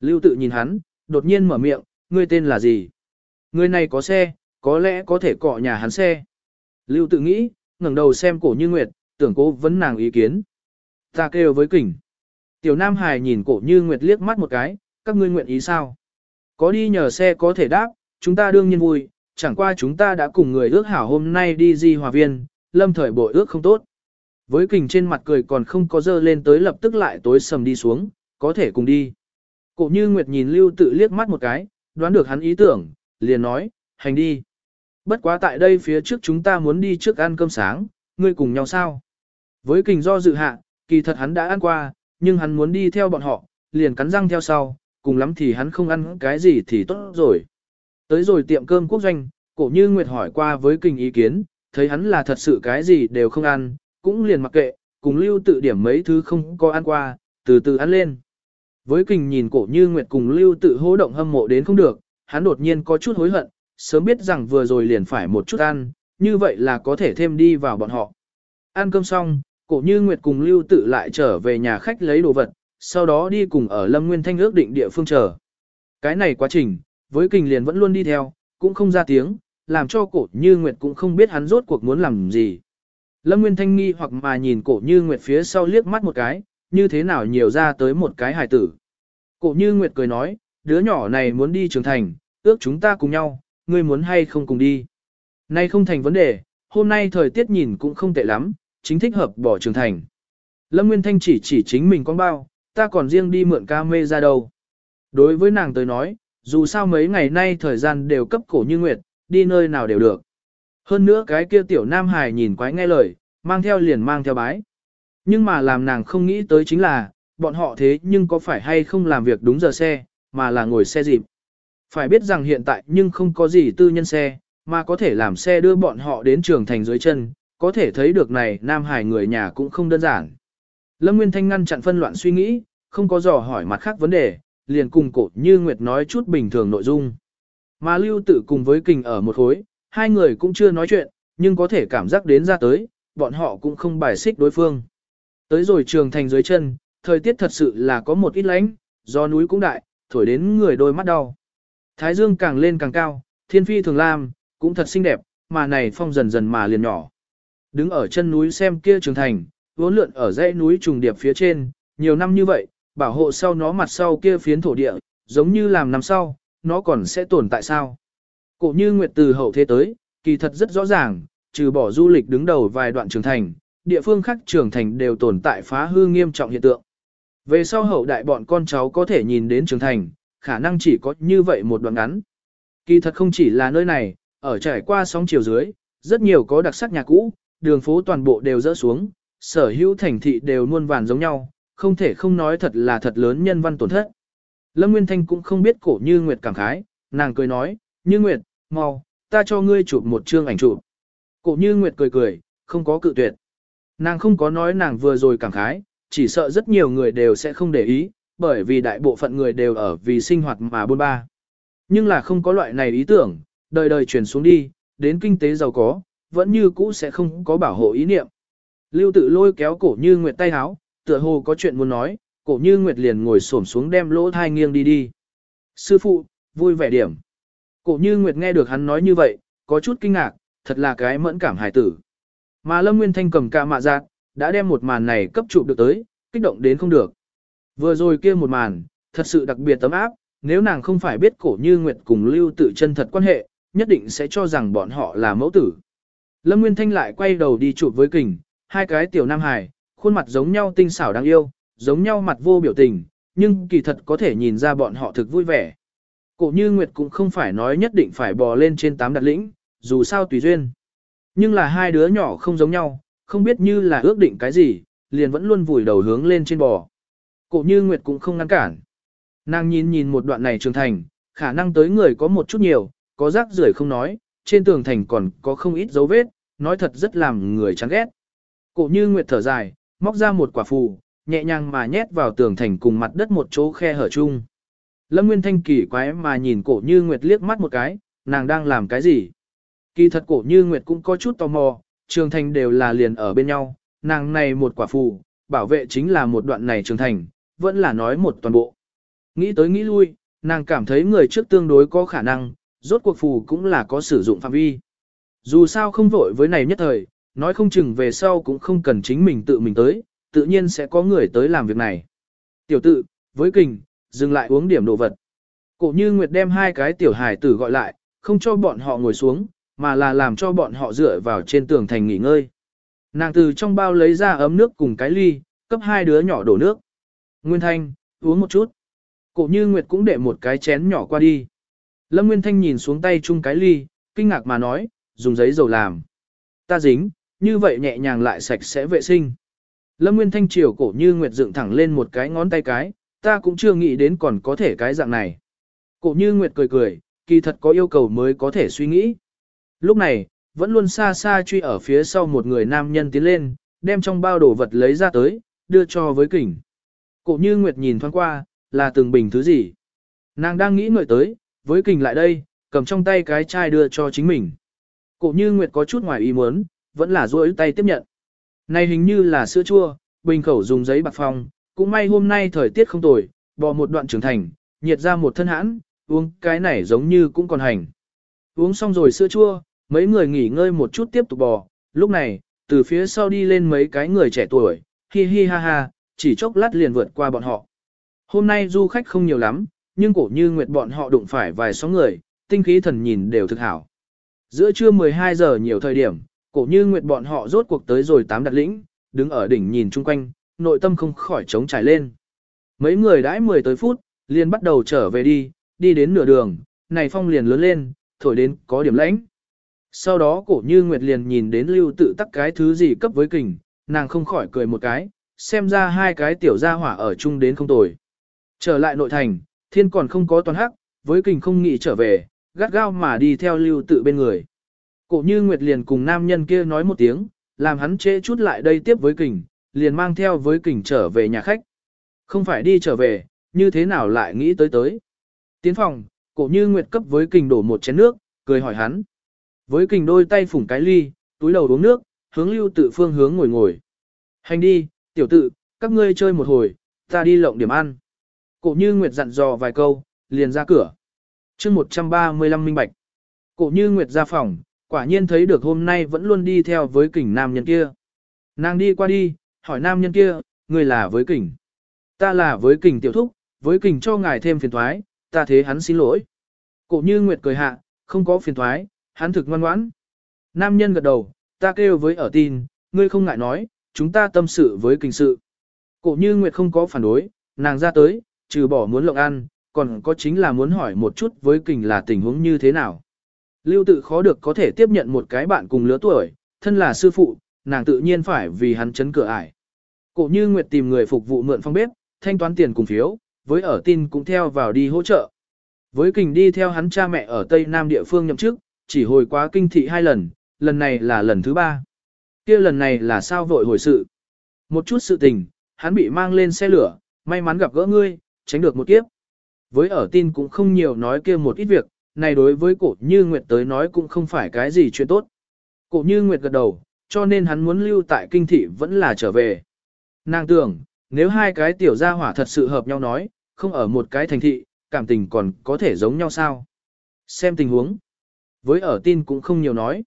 Lưu tự nhìn hắn, đột nhiên mở miệng, ngươi tên là gì? Người này có xe, có lẽ có thể cọ nhà hắn xe. Lưu tự nghĩ, ngẩng đầu xem cổ như Nguyệt, tưởng cố vấn nàng ý kiến. Ta kêu với kỉnh. Tiểu Nam Hải nhìn cổ như Nguyệt liếc mắt một cái, các ngươi nguyện ý sao? Có đi nhờ xe có thể đáp, chúng ta đương nhiên vui, chẳng qua chúng ta đã cùng người ước hảo hôm nay đi di hòa viên, lâm thời bội ước không tốt. Với kình trên mặt cười còn không có dơ lên tới lập tức lại tối sầm đi xuống, có thể cùng đi. Cổ như Nguyệt nhìn Lưu tự liếc mắt một cái, đoán được hắn ý tưởng, liền nói, hành đi. Bất quá tại đây phía trước chúng ta muốn đi trước ăn cơm sáng, ngươi cùng nhau sao? Với kình do dự hạ, kỳ thật hắn đã ăn qua, nhưng hắn muốn đi theo bọn họ, liền cắn răng theo sau, cùng lắm thì hắn không ăn cái gì thì tốt rồi. Tới rồi tiệm cơm quốc doanh, cổ như Nguyệt hỏi qua với kinh ý kiến, thấy hắn là thật sự cái gì đều không ăn, cũng liền mặc kệ, cùng lưu tự điểm mấy thứ không có ăn qua, từ từ ăn lên. Với kình nhìn cổ như Nguyệt cùng lưu tự hô động hâm mộ đến không được, hắn đột nhiên có chút hối hận, sớm biết rằng vừa rồi liền phải một chút ăn, như vậy là có thể thêm đi vào bọn họ. Ăn cơm xong, cổ như Nguyệt cùng lưu tự lại trở về nhà khách lấy đồ vật, sau đó đi cùng ở Lâm Nguyên Thanh ước định địa phương chờ. Cái này quá trình, với kình liền vẫn luôn đi theo, cũng không ra tiếng, làm cho cổ như Nguyệt cũng không biết hắn rốt cuộc muốn làm gì. Lâm Nguyên Thanh nghi hoặc mà nhìn cổ như Nguyệt phía sau liếc mắt một cái, như thế nào nhiều ra tới một cái hài tử. Cổ như Nguyệt cười nói, đứa nhỏ này muốn đi trưởng thành, ước chúng ta cùng nhau, ngươi muốn hay không cùng đi. Nay không thành vấn đề, hôm nay thời tiết nhìn cũng không tệ lắm, chính thích hợp bỏ Trường thành. Lâm Nguyên Thanh chỉ chỉ chính mình con bao, ta còn riêng đi mượn ca mê ra đâu. Đối với nàng tới nói, dù sao mấy ngày nay thời gian đều cấp cổ như nguyệt, đi nơi nào đều được. Hơn nữa cái kia tiểu nam hài nhìn quái nghe lời, mang theo liền mang theo bái. Nhưng mà làm nàng không nghĩ tới chính là, bọn họ thế nhưng có phải hay không làm việc đúng giờ xe, mà là ngồi xe dịp. Phải biết rằng hiện tại nhưng không có gì tư nhân xe, mà có thể làm xe đưa bọn họ đến trường thành dưới chân, có thể thấy được này nam hải người nhà cũng không đơn giản. Lâm Nguyên Thanh ngăn chặn phân loạn suy nghĩ, không có dò hỏi mặt khác vấn đề, liền cùng cổ như Nguyệt nói chút bình thường nội dung. Mà lưu Tử cùng với kình ở một khối, hai người cũng chưa nói chuyện, nhưng có thể cảm giác đến ra tới, bọn họ cũng không bài xích đối phương. Tới rồi trường thành dưới chân, thời tiết thật sự là có một ít lánh, do núi cũng đại, thổi đến người đôi mắt đau. Thái dương càng lên càng cao, thiên phi thường lam, cũng thật xinh đẹp, mà này phong dần dần mà liền nhỏ. Đứng ở chân núi xem kia trường thành, vốn lượn ở dãy núi trùng điệp phía trên, nhiều năm như vậy, bảo hộ sau nó mặt sau kia phiến thổ địa, giống như làm năm sau, nó còn sẽ tồn tại sao. Cổ như Nguyệt từ hậu thế tới, kỳ thật rất rõ ràng, trừ bỏ du lịch đứng đầu vài đoạn trường thành, địa phương khác trường thành đều tồn tại phá hư nghiêm trọng hiện tượng. Về sau hậu đại bọn con cháu có thể nhìn đến trường thành, khả năng chỉ có như vậy một đoạn ngắn. Kỳ thật không chỉ là nơi này, ở trải qua sóng chiều dưới, rất nhiều có đặc sắc nhà cũ, đường phố toàn bộ đều rỡ xuống, sở hữu thành thị đều muôn vàn giống nhau, không thể không nói thật là thật lớn nhân văn tổn thất. Lâm Nguyên Thanh cũng không biết cổ như Nguyệt cảm khái, nàng cười nói, như Nguyệt, mau, ta cho ngươi chụp một chương ảnh chụp. Cổ như Nguyệt cười cười, không có cự tuyệt. Nàng không có nói nàng vừa rồi cảm khái, chỉ sợ rất nhiều người đều sẽ không để ý, bởi vì đại bộ phận người đều ở vì sinh hoạt mà buôn ba. Nhưng là không có loại này ý tưởng, đời đời truyền xuống đi, đến kinh tế giàu có, vẫn như cũ sẽ không có bảo hộ ý niệm. Lưu tự lôi kéo cổ như Nguyệt tay háo, tựa hồ có chuyện muốn nói, cổ như Nguyệt liền ngồi xổm xuống đem lỗ thai nghiêng đi đi. Sư phụ, vui vẻ điểm. Cổ như Nguyệt nghe được hắn nói như vậy, có chút kinh ngạc, thật là cái mẫn cảm hài tử. Mà Lâm Nguyên Thanh cầm ca mạ giác, đã đem một màn này cấp trụ được tới, kích động đến không được. Vừa rồi kia một màn, thật sự đặc biệt tấm áp, nếu nàng không phải biết cổ như Nguyệt cùng lưu tự chân thật quan hệ, nhất định sẽ cho rằng bọn họ là mẫu tử. Lâm Nguyên Thanh lại quay đầu đi chụp với kình, hai cái tiểu nam hài, khuôn mặt giống nhau tinh xảo đáng yêu, giống nhau mặt vô biểu tình, nhưng kỳ thật có thể nhìn ra bọn họ thực vui vẻ. Cổ như Nguyệt cũng không phải nói nhất định phải bò lên trên tám đặt lĩnh, dù sao tùy duyên. Nhưng là hai đứa nhỏ không giống nhau, không biết như là ước định cái gì, liền vẫn luôn vùi đầu hướng lên trên bò. Cổ như Nguyệt cũng không ngăn cản. Nàng nhìn nhìn một đoạn này trưởng thành, khả năng tới người có một chút nhiều, có rác rưởi không nói, trên tường thành còn có không ít dấu vết, nói thật rất làm người chán ghét. Cổ như Nguyệt thở dài, móc ra một quả phù, nhẹ nhàng mà nhét vào tường thành cùng mặt đất một chỗ khe hở chung. Lâm Nguyên Thanh kỳ quái mà nhìn cổ như Nguyệt liếc mắt một cái, nàng đang làm cái gì? Kỳ thật cổ như Nguyệt cũng có chút tò mò, trường thành đều là liền ở bên nhau, nàng này một quả phù, bảo vệ chính là một đoạn này trường thành, vẫn là nói một toàn bộ. Nghĩ tới nghĩ lui, nàng cảm thấy người trước tương đối có khả năng, rốt cuộc phù cũng là có sử dụng phạm vi. Dù sao không vội với này nhất thời, nói không chừng về sau cũng không cần chính mình tự mình tới, tự nhiên sẽ có người tới làm việc này. Tiểu tự, với kình, dừng lại uống điểm đồ vật. Cổ như Nguyệt đem hai cái tiểu hải tử gọi lại, không cho bọn họ ngồi xuống, mà là làm cho bọn họ dựa vào trên tường thành nghỉ ngơi. Nàng từ trong bao lấy ra ấm nước cùng cái ly, cấp hai đứa nhỏ đổ nước. Nguyên Thanh, uống một chút. Cổ như Nguyệt cũng để một cái chén nhỏ qua đi. Lâm Nguyên Thanh nhìn xuống tay chung cái ly, kinh ngạc mà nói, dùng giấy dầu làm. Ta dính, như vậy nhẹ nhàng lại sạch sẽ vệ sinh. Lâm Nguyên Thanh chiều cổ như Nguyệt dựng thẳng lên một cái ngón tay cái, ta cũng chưa nghĩ đến còn có thể cái dạng này. Cổ như Nguyệt cười cười, kỳ thật có yêu cầu mới có thể suy nghĩ. Lúc này, vẫn luôn xa xa truy ở phía sau một người nam nhân tiến lên, đem trong bao đồ vật lấy ra tới, đưa cho với kỉnh. Cổ như Nguyệt nhìn thoáng qua, là từng bình thứ gì. Nàng đang nghĩ ngợi tới, với kình lại đây, cầm trong tay cái chai đưa cho chính mình. Cổ như Nguyệt có chút ngoài ý muốn, vẫn là duỗi tay tiếp nhận. Này hình như là sữa chua, bình khẩu dùng giấy bạc phong, cũng may hôm nay thời tiết không tồi, bò một đoạn trưởng thành, nhiệt ra một thân hãn, uống cái này giống như cũng còn hành. Uống xong rồi sữa chua, mấy người nghỉ ngơi một chút tiếp tục bò, lúc này, từ phía sau đi lên mấy cái người trẻ tuổi, hi hi ha ha, chỉ chốc lát liền vượt qua bọn họ. Hôm nay du khách không nhiều lắm, nhưng cổ như nguyệt bọn họ đụng phải vài số người, tinh khí thần nhìn đều thực hảo. Giữa trưa 12 giờ nhiều thời điểm, cổ như nguyệt bọn họ rốt cuộc tới rồi tám đặt lĩnh, đứng ở đỉnh nhìn chung quanh, nội tâm không khỏi trống trải lên. Mấy người đãi 10 tới phút, liền bắt đầu trở về đi, đi đến nửa đường, này phong liền lớn lên, thổi đến có điểm lãnh. Sau đó cổ như Nguyệt liền nhìn đến lưu tự tắc cái thứ gì cấp với kình, nàng không khỏi cười một cái, xem ra hai cái tiểu gia hỏa ở chung đến không tồi. Trở lại nội thành, thiên còn không có toàn hắc, với kình không nghĩ trở về, gắt gao mà đi theo lưu tự bên người. Cổ như Nguyệt liền cùng nam nhân kia nói một tiếng, làm hắn trễ chút lại đây tiếp với kình, liền mang theo với kình trở về nhà khách. Không phải đi trở về, như thế nào lại nghĩ tới tới. Tiến phòng, cổ như Nguyệt cấp với kình đổ một chén nước, cười hỏi hắn. Với kình đôi tay phủng cái ly, túi đầu uống nước, hướng lưu tự phương hướng ngồi ngồi. Hành đi, tiểu tự, các ngươi chơi một hồi, ta đi lộng điểm ăn. Cổ như Nguyệt dặn dò vài câu, liền ra cửa. chương 135 minh bạch. Cổ như Nguyệt ra phòng, quả nhiên thấy được hôm nay vẫn luôn đi theo với kình nam nhân kia. Nàng đi qua đi, hỏi nam nhân kia, người là với kình. Ta là với kình tiểu thúc, với kình cho ngài thêm phiền thoái, ta thế hắn xin lỗi. Cổ như Nguyệt cười hạ, không có phiền thoái, hắn thực ngoan ngoãn. Nam nhân gật đầu, ta kêu với ở tin, ngươi không ngại nói, chúng ta tâm sự với kình sự. Cổ như Nguyệt không có phản đối, nàng ra tới, trừ bỏ muốn lộng ăn, còn có chính là muốn hỏi một chút với kình là tình huống như thế nào. Lưu tự khó được có thể tiếp nhận một cái bạn cùng lứa tuổi, thân là sư phụ, nàng tự nhiên phải vì hắn chấn cửa ải. Cổ như Nguyệt tìm người phục vụ mượn phong bếp, thanh toán tiền cùng phiếu, với ở tin cũng theo vào đi hỗ trợ. Với kình đi theo hắn cha mẹ ở Tây Nam địa phương nhậm chức, chỉ hồi quá kinh thị hai lần, lần này là lần thứ ba. kia lần này là sao vội hồi sự. Một chút sự tình, hắn bị mang lên xe lửa, may mắn gặp gỡ ngươi, tránh được một kiếp. Với ở tin cũng không nhiều nói kia một ít việc, này đối với cổ như Nguyệt tới nói cũng không phải cái gì chuyện tốt. Cổ như Nguyệt gật đầu, cho nên hắn muốn lưu tại kinh thị vẫn là trở về. Nàng tưởng, nếu hai cái tiểu gia hỏa thật sự hợp nhau nói, không ở một cái thành thị, cảm tình còn có thể giống nhau sao? Xem tình huống. Với ở tin cũng không nhiều nói.